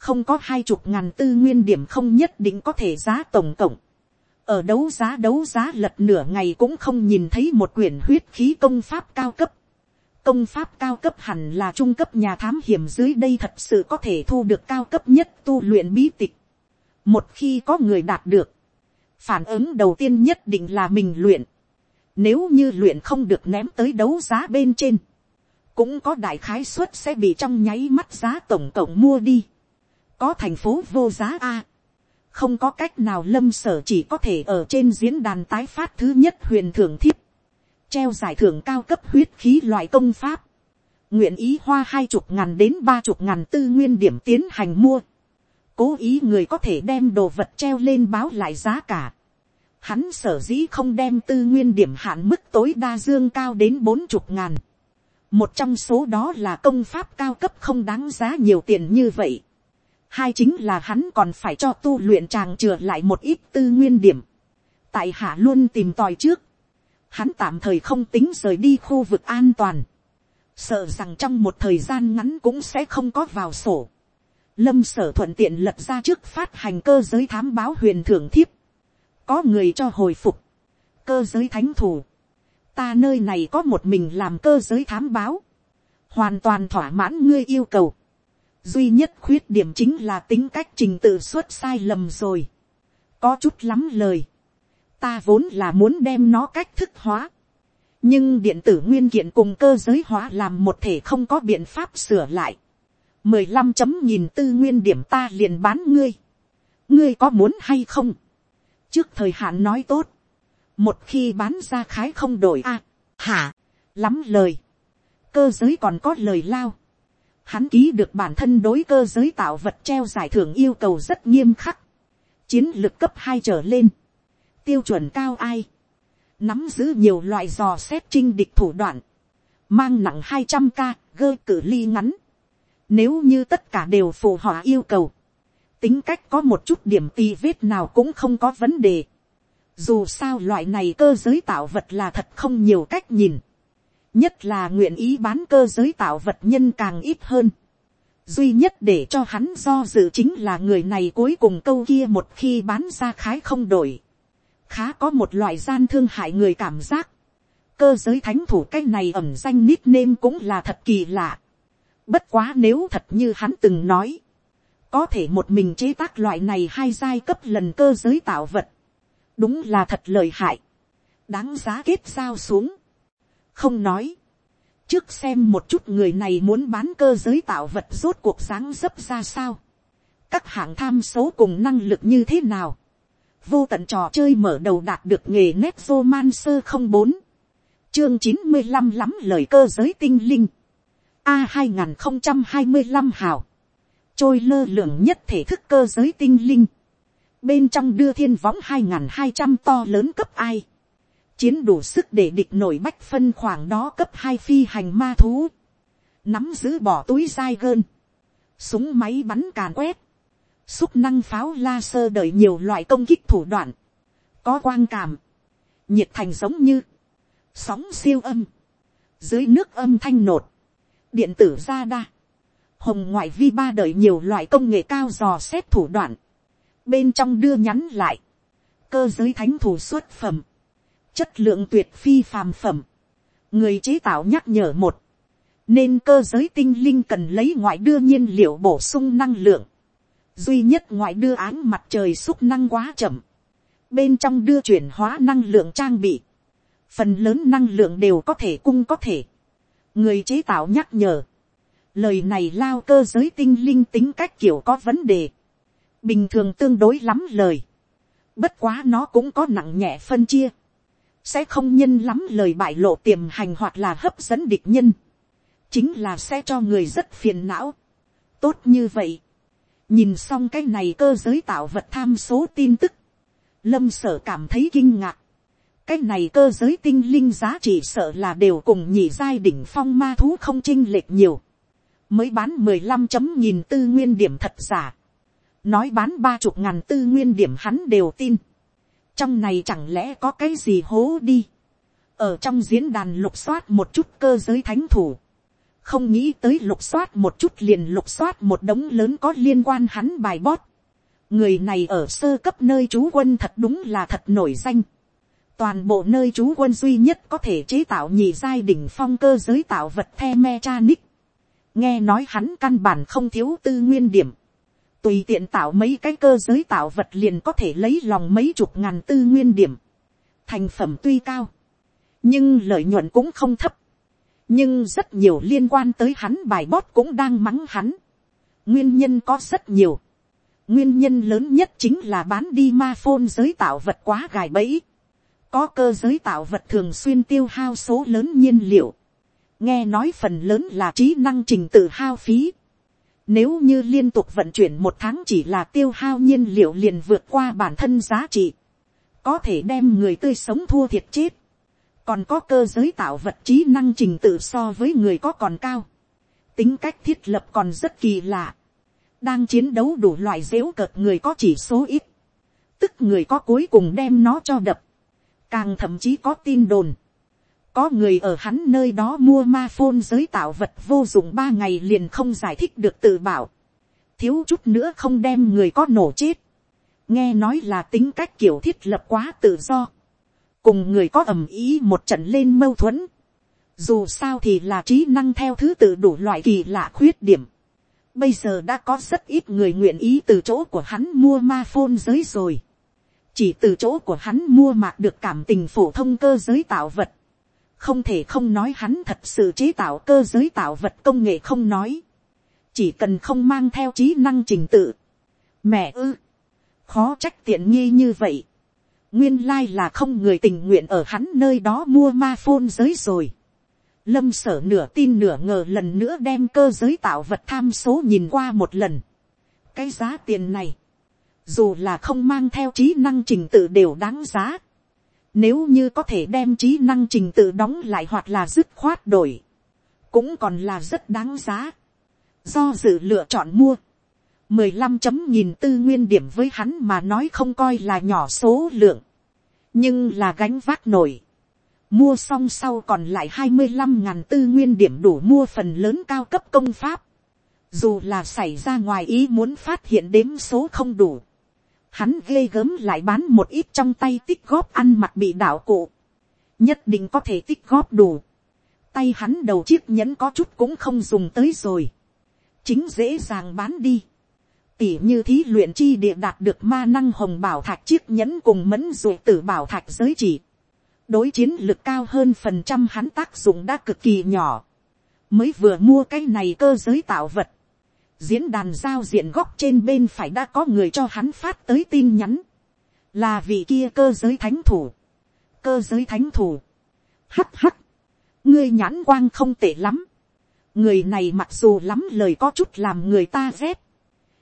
Không có hai chục ngàn tư nguyên điểm không nhất định có thể giá tổng cộng ở đấu giá đấu giá lật nửa ngày cũng không nhìn thấy một quyển huyết khí công pháp cao cấp. công pháp cao cấp hẳn là trung cấp nhà thám hiểm dưới đây thật sự có thể thu được cao cấp nhất tu luyện bí tịch. một khi có người đạt được, phản ứng đầu tiên nhất định là mình luyện. nếu như luyện không được ném tới đấu giá bên trên, cũng có đại khái suất sẽ bị trong nháy mắt giá tổng cộng mua đi có thành phố vô giá a. Không có cách nào lâm sở chỉ có thể ở trên diễn đàn tái phát thứ nhất huyền thưởng thiếp, treo giải thưởng cao cấp huyết khí loại công pháp, nguyện ý hoa hai chục ngàn đến ba chục ngàn tư nguyên điểm tiến hành mua, cố ý người có thể đem đồ vật treo lên báo lại giá cả, hắn sở dĩ không đem tư nguyên điểm hạn mức tối đa dương cao đến bốn chục ngàn, một trong số đó là công pháp cao cấp không đáng giá nhiều tiền như vậy, hai chính là hắn còn phải cho tu luyện chàng trừa lại một ít tư nguyên điểm. tại hạ luôn tìm tòi trước, hắn tạm thời không tính rời đi khu vực an toàn, sợ rằng trong một thời gian ngắn cũng sẽ không có vào sổ. lâm sở thuận tiện lật ra trước phát hành cơ giới thám báo huyền thưởng thiếp, có người cho hồi phục, cơ giới thánh thủ, ta nơi này có một mình làm cơ giới thám báo, hoàn toàn thỏa mãn ngươi yêu cầu, duy nhất khuyết điểm chính là tính cách trình tự xuất sai lầm rồi. có chút lắm lời. ta vốn là muốn đem nó cách thức hóa. nhưng điện tử nguyên kiện cùng cơ giới hóa làm một thể không có biện pháp sửa lại. mười lăm chấm nhìn tư nguyên điểm ta liền bán ngươi. ngươi có muốn hay không. trước thời hạn nói tốt. một khi bán ra khái không đổi a. hả, lắm lời. cơ giới còn có lời lao Hắn ký được bản thân đối cơ giới tạo vật treo giải thưởng yêu cầu rất nghiêm khắc. Chiến lực cấp hai trở lên. Tiêu chuẩn cao ai. Nắm giữ nhiều loại dò xét trinh địch thủ đoạn. Mang nặng hai trăm k gơ cử ly ngắn. Nếu như tất cả đều phù hòa yêu cầu. Tính cách có một chút điểm tì vết nào cũng không có vấn đề. Dù sao loại này cơ giới tạo vật là thật không nhiều cách nhìn nhất là nguyện ý bán cơ giới tạo vật nhân càng ít hơn. duy nhất để cho hắn do dự chính là người này cuối cùng câu kia một khi bán ra khái không đổi. khá có một loại gian thương hại người cảm giác. cơ giới thánh thủ cái này ẩm danh nít nêm cũng là thật kỳ lạ. bất quá nếu thật như hắn từng nói, có thể một mình chế tác loại này hai giai cấp lần cơ giới tạo vật. đúng là thật lời hại. đáng giá kết giao xuống không nói. trước xem một chút người này muốn bán cơ giới tạo vật rốt cuộc sáng dấp ra sao. các hạng tham số cùng năng lực như thế nào. vô tận trò chơi mở đầu đạt được nghề nét vô man sơ không bốn. chương chín mươi năm lắm lời cơ giới tinh linh. a hai nghìn không trăm hai mươi năm hào. trôi lơ lửng nhất thể thức cơ giới tinh linh. bên trong đưa thiên võng hai nghìn hai trăm to lớn cấp ai chiến đủ sức để địch nổi bách phân khoảng đó cấp hai phi hành ma thú, nắm giữ bỏ túi dai gơn, súng máy bắn càn quét, xúc năng pháo la sơ đợi nhiều loại công kích thủ đoạn, có quang cảm, nhiệt thành giống như, sóng siêu âm, dưới nước âm thanh nột, điện tử ra đa, hồng ngoại vi ba đợi nhiều loại công nghệ cao dò xét thủ đoạn, bên trong đưa nhắn lại, cơ giới thánh thủ xuất phẩm, chất lượng tuyệt phi phàm phẩm, người chế tạo nhắc nhở một, nên cơ giới tinh linh cần lấy ngoại đưa nhiên liệu bổ sung năng lượng, duy nhất ngoại đưa áng mặt trời xúc năng quá chậm, bên trong đưa chuyển hóa năng lượng trang bị, phần lớn năng lượng đều có thể cung có thể, người chế tạo nhắc nhở, lời này lao cơ giới tinh linh tính cách kiểu có vấn đề, bình thường tương đối lắm lời, bất quá nó cũng có nặng nhẹ phân chia, sẽ không nhân lắm lời bại lộ tiềm hành hoặc là hấp dẫn địch nhân, chính là sẽ cho người rất phiền não. tốt như vậy, nhìn xong cái này cơ giới tạo vật tham số tin tức, lâm sở cảm thấy kinh ngạc, cái này cơ giới tinh linh giá trị sợ là đều cùng nhị giai đỉnh phong ma thú không chinh lệch nhiều, mới bán mười lăm chấm nghìn tư nguyên điểm thật giả, nói bán ba chục ngàn tư nguyên điểm hắn đều tin, trong này chẳng lẽ có cái gì hố đi, ở trong diễn đàn lục soát một chút cơ giới thánh thủ, không nghĩ tới lục soát một chút liền lục soát một đống lớn có liên quan hắn bài bót. người này ở sơ cấp nơi trú quân thật đúng là thật nổi danh. toàn bộ nơi trú quân duy nhất có thể chế tạo nhị giai đỉnh phong cơ giới tạo vật the me cha nick. nghe nói hắn căn bản không thiếu tư nguyên điểm tùy tiện tạo mấy cái cơ giới tạo vật liền có thể lấy lòng mấy chục ngàn tư nguyên điểm. thành phẩm tuy cao, nhưng lợi nhuận cũng không thấp nhưng rất nhiều liên quan tới hắn bài bót cũng đang mắng hắn. nguyên nhân có rất nhiều. nguyên nhân lớn nhất chính là bán đi ma phôn giới tạo vật quá gài bẫy. có cơ giới tạo vật thường xuyên tiêu hao số lớn nhiên liệu. nghe nói phần lớn là trí năng trình tự hao phí. Nếu như liên tục vận chuyển một tháng chỉ là tiêu hao nhiên liệu liền vượt qua bản thân giá trị. Có thể đem người tươi sống thua thiệt chết. Còn có cơ giới tạo vật trí năng trình tự so với người có còn cao, tính cách thiết lập còn rất kỳ lạ, đang chiến đấu đủ loại dễu cợt người có chỉ số ít, tức người có cuối cùng đem nó cho đập, càng thậm chí có tin đồn, có người ở hắn nơi đó mua ma phôn giới tạo vật vô dụng ba ngày liền không giải thích được tự bảo, thiếu chút nữa không đem người có nổ chết, nghe nói là tính cách kiểu thiết lập quá tự do, cùng người có ầm ý một trận lên mâu thuẫn, dù sao thì là trí năng theo thứ tự đủ loại kỳ lạ khuyết điểm. Bây giờ đã có rất ít người nguyện ý từ chỗ của hắn mua ma phôn giới rồi. Chỉ từ chỗ của hắn mua mạc được cảm tình phổ thông cơ giới tạo vật. Không thể không nói hắn thật sự chế tạo cơ giới tạo vật công nghệ không nói. Chỉ cần không mang theo trí năng trình tự. Mẹ ư. Khó trách tiện nghi như vậy nguyên lai là không người tình nguyện ở hắn nơi đó mua ma phôn giới rồi. lâm sở nửa tin nửa ngờ lần nữa đem cơ giới tạo vật tham số nhìn qua một lần. cái giá tiền này, dù là không mang theo trí năng trình tự đều đáng giá. Nếu như có thể đem trí năng trình tự đóng lại hoặc là dứt khoát đổi, cũng còn là rất đáng giá. Do dự lựa chọn mua, mười lăm chấm nhìn tư nguyên điểm với hắn mà nói không coi là nhỏ số lượng, nhưng là gánh vác nổi. Mua xong sau còn lại hai mươi 25 ngàn tư nguyên điểm đủ mua phần lớn cao cấp công pháp. Dù là xảy ra ngoài ý muốn phát hiện đếm số không đủ. Hắn ghê gớm lại bán một ít trong tay tích góp ăn mặc bị đảo cụ. Nhất định có thể tích góp đủ. Tay hắn đầu chiếc nhẫn có chút cũng không dùng tới rồi. Chính dễ dàng bán đi tỉ như thí luyện chi địa đạt được ma năng hồng bảo thạch chiếc nhẫn cùng mẫn dụ tử bảo thạch giới chỉ. đối chiến lực cao hơn phần trăm hắn tác dụng đã cực kỳ nhỏ. mới vừa mua cái này cơ giới tạo vật diễn đàn giao diện góc trên bên phải đã có người cho hắn phát tới tin nhắn. là vị kia cơ giới thánh thủ. cơ giới thánh thủ. hắt hắt. ngươi nhãn quang không tệ lắm. người này mặc dù lắm lời có chút làm người ta rét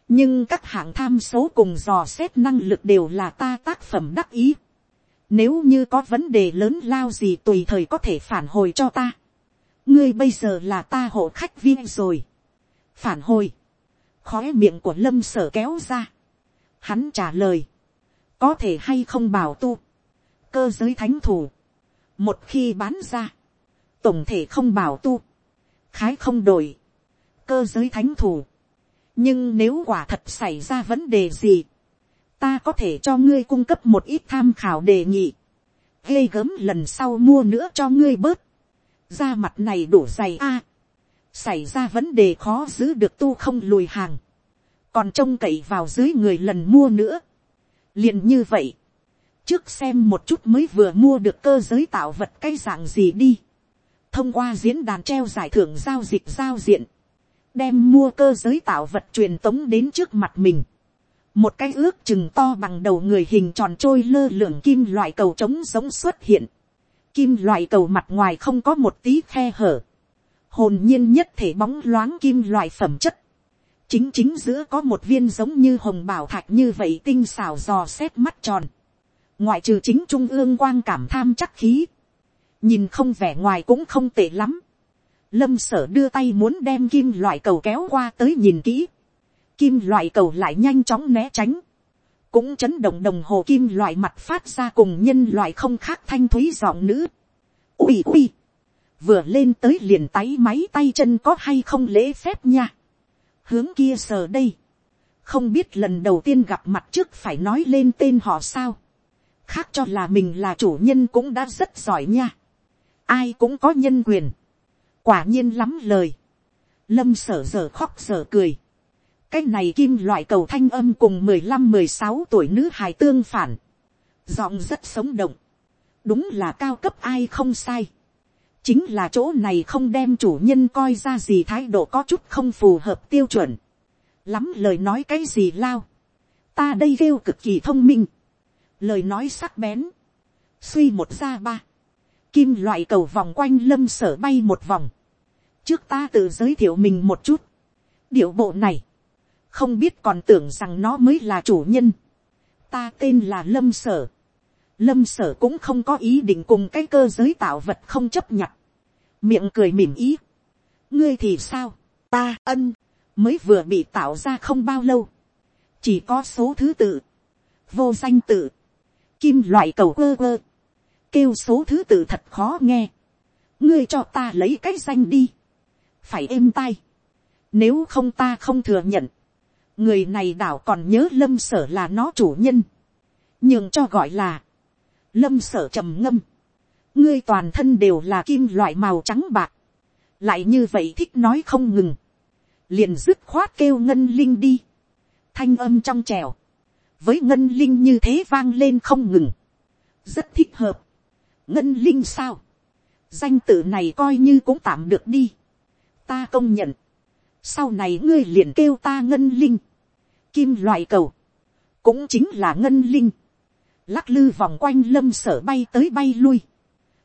nhưng các hạng tham số cùng dò xét năng lực đều là ta tác phẩm đắc ý. Nếu như có vấn đề lớn lao gì tùy thời có thể phản hồi cho ta. ngươi bây giờ là ta hộ khách viên rồi. phản hồi khói miệng của lâm sở kéo ra. hắn trả lời. có thể hay không bảo tu. cơ giới thánh thủ. một khi bán ra. tổng thể không bảo tu. khái không đổi cơ giới thánh thủ. nhưng nếu quả thật xảy ra vấn đề gì, ta có thể cho ngươi cung cấp một ít tham khảo đề nghị. gây gớm lần sau mua nữa cho ngươi bớt. da mặt này đủ dày a xảy ra vấn đề khó giữ được tu không lùi hàng. còn trông cậy vào dưới người lần mua nữa. liền như vậy. trước xem một chút mới vừa mua được cơ giới tạo vật cái dạng gì đi thông qua diễn đàn treo giải thưởng giao dịch giao diện, đem mua cơ giới tạo vật truyền tống đến trước mặt mình. một cái ước chừng to bằng đầu người hình tròn trôi lơ lửng kim loại cầu trống giống xuất hiện. kim loại cầu mặt ngoài không có một tí khe hở hồn nhiên nhất thể bóng loáng kim loại phẩm chất. chính chính giữa có một viên giống như hồng bảo thạch như vậy tinh xảo dò xét mắt tròn. ngoại trừ chính trung ương quang cảm tham chắc khí nhìn không vẻ ngoài cũng không tệ lắm. lâm sở đưa tay muốn đem kim loại cầu kéo qua tới nhìn kỹ. kim loại cầu lại nhanh chóng né tránh. cũng chấn động đồng hồ kim loại mặt phát ra cùng nhân loại không khác thanh thúy giọng nữ. ui ui vừa lên tới liền táy máy tay chân có hay không lễ phép nha. hướng kia sờ đây. không biết lần đầu tiên gặp mặt trước phải nói lên tên họ sao. Khác cho là mình là chủ nhân cũng đã rất giỏi nha. Ai cũng có nhân quyền, quả nhiên lắm lời, lâm sở giờ khóc giờ cười, cái này kim loại cầu thanh âm cùng mười lăm mười sáu tuổi nữ hài tương phản, giọng rất sống động, đúng là cao cấp ai không sai, chính là chỗ này không đem chủ nhân coi ra gì thái độ có chút không phù hợp tiêu chuẩn, lắm lời nói cái gì lao, ta đây kêu cực kỳ thông minh, lời nói sắc bén, suy một ra ba, kim loại cầu vòng quanh lâm sở bay một vòng. trước ta tự giới thiệu mình một chút. điệu bộ này, không biết còn tưởng rằng nó mới là chủ nhân. ta tên là lâm sở lâm sở cũng không có ý định cùng cái cơ giới tạo vật không chấp nhận. miệng cười mỉm ý. ngươi thì sao, ta ân, mới vừa bị tạo ra không bao lâu. chỉ có số thứ tự, vô danh tự, kim loại cầu ơ ơ kêu số thứ tự thật khó nghe, ngươi cho ta lấy cái danh đi, phải êm tai, nếu không ta không thừa nhận, người này đảo còn nhớ lâm sở là nó chủ nhân, nhưng cho gọi là, lâm sở trầm ngâm, ngươi toàn thân đều là kim loại màu trắng bạc, lại như vậy thích nói không ngừng, liền dứt khoát kêu ngân linh đi, thanh âm trong trèo, với ngân linh như thế vang lên không ngừng, rất thích hợp, ngân linh sao, danh tự này coi như cũng tạm được đi, ta công nhận, sau này ngươi liền kêu ta ngân linh, kim loại cầu, cũng chính là ngân linh, lắc lư vòng quanh lâm sở bay tới bay lui,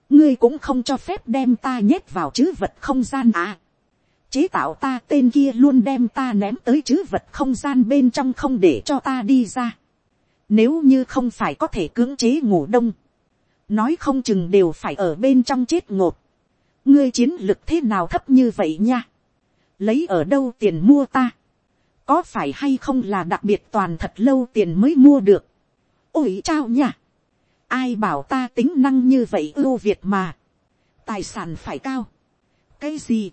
ngươi cũng không cho phép đem ta nhét vào chữ vật không gian à. chế tạo ta tên kia luôn đem ta ném tới chữ vật không gian bên trong không để cho ta đi ra. nếu như không phải có thể cưỡng chế ngủ đông, nói không chừng đều phải ở bên trong chết ngột. ngươi chiến lực thế nào thấp như vậy nha. lấy ở đâu tiền mua ta. có phải hay không là đặc biệt toàn thật lâu tiền mới mua được ôi chao nha. ai bảo ta tính năng như vậy ưu việt mà. tài sản phải cao. cái gì.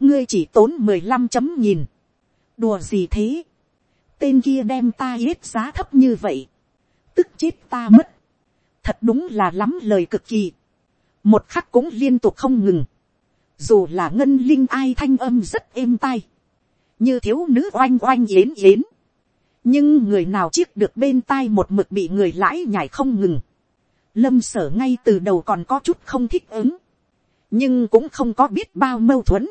ngươi chỉ tốn mười lăm chấm nhìn. đùa gì thế. tên kia đem ta hết giá thấp như vậy. tức chết ta mất thật đúng là lắm lời cực kỳ, một khắc cũng liên tục không ngừng, dù là ngân linh ai thanh âm rất êm tai, như thiếu nữ oanh oanh yến yến, nhưng người nào chiếc được bên tai một mực bị người lãi nhảy không ngừng, lâm sở ngay từ đầu còn có chút không thích ứng, nhưng cũng không có biết bao mâu thuẫn,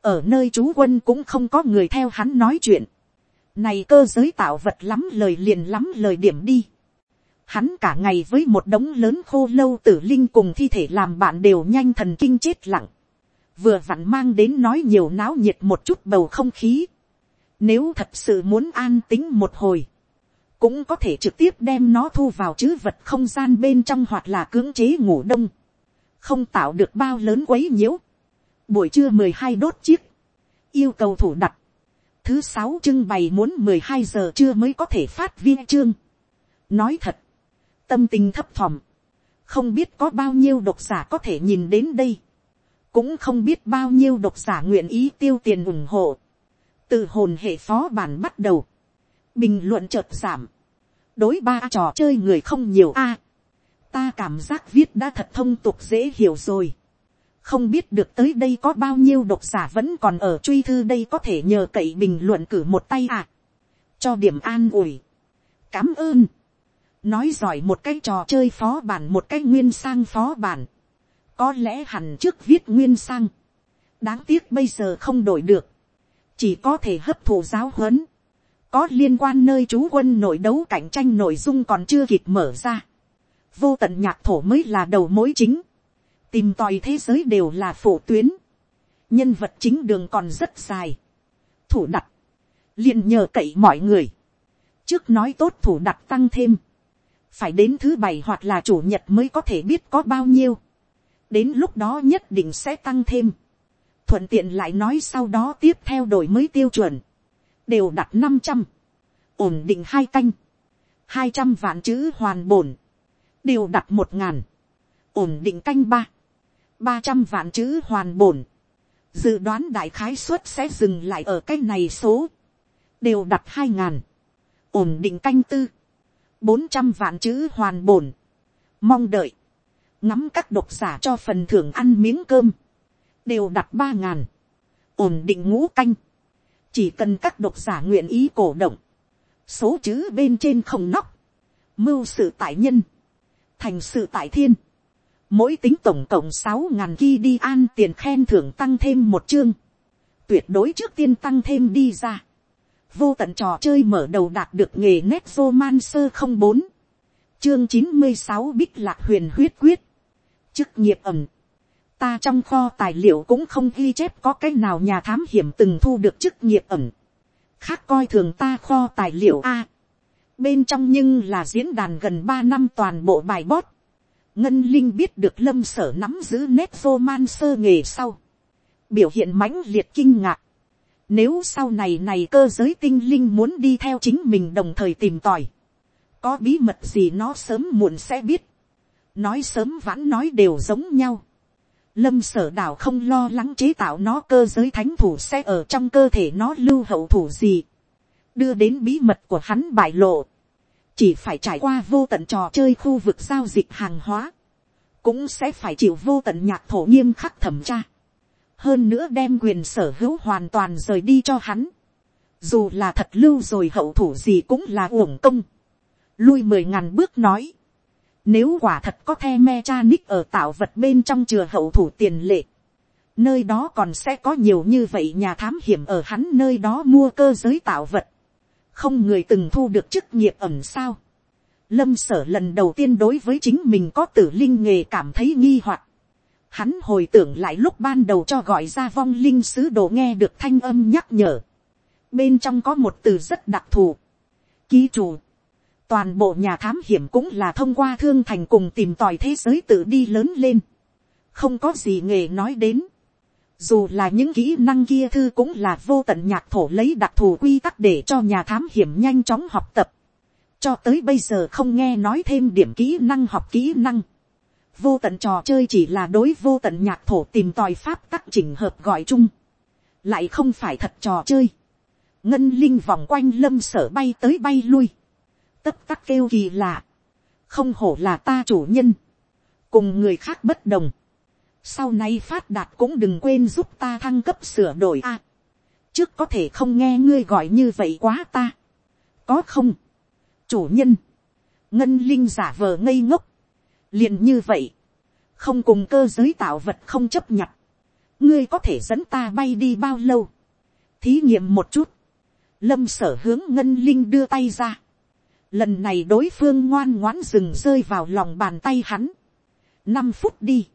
ở nơi chú quân cũng không có người theo hắn nói chuyện, này cơ giới tạo vật lắm lời liền lắm lời điểm đi, hắn cả ngày với một đống lớn khô lâu tử linh cùng thi thể làm bạn đều nhanh thần kinh chết lặng, vừa vặn mang đến nói nhiều náo nhiệt một chút bầu không khí. Nếu thật sự muốn an tính một hồi, cũng có thể trực tiếp đem nó thu vào chữ vật không gian bên trong hoặc là cưỡng chế ngủ đông, không tạo được bao lớn quấy nhiễu. Buổi trưa mười hai đốt chiếc, yêu cầu thủ đặt. Thứ sáu trưng bày muốn mười hai giờ trưa mới có thể phát viên chương. Nói thật, tâm tình thấp thỏm, không biết có bao nhiêu độc giả có thể nhìn đến đây. cũng không biết bao nhiêu độc giả nguyện ý tiêu tiền ủng hộ từ hồn hệ phó bản bắt đầu, bình luận chợt giảm, đối ba trò chơi người không nhiều a. À, ta cảm giác viết đã thật thông tục dễ hiểu rồi. không biết được tới đây có bao nhiêu độc giả vẫn còn ở truy thư đây có thể nhờ cậy bình luận cử một tay à. cho điểm an ủi. cảm ơn. nói giỏi một cái trò chơi phó bản một cái nguyên sang phó bản. có lẽ hẳn trước viết nguyên sang. đáng tiếc bây giờ không đổi được chỉ có thể hấp thụ giáo huấn có liên quan nơi chú quân nội đấu cạnh tranh nội dung còn chưa kịp mở ra. vô tận nhạc thổ mới là đầu mối chính. tìm tòi thế giới đều là phổ tuyến. nhân vật chính đường còn rất dài. thủ đặt. liền nhờ cậy mọi người. trước nói tốt thủ đặt tăng thêm. phải đến thứ bảy hoặc là chủ nhật mới có thể biết có bao nhiêu. đến lúc đó nhất định sẽ tăng thêm thuận tiện lại nói sau đó tiếp theo đổi mới tiêu chuẩn. Đều đặt năm trăm, ổn định hai canh, hai trăm vạn chữ hoàn bổn, đều đặt một ngàn, ổn định canh ba, ba trăm vạn chữ hoàn bổn, dự đoán đại khái suất sẽ dừng lại ở cái này số, đều đặt hai ngàn, ổn định canh tư, bốn trăm vạn chữ hoàn bổn, mong đợi, ngắm các độc giả cho phần thưởng ăn miếng cơm, đều đặt ba ngàn, ổn định ngũ canh, chỉ cần các độc giả nguyện ý cổ động, số chữ bên trên không nóc, mưu sự tại nhân, thành sự tại thiên, mỗi tính tổng cộng sáu ngàn ghi đi an tiền khen thưởng tăng thêm một chương, tuyệt đối trước tiên tăng thêm đi ra, vô tận trò chơi mở đầu đạt được nghề nét man sơ không bốn, chương chín mươi sáu bích lạc huyền huyết quyết, chức nghiệp ẩm, ta trong kho tài liệu cũng không ghi chép có cái nào nhà thám hiểm từng thu được chức nghiệp ẩn. khác coi thường ta kho tài liệu a. bên trong nhưng là diễn đàn gần ba năm toàn bộ bài bót. ngân linh biết được lâm sở nắm giữ nét vô man sơ nghề sau. biểu hiện mãnh liệt kinh ngạc. nếu sau này này cơ giới tinh linh muốn đi theo chính mình đồng thời tìm tòi. có bí mật gì nó sớm muộn sẽ biết. nói sớm vãn nói đều giống nhau lâm sở đảo không lo lắng chế tạo nó cơ giới thánh thủ sẽ ở trong cơ thể nó lưu hậu thủ gì, đưa đến bí mật của hắn bại lộ, chỉ phải trải qua vô tận trò chơi khu vực giao dịch hàng hóa, cũng sẽ phải chịu vô tận nhạc thổ nghiêm khắc thẩm tra, hơn nữa đem quyền sở hữu hoàn toàn rời đi cho hắn, dù là thật lưu rồi hậu thủ gì cũng là uổng công, lui mười ngàn bước nói, nếu quả thật có the me cha nick ở tạo vật bên trong chừa hậu thủ tiền lệ. Nơi đó còn sẽ có nhiều như vậy nhà thám hiểm ở hắn nơi đó mua cơ giới tạo vật. Không người từng thu được chức nghiệp ẩm sao. Lâm sở lần đầu tiên đối với chính mình có tử linh nghề cảm thấy nghi hoặc Hắn hồi tưởng lại lúc ban đầu cho gọi ra vong linh sứ đồ nghe được thanh âm nhắc nhở. Bên trong có một từ rất đặc thù. Ký chủ toàn bộ nhà thám hiểm cũng là thông qua thương thành cùng tìm tòi thế giới tự đi lớn lên. không có gì nghề nói đến. dù là những kỹ năng kia thư cũng là vô tận nhạc thổ lấy đặc thù quy tắc để cho nhà thám hiểm nhanh chóng học tập. cho tới bây giờ không nghe nói thêm điểm kỹ năng học kỹ năng. vô tận trò chơi chỉ là đối vô tận nhạc thổ tìm tòi pháp tắc chỉnh hợp gọi chung. lại không phải thật trò chơi. ngân linh vòng quanh lâm sở bay tới bay lui tất tắc kêu kỳ lạ, không hổ là ta chủ nhân, cùng người khác bất đồng, sau này phát đạt cũng đừng quên giúp ta thăng cấp sửa đổi a, trước có thể không nghe ngươi gọi như vậy quá ta, có không, chủ nhân, ngân linh giả vờ ngây ngốc, liền như vậy, không cùng cơ giới tạo vật không chấp nhận, ngươi có thể dẫn ta bay đi bao lâu, thí nghiệm một chút, lâm sở hướng ngân linh đưa tay ra, lần này đối phương ngoan ngoãn dừng rơi vào lòng bàn tay hắn. năm phút đi,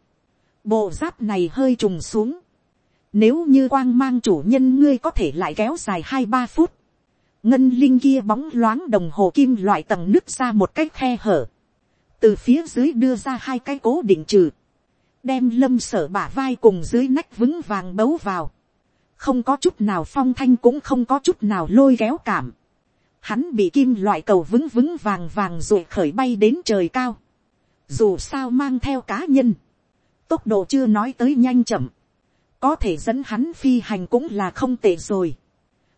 bộ giáp này hơi trùng xuống. nếu như quang mang chủ nhân ngươi có thể lại kéo dài hai ba phút. ngân linh kia bóng loáng đồng hồ kim loại tầng nước ra một cái khe hở. từ phía dưới đưa ra hai cái cố định trừ. đem lâm sở bả vai cùng dưới nách vững vàng bấu vào. không có chút nào phong thanh cũng không có chút nào lôi kéo cảm hắn bị kim loại cầu vững vững vàng vàng rồi khởi bay đến trời cao. Dù sao mang theo cá nhân, tốc độ chưa nói tới nhanh chậm, có thể dẫn hắn phi hành cũng là không tệ rồi.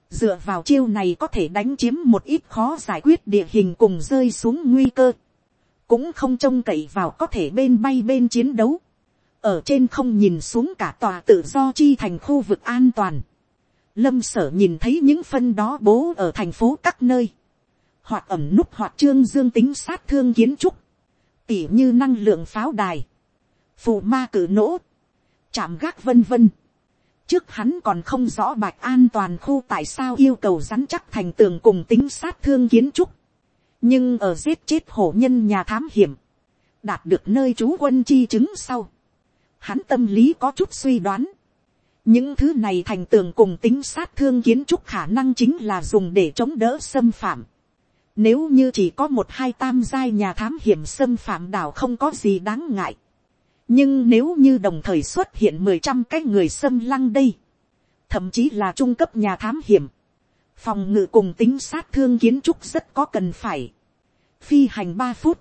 dựa vào chiêu này có thể đánh chiếm một ít khó giải quyết địa hình cùng rơi xuống nguy cơ. cũng không trông cậy vào có thể bên bay bên chiến đấu. ở trên không nhìn xuống cả tòa tự do chi thành khu vực an toàn lâm sở nhìn thấy những phân đó bố ở thành phố các nơi. hoặc ẩm nút hoặc trương dương tính sát thương kiến trúc. tỉ như năng lượng pháo đài. phù ma cử nỗ chạm gác vân vân. Trước hắn còn không rõ bạch an toàn khu tại sao yêu cầu rắn chắc thành tường cùng tính sát thương kiến trúc. Nhưng ở giết chết hổ nhân nhà thám hiểm. Đạt được nơi trú quân chi chứng sau. Hắn tâm lý có chút suy đoán. Những thứ này thành tường cùng tính sát thương kiến trúc khả năng chính là dùng để chống đỡ xâm phạm. Nếu như chỉ có một hai tam giai nhà thám hiểm xâm phạm đảo không có gì đáng ngại nhưng nếu như đồng thời xuất hiện mười trăm cái người xâm lăng đây, thậm chí là trung cấp nhà thám hiểm, phòng ngự cùng tính sát thương kiến trúc rất có cần phải. phi hành ba phút,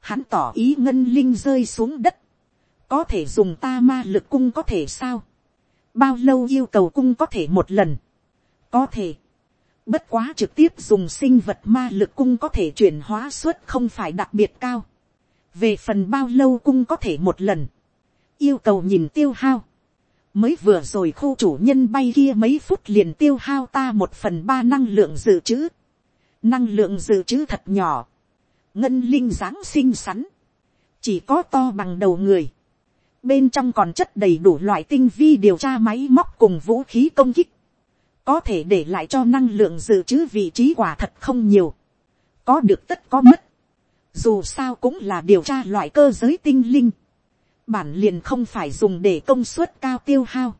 hắn tỏ ý ngân linh rơi xuống đất, có thể dùng ta ma lực cung có thể sao, bao lâu yêu cầu cung có thể một lần, có thể, bất quá trực tiếp dùng sinh vật ma lực cung có thể chuyển hóa suất không phải đặc biệt cao, về phần bao lâu cung có thể một lần, yêu cầu nhìn tiêu hao, mới vừa rồi khu chủ nhân bay kia mấy phút liền tiêu hao ta một phần ba năng lượng dự trữ, năng lượng dự trữ thật nhỏ, ngân linh dáng xinh xắn, chỉ có to bằng đầu người, bên trong còn chất đầy đủ loại tinh vi điều tra máy móc cùng vũ khí công kích, có thể để lại cho năng lượng dự trữ vị trí quả thật không nhiều, có được tất có mất, dù sao cũng là điều tra loại cơ giới tinh linh, bản liền không phải dùng để công suất cao tiêu hao,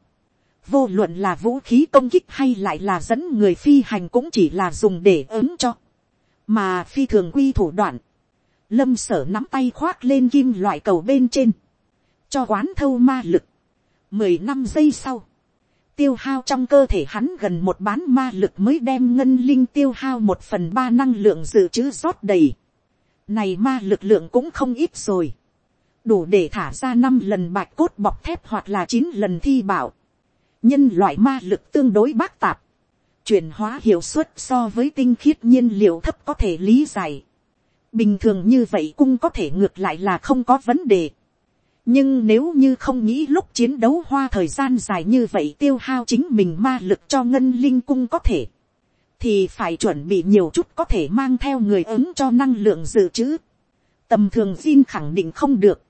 vô luận là vũ khí công kích hay lại là dẫn người phi hành cũng chỉ là dùng để ứng cho, mà phi thường quy thủ đoạn, lâm sở nắm tay khoác lên kim loại cầu bên trên, cho quán thâu ma lực, mười năm giây sau, tiêu hao trong cơ thể hắn gần một bán ma lực mới đem ngân linh tiêu hao một phần ba năng lượng dự trữ rót đầy. Này ma lực lượng cũng không ít rồi. Đủ để thả ra năm lần bạch cốt bọc thép hoặc là chín lần thi bảo. Nhân loại ma lực tương đối bác tạp. Chuyển hóa hiệu suất so với tinh khiết nhiên liệu thấp có thể lý giải. Bình thường như vậy cũng có thể ngược lại là không có vấn đề. Nhưng nếu như không nghĩ lúc chiến đấu hoa thời gian dài như vậy tiêu hao chính mình ma lực cho ngân linh cung có thể, thì phải chuẩn bị nhiều chút có thể mang theo người ứng cho năng lượng dự trữ. Tầm thường xin khẳng định không được.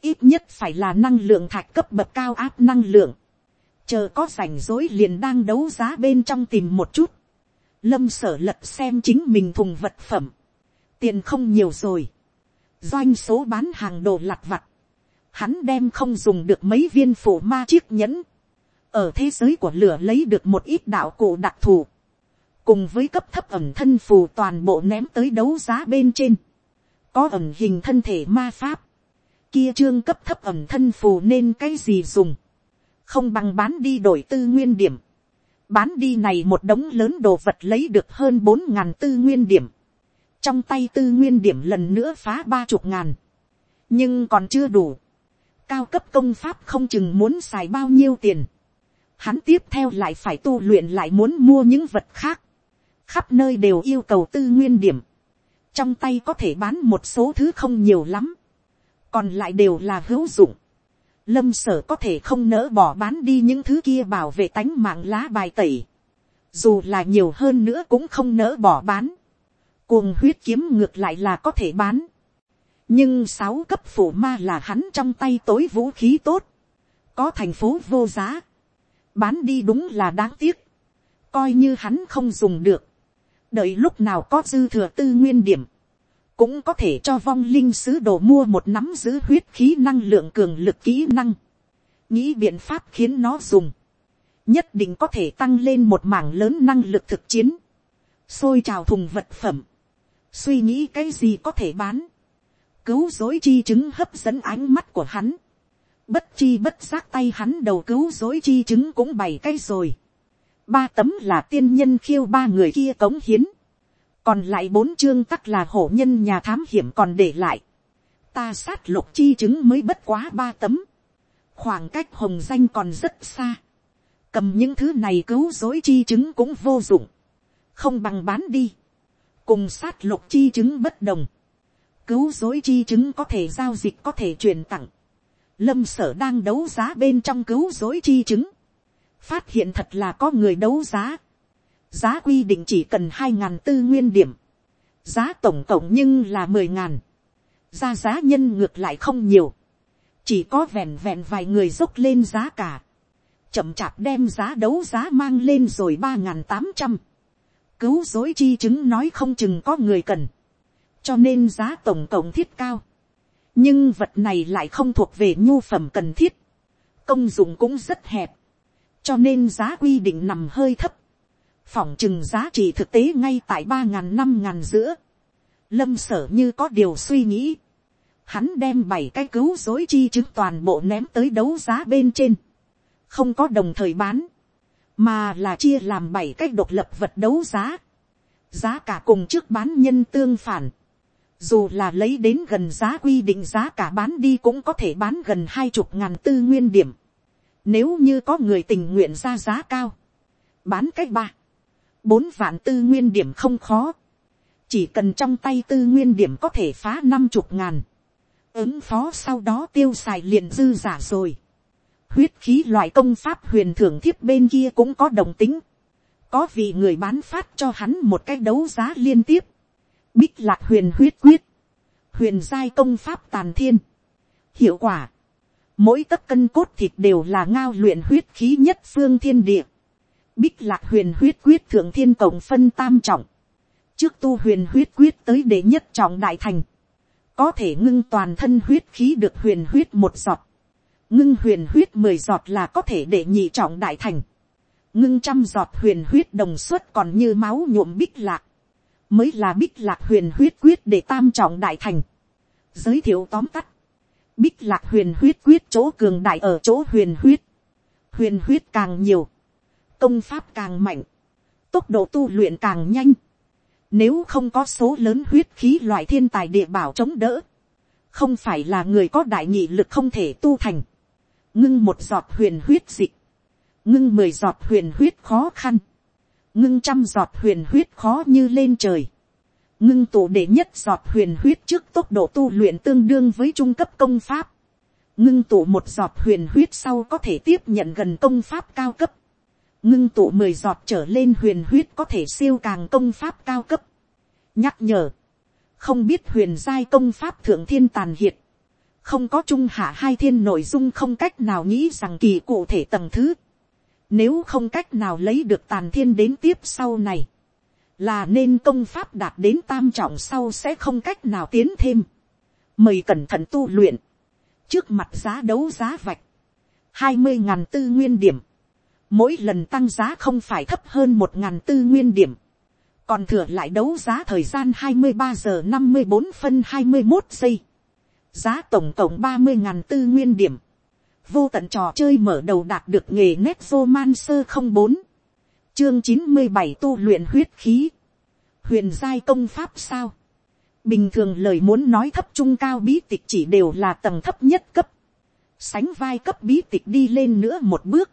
Ít nhất phải là năng lượng thạch cấp bậc cao áp năng lượng. Chờ có rảnh rối liền đang đấu giá bên trong tìm một chút. Lâm sở lật xem chính mình thùng vật phẩm. Tiền không nhiều rồi. Doanh số bán hàng đồ lặt vặt. Hắn đem không dùng được mấy viên phủ ma chiếc nhẫn. Ở thế giới của lửa lấy được một ít đạo cụ đặc thù. Cùng với cấp thấp ẩm thân phù toàn bộ ném tới đấu giá bên trên, có ẩm hình thân thể ma pháp, kia trương cấp thấp ẩm thân phù nên cái gì dùng, không bằng bán đi đổi tư nguyên điểm, bán đi này một đống lớn đồ vật lấy được hơn bốn ngàn tư nguyên điểm, trong tay tư nguyên điểm lần nữa phá ba chục ngàn, nhưng còn chưa đủ, cao cấp công pháp không chừng muốn xài bao nhiêu tiền, hắn tiếp theo lại phải tu luyện lại muốn mua những vật khác, khắp nơi đều yêu cầu tư nguyên điểm, trong tay có thể bán một số thứ không nhiều lắm, còn lại đều là hữu dụng. Lâm sở có thể không nỡ bỏ bán đi những thứ kia bảo vệ tánh mạng lá bài tẩy. Dù là nhiều hơn nữa cũng không nỡ bỏ bán. Cuồng huyết kiếm ngược lại là có thể bán. Nhưng sáu cấp phủ ma là hắn trong tay tối vũ khí tốt. Có thành phố vô giá. Bán đi đúng là đáng tiếc. Coi như hắn không dùng được. Đợi lúc nào có dư thừa tư nguyên điểm, cũng có thể cho vong linh sứ đồ mua một nắm giữ huyết khí năng lượng cường lực kỹ năng, nghĩ biện pháp khiến nó dùng, nhất định có thể tăng lên một mảng lớn năng lực thực chiến, xôi trào thùng vật phẩm, suy nghĩ cái gì có thể bán, cứu dối chi chứng hấp dẫn ánh mắt của hắn, bất chi bất giác tay hắn đầu cứu dối chi chứng cũng bảy cái rồi, ba tấm là tiên nhân khiêu ba người kia cống hiến, còn lại bốn chương tắc là hổ nhân nhà thám hiểm còn để lại, ta sát lục chi chứng mới bất quá ba tấm, khoảng cách hồng danh còn rất xa, cầm những thứ này cứu dối chi chứng cũng vô dụng, không bằng bán đi, cùng sát lục chi chứng bất đồng, cứu dối chi chứng có thể giao dịch có thể truyền tặng, lâm sở đang đấu giá bên trong cứu dối chi chứng, phát hiện thật là có người đấu giá, giá quy định chỉ cần hai ngàn tư nguyên điểm, giá tổng cộng nhưng là mười ngàn, ra giá nhân ngược lại không nhiều, chỉ có vẹn vẹn vài người dốc lên giá cả, chậm chạp đem giá đấu giá mang lên rồi ba ngàn tám trăm, cứu dối chi chứng nói không chừng có người cần, cho nên giá tổng cộng thiết cao, nhưng vật này lại không thuộc về nhu phẩm cần thiết, công dụng cũng rất hẹp, cho nên giá quy định nằm hơi thấp, phỏng chừng giá trị thực tế ngay tại ba ngàn năm ngàn giữa, lâm sở như có điều suy nghĩ, hắn đem bảy cái cứu dối chi chứng toàn bộ ném tới đấu giá bên trên, không có đồng thời bán, mà là chia làm bảy cái độc lập vật đấu giá, giá cả cùng trước bán nhân tương phản, dù là lấy đến gần giá quy định giá cả bán đi cũng có thể bán gần hai chục ngàn tư nguyên điểm, nếu như có người tình nguyện ra giá cao, bán cách ba, bốn vạn tư nguyên điểm không khó, chỉ cần trong tay tư nguyên điểm có thể phá năm chục ngàn, ứng phó sau đó tiêu xài liền dư giả rồi. huyết khí loại công pháp huyền thưởng thiếp bên kia cũng có đồng tính. có vị người bán phát cho hắn một cái đấu giá liên tiếp bích lạc huyền huyết quyết. huyền giai công pháp tàn thiên. hiệu quả. mỗi tấc cân cốt thịt đều là ngao luyện huyết khí nhất phương thiên địa. bích lạc huyền huyết quyết thượng thiên cộng phân tam trọng. trước tu huyền huyết quyết tới đệ nhất trọng đại thành có thể ngưng toàn thân huyết khí được huyền huyết một giọt, ngưng huyền huyết mười giọt là có thể để nhị trọng đại thành, ngưng trăm giọt huyền huyết đồng suất còn như máu nhuộm bích lạc, mới là bích lạc huyền huyết quyết để tam trọng đại thành. giới thiệu tóm tắt, bích lạc huyền huyết quyết chỗ cường đại ở chỗ huyền huyết, huyền huyết càng nhiều, công pháp càng mạnh, tốc độ tu luyện càng nhanh, nếu không có số lớn huyết khí loại thiên tài địa bảo chống đỡ. Không phải là người có đại nhị lực không thể tu thành. Ngưng một giọt huyền huyết dịch. Ngưng mười giọt huyền huyết khó khăn. Ngưng trăm giọt huyền huyết khó như lên trời. Ngưng tụ để nhất giọt huyền huyết trước tốc độ tu luyện tương đương với trung cấp công pháp. Ngưng tụ một giọt huyền huyết sau có thể tiếp nhận gần công pháp cao cấp ngưng tụ mười giọt trở lên huyền huyết có thể siêu càng công pháp cao cấp. nhắc nhở, không biết huyền giai công pháp thượng thiên tàn hiệt, không có trung hạ hai thiên nội dung không cách nào nghĩ rằng kỳ cụ thể tầng thứ, nếu không cách nào lấy được tàn thiên đến tiếp sau này, là nên công pháp đạt đến tam trọng sau sẽ không cách nào tiến thêm. mời cẩn thận tu luyện, trước mặt giá đấu giá vạch, hai mươi ngàn tư nguyên điểm, mỗi lần tăng giá không phải thấp hơn một ngàn tư nguyên điểm, còn thừa lại đấu giá thời gian hai mươi ba giờ năm mươi bốn phân hai mươi một giây, giá tổng cộng ba mươi ngàn tư nguyên điểm, vô tận trò chơi mở đầu đạt được nghề nét vô man sơ không bốn, chương chín mươi bảy tu luyện huyết khí, huyền giai công pháp sao, bình thường lời muốn nói thấp trung cao bí tịch chỉ đều là tầng thấp nhất cấp, sánh vai cấp bí tịch đi lên nữa một bước,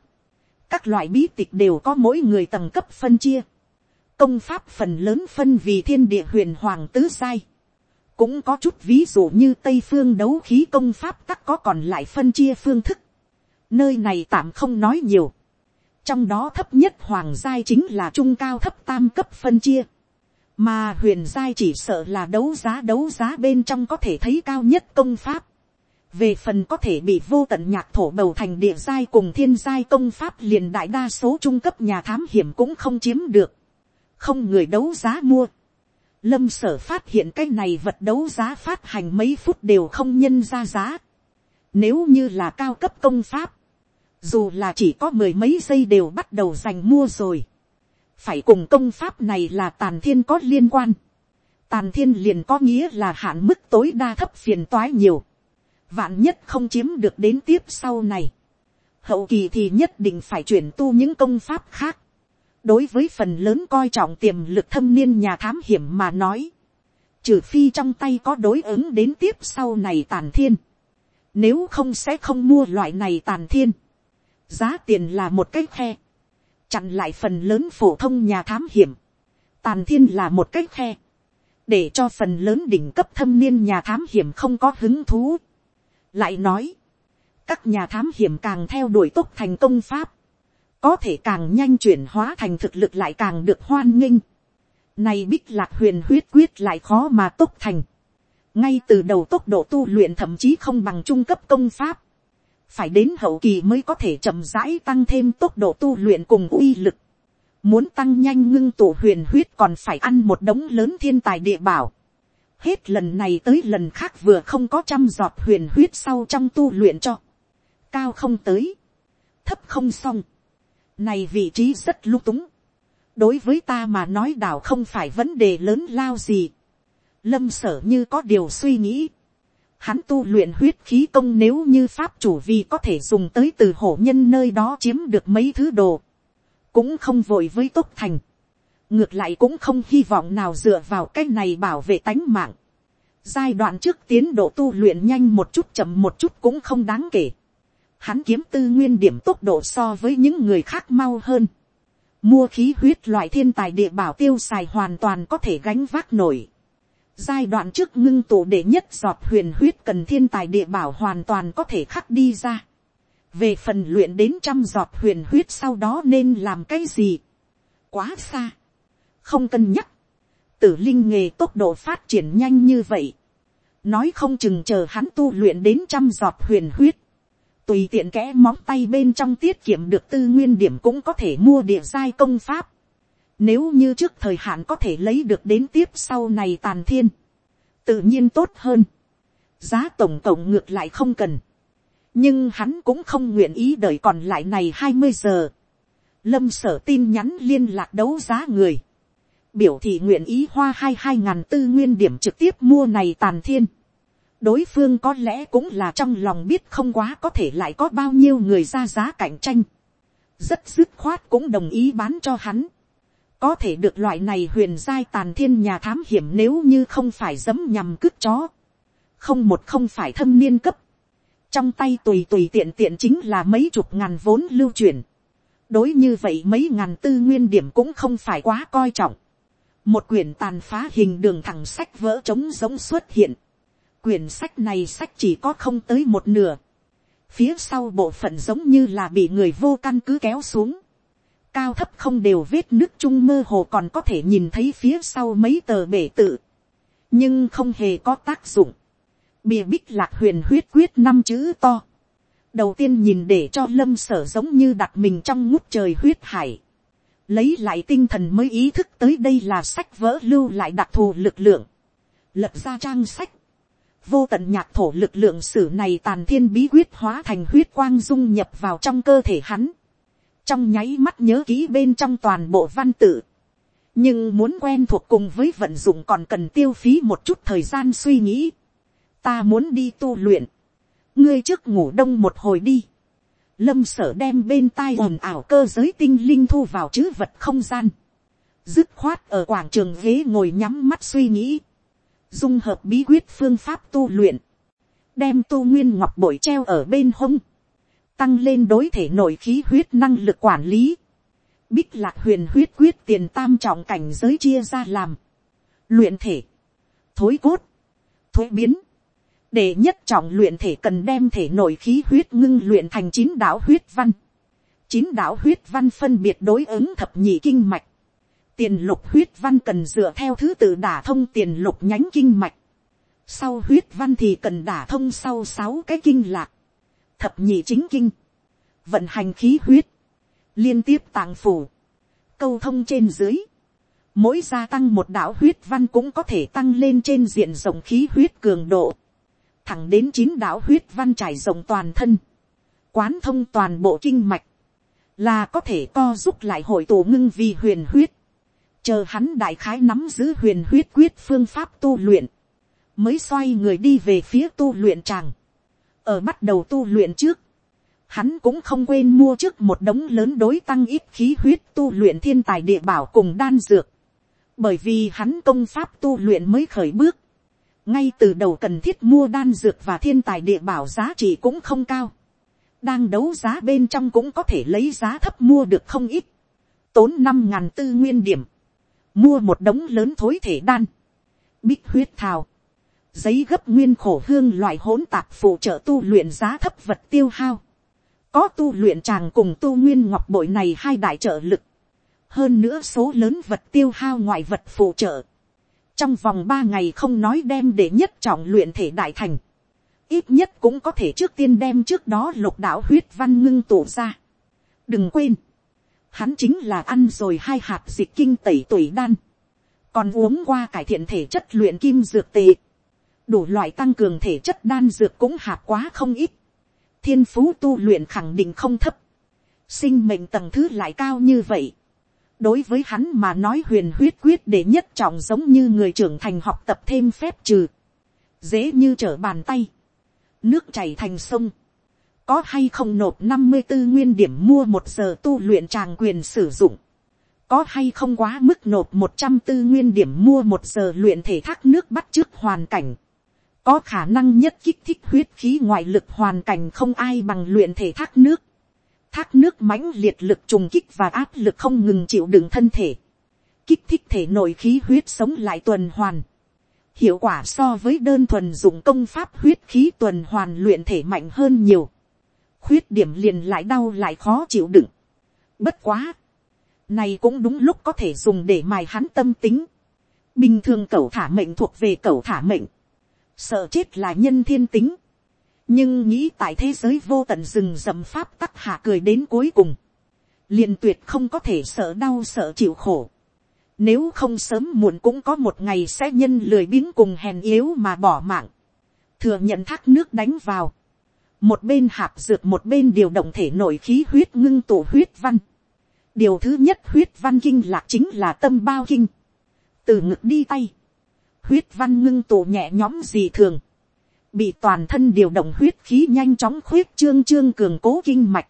các loại bí tịch đều có mỗi người tầng cấp phân chia. công pháp phần lớn phân vì thiên địa huyền hoàng tứ sai. cũng có chút ví dụ như tây phương đấu khí công pháp tắc có còn lại phân chia phương thức nơi này tạm không nói nhiều. trong đó thấp nhất hoàng giai chính là trung cao thấp tam cấp phân chia. mà huyền giai chỉ sợ là đấu giá đấu giá bên trong có thể thấy cao nhất công pháp về phần có thể bị vô tận nhạc thổ bầu thành địa giai cùng thiên giai công pháp liền đại đa số trung cấp nhà thám hiểm cũng không chiếm được, không người đấu giá mua. Lâm sở phát hiện cái này vật đấu giá phát hành mấy phút đều không nhân ra giá. Nếu như là cao cấp công pháp, dù là chỉ có mười mấy giây đều bắt đầu giành mua rồi. Phải cùng công pháp này là tàn thiên có liên quan. Tàn thiên liền có nghĩa là hạn mức tối đa thấp phiền toái nhiều vạn nhất không chiếm được đến tiếp sau này, hậu kỳ thì nhất định phải chuyển tu những công pháp khác. đối với phần lớn coi trọng tiềm lực thâm niên nhà thám hiểm mà nói, trừ phi trong tay có đối ứng đến tiếp sau này tàn thiên. Nếu không sẽ không mua loại này tàn thiên. Giá tiền là một cái khe. Chặn lại phần lớn phổ thông nhà thám hiểm. Tàn thiên là một cái khe. Để cho phần lớn đỉnh cấp thâm niên nhà thám hiểm không có hứng thú. Lại nói. Các nhà thám hiểm càng theo đuổi tốt thành công pháp. Có thể càng nhanh chuyển hóa thành thực lực lại càng được hoan nghênh. Này bích lạc huyền huyết quyết lại khó mà tốt thành ngay từ đầu tốc độ tu luyện thậm chí không bằng trung cấp công pháp, phải đến hậu kỳ mới có thể chậm rãi tăng thêm tốc độ tu luyện cùng uy lực. Muốn tăng nhanh ngưng tụ huyền huyết còn phải ăn một đống lớn thiên tài địa bảo. Hết lần này tới lần khác vừa không có trăm giọt huyền huyết sau trong tu luyện cho. Cao không tới. Thấp không xong. Này vị trí rất lung túng. Đối với ta mà nói đảo không phải vấn đề lớn lao gì lâm sở như có điều suy nghĩ. Hắn tu luyện huyết khí công nếu như pháp chủ vì có thể dùng tới từ hổ nhân nơi đó chiếm được mấy thứ đồ. Cũng không vội với tốt thành. Ngược lại cũng không hy vọng nào dựa vào cái này bảo vệ tánh mạng. Giai đoạn trước tiến độ tu luyện nhanh một chút chậm một chút cũng không đáng kể. Hắn kiếm tư nguyên điểm tốc độ so với những người khác mau hơn. Mua khí huyết loại thiên tài địa bảo tiêu xài hoàn toàn có thể gánh vác nổi Giai đoạn trước ngưng tụ để nhất giọt huyền huyết cần thiên tài địa bảo hoàn toàn có thể khắc đi ra. Về phần luyện đến trăm giọt huyền huyết sau đó nên làm cái gì? Quá xa. Không cân nhắc. Tử linh nghề tốc độ phát triển nhanh như vậy. Nói không chừng chờ hắn tu luyện đến trăm giọt huyền huyết. Tùy tiện kẽ móng tay bên trong tiết kiệm được tư nguyên điểm cũng có thể mua địa giai công pháp nếu như trước thời hạn có thể lấy được đến tiếp sau này tàn thiên. Tự nhiên tốt hơn. Giá tổng cộng ngược lại không cần. Nhưng hắn cũng không nguyện ý đợi còn lại này hai mươi giờ. Lâm sở tin nhắn liên lạc đấu giá người. Biểu thị nguyện ý hoa hai hai ngàn tư nguyên điểm trực tiếp mua này tàn thiên. Đối phương có lẽ cũng là trong lòng biết không quá có thể lại có bao nhiêu người ra giá cạnh tranh. Rất dứt khoát cũng đồng ý bán cho hắn có thể được loại này huyền giai tàn thiên nhà thám hiểm nếu như không phải dấm nhằm cướp chó, không một không phải thâm niên cấp, trong tay tùy tùy tiện tiện chính là mấy chục ngàn vốn lưu chuyển, đối như vậy mấy ngàn tư nguyên điểm cũng không phải quá coi trọng, một quyển tàn phá hình đường thẳng sách vỡ trống giống xuất hiện, quyển sách này sách chỉ có không tới một nửa, phía sau bộ phận giống như là bị người vô căn cứ kéo xuống, cao thấp không đều vết nước trung mơ hồ còn có thể nhìn thấy phía sau mấy tờ bể tự, nhưng không hề có tác dụng. Bìa bích lạc huyền huyết quyết năm chữ to. Đầu tiên nhìn để cho lâm sở giống như đặt mình trong ngút trời huyết hải. Lấy lại tinh thần mới ý thức tới đây là sách vỡ lưu lại đặc thù lực lượng. Lập ra trang sách. Vô tận nhạc thổ lực lượng sử này tàn thiên bí quyết hóa thành huyết quang dung nhập vào trong cơ thể hắn trong nháy mắt nhớ kỹ bên trong toàn bộ văn tự. nhưng muốn quen thuộc cùng với vận dụng còn cần tiêu phí một chút thời gian suy nghĩ. ta muốn đi tu luyện. ngươi trước ngủ đông một hồi đi. lâm sở đem bên tai ồn ảo cơ giới tinh linh thu vào chữ vật không gian. dứt khoát ở quảng trường ghế ngồi nhắm mắt suy nghĩ. dung hợp bí quyết phương pháp tu luyện. đem tu nguyên ngọc bội treo ở bên hông tăng lên đối thể nội khí huyết năng lực quản lý. Bích lạc huyền huyết quyết tiền tam trọng cảnh giới chia ra làm. Luyện thể. Thối cốt. Thối biến. Để nhất trọng luyện thể cần đem thể nội khí huyết ngưng luyện thành chín đạo huyết văn. Chín đạo huyết văn phân biệt đối ứng thập nhị kinh mạch. Tiền lục huyết văn cần dựa theo thứ tự đả thông tiền lục nhánh kinh mạch. Sau huyết văn thì cần đả thông sau sáu cái kinh lạc thập nhị chính kinh, vận hành khí huyết, liên tiếp tàng phủ, câu thông trên dưới, mỗi gia tăng một đạo huyết văn cũng có thể tăng lên trên diện rộng khí huyết cường độ, thẳng đến chín đạo huyết văn trải rộng toàn thân, quán thông toàn bộ kinh mạch, là có thể co giúp lại hội tụ ngưng vì huyền huyết, chờ hắn đại khái nắm giữ huyền huyết quyết phương pháp tu luyện, mới xoay người đi về phía tu luyện tràng ở bắt đầu tu luyện trước, hắn cũng không quên mua trước một đống lớn đối tăng ít khí huyết tu luyện thiên tài địa bảo cùng đan dược, bởi vì hắn công pháp tu luyện mới khởi bước, ngay từ đầu cần thiết mua đan dược và thiên tài địa bảo giá trị cũng không cao, đang đấu giá bên trong cũng có thể lấy giá thấp mua được không ít, tốn năm ngàn tư nguyên điểm, mua một đống lớn thối thể đan, bích huyết thào, giấy gấp nguyên khổ hương loại hỗn tạp phụ trợ tu luyện giá thấp vật tiêu hao, có tu luyện tràng cùng tu nguyên ngọc bội này hai đại trợ lực, hơn nữa số lớn vật tiêu hao ngoại vật phụ trợ, trong vòng ba ngày không nói đem để nhất trọng luyện thể đại thành, ít nhất cũng có thể trước tiên đem trước đó lục đạo huyết văn ngưng tụ ra. đừng quên, hắn chính là ăn rồi hai hạt dịch kinh tẩy tuổi đan, còn uống qua cải thiện thể chất luyện kim dược tệ, đủ loại tăng cường thể chất đan dược cũng hạt quá không ít, thiên phú tu luyện khẳng định không thấp, sinh mệnh tầng thứ lại cao như vậy, đối với hắn mà nói huyền huyết quyết để nhất trọng giống như người trưởng thành học tập thêm phép trừ, dễ như trở bàn tay, nước chảy thành sông, có hay không nộp năm mươi tư nguyên điểm mua một giờ tu luyện tràng quyền sử dụng, có hay không quá mức nộp một trăm tư nguyên điểm mua một giờ luyện thể thác nước bắt trước hoàn cảnh, có khả năng nhất kích thích huyết khí ngoại lực hoàn cảnh không ai bằng luyện thể thác nước, thác nước mãnh liệt lực trùng kích và áp lực không ngừng chịu đựng thân thể, kích thích thể nội khí huyết sống lại tuần hoàn, hiệu quả so với đơn thuần dùng công pháp huyết khí tuần hoàn luyện thể mạnh hơn nhiều, khuyết điểm liền lại đau lại khó chịu đựng. Bất quá, này cũng đúng lúc có thể dùng để mài hắn tâm tính. Bình thường cẩu thả mệnh thuộc về cẩu thả mệnh, sợ chết là nhân thiên tính nhưng nghĩ tại thế giới vô tận rừng rậm pháp tắc hạ cười đến cuối cùng, liền tuyệt không có thể sợ đau sợ chịu khổ. Nếu không sớm muộn cũng có một ngày sẽ nhân lười biếng cùng hèn yếu mà bỏ mạng. Thừa nhận thác nước đánh vào. Một bên hạp dược một bên điều động thể nội khí huyết ngưng tụ huyết văn. Điều thứ nhất huyết văn kinh lạc chính là tâm bao kinh. Từ ngực đi tay. Huyết văn ngưng tụ nhẹ nhõm gì thường. Bị toàn thân điều động huyết khí nhanh chóng khuyết trương trương cường cố kinh mạch,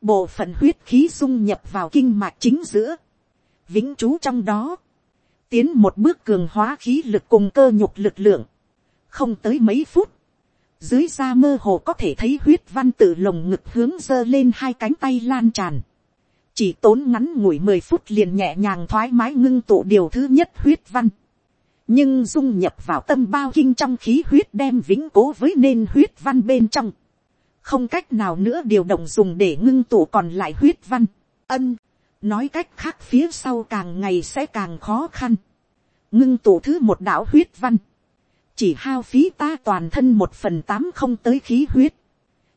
bộ phận huyết khí dung nhập vào kinh mạch chính giữa, vĩnh trú trong đó, tiến một bước cường hóa khí lực cùng cơ nhục lực lượng, không tới mấy phút, dưới da mơ hồ có thể thấy huyết văn tự lồng ngực hướng giơ lên hai cánh tay lan tràn, chỉ tốn ngắn ngủi mười phút liền nhẹ nhàng thoải mái ngưng tụ điều thứ nhất huyết văn, nhưng dung nhập vào tâm bao kinh trong khí huyết đem vĩnh cố với nên huyết văn bên trong, không cách nào nữa điều động dùng để ngưng tụ còn lại huyết văn, ân, nói cách khác phía sau càng ngày sẽ càng khó khăn, ngưng tụ thứ một đạo huyết văn, chỉ hao phí ta toàn thân một phần tám không tới khí huyết,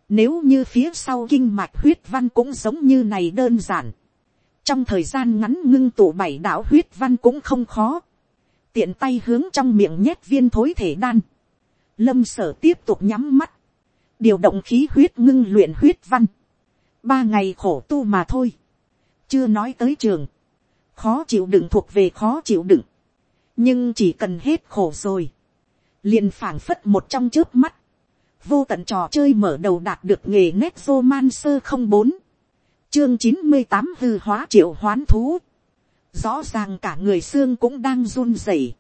nếu như phía sau kinh mạch huyết văn cũng giống như này đơn giản, trong thời gian ngắn ngưng tụ bảy đạo huyết văn cũng không khó, tiện tay hướng trong miệng nhét viên thối thể đan, lâm sở tiếp tục nhắm mắt, điều động khí huyết ngưng luyện huyết văn, ba ngày khổ tu mà thôi, chưa nói tới trường, khó chịu đựng thuộc về khó chịu đựng, nhưng chỉ cần hết khổ rồi, liền phảng phất một trong trước mắt, vô tận trò chơi mở đầu đạt được nghề nét vô man sơ không bốn, chương chín mươi tám hư hóa triệu hoán thú, rõ ràng cả người xương cũng đang run rẩy,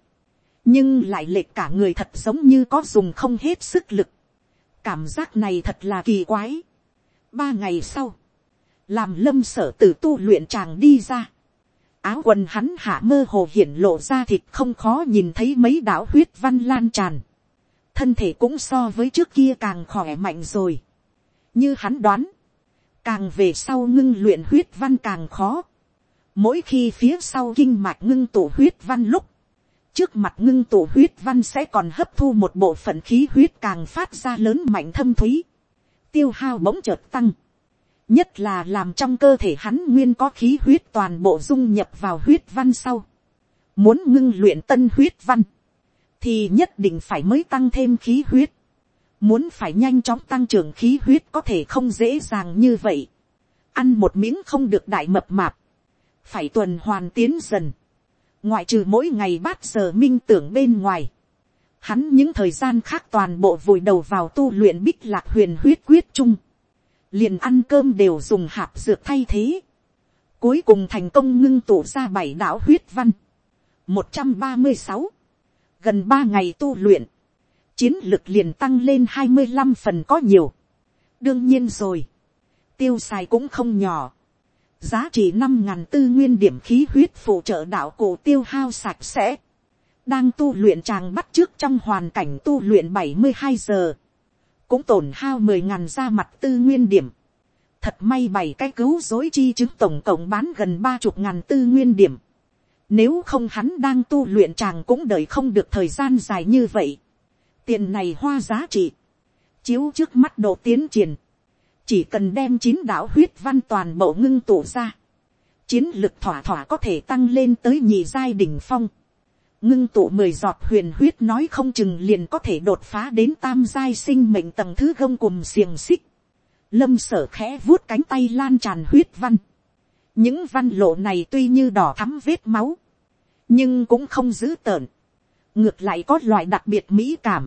nhưng lại lệch cả người thật giống như có dùng không hết sức lực. cảm giác này thật là kỳ quái. ba ngày sau, làm lâm sở t tu luyện chàng đi ra, áo quần hắn hạ mơ hồ hiển lộ ra thịt không khó nhìn thấy mấy đạo huyết văn lan tràn. thân thể cũng so với trước kia càng khỏe mạnh rồi. như hắn đoán, càng về sau ngưng luyện huyết văn càng khó Mỗi khi phía sau kinh mạch ngưng tụ huyết văn lúc, trước mặt ngưng tụ huyết văn sẽ còn hấp thu một bộ phận khí huyết càng phát ra lớn mạnh thâm thúy. Tiêu hao bỗng chợt tăng. Nhất là làm trong cơ thể hắn nguyên có khí huyết toàn bộ dung nhập vào huyết văn sau. Muốn ngưng luyện tân huyết văn. Thì nhất định phải mới tăng thêm khí huyết. Muốn phải nhanh chóng tăng trưởng khí huyết có thể không dễ dàng như vậy. Ăn một miếng không được đại mập mạp phải tuần hoàn tiến dần, ngoại trừ mỗi ngày bát giờ minh tưởng bên ngoài, hắn những thời gian khác toàn bộ vùi đầu vào tu luyện bích lạc huyền huyết quyết chung, liền ăn cơm đều dùng hạt dược thay thế, cuối cùng thành công ngưng tụ ra bảy đạo huyết văn, một trăm ba mươi sáu, gần ba ngày tu luyện, chiến lực liền tăng lên hai mươi năm phần có nhiều. đương nhiên rồi, tiêu xài cũng không nhỏ giá trị năm ngàn tư nguyên điểm khí huyết phụ trợ đạo cổ tiêu hao sạch sẽ. đang tu luyện chàng bắt trước trong hoàn cảnh tu luyện bảy mươi hai giờ. cũng tổn hao mười ngàn ra mặt tư nguyên điểm. thật may bảy cái cứu dối chi chứng tổng cộng bán gần ba chục ngàn tư nguyên điểm. Nếu không hắn đang tu luyện chàng cũng đợi không được thời gian dài như vậy. Tiền này hoa giá trị. Chiếu trước mắt độ tiến triển chỉ cần đem chín đạo huyết văn toàn bộ ngưng tụ ra, chiến lực thỏa thỏa có thể tăng lên tới nhị giai đ ỉ n h phong, ngưng tụ mười giọt huyền huyết nói không chừng liền có thể đột phá đến tam giai sinh mệnh tầng thứ gông cùng xiềng xích, lâm sở khẽ vuốt cánh tay lan tràn huyết văn, những văn lộ này tuy như đỏ thắm vết máu, nhưng cũng không dữ tợn, ngược lại có loại đặc biệt mỹ cảm,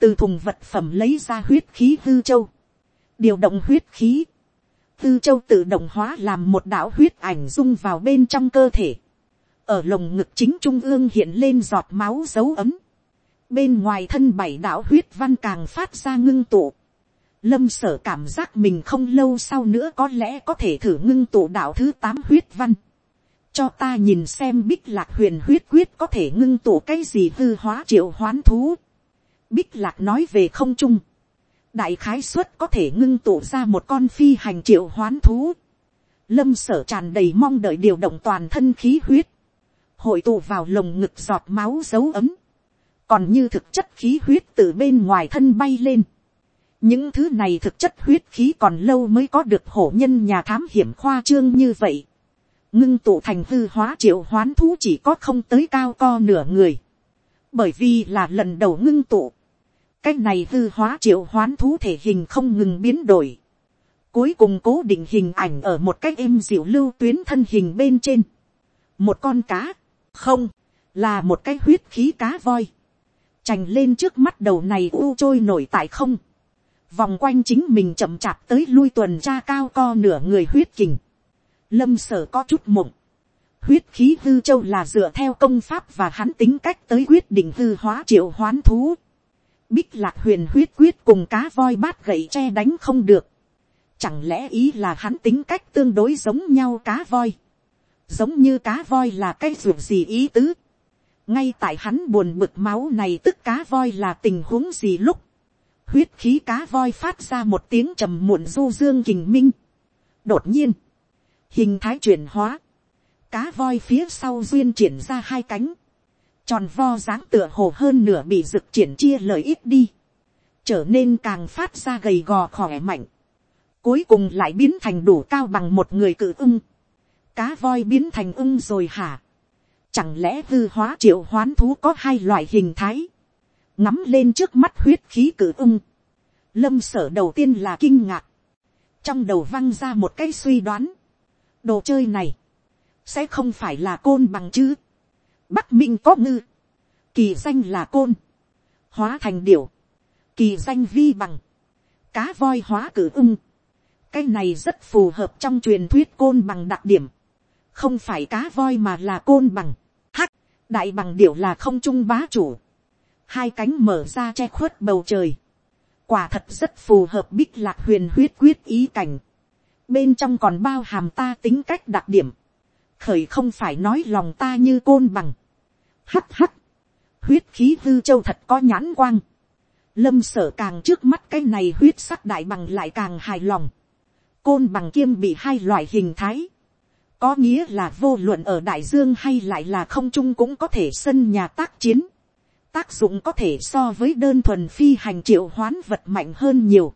từ thùng vật phẩm lấy ra huyết khí hư châu, điều động huyết khí, tư châu tự động hóa làm một đạo huyết ảnh dung vào bên trong cơ thể, ở lồng ngực chính trung ương hiện lên giọt máu dấu ấm, bên ngoài thân bảy đạo huyết văn càng phát ra ngưng tụ, lâm sở cảm giác mình không lâu sau nữa có lẽ có thể thử ngưng tụ đạo thứ tám huyết văn, cho ta nhìn xem bích lạc huyền huyết quyết có thể ngưng tụ cái gì hư hóa triệu hoán thú. Bích lạc nói về không trung đại khái suất có thể ngưng tụ ra một con phi hành triệu hoán thú. Lâm sở tràn đầy mong đợi điều động toàn thân khí huyết. Hội tụ vào lồng ngực giọt máu dấu ấm. Còn như thực chất khí huyết từ bên ngoài thân bay lên. Những thứ này thực chất huyết khí còn lâu mới có được hổ nhân nhà thám hiểm khoa trương như vậy. Ngưng tụ thành hư hóa triệu hoán thú chỉ có không tới cao co nửa người. Bởi vì là lần đầu ngưng tụ cái này hư hóa triệu hoán thú thể hình không ngừng biến đổi. Cuối cùng cố định hình ảnh ở một cái êm dịu lưu tuyến thân hình bên trên. Một con cá, không, là một cái huyết khí cá voi. trành lên trước mắt đầu này u trôi nổi tại không. Vòng quanh chính mình chậm chạp tới lui tuần tra cao co nửa người huyết kình. Lâm sở có chút mộng. Huyết khí hư châu là dựa theo công pháp và hắn tính cách tới quyết định hư hóa triệu hoán thú Bích lạc huyền huyết quyết cùng cá voi bát gậy che đánh không được. Chẳng lẽ ý là hắn tính cách tương đối giống nhau cá voi. Giống như cá voi là cái ruột gì ý tứ. Ngay tại hắn buồn bực máu này tức cá voi là tình huống gì lúc. Huyết khí cá voi phát ra một tiếng trầm muộn du dương kình minh. Đột nhiên. Hình thái chuyển hóa. Cá voi phía sau duyên triển ra hai cánh tròn vo dáng tựa hồ hơn nửa bị rực triển chia lợi ích đi, trở nên càng phát ra gầy gò khỏe mạnh, cuối cùng lại biến thành đủ cao bằng một người cự ưng, cá voi biến thành ưng rồi hả, chẳng lẽ hư hóa triệu hoán thú có hai loại hình thái, ngắm lên trước mắt huyết khí cự ưng, lâm sở đầu tiên là kinh ngạc, trong đầu văng ra một cái suy đoán, đồ chơi này, sẽ không phải là côn bằng chứ, Bắc Minh có ngư. Kỳ danh là côn. Hóa thành điểu. Kỳ danh vi bằng. Cá voi hóa cử ưng. Cái này rất phù hợp trong truyền thuyết côn bằng đặc điểm. Không phải cá voi mà là côn bằng. Hắc, đại bằng điểu là không trung bá chủ. Hai cánh mở ra che khuất bầu trời. Quả thật rất phù hợp bích lạc huyền huyết quyết ý cảnh. Bên trong còn bao hàm ta tính cách đặc điểm khởi không phải nói lòng ta như côn bằng. Hắt hắt, huyết khí hư châu thật có nhãn quang. Lâm sở càng trước mắt cái này huyết sắc đại bằng lại càng hài lòng. Côn bằng kiêm bị hai loại hình thái. Có nghĩa là vô luận ở đại dương hay lại là không trung cũng có thể sân nhà tác chiến. Tác dụng có thể so với đơn thuần phi hành triệu hoán vật mạnh hơn nhiều.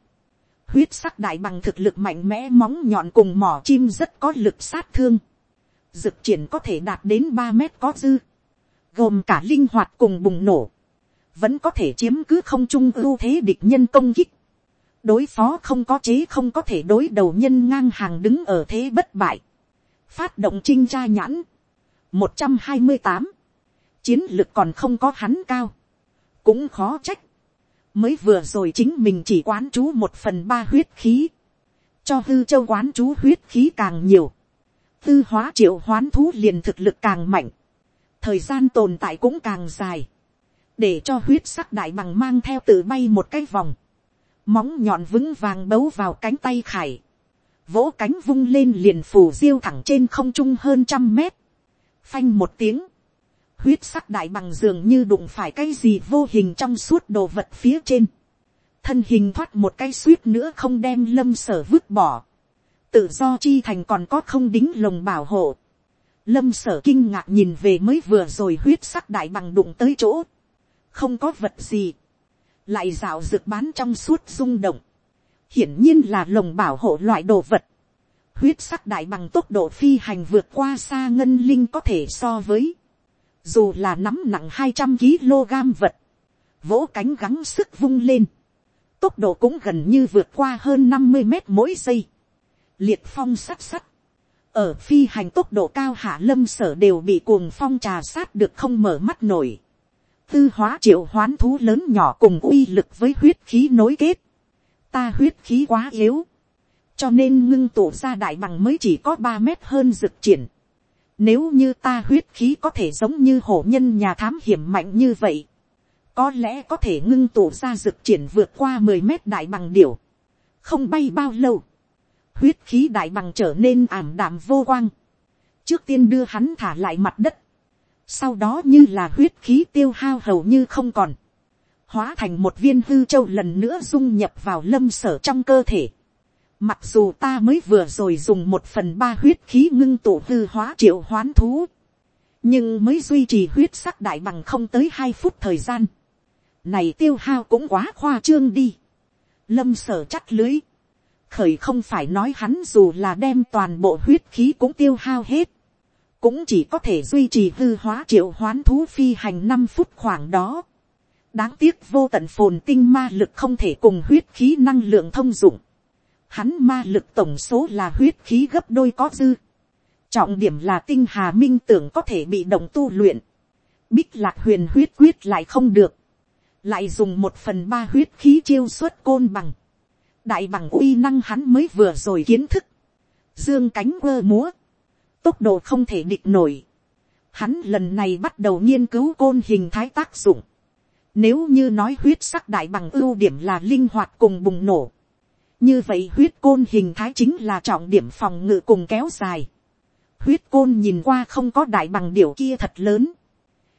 Huyết sắc đại bằng thực lực mạnh mẽ móng nhọn cùng mỏ chim rất có lực sát thương dực triển có thể đạt đến ba mét có dư, gồm cả linh hoạt cùng bùng nổ, vẫn có thể chiếm cứ không trung ưu thế địch nhân công kích, đối phó không có chế không có thể đối đầu nhân ngang hàng đứng ở thế bất bại, phát động trinh tra nhãn, một trăm hai mươi tám, chiến lực còn không có hắn cao, cũng khó trách, mới vừa rồi chính mình chỉ quán chú một phần ba huyết khí, cho hư châu quán chú huyết khí càng nhiều, tư hóa triệu hoán thú liền thực lực càng mạnh, thời gian tồn tại cũng càng dài. để cho huyết sắc đại bằng mang theo tự bay một cái vòng, móng nhọn vững vàng bấu vào cánh tay khải, vỗ cánh vung lên liền phủ diêu thẳng trên không trung hơn trăm mét, phanh một tiếng, huyết sắc đại bằng dường như đụng phải cái gì vô hình trong suốt đồ vật phía trên, thân hình thoát một cái suýt nữa không đem lâm sở vứt bỏ, tự do chi thành còn có không đính lồng bảo hộ, lâm sở kinh ngạc nhìn về mới vừa rồi huyết sắc đại bằng đụng tới chỗ, không có vật gì, lại rào rực bán trong suốt rung động, hiển nhiên là lồng bảo hộ loại đồ vật, huyết sắc đại bằng tốc độ phi hành vượt qua xa ngân linh có thể so với, dù là nắm nặng hai trăm kg vật, vỗ cánh gắng sức vung lên, tốc độ cũng gần như vượt qua hơn năm mươi mét mỗi giây, liệt phong sắt sắt, ở phi hành tốc độ cao hạ lâm sở đều bị cuồng phong trà sát được không mở mắt nổi, tư hóa triệu hoán thú lớn nhỏ cùng uy lực với huyết khí nối kết, ta huyết khí quá yếu, cho nên ngưng tụ ra đại bằng mới chỉ có ba mét hơn dực triển. Nếu như ta huyết khí có thể giống như hổ nhân nhà thám hiểm mạnh như vậy, có lẽ có thể ngưng tụ ra dực triển vượt qua mười mét đại bằng điểu. Không bay bao lâu, huyết khí đại bằng trở nên ảm đạm vô quang. Trước tiên đưa hắn thả lại mặt đất. Sau đó như là huyết khí tiêu hao hầu như không còn. Hóa thành một viên hư châu lần nữa dung nhập vào lâm sở trong cơ thể Mặc dù ta mới vừa rồi dùng một phần ba huyết khí ngưng tụ hư hóa triệu hoán thú. Nhưng mới duy trì huyết sắc đại bằng không tới hai phút thời gian. Này tiêu hao cũng quá khoa trương đi. Lâm sở chắt lưới. Khởi không phải nói hắn dù là đem toàn bộ huyết khí cũng tiêu hao hết. Cũng chỉ có thể duy trì hư hóa triệu hoán thú phi hành năm phút khoảng đó. Đáng tiếc vô tận phồn tinh ma lực không thể cùng huyết khí năng lượng thông dụng hắn ma lực tổng số là huyết khí gấp đôi có dư. Trọng điểm là tinh hà minh tưởng có thể bị động tu luyện. Bích lạc huyền huyết quyết lại không được. Lại dùng một phần ba huyết khí chiêu xuất côn bằng. Đại bằng uy năng hắn mới vừa rồi kiến thức. Dương cánh quơ múa. Tốc độ không thể địch nổi. Hắn lần này bắt đầu nghiên cứu côn hình thái tác dụng. Nếu như nói huyết sắc đại bằng ưu điểm là linh hoạt cùng bùng nổ như vậy huyết côn hình thái chính là trọng điểm phòng ngự cùng kéo dài. huyết côn nhìn qua không có đại bằng điều kia thật lớn,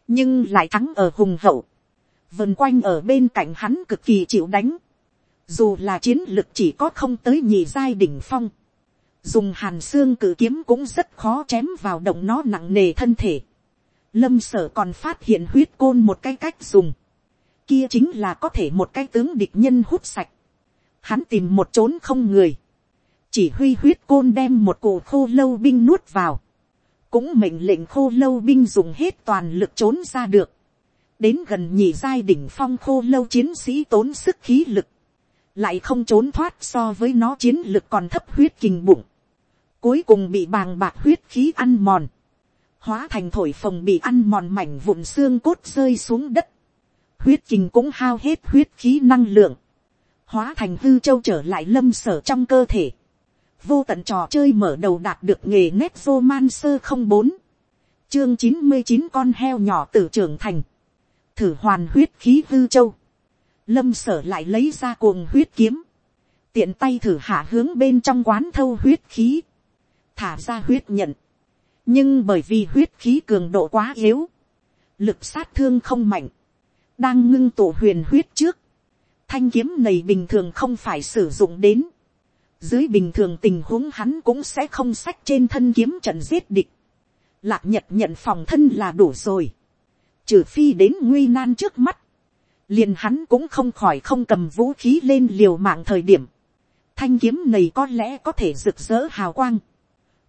nhưng lại thắng ở hùng hậu, vần quanh ở bên cạnh hắn cực kỳ chịu đánh, dù là chiến lực chỉ có không tới nhị giai đỉnh phong, dùng hàn xương cử kiếm cũng rất khó chém vào động nó nặng nề thân thể. Lâm sở còn phát hiện huyết côn một cái cách dùng, kia chính là có thể một cái tướng địch nhân hút sạch, hắn tìm một trốn không người, chỉ huy huyết côn đem một cổ khô lâu binh nuốt vào, cũng mệnh lệnh khô lâu binh dùng hết toàn lực trốn ra được, đến gần nhì giai đỉnh phong khô lâu chiến sĩ tốn sức khí lực, lại không trốn thoát so với nó chiến lực còn thấp huyết kinh bụng, cuối cùng bị bàng bạc huyết khí ăn mòn, hóa thành thổi phồng bị ăn mòn mảnh vụn xương cốt rơi xuống đất, huyết kinh cũng hao hết huyết khí năng lượng, hóa thành hư châu trở lại lâm sở trong cơ thể. vô tận trò chơi mở đầu đạt được nghề nét man sơ không bốn, chương chín mươi chín con heo nhỏ tử trưởng thành, thử hoàn huyết khí hư châu, lâm sở lại lấy ra cuồng huyết kiếm, tiện tay thử hạ hướng bên trong quán thâu huyết khí, thả ra huyết nhận, nhưng bởi vì huyết khí cường độ quá yếu, lực sát thương không mạnh, đang ngưng tụ huyền huyết trước, thanh kiếm này bình thường không phải sử dụng đến. Dưới bình thường tình huống hắn cũng sẽ không sách trên thân kiếm trận giết địch. Lạc nhật nhận phòng thân là đủ rồi. Trừ phi đến nguy nan trước mắt. Liền hắn cũng không khỏi không cầm vũ khí lên liều mạng thời điểm. Thanh kiếm này có lẽ có thể rực rỡ hào quang.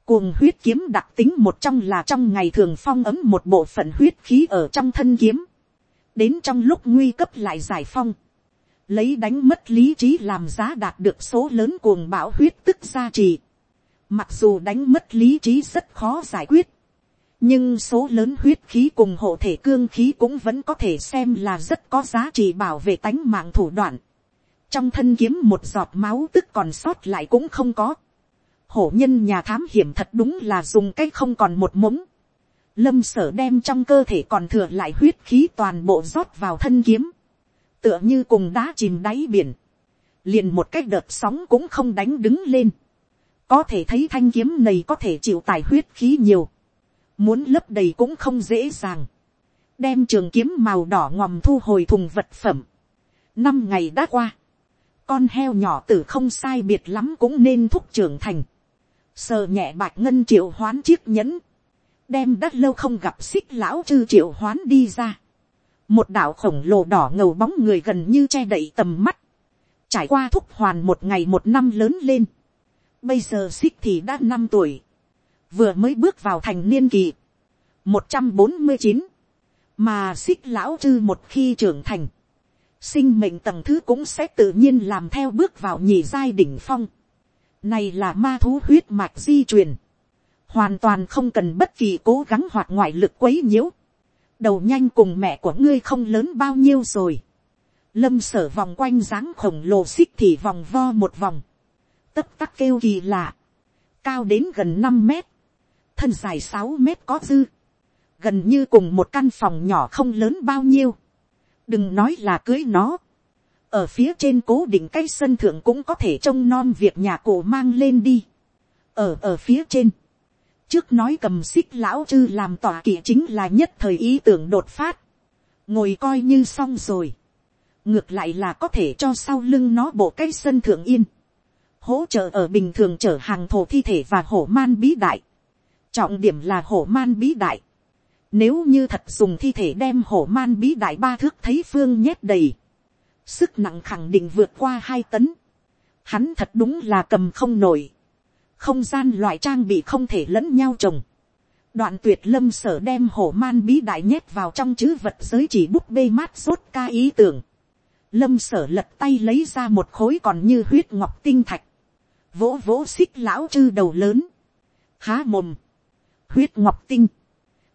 Cuồng huyết kiếm đặc tính một trong là trong ngày thường phong ấm một bộ phận huyết khí ở trong thân kiếm. Đến trong lúc nguy cấp lại giải phong lấy đánh mất lý trí làm giá đạt được số lớn cuồng bão huyết tức gia trì. Mặc dù đánh mất lý trí rất khó giải quyết, nhưng số lớn huyết khí cùng hộ thể cương khí cũng vẫn có thể xem là rất có giá trị bảo vệ tánh mạng thủ đoạn. Trong thân kiếm một giọt máu tức còn sót lại cũng không có. Hổ nhân nhà thám hiểm thật đúng là dùng cái không còn một mống. lâm sở đem trong cơ thể còn thừa lại huyết khí toàn bộ rót vào thân kiếm, tựa như cùng đá chìm đáy biển, liền một cái đợt sóng cũng không đánh đứng lên, có thể thấy thanh kiếm này có thể chịu tài huyết khí nhiều, muốn lấp đầy cũng không dễ dàng, đem trường kiếm màu đỏ ngòm thu hồi thùng vật phẩm. năm ngày đã qua, con heo nhỏ tử không sai biệt lắm cũng nên thúc trưởng thành, sờ nhẹ bạch ngân triệu hoán chiếc nhẫn, đem đất lâu không gặp xích lão chư triệu hoán đi ra. một đạo khổng lồ đỏ ngầu bóng người gần như che đậy tầm mắt, trải qua thúc hoàn một ngày một năm lớn lên. bây giờ xích thì đã năm tuổi, vừa mới bước vào thành niên kỳ, một trăm bốn mươi chín, mà xích lão chư một khi trưởng thành, sinh mệnh tầng thứ cũng sẽ tự nhiên làm theo bước vào nhị giai đỉnh phong. Này là ma thú huyết mạch di truyền. Hoàn toàn không cần bất kỳ cố gắng hoặc ngoại lực quấy nhiễu. Đầu nhanh cùng mẹ của ngươi không lớn bao nhiêu rồi. Lâm sở vòng quanh dáng khổng lồ xích thì vòng vo một vòng. Tất tắc kêu kỳ lạ. Cao đến gần năm mét. Thân dài sáu mét có dư. Gần như cùng một căn phòng nhỏ không lớn bao nhiêu. đừng nói là cưới nó, ở phía trên cố định cái sân thượng cũng có thể trông nom việc nhà cổ mang lên đi, ở ở phía trên, trước nói cầm xích lão chư làm tòa kỵ chính là nhất thời ý tưởng đột phát, ngồi coi như xong rồi, ngược lại là có thể cho sau lưng nó bộ cái sân thượng yên, hỗ trợ ở bình thường chở hàng thổ thi thể và hổ man bí đại, trọng điểm là hổ man bí đại, nếu như thật dùng thi thể đem hổ man bí đại ba thước thấy phương nhét đầy. Sức nặng khẳng định vượt qua hai tấn. Hắn thật đúng là cầm không nổi. Không gian loại trang bị không thể lẫn nhau trồng. Đoạn tuyệt lâm sở đem hổ man bí đại nhét vào trong chữ vật giới chỉ bút bê mát sốt ca ý tưởng. Lâm sở lật tay lấy ra một khối còn như huyết ngọc tinh thạch. Vỗ vỗ xích lão chư đầu lớn. Há mồm. Huyết ngọc tinh,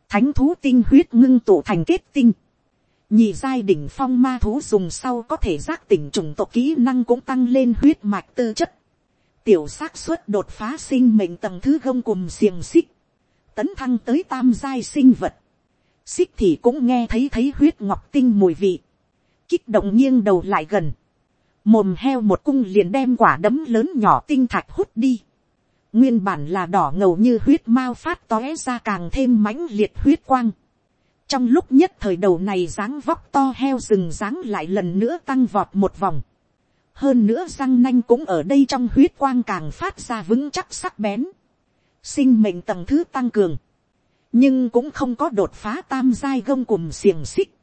thánh thú tinh huyết ngưng tụ thành kết tinh. Nhị giai đỉnh phong ma thú dùng sau có thể giác tỉnh trùng tộc kỹ năng cũng tăng lên huyết mạch tư chất. Tiểu xác suất đột phá sinh mệnh tầng thứ gông cùng xiềng xích. Tấn thăng tới tam giai sinh vật. Xích thì cũng nghe thấy thấy huyết ngọc tinh mùi vị. Kích động nghiêng đầu lại gần. Mồm heo một cung liền đem quả đấm lớn nhỏ tinh thạch hút đi nguyên bản là đỏ ngầu như huyết mao phát tóe ra càng thêm mãnh liệt huyết quang. trong lúc nhất thời đầu này dáng vóc to heo rừng dáng lại lần nữa tăng vọt một vòng. hơn nữa răng nanh cũng ở đây trong huyết quang càng phát ra vững chắc sắc bén. sinh mệnh tầng thứ tăng cường. nhưng cũng không có đột phá tam giai gông cùng xiềng xích.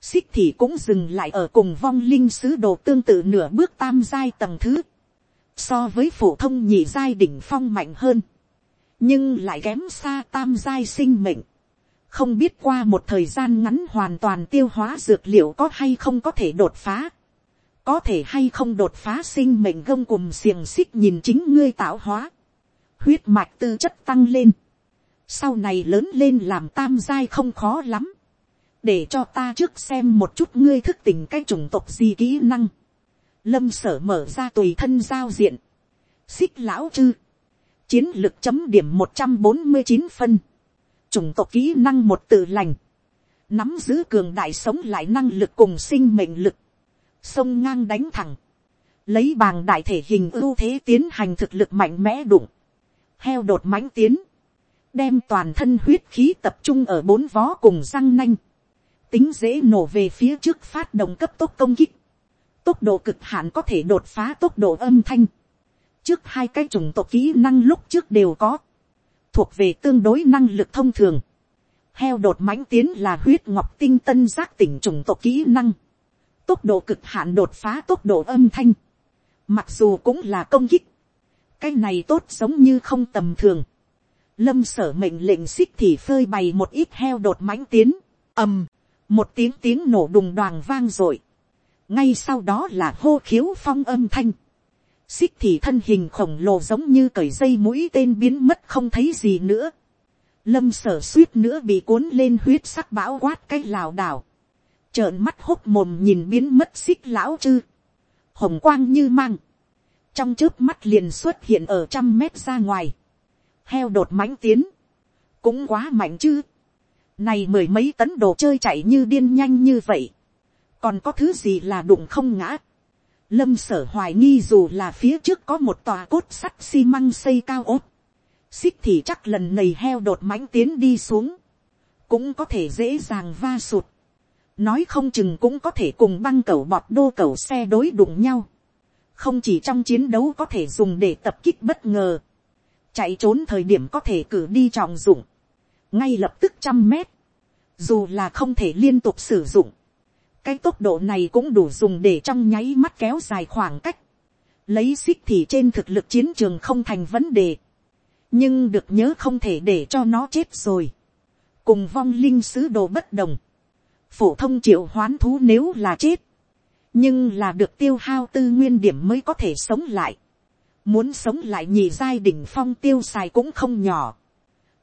xích thì cũng dừng lại ở cùng vong linh sứ đồ tương tự nửa bước tam giai tầng thứ so với phổ thông nhị giai đỉnh phong mạnh hơn, nhưng lại kém xa tam giai sinh mệnh. không biết qua một thời gian ngắn hoàn toàn tiêu hóa dược liệu có hay không có thể đột phá, có thể hay không đột phá sinh mệnh gông cùng xiềng xích nhìn chính ngươi tạo hóa, huyết mạch tư chất tăng lên, sau này lớn lên làm tam giai không khó lắm, để cho ta trước xem một chút ngươi thức tỉnh cái chủng tộc gì kỹ năng, lâm sở mở ra tùy thân giao diện, xích lão chư, chiến lược chấm điểm một trăm bốn mươi chín phân, chủng tộc kỹ năng một tự lành, nắm giữ cường đại sống lại năng lực cùng sinh mệnh lực, sông ngang đánh thẳng, lấy bàng đại thể hình ưu thế tiến hành thực lực mạnh mẽ đụng, heo đột mãnh tiến, đem toàn thân huyết khí tập trung ở bốn vó cùng răng nanh, tính dễ nổ về phía trước phát động cấp tốc công kích, tốc độ cực hạn có thể đột phá tốc độ âm thanh. trước hai cái chủng tộc kỹ năng lúc trước đều có, thuộc về tương đối năng lực thông thường. heo đột mãnh tiến là huyết ngọc tinh tân giác tỉnh chủng tộc kỹ năng, tốc độ cực hạn đột phá tốc độ âm thanh, mặc dù cũng là công kích, cái này tốt giống như không tầm thường. lâm sở mệnh lệnh xích thì phơi bày một ít heo đột mãnh tiến, ầm, một tiếng tiếng nổ đùng đoàn vang rồi ngay sau đó là hô khiếu phong âm thanh, xích thì thân hình khổng lồ giống như cởi dây mũi tên biến mất không thấy gì nữa, lâm sở suýt nữa bị cuốn lên huyết sắc bão quát cái lào đảo, trợn mắt hốc mồm nhìn biến mất xích lão chư, hồng quang như mang, trong trước mắt liền xuất hiện ở trăm mét ra ngoài, heo đột mãnh tiến, cũng quá mạnh chứ, này mười mấy tấn đồ chơi chạy như điên nhanh như vậy còn có thứ gì là đụng không ngã. lâm sở hoài nghi dù là phía trước có một tòa cốt sắt xi măng xây cao ốt. xích thì chắc lần này heo đột mãnh tiến đi xuống. cũng có thể dễ dàng va sụt. nói không chừng cũng có thể cùng băng cầu bọt đô cầu xe đối đụng nhau. không chỉ trong chiến đấu có thể dùng để tập kích bất ngờ. chạy trốn thời điểm có thể cử đi trọng dụng ngay lập tức trăm mét, dù là không thể liên tục sử dụng, cái tốc độ này cũng đủ dùng để trong nháy mắt kéo dài khoảng cách, lấy xích thì trên thực lực chiến trường không thành vấn đề, nhưng được nhớ không thể để cho nó chết rồi, cùng vong linh sứ đồ bất đồng, phổ thông triệu hoán thú nếu là chết, nhưng là được tiêu hao tư nguyên điểm mới có thể sống lại, muốn sống lại nhì giai đỉnh phong tiêu xài cũng không nhỏ,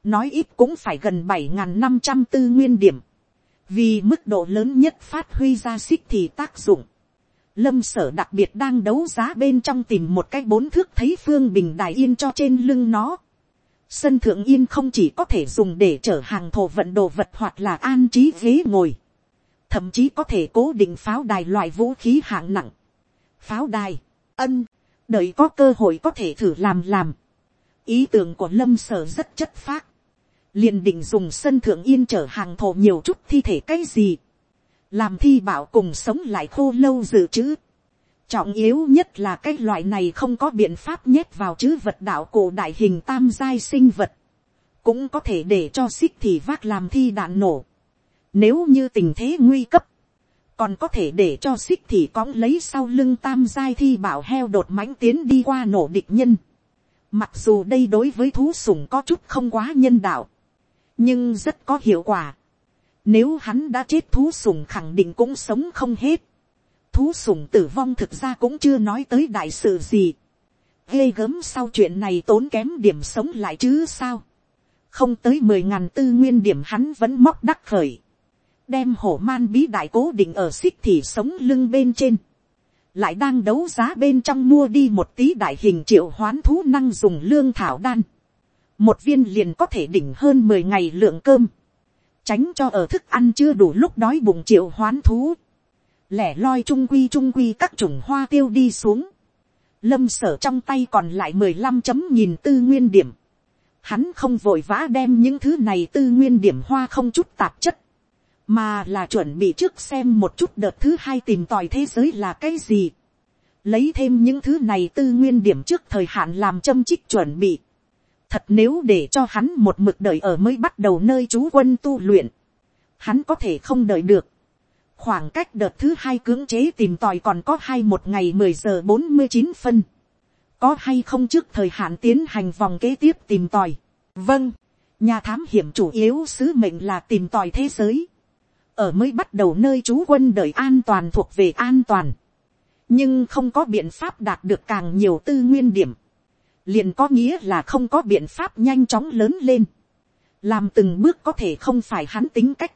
nói ít cũng phải gần bảy n năm trăm tư nguyên điểm, vì mức độ lớn nhất phát huy ra xích thì tác dụng. Lâm sở đặc biệt đang đấu giá bên trong tìm một cái bốn thước thấy phương bình đài yên cho trên lưng nó. Sân thượng yên không chỉ có thể dùng để chở hàng thổ vận đồ vật hoặc là an trí ghế ngồi. Thậm chí có thể cố định pháo đài loại vũ khí hạng nặng. Pháo đài, ân, đợi có cơ hội có thể thử làm làm. Ý tưởng của lâm sở rất chất phác liền định dùng sân thượng yên chở hàng thổ nhiều chút thi thể cái gì, làm thi bảo cùng sống lại khô lâu dự trữ. Trọng yếu nhất là cái loại này không có biện pháp nhét vào chữ vật đạo cổ đại hình tam giai sinh vật, cũng có thể để cho xích thì vác làm thi đạn nổ. Nếu như tình thế nguy cấp, còn có thể để cho xích thì cõng lấy sau lưng tam giai thi bảo heo đột mãnh tiến đi qua nổ địch nhân. Mặc dù đây đối với thú sủng có chút không quá nhân đạo, nhưng rất có hiệu quả. Nếu hắn đã chết thú sủng khẳng định cũng sống không hết. Thú sủng tử vong thực ra cũng chưa nói tới đại sự gì. Ghê gớm sau chuyện này tốn kém điểm sống lại chứ sao. Không tới mười ngàn tư nguyên điểm hắn vẫn móc đắc khởi. Đem hổ man bí đại cố định ở xích thì sống lưng bên trên. Lại đang đấu giá bên trong mua đi một tí đại hình triệu hoán thú năng dùng lương thảo đan một viên liền có thể đỉnh hơn mười ngày lượng cơm, tránh cho ở thức ăn chưa đủ lúc đói bụng triệu hoán thú, lẻ loi trung quy trung quy các chủng hoa tiêu đi xuống, lâm sở trong tay còn lại mười lăm chấm nhìn tư nguyên điểm, hắn không vội vã đem những thứ này tư nguyên điểm hoa không chút tạp chất, mà là chuẩn bị trước xem một chút đợt thứ hai tìm tòi thế giới là cái gì, lấy thêm những thứ này tư nguyên điểm trước thời hạn làm châm chích chuẩn bị, Thật nếu để cho hắn một mực đợi ở mới bắt đầu nơi trú quân tu luyện. Hắn có thể không đợi được. Khoảng cách đợt thứ hai cưỡng chế tìm tòi còn có hai một ngày mười giờ bốn mươi chín phân. Có hay không trước thời hạn tiến hành vòng kế tiếp tìm tòi. Vâng. Nhà thám hiểm chủ yếu sứ mệnh là tìm tòi thế giới. Ở mới bắt đầu nơi trú quân đợi an toàn thuộc về an toàn. Nhưng không có biện pháp đạt được càng nhiều tư nguyên điểm liền có nghĩa là không có biện pháp nhanh chóng lớn lên, làm từng bước có thể không phải hắn tính cách,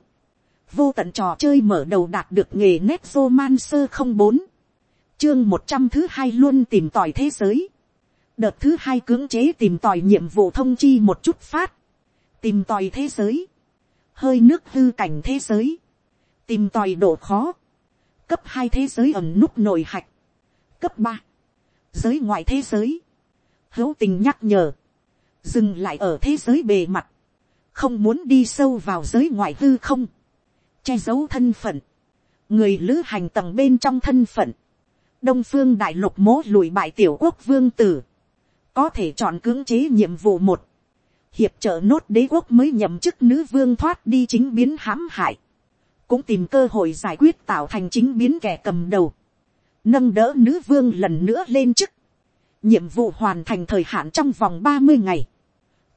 vô tận trò chơi mở đầu đạt được nghề nét roman sơ không bốn, chương một trăm thứ hai luôn tìm tòi thế giới, đợt thứ hai cưỡng chế tìm tòi nhiệm vụ thông chi một chút phát, tìm tòi thế giới, hơi nước hư cảnh thế giới, tìm tòi độ khó, cấp hai thế giới ẩm nút nội hạch, cấp ba, giới ngoại thế giới, hữu tình nhắc nhở, dừng lại ở thế giới bề mặt, không muốn đi sâu vào giới ngoại hư không, che giấu thân phận, người lữ hành tầng bên trong thân phận, đông phương đại lục mố lùi bại tiểu quốc vương tử, có thể chọn cưỡng chế nhiệm vụ một, hiệp trợ nốt đế quốc mới nhậm chức nữ vương thoát đi chính biến hãm hại, cũng tìm cơ hội giải quyết tạo thành chính biến kẻ cầm đầu, nâng đỡ nữ vương lần nữa lên chức, nhiệm vụ hoàn thành thời hạn trong vòng ba mươi ngày,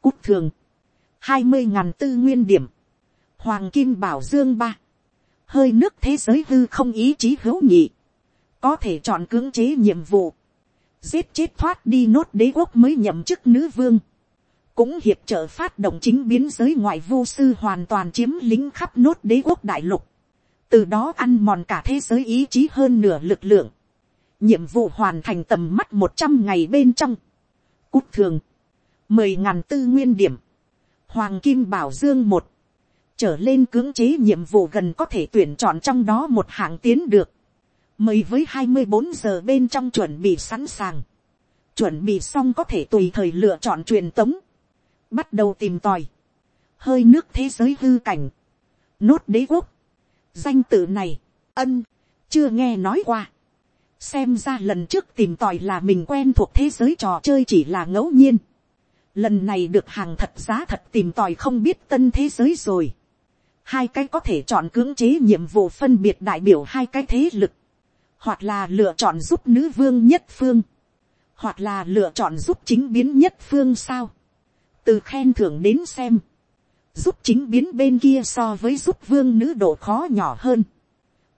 cút thường, hai mươi ngàn tư nguyên điểm, hoàng kim bảo dương ba, hơi nước thế giới hư không ý chí hữu nhị, có thể chọn cưỡng chế nhiệm vụ, giết chết thoát đi nốt đế quốc mới nhậm chức nữ vương, cũng hiệp trợ phát động chính biến giới ngoại vô sư hoàn toàn chiếm lính khắp nốt đế quốc đại lục, từ đó ăn mòn cả thế giới ý chí hơn nửa lực lượng, nhiệm vụ hoàn thành tầm mắt một trăm ngày bên trong, cút thường, mười ngàn tư nguyên điểm, hoàng kim bảo dương một, trở lên cưỡng chế nhiệm vụ gần có thể tuyển chọn trong đó một hạng tiến được, mời với hai mươi bốn giờ bên trong chuẩn bị sẵn sàng, chuẩn bị xong có thể tùy thời lựa chọn truyền tống, bắt đầu tìm tòi, hơi nước thế giới hư cảnh, nốt đế quốc, danh tự này, ân, chưa nghe nói qua, xem ra lần trước tìm tòi là mình quen thuộc thế giới trò chơi chỉ là ngẫu nhiên, lần này được hàng thật giá thật tìm tòi không biết tân thế giới rồi, hai cái có thể chọn cưỡng chế nhiệm vụ phân biệt đại biểu hai cái thế lực, hoặc là lựa chọn giúp nữ vương nhất phương, hoặc là lựa chọn giúp chính biến nhất phương sao, từ khen thưởng đến xem, giúp chính biến bên kia so với giúp vương nữ độ khó nhỏ hơn,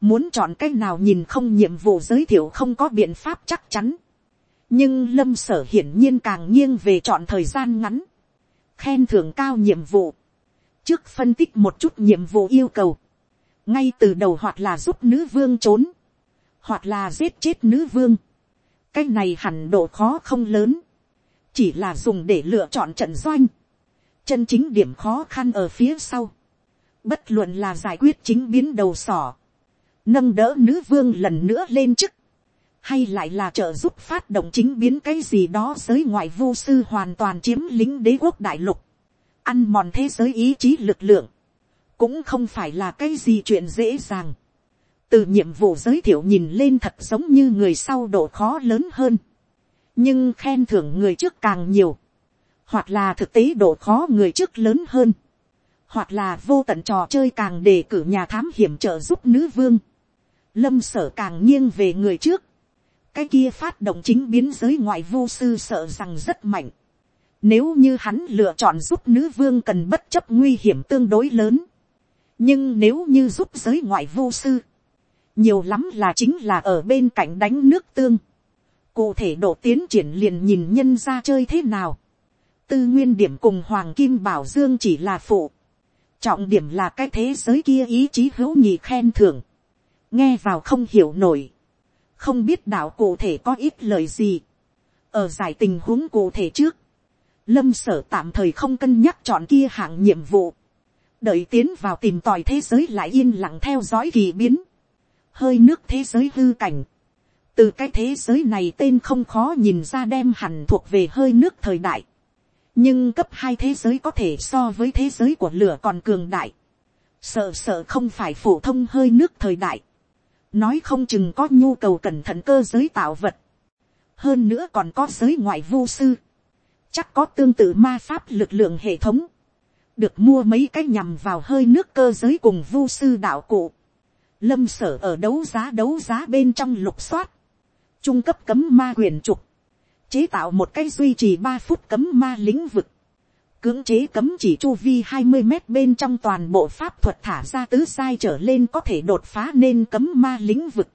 muốn chọn cách nào nhìn không nhiệm vụ giới thiệu không có biện pháp chắc chắn, nhưng lâm sở hiển nhiên càng nghiêng về chọn thời gian ngắn, khen thưởng cao nhiệm vụ, trước phân tích một chút nhiệm vụ yêu cầu, ngay từ đầu hoặc là giúp nữ vương trốn, hoặc là giết chết nữ vương, cái này hẳn độ khó không lớn, chỉ là dùng để lựa chọn trận doanh, chân chính điểm khó khăn ở phía sau, bất luận là giải quyết chính biến đầu sỏ, nâng đỡ nữ vương lần nữa lên chức, hay lại là trợ giúp phát động chính biến cái gì đó giới ngoại vô sư hoàn toàn chiếm lính đế quốc đại lục, ăn mòn thế giới ý chí lực lượng, cũng không phải là cái gì chuyện dễ dàng. từ nhiệm vụ giới thiệu nhìn lên thật giống như người sau độ khó lớn hơn, nhưng khen thưởng người trước càng nhiều, hoặc là thực tế độ khó người trước lớn hơn, hoặc là vô tận trò chơi càng đề cử nhà thám hiểm trợ giúp nữ vương, lâm sở càng nghiêng về người trước, cái kia phát động chính biến giới ngoại vô sư sợ rằng rất mạnh, nếu như hắn lựa chọn giúp nữ vương cần bất chấp nguy hiểm tương đối lớn. Nhưng nếu như giúp giới ngoại vô sư. Nhiều lắm là chính là ở bên cạnh đánh nước tương. Cụ thể độ tiến triển liền nhìn nhân ra chơi thế nào. Tư nguyên điểm cùng Hoàng Kim Bảo Dương chỉ là phụ. Trọng điểm là cái thế giới kia ý chí hữu nhị khen thưởng. Nghe vào không hiểu nổi. Không biết đạo cụ thể có ít lời gì. Ở giải tình huống cụ thể trước lâm sở tạm thời không cân nhắc chọn kia hạng nhiệm vụ, đợi tiến vào tìm tòi thế giới lại yên lặng theo dõi kỳ biến, hơi nước thế giới hư cảnh, từ cái thế giới này tên không khó nhìn ra đem hẳn thuộc về hơi nước thời đại, nhưng cấp hai thế giới có thể so với thế giới của lửa còn cường đại, sợ sợ không phải phổ thông hơi nước thời đại, nói không chừng có nhu cầu cẩn thận cơ giới tạo vật, hơn nữa còn có giới ngoại vô sư, chắc có tương tự ma pháp lực lượng hệ thống, được mua mấy cái nhằm vào hơi nước cơ giới cùng vu sư đạo cụ, lâm sở ở đấu giá đấu giá bên trong lục soát, trung cấp cấm ma quyền trục, chế tạo một cái duy trì ba phút cấm ma lĩnh vực, cưỡng chế cấm chỉ chu vi hai mươi mét bên trong toàn bộ pháp thuật thả ra tứ sai trở lên có thể đột phá nên cấm ma lĩnh vực,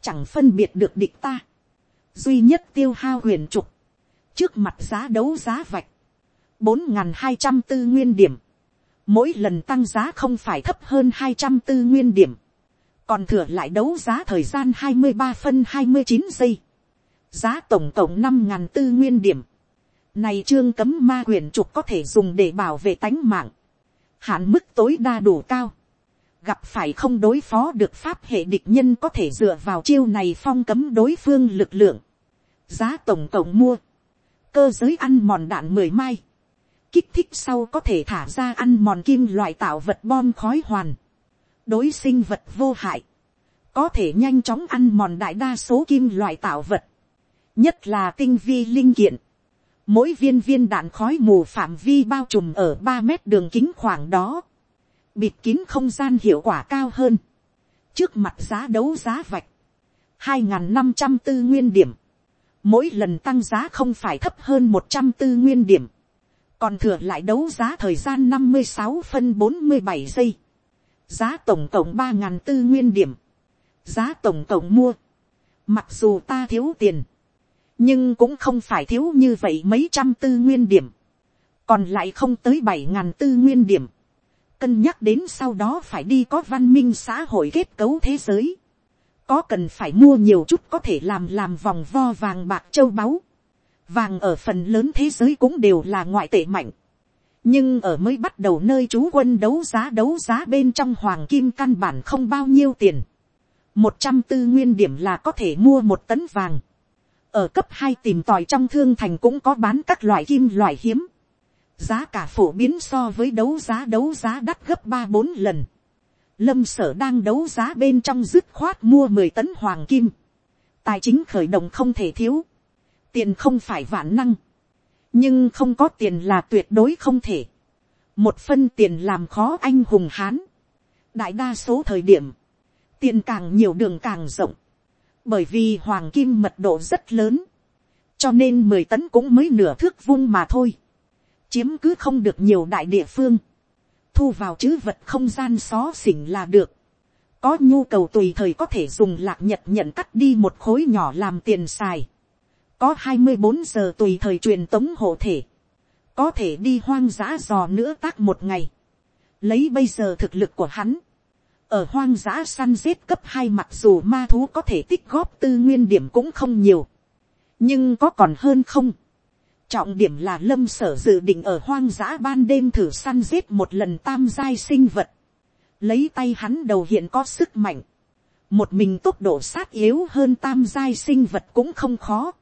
chẳng phân biệt được địch ta, duy nhất tiêu hao huyền trục, trước mặt giá đấu giá vạch, bốn n g h n hai trăm tư nguyên điểm, mỗi lần tăng giá không phải thấp hơn hai trăm tư nguyên điểm, còn thừa lại đấu giá thời gian hai mươi ba phân hai mươi chín giây, giá tổng cộng năm n g h n tư nguyên điểm, này trương cấm ma quyển trục có thể dùng để bảo vệ tánh mạng, hạn mức tối đa đủ cao, gặp phải không đối phó được pháp hệ địch nhân có thể dựa vào chiêu này phong cấm đối phương lực lượng, giá tổng cộng mua. Cơ giới ăn mòn đạn mười mai, kích thích sau có thể thả ra ăn mòn kim loại tạo vật bom khói hoàn, đối sinh vật vô hại, có thể nhanh chóng ăn mòn đại đa số kim loại tạo vật, nhất là tinh vi linh kiện, Mỗi viên viên đạn khói mù phạm vi bao trùm ở ba mét đường kính khoảng đó. Bịt kín không gian hiệu quả cao hơn. Trước mặt giá đấu giá vạch. 2.504 nguyên điểm. Mỗi lần tăng giá không phải thấp hơn 104 nguyên điểm. Còn thừa lại đấu giá thời gian 56 phân 47 giây. Giá tổng cộng 3.000 nguyên điểm. Giá tổng cộng mua. Mặc dù ta thiếu tiền nhưng cũng không phải thiếu như vậy mấy trăm tư nguyên điểm, còn lại không tới bảy ngàn tư nguyên điểm, cân nhắc đến sau đó phải đi có văn minh xã hội kết cấu thế giới, có cần phải mua nhiều chút có thể làm làm vòng vo vàng bạc châu báu. Vàng ở phần lớn thế giới cũng đều là ngoại tệ mạnh. nhưng ở mới bắt đầu nơi chú quân đấu giá đấu giá bên trong hoàng kim căn bản không bao nhiêu tiền. một trăm tư nguyên điểm là có thể mua một tấn vàng ở cấp hai tìm tòi trong thương thành cũng có bán các loại kim loại hiếm. giá cả phổ biến so với đấu giá đấu giá đắt gấp ba bốn lần. lâm sở đang đấu giá bên trong dứt khoát mua mười tấn hoàng kim. tài chính khởi động không thể thiếu. tiền không phải vạn năng nhưng không có tiền là tuyệt đối không thể. một phân tiền làm khó anh hùng hán. đại đa số thời điểm, tiền càng nhiều đường càng rộng, bởi vì hoàng kim mật độ rất lớn, cho nên mười tấn cũng mới nửa thước vung mà thôi, chiếm cứ không được nhiều đại địa phương, thu vào chữ vật không gian xó xỉnh là được, có nhu cầu tùy thời có thể dùng lạc nhật nhận cắt đi một khối nhỏ làm tiền xài, có hai mươi bốn giờ tùy thời truyền tống hộ thể, có thể đi hoang dã dò nữa tác một ngày, lấy bây giờ thực lực của hắn, ở hoang dã săn giết cấp hai mặc dù ma thú có thể tích góp tư nguyên điểm cũng không nhiều, nhưng có còn hơn không. Trọng điểm là lâm sở dự định ở hoang dã ban đêm thử săn giết một lần tam giai sinh vật, lấy tay hắn đầu hiện có sức mạnh, một mình tốc độ sát yếu hơn tam giai sinh vật cũng không khó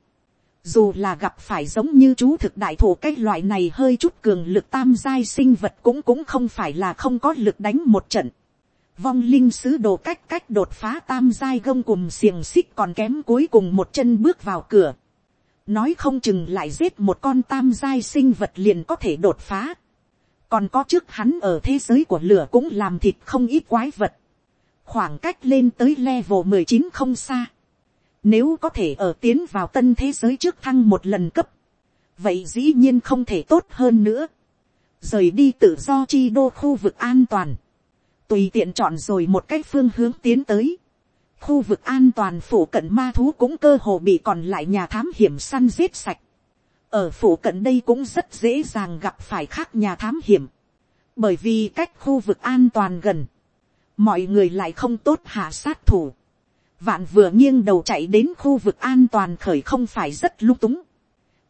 dù là gặp phải giống như chú thực đại thủ cái loại này hơi chút cường lực tam giai sinh vật cũng cũng không phải là không có lực đánh một trận. Vong linh sứ đồ cách cách đột phá tam giai gông cùng xiềng xích còn kém cuối cùng một chân bước vào cửa. Nói không chừng lại giết một con tam giai sinh vật liền có thể đột phá. Còn có trước hắn ở thế giới của lửa cũng làm thịt không ít quái vật. Khoảng cách lên tới level mười chín không xa nếu có thể ở tiến vào tân thế giới trước thăng một lần cấp. Vậy dĩ nhiên không thể tốt hơn nữa. Rời đi tự do chi đô khu vực an toàn. Tùy tiện chọn rồi một cách phương hướng tiến tới. Khu vực an toàn phủ cận ma thú cũng cơ hồ bị còn lại nhà thám hiểm săn giết sạch. Ở phủ cận đây cũng rất dễ dàng gặp phải khác nhà thám hiểm. Bởi vì cách khu vực an toàn gần. Mọi người lại không tốt hạ sát thủ Vạn vừa nghiêng đầu chạy đến khu vực an toàn khởi không phải rất lung túng.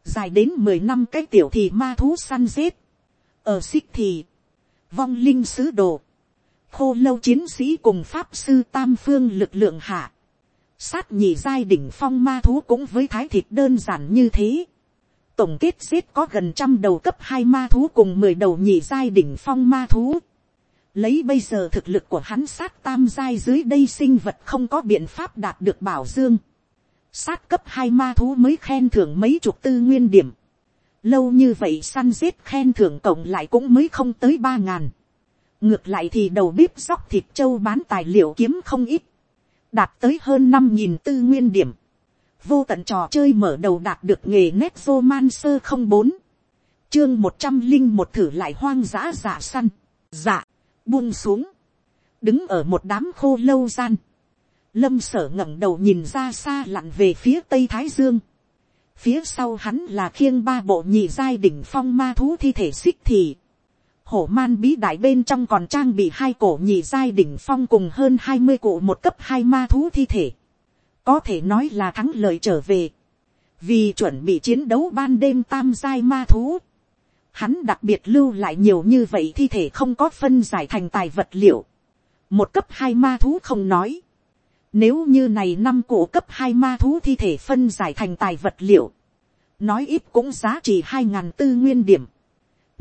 Dài đến mười năm cái tiểu thì ma thú săn giết. Ở xích thì. Vong linh sứ đồ. Khô lâu chiến sĩ cùng pháp sư tam phương lực lượng hạ. Sát nhị giai đỉnh phong ma thú cũng với thái thịt đơn giản như thế. Tổng kết giết có gần trăm đầu cấp hai ma thú cùng mười đầu nhị giai đỉnh phong ma thú Lấy bây giờ thực lực của hắn sát tam giai dưới đây sinh vật không có biện pháp đạt được bảo dương. Sát cấp hai ma thú mới khen thưởng mấy chục tư nguyên điểm. Lâu như vậy săn giết khen thưởng cộng lại cũng mới không tới ba ngàn. Ngược lại thì đầu bếp dóc thịt trâu bán tài liệu kiếm không ít. Đạt tới hơn năm nghìn tư nguyên điểm. Vô tận trò chơi mở đầu đạt được nghề nét vô man sơ không bốn Chương một trăm linh một thử lại hoang dã giả săn. Dạ buông xuống, đứng ở một đám khô lâu gian, lâm sở ngẩng đầu nhìn ra xa lặn về phía tây thái dương, phía sau hắn là khiêng ba bộ nhị giai đỉnh phong ma thú thi thể xích thì, hổ man bí đại bên trong còn trang bị hai cổ nhị giai đỉnh phong cùng hơn hai mươi cụ một cấp hai ma thú thi thể, có thể nói là thắng lợi trở về, vì chuẩn bị chiến đấu ban đêm tam giai ma thú, hắn đặc biệt lưu lại nhiều như vậy thi thể không có phân giải thành tài vật liệu. một cấp hai ma thú không nói. nếu như này năm cổ cấp hai ma thú thi thể phân giải thành tài vật liệu, nói ít cũng giá trị hai ngàn tư nguyên điểm.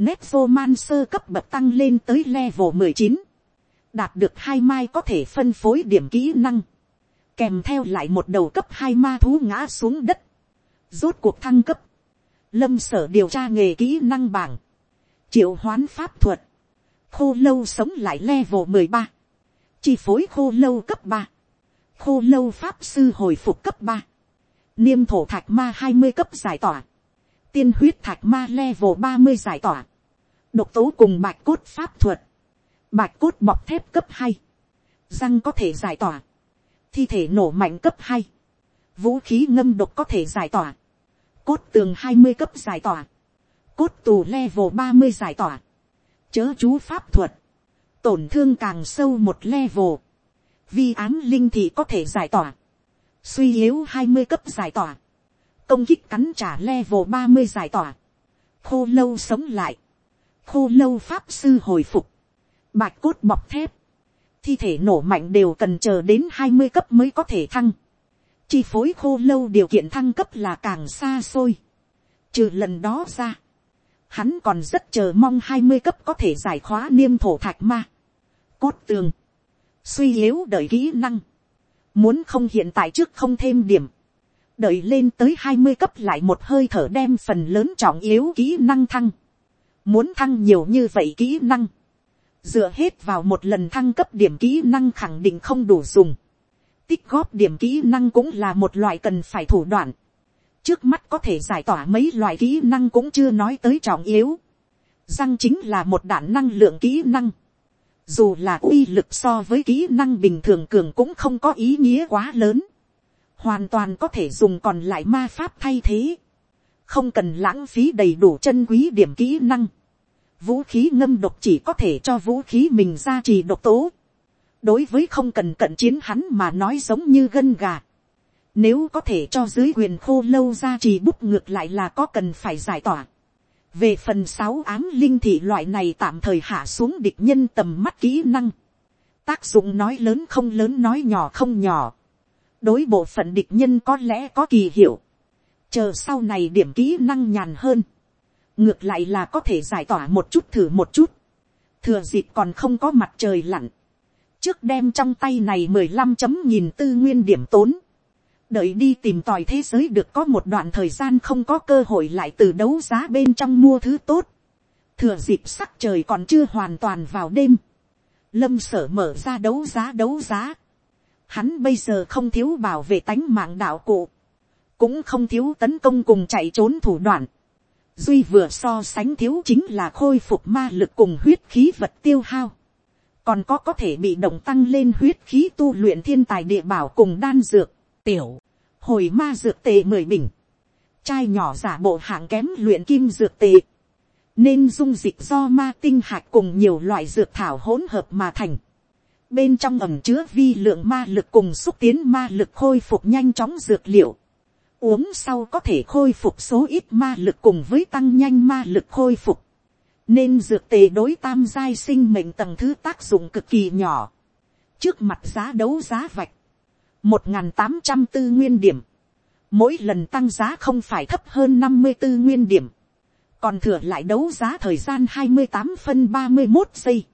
Nét vô man sơ cấp bậc tăng lên tới level mười chín. Đạt được hai mai có thể phân phối điểm kỹ năng, kèm theo lại một đầu cấp hai ma thú ngã xuống đất, rốt cuộc thăng cấp, lâm sở điều tra nghề kỹ năng bảng, triệu hoán pháp thuật, khô lâu sống lại level mười ba, chi phối khô lâu cấp ba, khô lâu pháp sư hồi phục cấp ba, niêm thổ thạch ma hai mươi cấp giải tỏa, tiên huyết thạch ma level ba mươi giải tỏa, độc tố cùng bạch cốt pháp thuật, bạch cốt bọc thép cấp hai, răng có thể giải tỏa, thi thể nổ mạnh cấp hai, vũ khí ngâm độc có thể giải tỏa, cốt tường hai mươi cấp giải tỏa, cốt tù level ba mươi giải tỏa, chớ chú pháp thuật, tổn thương càng sâu một level, vi án linh thị có thể giải tỏa, suy yếu hai mươi cấp giải tỏa, công kích cắn trả level ba mươi giải tỏa, khô lâu sống lại, khô lâu pháp sư hồi phục, bạch cốt bọc thép, thi thể nổ mạnh đều cần chờ đến hai mươi cấp mới có thể thăng. Chi phối khô lâu điều kiện thăng cấp là càng xa xôi. Trừ lần đó ra, hắn còn rất chờ mong hai mươi cấp có thể giải khóa niêm thổ thạch ma. Cốt tường, suy yếu đợi kỹ năng. Muốn không hiện tại trước không thêm điểm. Đợi lên tới hai mươi cấp lại một hơi thở đem phần lớn trọng yếu kỹ năng thăng. Muốn thăng nhiều như vậy kỹ năng dựa hết vào một lần thăng cấp điểm kỹ năng khẳng định không đủ dùng. tích góp điểm kỹ năng cũng là một loại cần phải thủ đoạn. trước mắt có thể giải tỏa mấy loại kỹ năng cũng chưa nói tới trọng yếu. răng chính là một đạn năng lượng kỹ năng. dù là uy lực so với kỹ năng bình thường cường cũng không có ý nghĩa quá lớn. hoàn toàn có thể dùng còn lại ma pháp thay thế không cần lãng phí đầy đủ chân quý điểm kỹ năng vũ khí ngâm độc chỉ có thể cho vũ khí mình ra trì độc tố. đối với không cần cận chiến hắn mà nói giống như gân gà. nếu có thể cho dưới quyền khô lâu ra trì bút ngược lại là có cần phải giải tỏa. về phần sáu ám linh thị loại này tạm thời hạ xuống địch nhân tầm mắt kỹ năng. tác dụng nói lớn không lớn nói nhỏ không nhỏ. đối bộ phận địch nhân có lẽ có kỳ hiệu chờ sau này điểm kỹ năng nhàn hơn. Ngược lại là có thể giải tỏa một chút thử một chút, thừa dịp còn không có mặt trời lặn, trước đem trong tay này mười lăm chấm nhìn tư nguyên điểm tốn, đợi đi tìm tòi thế giới được có một đoạn thời gian không có cơ hội lại từ đấu giá bên trong mua thứ tốt, thừa dịp sắc trời còn chưa hoàn toàn vào đêm, lâm sở mở ra đấu giá đấu giá, hắn bây giờ không thiếu bảo vệ tánh mạng đạo cụ, cũng không thiếu tấn công cùng chạy trốn thủ đoạn, duy vừa so sánh thiếu chính là khôi phục ma lực cùng huyết khí vật tiêu hao. còn có có thể bị động tăng lên huyết khí tu luyện thiên tài địa bảo cùng đan dược, tiểu, hồi ma dược tệ mười bình, chai nhỏ giả bộ hạng kém luyện kim dược tệ, nên dung dịch do ma tinh hạt cùng nhiều loại dược thảo hỗn hợp mà thành. bên trong ẩm chứa vi lượng ma lực cùng xúc tiến ma lực khôi phục nhanh chóng dược liệu uống sau có thể khôi phục số ít ma lực cùng với tăng nhanh ma lực khôi phục. Nên dược tề đối tam giai sinh mệnh tầng thứ tác dụng cực kỳ nhỏ. Trước mặt giá đấu giá vạch. một tám trăm tư nguyên điểm. Mỗi lần tăng giá không phải thấp hơn năm mươi tư nguyên điểm. Còn thừa lại đấu giá thời gian hai mươi tám phân ba mươi một giây.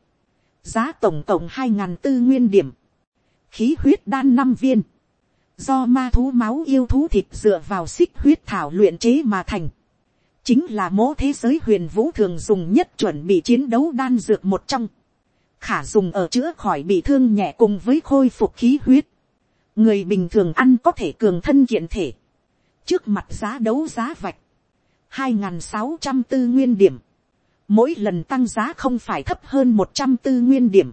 Giá tổng cộng hai tư nguyên điểm. Khí huyết đan năm viên do ma thú máu yêu thú thịt dựa vào xích huyết thảo luyện chế mà thành, chính là mố thế giới huyền vũ thường dùng nhất chuẩn bị chiến đấu đan dược một trong, khả dùng ở chữa khỏi bị thương nhẹ cùng với khôi phục khí huyết, người bình thường ăn có thể cường thân kiện thể, trước mặt giá đấu giá vạch, hai n g h n sáu trăm tư nguyên điểm, mỗi lần tăng giá không phải thấp hơn một trăm tư nguyên điểm,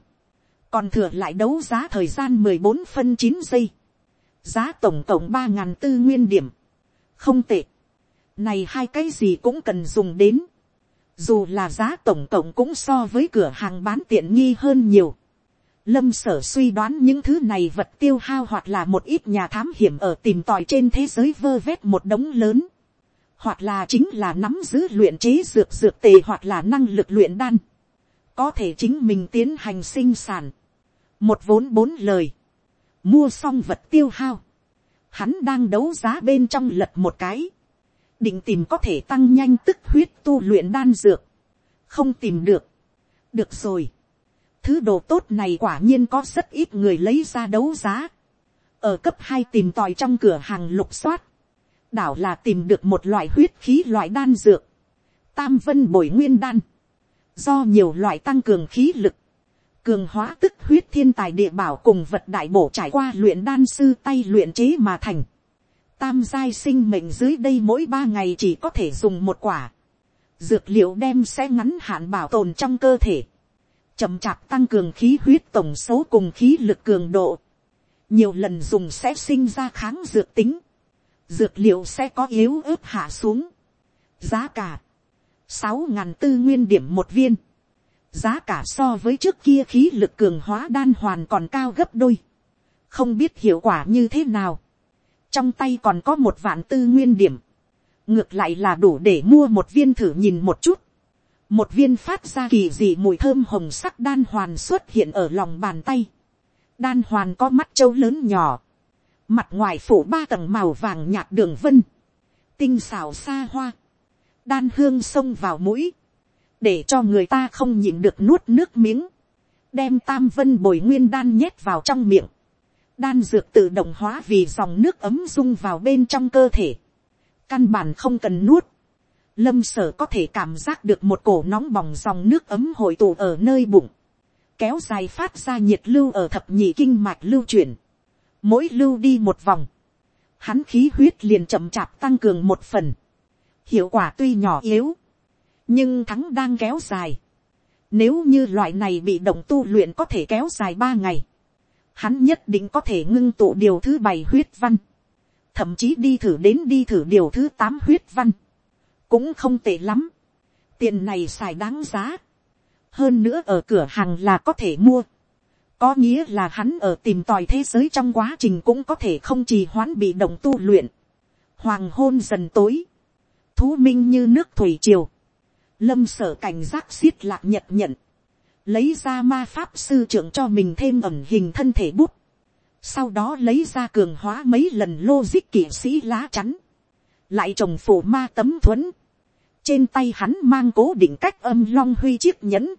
còn thừa lại đấu giá thời gian mười bốn phân chín giây, giá tổng cộng ba ngàn tư nguyên điểm, không tệ, này hai cái gì cũng cần dùng đến, dù là giá tổng cộng cũng so với cửa hàng bán tiện nghi hơn nhiều. Lâm sở suy đoán những thứ này vật tiêu hao hoặc là một ít nhà thám hiểm ở tìm tòi trên thế giới vơ vét một đống lớn. Hoặc là chính là nắm giữ luyện chế dược dược tề hoặc là năng lực luyện đan. Có thể chính mình tiến hành sinh sản. Một vốn bốn lời mua xong vật tiêu hao, hắn đang đấu giá bên trong lật một cái, định tìm có thể tăng nhanh tức huyết tu luyện đan dược, không tìm được, được rồi, thứ đồ tốt này quả nhiên có rất ít người lấy ra đấu giá, ở cấp hai tìm tòi trong cửa hàng lục soát, đảo là tìm được một loại huyết khí loại đan dược, tam vân bồi nguyên đan, do nhiều loại tăng cường khí lực, cường hóa tức huyết thiên tài địa bảo cùng vật đại bổ trải qua luyện đan sư tay luyện chế mà thành. Tam giai sinh mệnh dưới đây mỗi ba ngày chỉ có thể dùng một quả. Dược liệu đem sẽ ngắn hạn bảo tồn trong cơ thể. chậm chạp tăng cường khí huyết tổng số cùng khí lực cường độ. Nhiều lần dùng sẽ sinh ra kháng dược tính. Dược liệu sẽ có yếu ớt hạ xuống. Giá cả. sáu ngàn tư nguyên điểm một viên giá cả so với trước kia khí lực cường hóa đan hoàn còn cao gấp đôi, không biết hiệu quả như thế nào, trong tay còn có một vạn tư nguyên điểm, ngược lại là đủ để mua một viên thử nhìn một chút, một viên phát ra kỳ dị mùi thơm hồng sắc đan hoàn xuất hiện ở lòng bàn tay. đan hoàn có mắt trâu lớn nhỏ, mặt ngoài phủ ba tầng màu vàng nhạt đường vân, tinh xào xa hoa, đan hương xông vào mũi, để cho người ta không nhịn được nuốt nước miếng, đem tam vân bồi nguyên đan nhét vào trong miệng, đan dược tự động hóa vì dòng nước ấm dung vào bên trong cơ thể, căn bản không cần nuốt, lâm sở có thể cảm giác được một cổ nóng bỏng dòng nước ấm hội tụ ở nơi bụng, kéo dài phát ra nhiệt lưu ở thập nhị kinh mạch lưu chuyển, mỗi lưu đi một vòng, hắn khí huyết liền chậm chạp tăng cường một phần, hiệu quả tuy nhỏ yếu, nhưng thắng đang kéo dài. Nếu như loại này bị động tu luyện có thể kéo dài ba ngày, hắn nhất định có thể ngưng tụ điều thứ bảy huyết văn, thậm chí đi thử đến đi thử điều thứ tám huyết văn, cũng không tệ lắm, tiền này xài đáng giá, hơn nữa ở cửa hàng là có thể mua, có nghĩa là hắn ở tìm tòi thế giới trong quá trình cũng có thể không trì hoãn bị động tu luyện, hoàng hôn dần tối, thú minh như nước thủy triều, lâm sở cảnh giác xiết lạc nhật nhận, lấy ra ma pháp sư trưởng cho mình thêm ẩm hình thân thể bút, sau đó lấy ra cường hóa mấy lần logic kỵ sĩ lá chắn, lại trồng phủ ma tấm thuẫn, trên tay hắn mang cố định cách âm long huy chiếc nhẫn,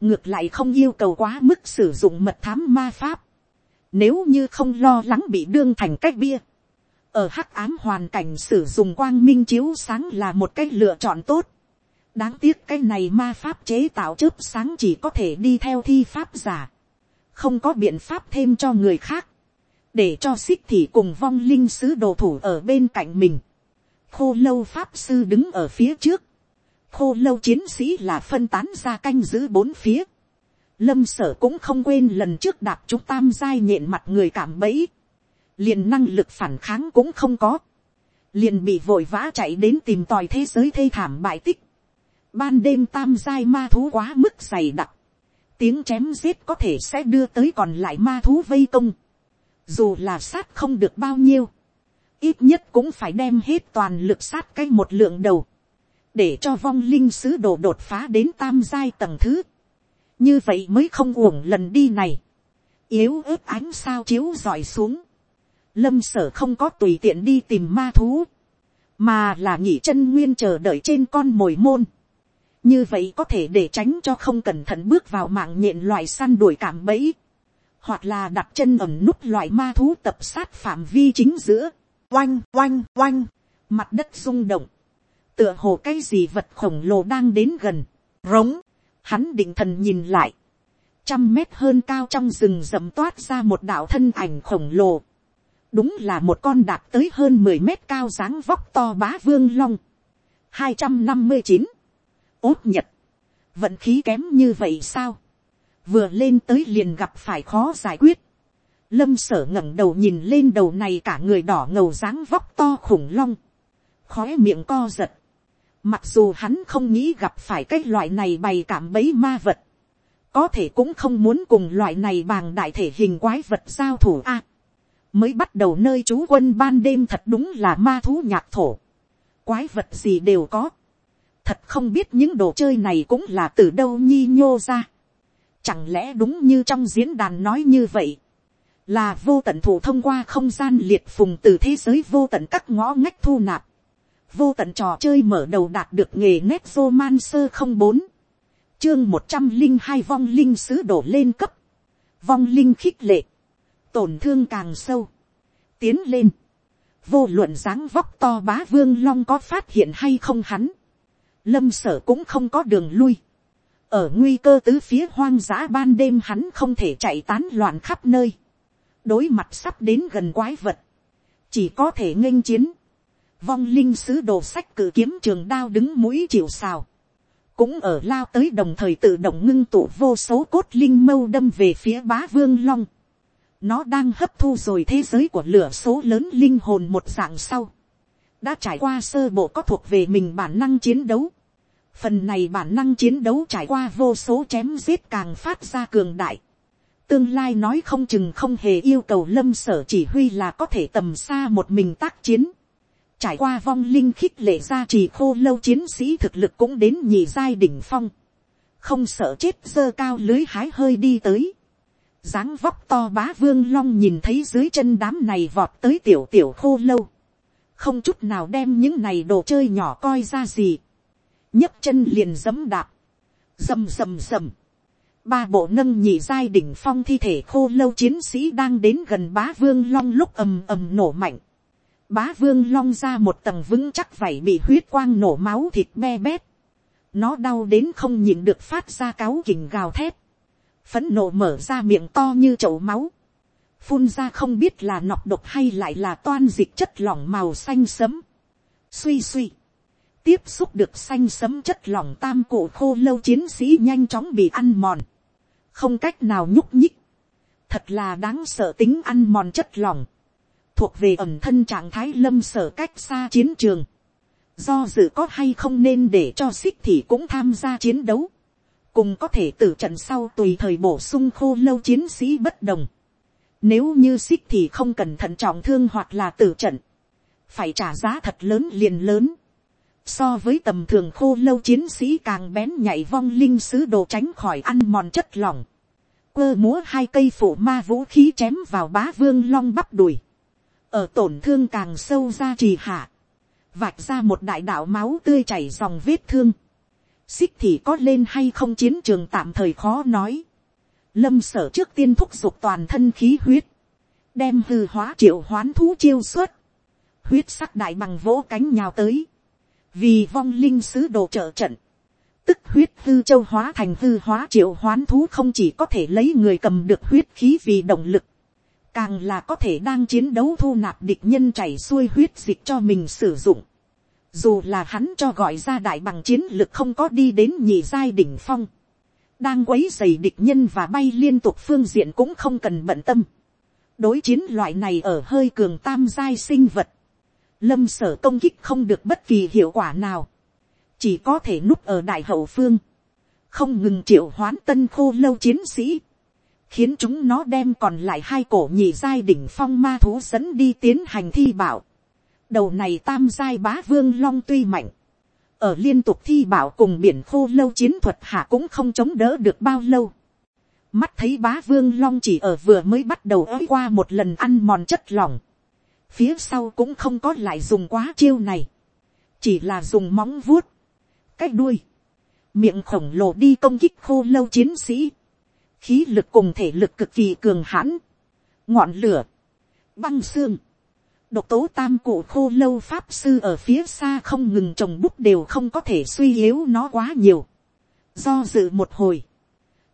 ngược lại không yêu cầu quá mức sử dụng mật thám ma pháp, nếu như không lo lắng bị đương thành cách bia, ở hắc ám hoàn cảnh sử dụng quang minh chiếu sáng là một cách lựa chọn tốt, đáng tiếc cái này ma pháp chế tạo chớp sáng chỉ có thể đi theo thi pháp giả, không có biện pháp thêm cho người khác, để cho xích thì cùng vong linh sứ đồ thủ ở bên cạnh mình. khô lâu pháp sư đứng ở phía trước, khô lâu chiến sĩ là phân tán ra canh giữ bốn phía. lâm sở cũng không quên lần trước đạp chúng tam giai nhện mặt người cảm bẫy, liền năng lực phản kháng cũng không có, liền bị vội vã chạy đến tìm tòi thế giới thê thảm bại tích. Ban đêm tam giai ma thú quá mức dày đặc. Tiếng chém giết có thể sẽ đưa tới còn lại ma thú vây công. Dù là sát không được bao nhiêu. Ít nhất cũng phải đem hết toàn lực sát cái một lượng đầu. Để cho vong linh sứ đồ đột phá đến tam giai tầng thứ. Như vậy mới không uổng lần đi này. Yếu ớt ánh sao chiếu dọi xuống. Lâm sở không có tùy tiện đi tìm ma thú. Mà là nghỉ chân nguyên chờ đợi trên con mồi môn như vậy có thể để tránh cho không cẩn thận bước vào mạng nhện loại săn đuổi cảm bẫy, hoặc là đặt chân ẩm nút loại ma thú tập sát phạm vi chính giữa, oanh oanh oanh, mặt đất rung động, tựa hồ cái gì vật khổng lồ đang đến gần, rống, hắn định thần nhìn lại, trăm mét hơn cao trong rừng rậm toát ra một đạo thân ảnh khổng lồ, đúng là một con đạt tới hơn mười mét cao dáng vóc to bá vương long, hai trăm năm mươi chín ốt nhật, vận khí kém như vậy sao, vừa lên tới liền gặp phải khó giải quyết, lâm sở ngẩng đầu nhìn lên đầu này cả người đỏ ngầu dáng vóc to khủng long, khói miệng co giật, mặc dù hắn không nghĩ gặp phải cái loại này bày cảm bấy ma vật, có thể cũng không muốn cùng loại này bằng đại thể hình quái vật giao thủ a. mới bắt đầu nơi chú quân ban đêm thật đúng là ma thú nhạc thổ, quái vật gì đều có, thật không biết những đồ chơi này cũng là từ đâu nhi nhô ra. Chẳng lẽ đúng như trong diễn đàn nói như vậy, là vô tận thủ thông qua không gian liệt phùng từ thế giới vô tận các ngõ ngách thu nạp. Vô tận trò chơi mở đầu đạt được nghề nét vô man sơ không bốn Chương một trăm linh hai vong linh sứ đổ lên cấp. Vong linh khích lệ. Tổn thương càng sâu. Tiến lên. Vô luận dáng vóc to bá vương long có phát hiện hay không hắn lâm sở cũng không có đường lui. ở nguy cơ tứ phía hoang dã ban đêm hắn không thể chạy tán loạn khắp nơi. đối mặt sắp đến gần quái vật. chỉ có thể nghênh chiến. vong linh sứ đồ sách cử kiếm trường đao đứng mũi chịu xào. cũng ở lao tới đồng thời tự động ngưng tụ vô số cốt linh mâu đâm về phía bá vương long. nó đang hấp thu rồi thế giới của lửa số lớn linh hồn một dạng sau đã trải qua sơ bộ có thuộc về mình bản năng chiến đấu. Phần này bản năng chiến đấu trải qua vô số chém giết càng phát ra cường đại. Tương lai nói không chừng không hề yêu cầu lâm sở chỉ huy là có thể tầm xa một mình tác chiến. Trải qua vong linh khích lệ ra trì khô lâu chiến sĩ thực lực cũng đến nhì giai đỉnh phong. Không sợ chết dơ cao lưới hái hơi đi tới. dáng vóc to bá vương long nhìn thấy dưới chân đám này vọt tới tiểu tiểu khô lâu. Không chút nào đem những này đồ chơi nhỏ coi ra gì. nhấc chân liền dấm đạp. rầm rầm rầm Ba bộ nâng nhị giai đỉnh phong thi thể khô lâu chiến sĩ đang đến gần bá vương long lúc ầm ầm nổ mạnh Bá vương long ra một tầng vững chắc vảy bị huyết quang nổ máu thịt me bét. Nó đau đến không nhìn được phát ra cáo kình gào thét. Phấn nộ mở ra miệng to như chậu máu. Phun ra không biết là nọc độc hay lại là toan dịch chất lỏng màu xanh sấm. Suy suy. Tiếp xúc được xanh sấm chất lỏng tam cổ khô lâu chiến sĩ nhanh chóng bị ăn mòn. Không cách nào nhúc nhích. Thật là đáng sợ tính ăn mòn chất lỏng thuộc về ẩm thân trạng thái lâm sở cách xa chiến trường. Do dự có hay không nên để cho xích thì cũng tham gia chiến đấu. Cùng có thể tử trận sau tùy thời bổ sung khô lâu chiến sĩ bất đồng. Nếu như xích thì không cần thận trọng thương hoặc là tử trận. Phải trả giá thật lớn liền lớn. So với tầm thường khô lâu chiến sĩ càng bén nhảy vong linh sứ đồ tránh khỏi ăn mòn chất lỏng. Quơ múa hai cây phủ ma vũ khí chém vào bá vương long bắp đùi ở tổn thương càng sâu ra trì hạ, vạch ra một đại đạo máu tươi chảy dòng vết thương, xích thì có lên hay không chiến trường tạm thời khó nói, lâm sở trước tiên thúc giục toàn thân khí huyết, đem hư hóa triệu hoán thú chiêu xuất, huyết sắc đại bằng vỗ cánh nhào tới, vì vong linh sứ đồ trợ trận, tức huyết hư châu hóa thành hư hóa triệu hoán thú không chỉ có thể lấy người cầm được huyết khí vì động lực, càng là có thể đang chiến đấu thu nạp địch nhân chảy xuôi huyết dịch cho mình sử dụng. Dù là hắn cho gọi ra đại bằng chiến lực không có đi đến nhị giai đỉnh phong. Đang quấy dày địch nhân và bay liên tục phương diện cũng không cần bận tâm. Đối chiến loại này ở hơi cường tam giai sinh vật. Lâm sở công kích không được bất kỳ hiệu quả nào. Chỉ có thể núp ở đại hậu phương. Không ngừng triệu hoán tân khô lâu chiến sĩ khiến chúng nó đem còn lại hai cổ nhị giai đỉnh phong ma thú dẫn đi tiến hành thi bảo. đầu này tam giai bá vương long tuy mạnh, ở liên tục thi bảo cùng biển khô lâu chiến thuật hạ cũng không chống đỡ được bao lâu. mắt thấy bá vương long chỉ ở vừa mới bắt đầu ới qua một lần ăn mòn chất lỏng. phía sau cũng không có lại dùng quá chiêu này, chỉ là dùng móng vuốt, cái đuôi, miệng khổng lồ đi công kích khô lâu chiến sĩ. Khí lực cùng thể lực cực kỳ cường hãn, ngọn lửa, băng xương, độc tố tam cụ khô lâu pháp sư ở phía xa không ngừng trồng bút đều không có thể suy yếu nó quá nhiều. Do dự một hồi,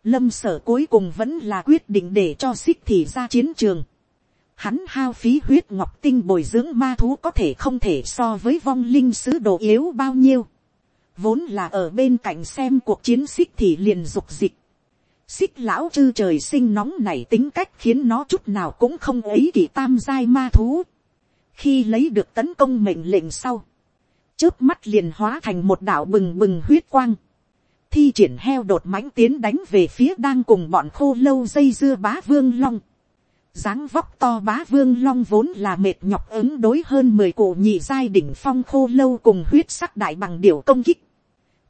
lâm sở cuối cùng vẫn là quyết định để cho xích thì ra chiến trường. Hắn hao phí huyết ngọc tinh bồi dưỡng ma thú có thể không thể so với vong linh sứ đồ yếu bao nhiêu. Vốn là ở bên cạnh xem cuộc chiến xích thì liền dục dịch xích lão chư trời sinh nóng này tính cách khiến nó chút nào cũng không ấy kỳ tam giai ma thú khi lấy được tấn công mệnh lệnh sau, trước mắt liền hóa thành một đảo bừng bừng huyết quang. thi triển heo đột mãnh tiến đánh về phía đang cùng bọn khô lâu dây dưa bá vương long. dáng vóc to bá vương long vốn là mệt nhọc ứng đối hơn mười cổ nhị giai đỉnh phong khô lâu cùng huyết sắc đại bằng điều công kích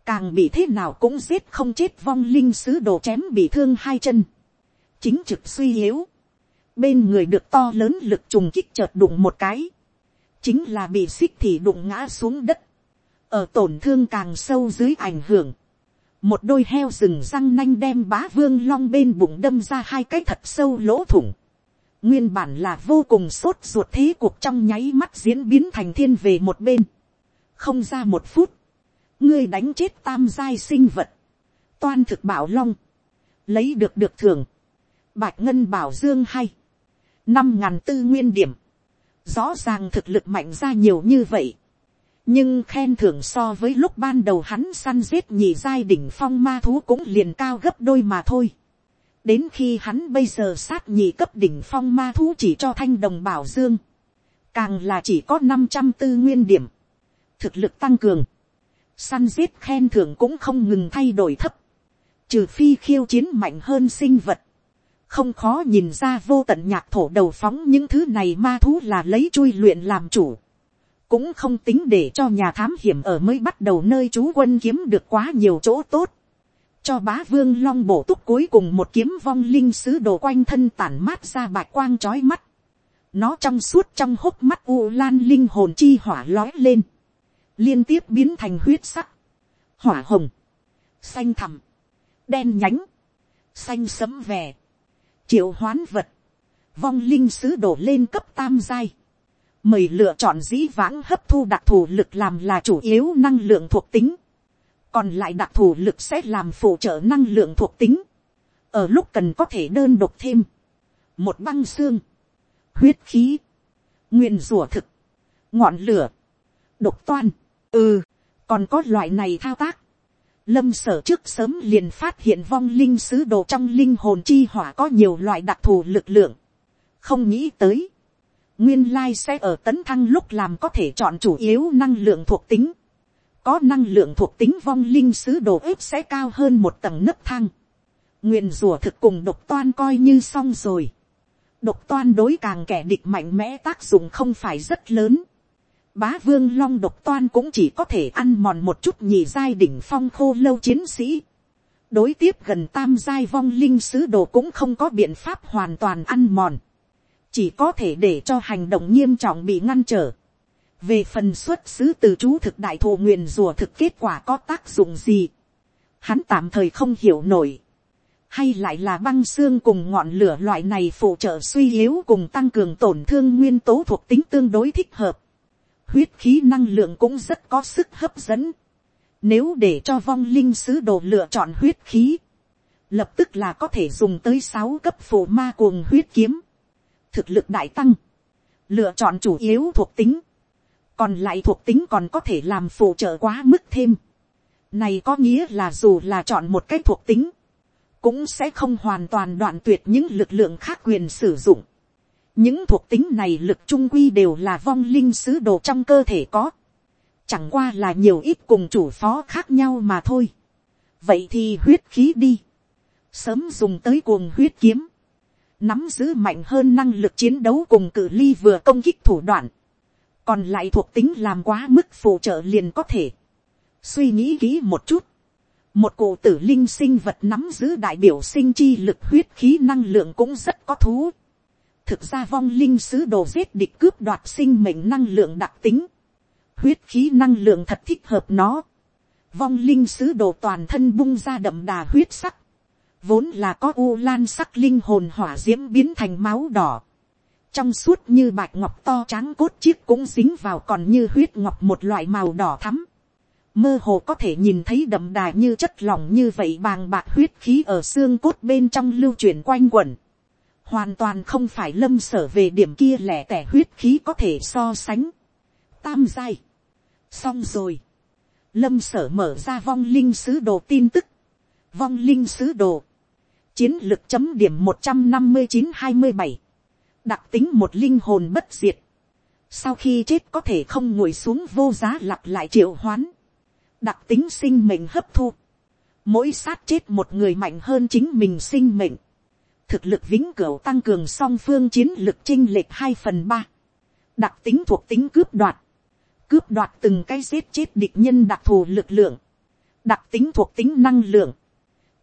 càng bị thế nào cũng giết không chết vong linh sứ đồ chém bị thương hai chân, chính trực suy yếu, bên người được to lớn lực trùng kích chợt đụng một cái, chính là bị xích thì đụng ngã xuống đất, ở tổn thương càng sâu dưới ảnh hưởng, một đôi heo rừng răng nanh đem bá vương long bên bụng đâm ra hai cái thật sâu lỗ thủng, nguyên bản là vô cùng sốt ruột thế cuộc trong nháy mắt diễn biến thành thiên về một bên, không ra một phút, ngươi đánh chết tam giai sinh vật, toan thực bảo long, lấy được được thưởng, bạch ngân bảo dương hay, năm ngàn tư nguyên điểm, rõ ràng thực lực mạnh ra nhiều như vậy, nhưng khen thưởng so với lúc ban đầu hắn săn giết nhị giai đỉnh phong ma thú cũng liền cao gấp đôi mà thôi. đến khi hắn bây giờ sát nhị cấp đỉnh phong ma thú chỉ cho thanh đồng bảo dương, càng là chỉ có năm trăm tư nguyên điểm, thực lực tăng cường, săn giết khen thưởng cũng không ngừng thay đổi thấp, trừ phi khiêu chiến mạnh hơn sinh vật, không khó nhìn ra vô tận nhạc thổ đầu phóng những thứ này ma thú là lấy chui luyện làm chủ, cũng không tính để cho nhà thám hiểm ở mới bắt đầu nơi chú quân kiếm được quá nhiều chỗ tốt, cho bá vương long bổ túc cuối cùng một kiếm vong linh sứ đồ quanh thân tản mát ra bạch quang trói mắt, nó trong suốt trong hốc mắt u lan linh hồn chi hỏa lói lên, liên tiếp biến thành huyết sắc, hỏa hồng, xanh thẳm, đen nhánh, xanh sấm vẻ, triệu hoán vật, vong linh sứ đổ lên cấp tam giai, mời lựa chọn dĩ vãng hấp thu đặc thù lực làm là chủ yếu năng lượng thuộc tính, còn lại đặc thù lực sẽ làm phụ trợ năng lượng thuộc tính, ở lúc cần có thể đơn độc thêm, một băng xương, huyết khí, nguyên rủa thực, ngọn lửa, độc toan, ừ, còn có loại này thao tác, lâm sở trước sớm liền phát hiện vong linh sứ đồ trong linh hồn chi hỏa có nhiều loại đặc thù lực lượng, không nghĩ tới, nguyên lai sẽ ở tấn thăng lúc làm có thể chọn chủ yếu năng lượng thuộc tính, có năng lượng thuộc tính vong linh sứ đồ ếp sẽ cao hơn một tầng nấc thang, nguyện rùa thực cùng độc toan coi như xong rồi, độc toan đối càng kẻ địch mạnh mẽ tác dụng không phải rất lớn, bá vương long độc toan cũng chỉ có thể ăn mòn một chút nhì giai đỉnh phong khô lâu chiến sĩ. đối tiếp gần tam giai vong linh sứ đồ cũng không có biện pháp hoàn toàn ăn mòn. chỉ có thể để cho hành động nghiêm trọng bị ngăn trở. về phần xuất xứ từ chú thực đại thụ nguyền rùa thực kết quả có tác dụng gì. hắn tạm thời không hiểu nổi. hay lại là băng xương cùng ngọn lửa loại này phụ trợ suy yếu cùng tăng cường tổn thương nguyên tố thuộc tính tương đối thích hợp huyết khí năng lượng cũng rất có sức hấp dẫn. Nếu để cho vong linh sứ đồ lựa chọn huyết khí, lập tức là có thể dùng tới sáu cấp phổ ma cuồng huyết kiếm. Thực lực đại tăng, lựa chọn chủ yếu thuộc tính, còn lại thuộc tính còn có thể làm phụ trợ quá mức thêm. Này có nghĩa là dù là chọn một cái thuộc tính, cũng sẽ không hoàn toàn đoạn tuyệt những lực lượng khác quyền sử dụng những thuộc tính này lực trung quy đều là vong linh sứ đồ trong cơ thể có, chẳng qua là nhiều ít cùng chủ phó khác nhau mà thôi. vậy thì huyết khí đi, sớm dùng tới cuồng huyết kiếm, nắm giữ mạnh hơn năng lực chiến đấu cùng cử ly vừa công kích thủ đoạn, còn lại thuộc tính làm quá mức phụ trợ liền có thể. suy nghĩ kỹ một chút, một cổ tử linh sinh vật nắm giữ đại biểu sinh chi lực huyết khí năng lượng cũng rất có thú thực ra vong linh sứ đồ giết địch cướp đoạt sinh mệnh năng lượng đặc tính, huyết khí năng lượng thật thích hợp nó, vong linh sứ đồ toàn thân bung ra đậm đà huyết sắc, vốn là có u lan sắc linh hồn hỏa d i ễ m biến thành máu đỏ, trong suốt như bạch ngọc to trắng cốt chiếc cũng dính vào còn như huyết ngọc một loại màu đỏ thắm, mơ hồ có thể nhìn thấy đậm đà như chất lỏng như vậy bàng bạc huyết khí ở xương cốt bên trong lưu chuyển quanh quẩn, hoàn toàn không phải lâm sở về điểm kia lẻ tẻ huyết khí có thể so sánh. Tam giai. Xong rồi. Lâm sở mở ra vong linh sứ đồ tin tức. Vong linh sứ đồ. Chiến lực chấm điểm một trăm năm mươi chín hai mươi bảy Đặc tính một linh hồn bất diệt. Sau khi chết có thể không ngồi xuống vô giá lặp lại triệu hoán. Đặc tính sinh mệnh hấp thu. Mỗi sát chết một người mạnh hơn chính mình sinh mệnh thực lực vĩnh cửu tăng cường song phương chiến lực chinh lệch hai phần ba, đặc tính thuộc tính cướp đoạt, cướp đoạt từng cái giết chết địch nhân đặc thù lực lượng, đặc tính thuộc tính năng lượng,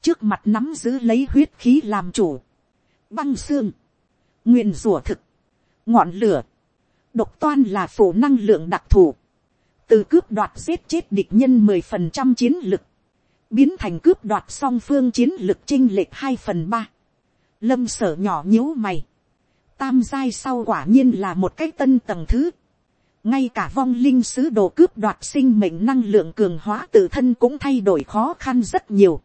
trước mặt nắm giữ lấy huyết khí làm chủ, băng xương, nguyên rủa thực, ngọn lửa, độc toan là phổ năng lượng đặc thù, từ cướp đoạt giết chết địch nhân mười phần trăm chiến lực, biến thành cướp đoạt song phương chiến lực chinh lệch hai phần ba, lâm sở nhỏ nhíu mày, tam giai sau quả nhiên là một cái tân tầng thứ, ngay cả vong linh sứ đồ cướp đoạt sinh mệnh năng lượng cường hóa tự thân cũng thay đổi khó khăn rất nhiều,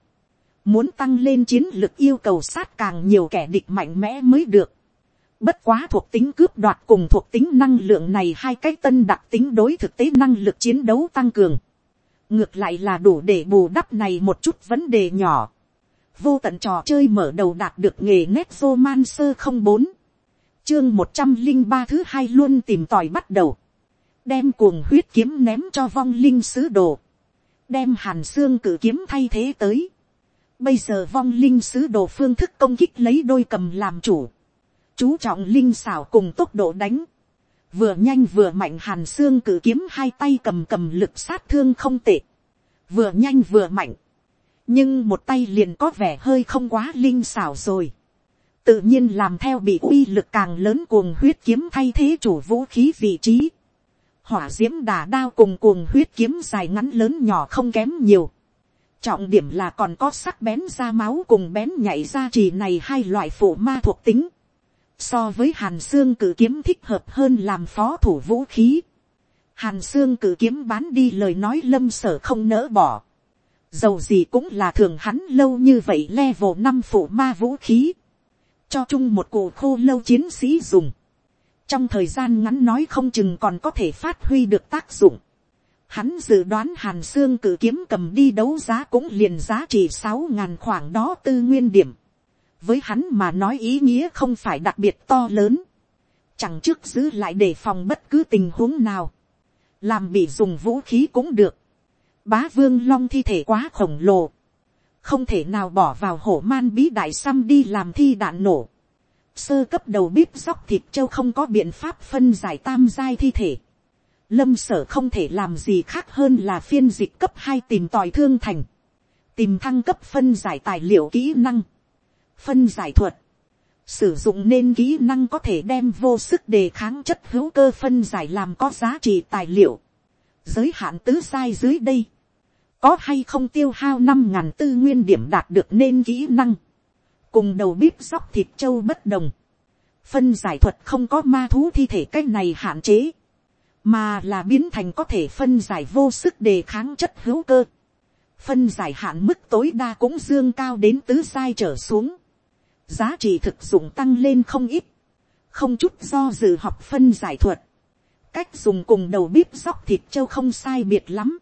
muốn tăng lên chiến lực yêu cầu sát càng nhiều kẻ địch mạnh mẽ mới được, bất quá thuộc tính cướp đoạt cùng thuộc tính năng lượng này hai cái tân đặc tính đối thực tế năng lực chiến đấu tăng cường, ngược lại là đủ để bù đắp này một chút vấn đề nhỏ vô tận trò chơi mở đầu đạt được nghề nét romancer không bốn. Chương một trăm linh ba thứ hai luôn tìm tòi bắt đầu. Đem cuồng huyết kiếm ném cho vong linh sứ đồ. Đem hàn xương cử kiếm thay thế tới. Bây giờ vong linh sứ đồ phương thức công kích lấy đôi cầm làm chủ. Chú trọng linh xảo cùng tốc độ đánh. Vừa nhanh vừa mạnh hàn xương cử kiếm hai tay cầm cầm lực sát thương không tệ, vừa nhanh vừa mạnh, nhưng một tay liền có vẻ hơi không quá linh xảo rồi, tự nhiên làm theo bị uy lực càng lớn cuồng huyết kiếm thay thế chủ vũ khí vị trí, hỏa d i ễ m đà đao cùng cuồng huyết kiếm dài ngắn lớn nhỏ không kém nhiều, trọng điểm là còn có sắc bén ra máu cùng bén nhảy ra chỉ này hai loại phụ ma thuộc tính, so với hàn xương cử kiếm thích hợp hơn làm phó thủ vũ khí. hàn xương cử kiếm bán đi lời nói lâm sở không nỡ bỏ dầu gì cũng là thường hắn lâu như vậy level năm phụ ma vũ khí. cho chung một cụ khô lâu chiến sĩ dùng. trong thời gian ngắn nói không chừng còn có thể phát huy được tác dụng. Hắn dự đoán hàn xương cử kiếm cầm đi đấu giá cũng liền giá trị sáu ngàn khoảng đó tư nguyên điểm với hắn mà nói ý nghĩa không phải đặc biệt to lớn, chẳng trước giữ lại để phòng bất cứ tình huống nào, làm bị dùng vũ khí cũng được, bá vương long thi thể quá khổng lồ, không thể nào bỏ vào hổ man bí đại xăm đi làm thi đạn nổ, sơ cấp đầu bếp dóc thịt châu không có biện pháp phân giải tam giai thi thể, lâm sở không thể làm gì khác hơn là phiên dịch cấp hai tìm tòi thương thành, tìm thăng cấp phân giải tài liệu kỹ năng, phân giải thuật, sử dụng nên kỹ năng có thể đem vô sức đề kháng chất hữu cơ phân giải làm có giá trị tài liệu, giới hạn tứ sai dưới đây, có hay không tiêu hao năm ngàn tư nguyên điểm đạt được nên kỹ năng, cùng đầu bếp dóc thịt trâu bất đồng, phân giải thuật không có ma thú thi thể cái này hạn chế, mà là biến thành có thể phân giải vô sức đề kháng chất hữu cơ, phân giải hạn mức tối đa cũng dương cao đến tứ sai trở xuống, giá trị thực dụng tăng lên không ít, không chút do dự học phân giải thuật, cách dùng cùng đầu bếp dóc thịt trâu không sai biệt lắm,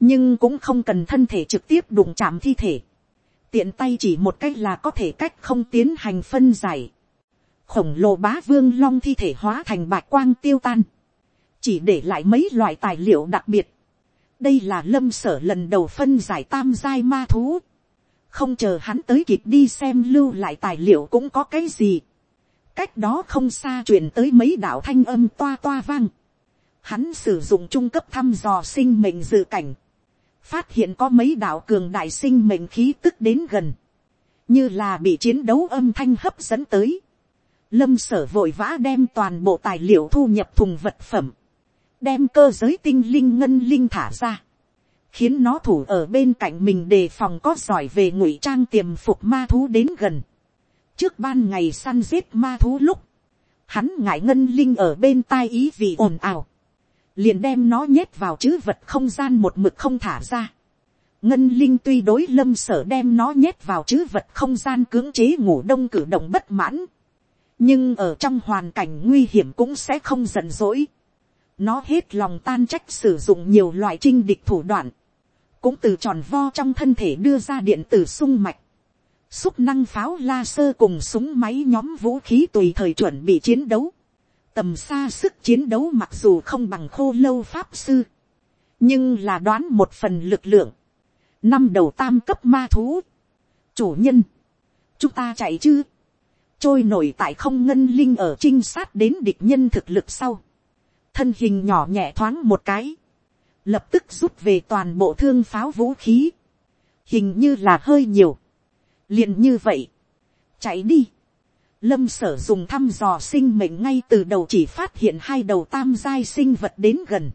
nhưng cũng không cần thân thể trực tiếp đụng chạm thi thể, tiện tay chỉ một cách là có thể cách không tiến hành phân giải, khổng lồ bá vương long thi thể hóa thành bạch quang tiêu tan, chỉ để lại mấy loại tài liệu đặc biệt, đây là lâm sở lần đầu phân giải tam giai ma thú, không chờ hắn tới kịp đi xem lưu lại tài liệu cũng có cái gì. cách đó không xa truyền tới mấy đạo thanh âm toa toa vang. hắn sử dụng trung cấp thăm dò sinh mệnh dự cảnh phát hiện có mấy đạo cường đại sinh mệnh khí tức đến gần. như là bị chiến đấu âm thanh hấp dẫn tới. lâm sở vội vã đem toàn bộ tài liệu thu nhập thùng vật phẩm. đem cơ giới tinh linh ngân linh thả ra khiến nó thủ ở bên cạnh mình đề phòng có giỏi về ngụy trang tiềm phục ma thú đến gần. trước ban ngày săn giết ma thú lúc, hắn ngại ngân linh ở bên tai ý vì ồn ào, liền đem nó nhét vào chữ vật không gian một mực không thả ra. ngân linh tuy đối lâm sở đem nó nhét vào chữ vật không gian cưỡng chế ngủ đông cử động bất mãn, nhưng ở trong hoàn cảnh nguy hiểm cũng sẽ không giận dỗi. nó hết lòng tan trách sử dụng nhiều loại trinh địch thủ đoạn, cũng từ tròn vo trong thân thể đưa ra điện tử sung mạch, xúc năng pháo la sơ cùng súng máy nhóm vũ khí tùy thời chuẩn bị chiến đấu, tầm xa sức chiến đấu mặc dù không bằng khô lâu pháp sư, nhưng là đoán một phần lực lượng, năm đầu tam cấp ma thú, chủ nhân, chúng ta chạy chứ, trôi nổi tại không ngân linh ở trinh sát đến địch nhân thực lực sau, thân hình nhỏ nhẹ thoáng một cái, lập tức rút về toàn bộ thương pháo vũ khí, hình như là hơi nhiều, liền như vậy, chạy đi, lâm sở dùng thăm dò sinh mệnh ngay từ đầu chỉ phát hiện hai đầu tam giai sinh vật đến gần,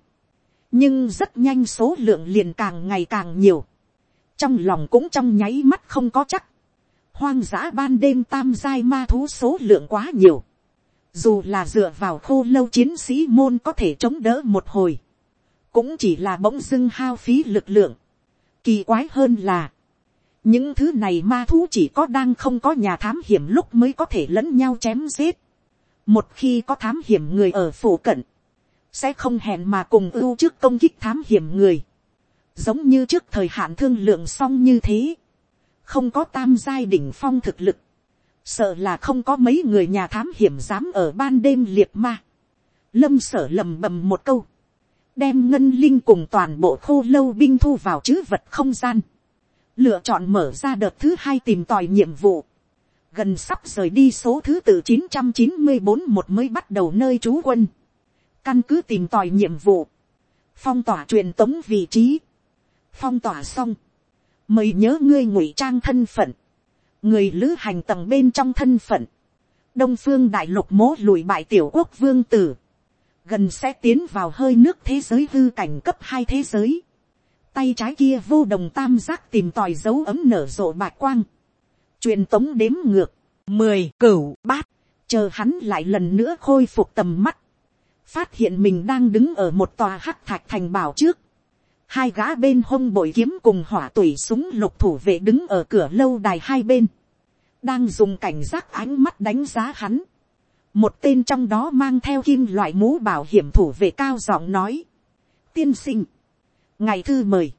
nhưng rất nhanh số lượng liền càng ngày càng nhiều, trong lòng cũng trong nháy mắt không có chắc, hoang dã ban đêm tam giai ma thú số lượng quá nhiều, dù là dựa vào khô lâu chiến sĩ môn có thể chống đỡ một hồi, cũng chỉ là bỗng dưng hao phí lực lượng. Kỳ quái hơn là, những thứ này ma thú chỉ có đang không có nhà thám hiểm lúc mới có thể lẫn nhau chém giết. Một khi có thám hiểm người ở phủ cận, sẽ không hẹn mà cùng ưu trước công kích thám hiểm người. Giống như trước thời hạn thương lượng xong như thế. Không có tam giai đỉnh phong thực lực. Sợ là không có mấy người nhà thám hiểm dám ở ban đêm liệt ma. Lâm sở lầm bầm một câu đem ngân linh cùng toàn bộ khô lâu binh thu vào chữ vật không gian, lựa chọn mở ra đợt thứ hai tìm tòi nhiệm vụ, gần sắp rời đi số thứ tự chín trăm chín mươi bốn một mới bắt đầu nơi trú quân, căn cứ tìm tòi nhiệm vụ, phong tỏa truyền tống vị trí, phong tỏa xong, mời nhớ ngươi ngụy trang thân phận, người lữ hành tầng bên trong thân phận, đông phương đại lục mố lùi bại tiểu quốc vương tử, gần sẽ tiến vào hơi nước thế giới hư cảnh cấp hai thế giới, tay trái kia vô đồng tam giác tìm tòi dấu ấm nở rộ bạc quang, truyền tống đếm ngược, mười cửu bát, chờ hắn lại lần nữa khôi phục tầm mắt, phát hiện mình đang đứng ở một tòa hắc thạch thành bảo trước, hai gã bên hông bội kiếm cùng hỏa tủy súng lục thủ vệ đứng ở cửa lâu đài hai bên, đang dùng cảnh giác ánh mắt đánh giá hắn, một tên trong đó mang theo kim loại mũ bảo hiểm thủ vệ cao giọng nói, tiên sinh, ngày thư mời,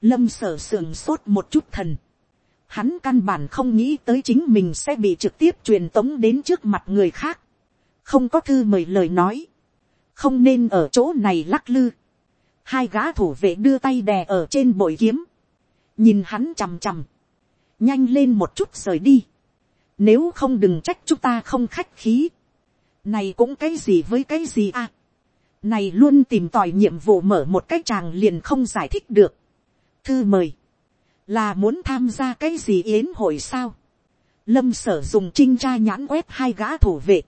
lâm sở sườn sốt một chút thần, hắn căn bản không nghĩ tới chính mình sẽ bị trực tiếp truyền tống đến trước mặt người khác, không có thư mời lời nói, không nên ở chỗ này lắc lư, hai gã thủ vệ đưa tay đè ở trên bội kiếm, nhìn hắn chằm chằm, nhanh lên một chút rời đi, nếu không đừng trách chúng ta không khách khí, này cũng cái gì với cái gì à, này luôn tìm tòi nhiệm vụ mở một cách chàng liền không giải thích được, thư mời, là muốn tham gia cái gì yến hội sao, lâm sở dùng trinh tra nhãn quét hai gã thủ vệ,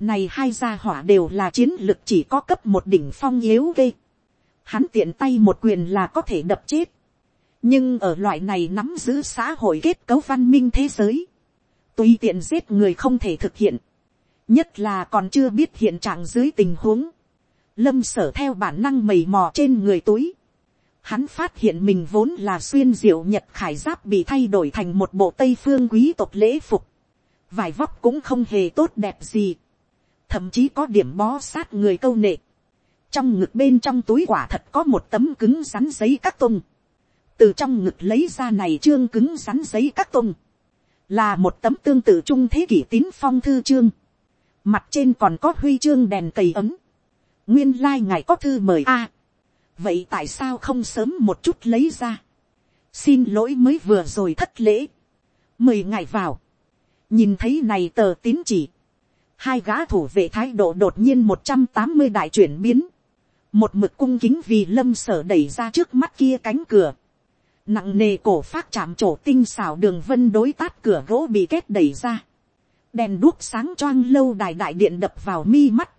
này hai gia hỏa đều là chiến lực chỉ có cấp một đỉnh phong yếu gây hắn tiện tay một quyền là có thể đập chết, nhưng ở loại này nắm giữ xã hội kết cấu văn minh thế giới, tùy tiện giết người không thể thực hiện, nhất là còn chưa biết hiện trạng dưới tình huống, lâm sở theo bản năng mầy mò trên người túi, hắn phát hiện mình vốn là xuyên diệu nhật khải giáp bị thay đổi thành một bộ tây phương quý tộc lễ phục, vải vóc cũng không hề tốt đẹp gì, thậm chí có điểm bó sát người câu nệ, trong ngực bên trong túi quả thật có một tấm cứng rắn giấy các tung, từ trong ngực lấy ra này trương cứng rắn giấy các tung, là một tấm tương tự trung thế kỷ tín phong thư trương, mặt trên còn có huy chương đèn cầy ấm, nguyên lai、like、ngài có thư mời a, vậy tại sao không sớm một chút lấy ra, xin lỗi mới vừa rồi thất lễ, mời ngài vào, nhìn thấy này tờ tín chỉ, hai gã thủ vệ thái độ đột nhiên một trăm tám mươi đại chuyển biến, một mực cung kính vì lâm sở đẩy ra trước mắt kia cánh cửa, nặng nề cổ phát chạm trổ tinh xảo đường vân đối tát cửa gỗ bị kết đẩy ra, đèn đuốc sáng choang lâu đài đại điện đập vào mi mắt,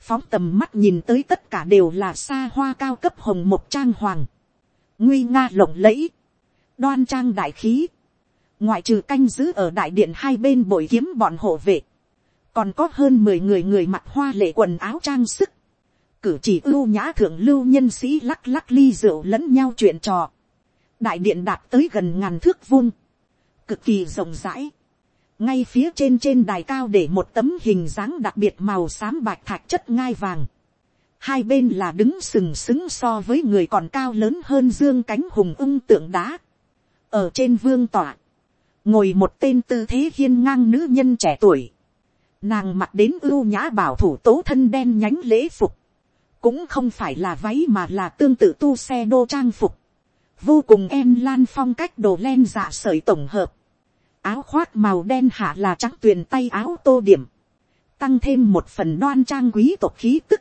phóng tầm mắt nhìn tới tất cả đều là xa hoa cao cấp hồng một trang hoàng, nguy nga lộng lẫy, đoan trang đại khí, ngoại trừ canh giữ ở đại điện hai bên bội kiếm bọn hộ vệ, còn có hơn mười người người mặc hoa lệ quần áo trang sức, cử chỉ ưu nhã thượng lưu nhân sĩ lắc lắc ly rượu lẫn nhau chuyện trò, đại điện đạt tới gần ngàn thước vuông, cực kỳ rộng rãi, ngay phía trên trên đài cao để một tấm hình dáng đặc biệt màu xám bạch thạch chất ngai vàng, hai bên là đứng sừng sững so với người còn cao lớn hơn dương cánh hùng ưng tượng đá, ở trên vương tọa, ngồi một tên tư thế hiên ngang nữ nhân trẻ tuổi, nàng mặc đến ưu nhã bảo thủ tố thân đen nhánh lễ phục, cũng không phải là váy mà là tương tự tu xe đô trang phục, vô cùng em lan phong cách đồ len dạ sởi tổng hợp, áo khoác màu đen hạ là trắng tuyền tay áo tô điểm, tăng thêm một phần đoan trang quý tộc khí tức,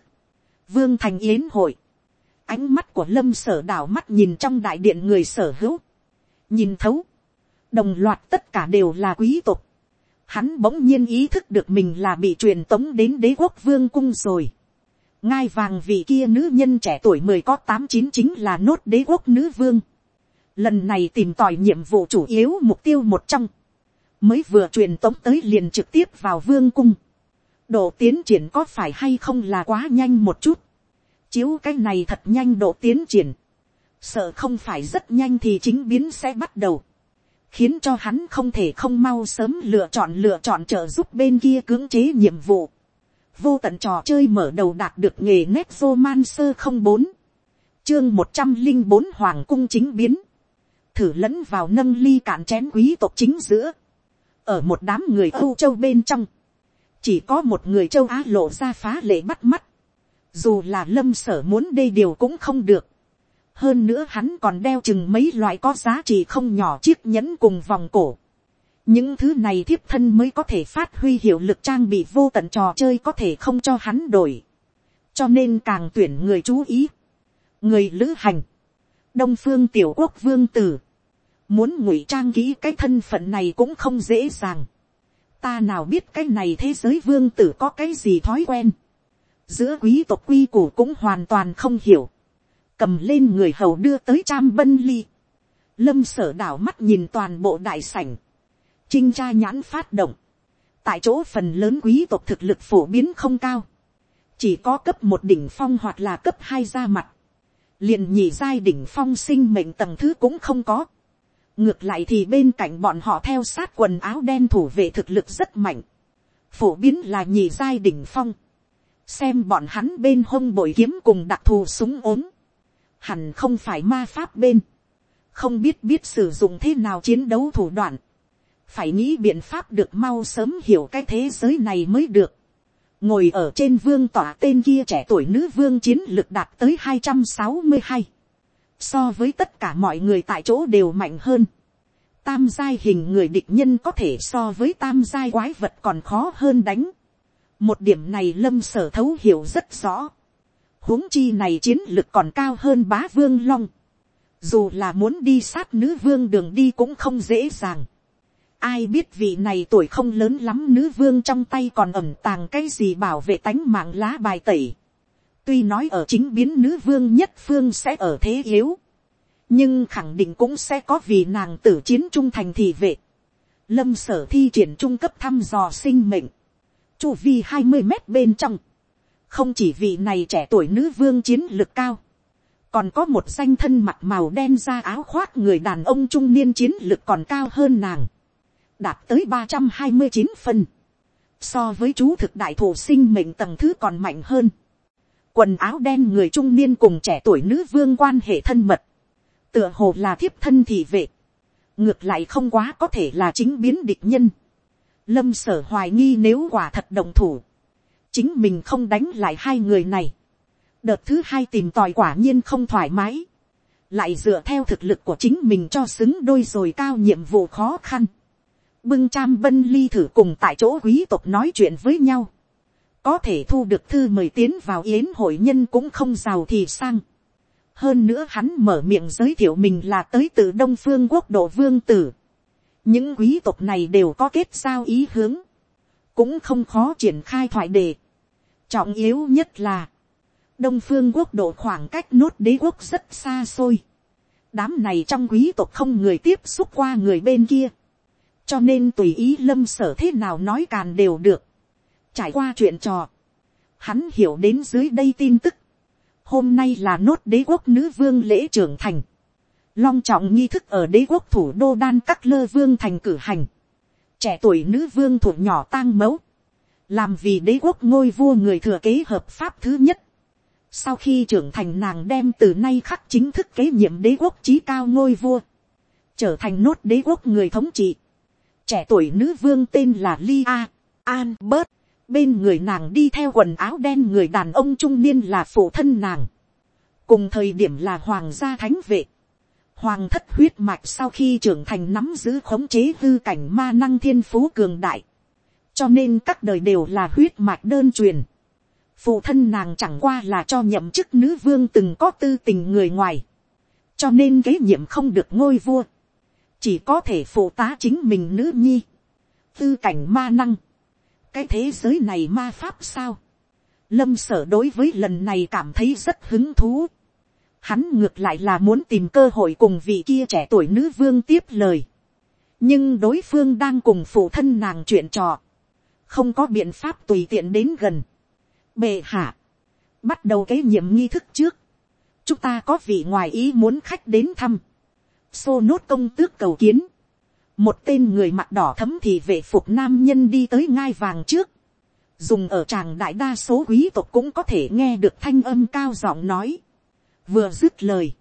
vương thành yến hội, ánh mắt của lâm sở đảo mắt nhìn trong đại điện người sở hữu, nhìn thấu, đồng loạt tất cả đều là quý tộc, hắn bỗng nhiên ý thức được mình là bị truyền tống đến đế quốc vương cung rồi. ngai vàng vị kia nữ nhân trẻ tuổi mười có tám chín chính là nốt đế quốc nữ vương. lần này tìm tòi nhiệm vụ chủ yếu mục tiêu một trong, mới vừa truyền tống tới liền trực tiếp vào vương cung. độ tiến triển có phải hay không là quá nhanh một chút. chiếu cái này thật nhanh độ tiến triển. sợ không phải rất nhanh thì chính biến sẽ bắt đầu khiến cho hắn không thể không mau sớm lựa chọn lựa chọn trợ giúp bên kia cưỡng chế nhiệm vụ. vô tận trò chơi mở đầu đạt được nghề nét roman sơ không bốn, chương một trăm linh bốn hoàng cung chính biến, thử lẫn vào nâng ly cạn chén quý tộc chính giữa, ở một đám người âu châu bên trong, chỉ có một người châu á lộ ra phá lệ bắt mắt, dù là lâm sở muốn đê điều cũng không được, hơn nữa hắn còn đeo chừng mấy loại có giá trị không nhỏ chiếc nhẫn cùng vòng cổ. những thứ này thiếp thân mới có thể phát huy hiệu lực trang bị vô tận trò chơi có thể không cho hắn đổi. cho nên càng tuyển người chú ý, người lữ hành, đông phương tiểu quốc vương tử, muốn ngụy trang kỹ cái thân phận này cũng không dễ dàng, ta nào biết cái này thế giới vương tử có cái gì thói quen, giữa quý tộc quy củ cũng hoàn toàn không hiểu, cầm lên người hầu đưa tới trăm bân ly, lâm sở đảo mắt nhìn toàn bộ đại sảnh, trinh tra nhãn phát động, tại chỗ phần lớn quý tộc thực lực phổ biến không cao, chỉ có cấp một đỉnh phong hoặc là cấp hai ra mặt, liền nhị giai đỉnh phong sinh mệnh tầng thứ cũng không có ngược lại thì bên cạnh bọn họ theo sát quần áo đen thủ vệ thực lực rất mạnh, phổ biến là nhị giai đỉnh phong, xem bọn hắn bên hông bội kiếm cùng đặc thù súng ốm, hẳn không phải ma pháp bên, không biết biết sử dụng thế nào chiến đấu thủ đoạn, phải nghĩ biện pháp được mau sớm hiểu cái thế giới này mới được. ngồi ở trên vương tỏa tên kia trẻ tuổi nữ vương chiến lược đạt tới hai trăm sáu mươi hai, so với tất cả mọi người tại chỗ đều mạnh hơn. tam giai hình người địch nhân có thể so với tam giai quái vật còn khó hơn đánh. một điểm này lâm sở thấu hiểu rất rõ. huống chi này chiến lực còn cao hơn bá vương long. dù là muốn đi sát nữ vương đường đi cũng không dễ dàng Ai biết vị này tuổi không lớn lắm nữ vương trong tay còn ẩm tàng cái gì bảo vệ tánh mạng lá bài tẩy. Tuy nói ở chính biến nữ vương nhất phương sẽ ở thế yếu. Nhưng khẳng định cũng sẽ có vì nàng tử chiến trung thành thị vệ. Lâm sở thi triển trung cấp thăm dò sinh mệnh. Chu vi hai mươi mét bên trong. Không chỉ vị này trẻ tuổi nữ vương chiến lực cao. Còn có một danh thân mặt màu đen da áo khoác người đàn ông trung niên chiến lực còn cao hơn nàng đạt tới ba trăm hai mươi chín phân, so với chú thực đại thủ sinh mệnh tầng thứ còn mạnh hơn. Quần áo đen người trung niên cùng trẻ tuổi nữ vương quan hệ thân mật, tựa hồ là thiếp thân thị vệ, ngược lại không quá có thể là chính biến địch nhân. Lâm sở hoài nghi nếu quả thật đồng thủ, chính mình không đánh lại hai người này. Đợt thứ hai tìm tòi quả nhiên không thoải mái, lại dựa theo thực lực của chính mình cho xứng đôi rồi cao nhiệm vụ khó khăn bưng cham bân ly thử cùng tại chỗ quý tộc nói chuyện với nhau. Có thể thu được thư mời tiến vào yến hội nhân cũng không giàu thì sang. Hơn nữa hắn mở miệng giới thiệu mình là tới từ Đông Phương quốc độ vương tử. Những quý tộc này đều có kết giao ý hướng. Cũng không khó triển khai thoại đề. Trọng yếu nhất là. Đông Phương quốc độ khoảng cách nốt đế quốc rất xa xôi. Đám này trong quý tộc không người tiếp xúc qua người bên kia cho nên tùy ý lâm sở thế nào nói càn đều được trải qua chuyện trò, hắn hiểu đến dưới đây tin tức. hôm nay là nốt đế quốc nữ vương lễ trưởng thành. long trọng nghi thức ở đế quốc thủ đô đan các lơ vương thành cử hành. trẻ tuổi nữ vương thuộc nhỏ tang mẫu. làm vì đế quốc ngôi vua người thừa kế hợp pháp thứ nhất. sau khi trưởng thành nàng đem từ nay khắc chính thức kế nhiệm đế quốc trí cao ngôi vua. trở thành nốt đế quốc người thống trị trẻ tuổi nữ vương tên là Lia Albert, bên người nàng đi theo quần áo đen người đàn ông trung niên là phụ thân nàng, cùng thời điểm là hoàng gia thánh vệ, hoàng thất huyết mạch sau khi trưởng thành nắm giữ khống chế hư cảnh ma năng thiên phú cường đại, cho nên các đời đều là huyết mạch đơn truyền, phụ thân nàng chẳng qua là cho nhậm chức nữ vương từng có tư tình người ngoài, cho nên kế nhiệm không được ngôi vua, chỉ có thể phụ tá chính mình nữ nhi, tư cảnh ma năng, cái thế giới này ma pháp sao, lâm sở đối với lần này cảm thấy rất hứng thú, hắn ngược lại là muốn tìm cơ hội cùng vị kia trẻ tuổi nữ vương tiếp lời, nhưng đối phương đang cùng phụ thân nàng chuyện trò, không có biện pháp tùy tiện đến gần, bệ hạ, bắt đầu cái nhiệm nghi thức trước, chúng ta có vị ngoài ý muốn khách đến thăm, xô nốt công tước cầu kiến, một tên người mặt đỏ thấm thì vệ phục nam nhân đi tới ngai vàng trước, dùng ở tràng đại đa số quý tộc cũng có thể nghe được thanh âm cao giọng nói, vừa dứt lời,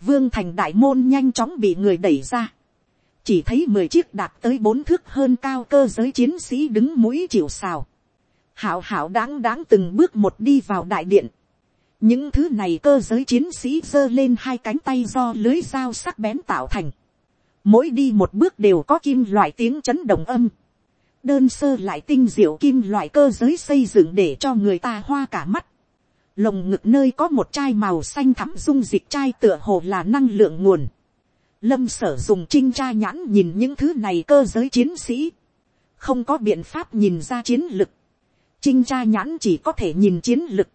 vương thành đại môn nhanh chóng bị người đẩy ra, chỉ thấy mười chiếc đạt tới bốn thước hơn cao cơ giới chiến sĩ đứng mũi chịu xào, hảo hảo đáng đáng từng bước một đi vào đại điện, những thứ này cơ giới chiến sĩ giơ lên hai cánh tay do lưới dao sắc bén tạo thành. Mỗi đi một bước đều có kim loại tiếng chấn động âm. Đơn sơ lại tinh diệu kim loại cơ giới xây dựng để cho người ta hoa cả mắt. lồng ngực nơi có một chai màu xanh thắm dung dịch chai tựa hồ là năng lượng nguồn. lâm sở dùng trinh tra nhãn nhìn những thứ này cơ giới chiến sĩ, không có biện pháp nhìn ra chiến lực. trinh tra nhãn chỉ có thể nhìn chiến lực.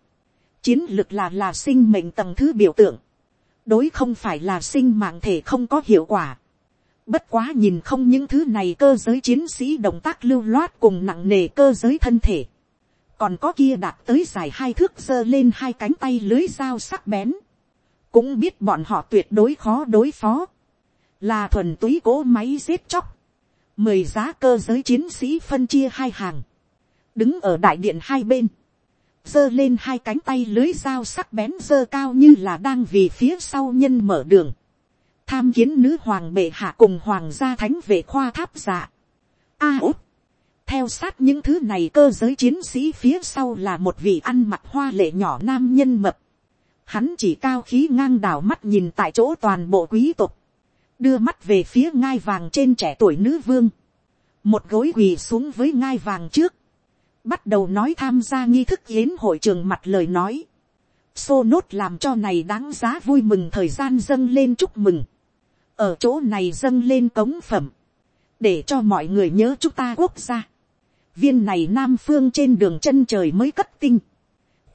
chiến lực là là sinh mệnh tầng thứ biểu tượng. đối không phải là sinh mạng thể không có hiệu quả bất quá nhìn không những thứ này cơ giới chiến sĩ động tác lưu loát cùng nặng nề cơ giới thân thể. Còn có kia đạt tới dài hai thước giơ lên hai cánh tay lưới dao sắc bén, cũng biết bọn họ tuyệt đối khó đối phó, là thuần túy cố máy giết chóc, mười giá cơ giới chiến sĩ phân chia hai hàng, đứng ở đại điện hai bên, giơ lên hai cánh tay lưới dao sắc bén dơ cao như là đang vì phía sau nhân mở đường, tham kiến nữ hoàng bệ hạ cùng hoàng gia thánh về khoa tháp giả. A út, theo sát những thứ này cơ giới chiến sĩ phía sau là một vị ăn mặc hoa lệ nhỏ nam nhân mập. Hắn chỉ cao khí ngang đảo mắt nhìn tại chỗ toàn bộ quý tộc. Đưa mắt về phía ngai vàng trên trẻ tuổi nữ vương. Một gối quỳ xuống với ngai vàng trước. Bắt đầu nói tham gia nghi thức yến hội trường mặt lời nói. Xô nốt làm cho này đáng giá vui mừng thời gian dâng lên chúc mừng. Ở chỗ này dâng lên cống phẩm. Để cho mọi người nhớ chúng ta quốc gia viên này nam phương trên đường chân trời mới cất tinh.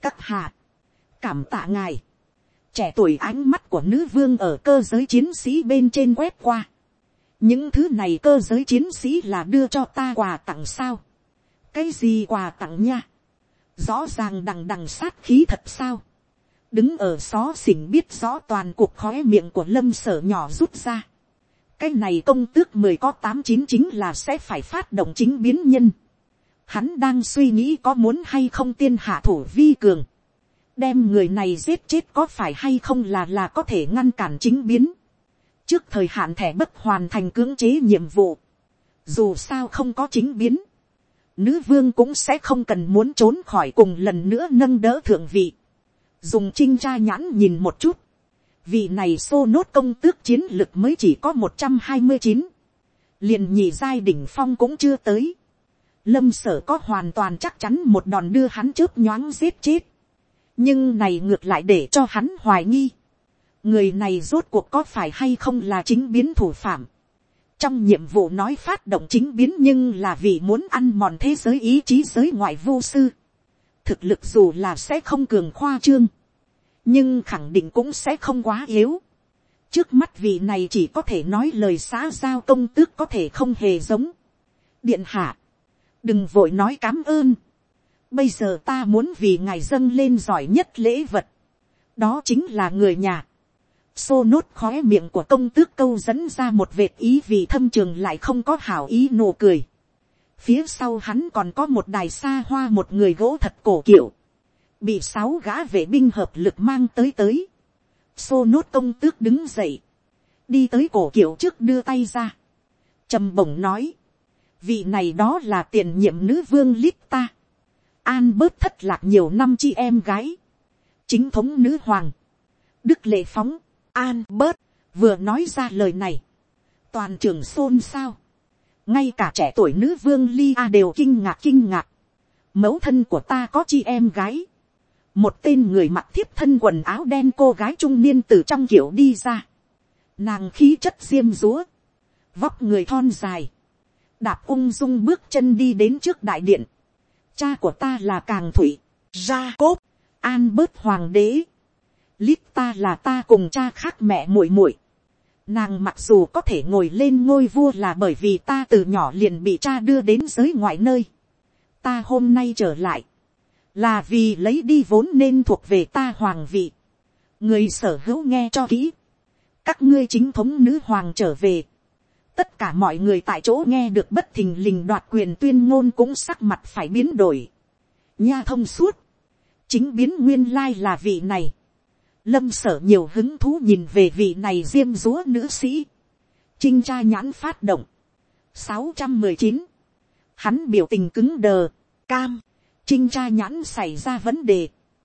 các hạ, cảm tạ ngài, trẻ tuổi ánh mắt của nữ vương ở cơ giới chiến sĩ bên trên quét qua. những thứ này cơ giới chiến sĩ là đưa cho ta quà tặng sao. cái gì quà tặng nha. rõ ràng đằng đằng sát khí thật sao đứng ở xó xỉnh biết rõ toàn cuộc khói miệng của lâm sở nhỏ rút ra. cái này công tước mười có tám chín chính là sẽ phải phát động chính biến nhân. Hắn đang suy nghĩ có muốn hay không tiên hạ thủ vi cường, đem người này giết chết có phải hay không là là có thể ngăn cản chính biến, trước thời hạn thẻ bất hoàn thành cưỡng chế nhiệm vụ, dù sao không có chính biến, nữ vương cũng sẽ không cần muốn trốn khỏi cùng lần nữa nâng đỡ thượng vị, dùng trinh tra nhãn nhìn một chút, vị này xô nốt công tước chiến lực mới chỉ có một trăm hai mươi chín, liền nhị giai đỉnh phong cũng chưa tới, lâm sở có hoàn toàn chắc chắn một đòn đưa hắn chớp nhoáng giết chết. nhưng này ngược lại để cho hắn hoài nghi. người này rốt cuộc có phải hay không là chính biến thủ phạm. trong nhiệm vụ nói phát động chính biến nhưng là vì muốn ăn mòn thế giới ý chí giới ngoại vô sư thực lực dù là sẽ không cường khoa trương. nhưng khẳng định cũng sẽ không quá yếu. trước mắt vị này chỉ có thể nói lời xã giao công tước có thể không hề giống. điện hạ, đừng vội nói cám ơn. bây giờ ta muốn vì ngài dâng lên giỏi nhất lễ vật. đó chính là người nhà. xô nốt khói miệng của công tước câu dẫn ra một vệt ý vì thâm trường lại không có hảo ý nụ cười phía sau hắn còn có một đài xa hoa một người gỗ thật cổ kiểu. bị sáu gã vệ binh hợp lực mang tới tới. xô nốt công tước đứng dậy. đi tới cổ kiểu trước đưa tay ra. trầm bổng nói vị này đó là tiền nhiệm nữ vương lít ta, an bớt thất lạc nhiều năm chị em gái, chính thống nữ hoàng, đức lệ phóng, an bớt, vừa nói ra lời này, toàn trường xôn xao, ngay cả trẻ tuổi nữ vương lia đều kinh ngạc kinh ngạc, mẫu thân của ta có chị em gái, một tên người mặc thiếp thân quần áo đen cô gái trung niên từ trong kiểu đi ra, nàng khí chất diêm dúa, vóc người thon dài, đạp ung dung bước chân đi đến trước đại điện. cha của ta là càng thủy, ra cốp, an bớt hoàng đế. lít ta là ta cùng cha khác mẹ muội muội nàng mặc dù có thể ngồi lên ngôi vua là bởi vì ta từ nhỏ liền bị cha đưa đến giới ngoại nơi. ta hôm nay trở lại, là vì lấy đi vốn nên thuộc về ta hoàng vị. người sở hữu nghe cho kỹ. các ngươi chính thống nữ hoàng trở về tất cả mọi người tại chỗ nghe được bất thình lình đoạt quyền tuyên ngôn cũng sắc mặt phải biến đổi. nha thông suốt, chính biến nguyên lai là vị này lâm sở nhiều hứng thú nhìn về vị này diêm dúa nữ sĩ. trinh tra nhãn phát động. sáu trăm mười chín, hắn biểu tình cứng đờ, cam, trinh tra nhãn xảy ra vấn đề.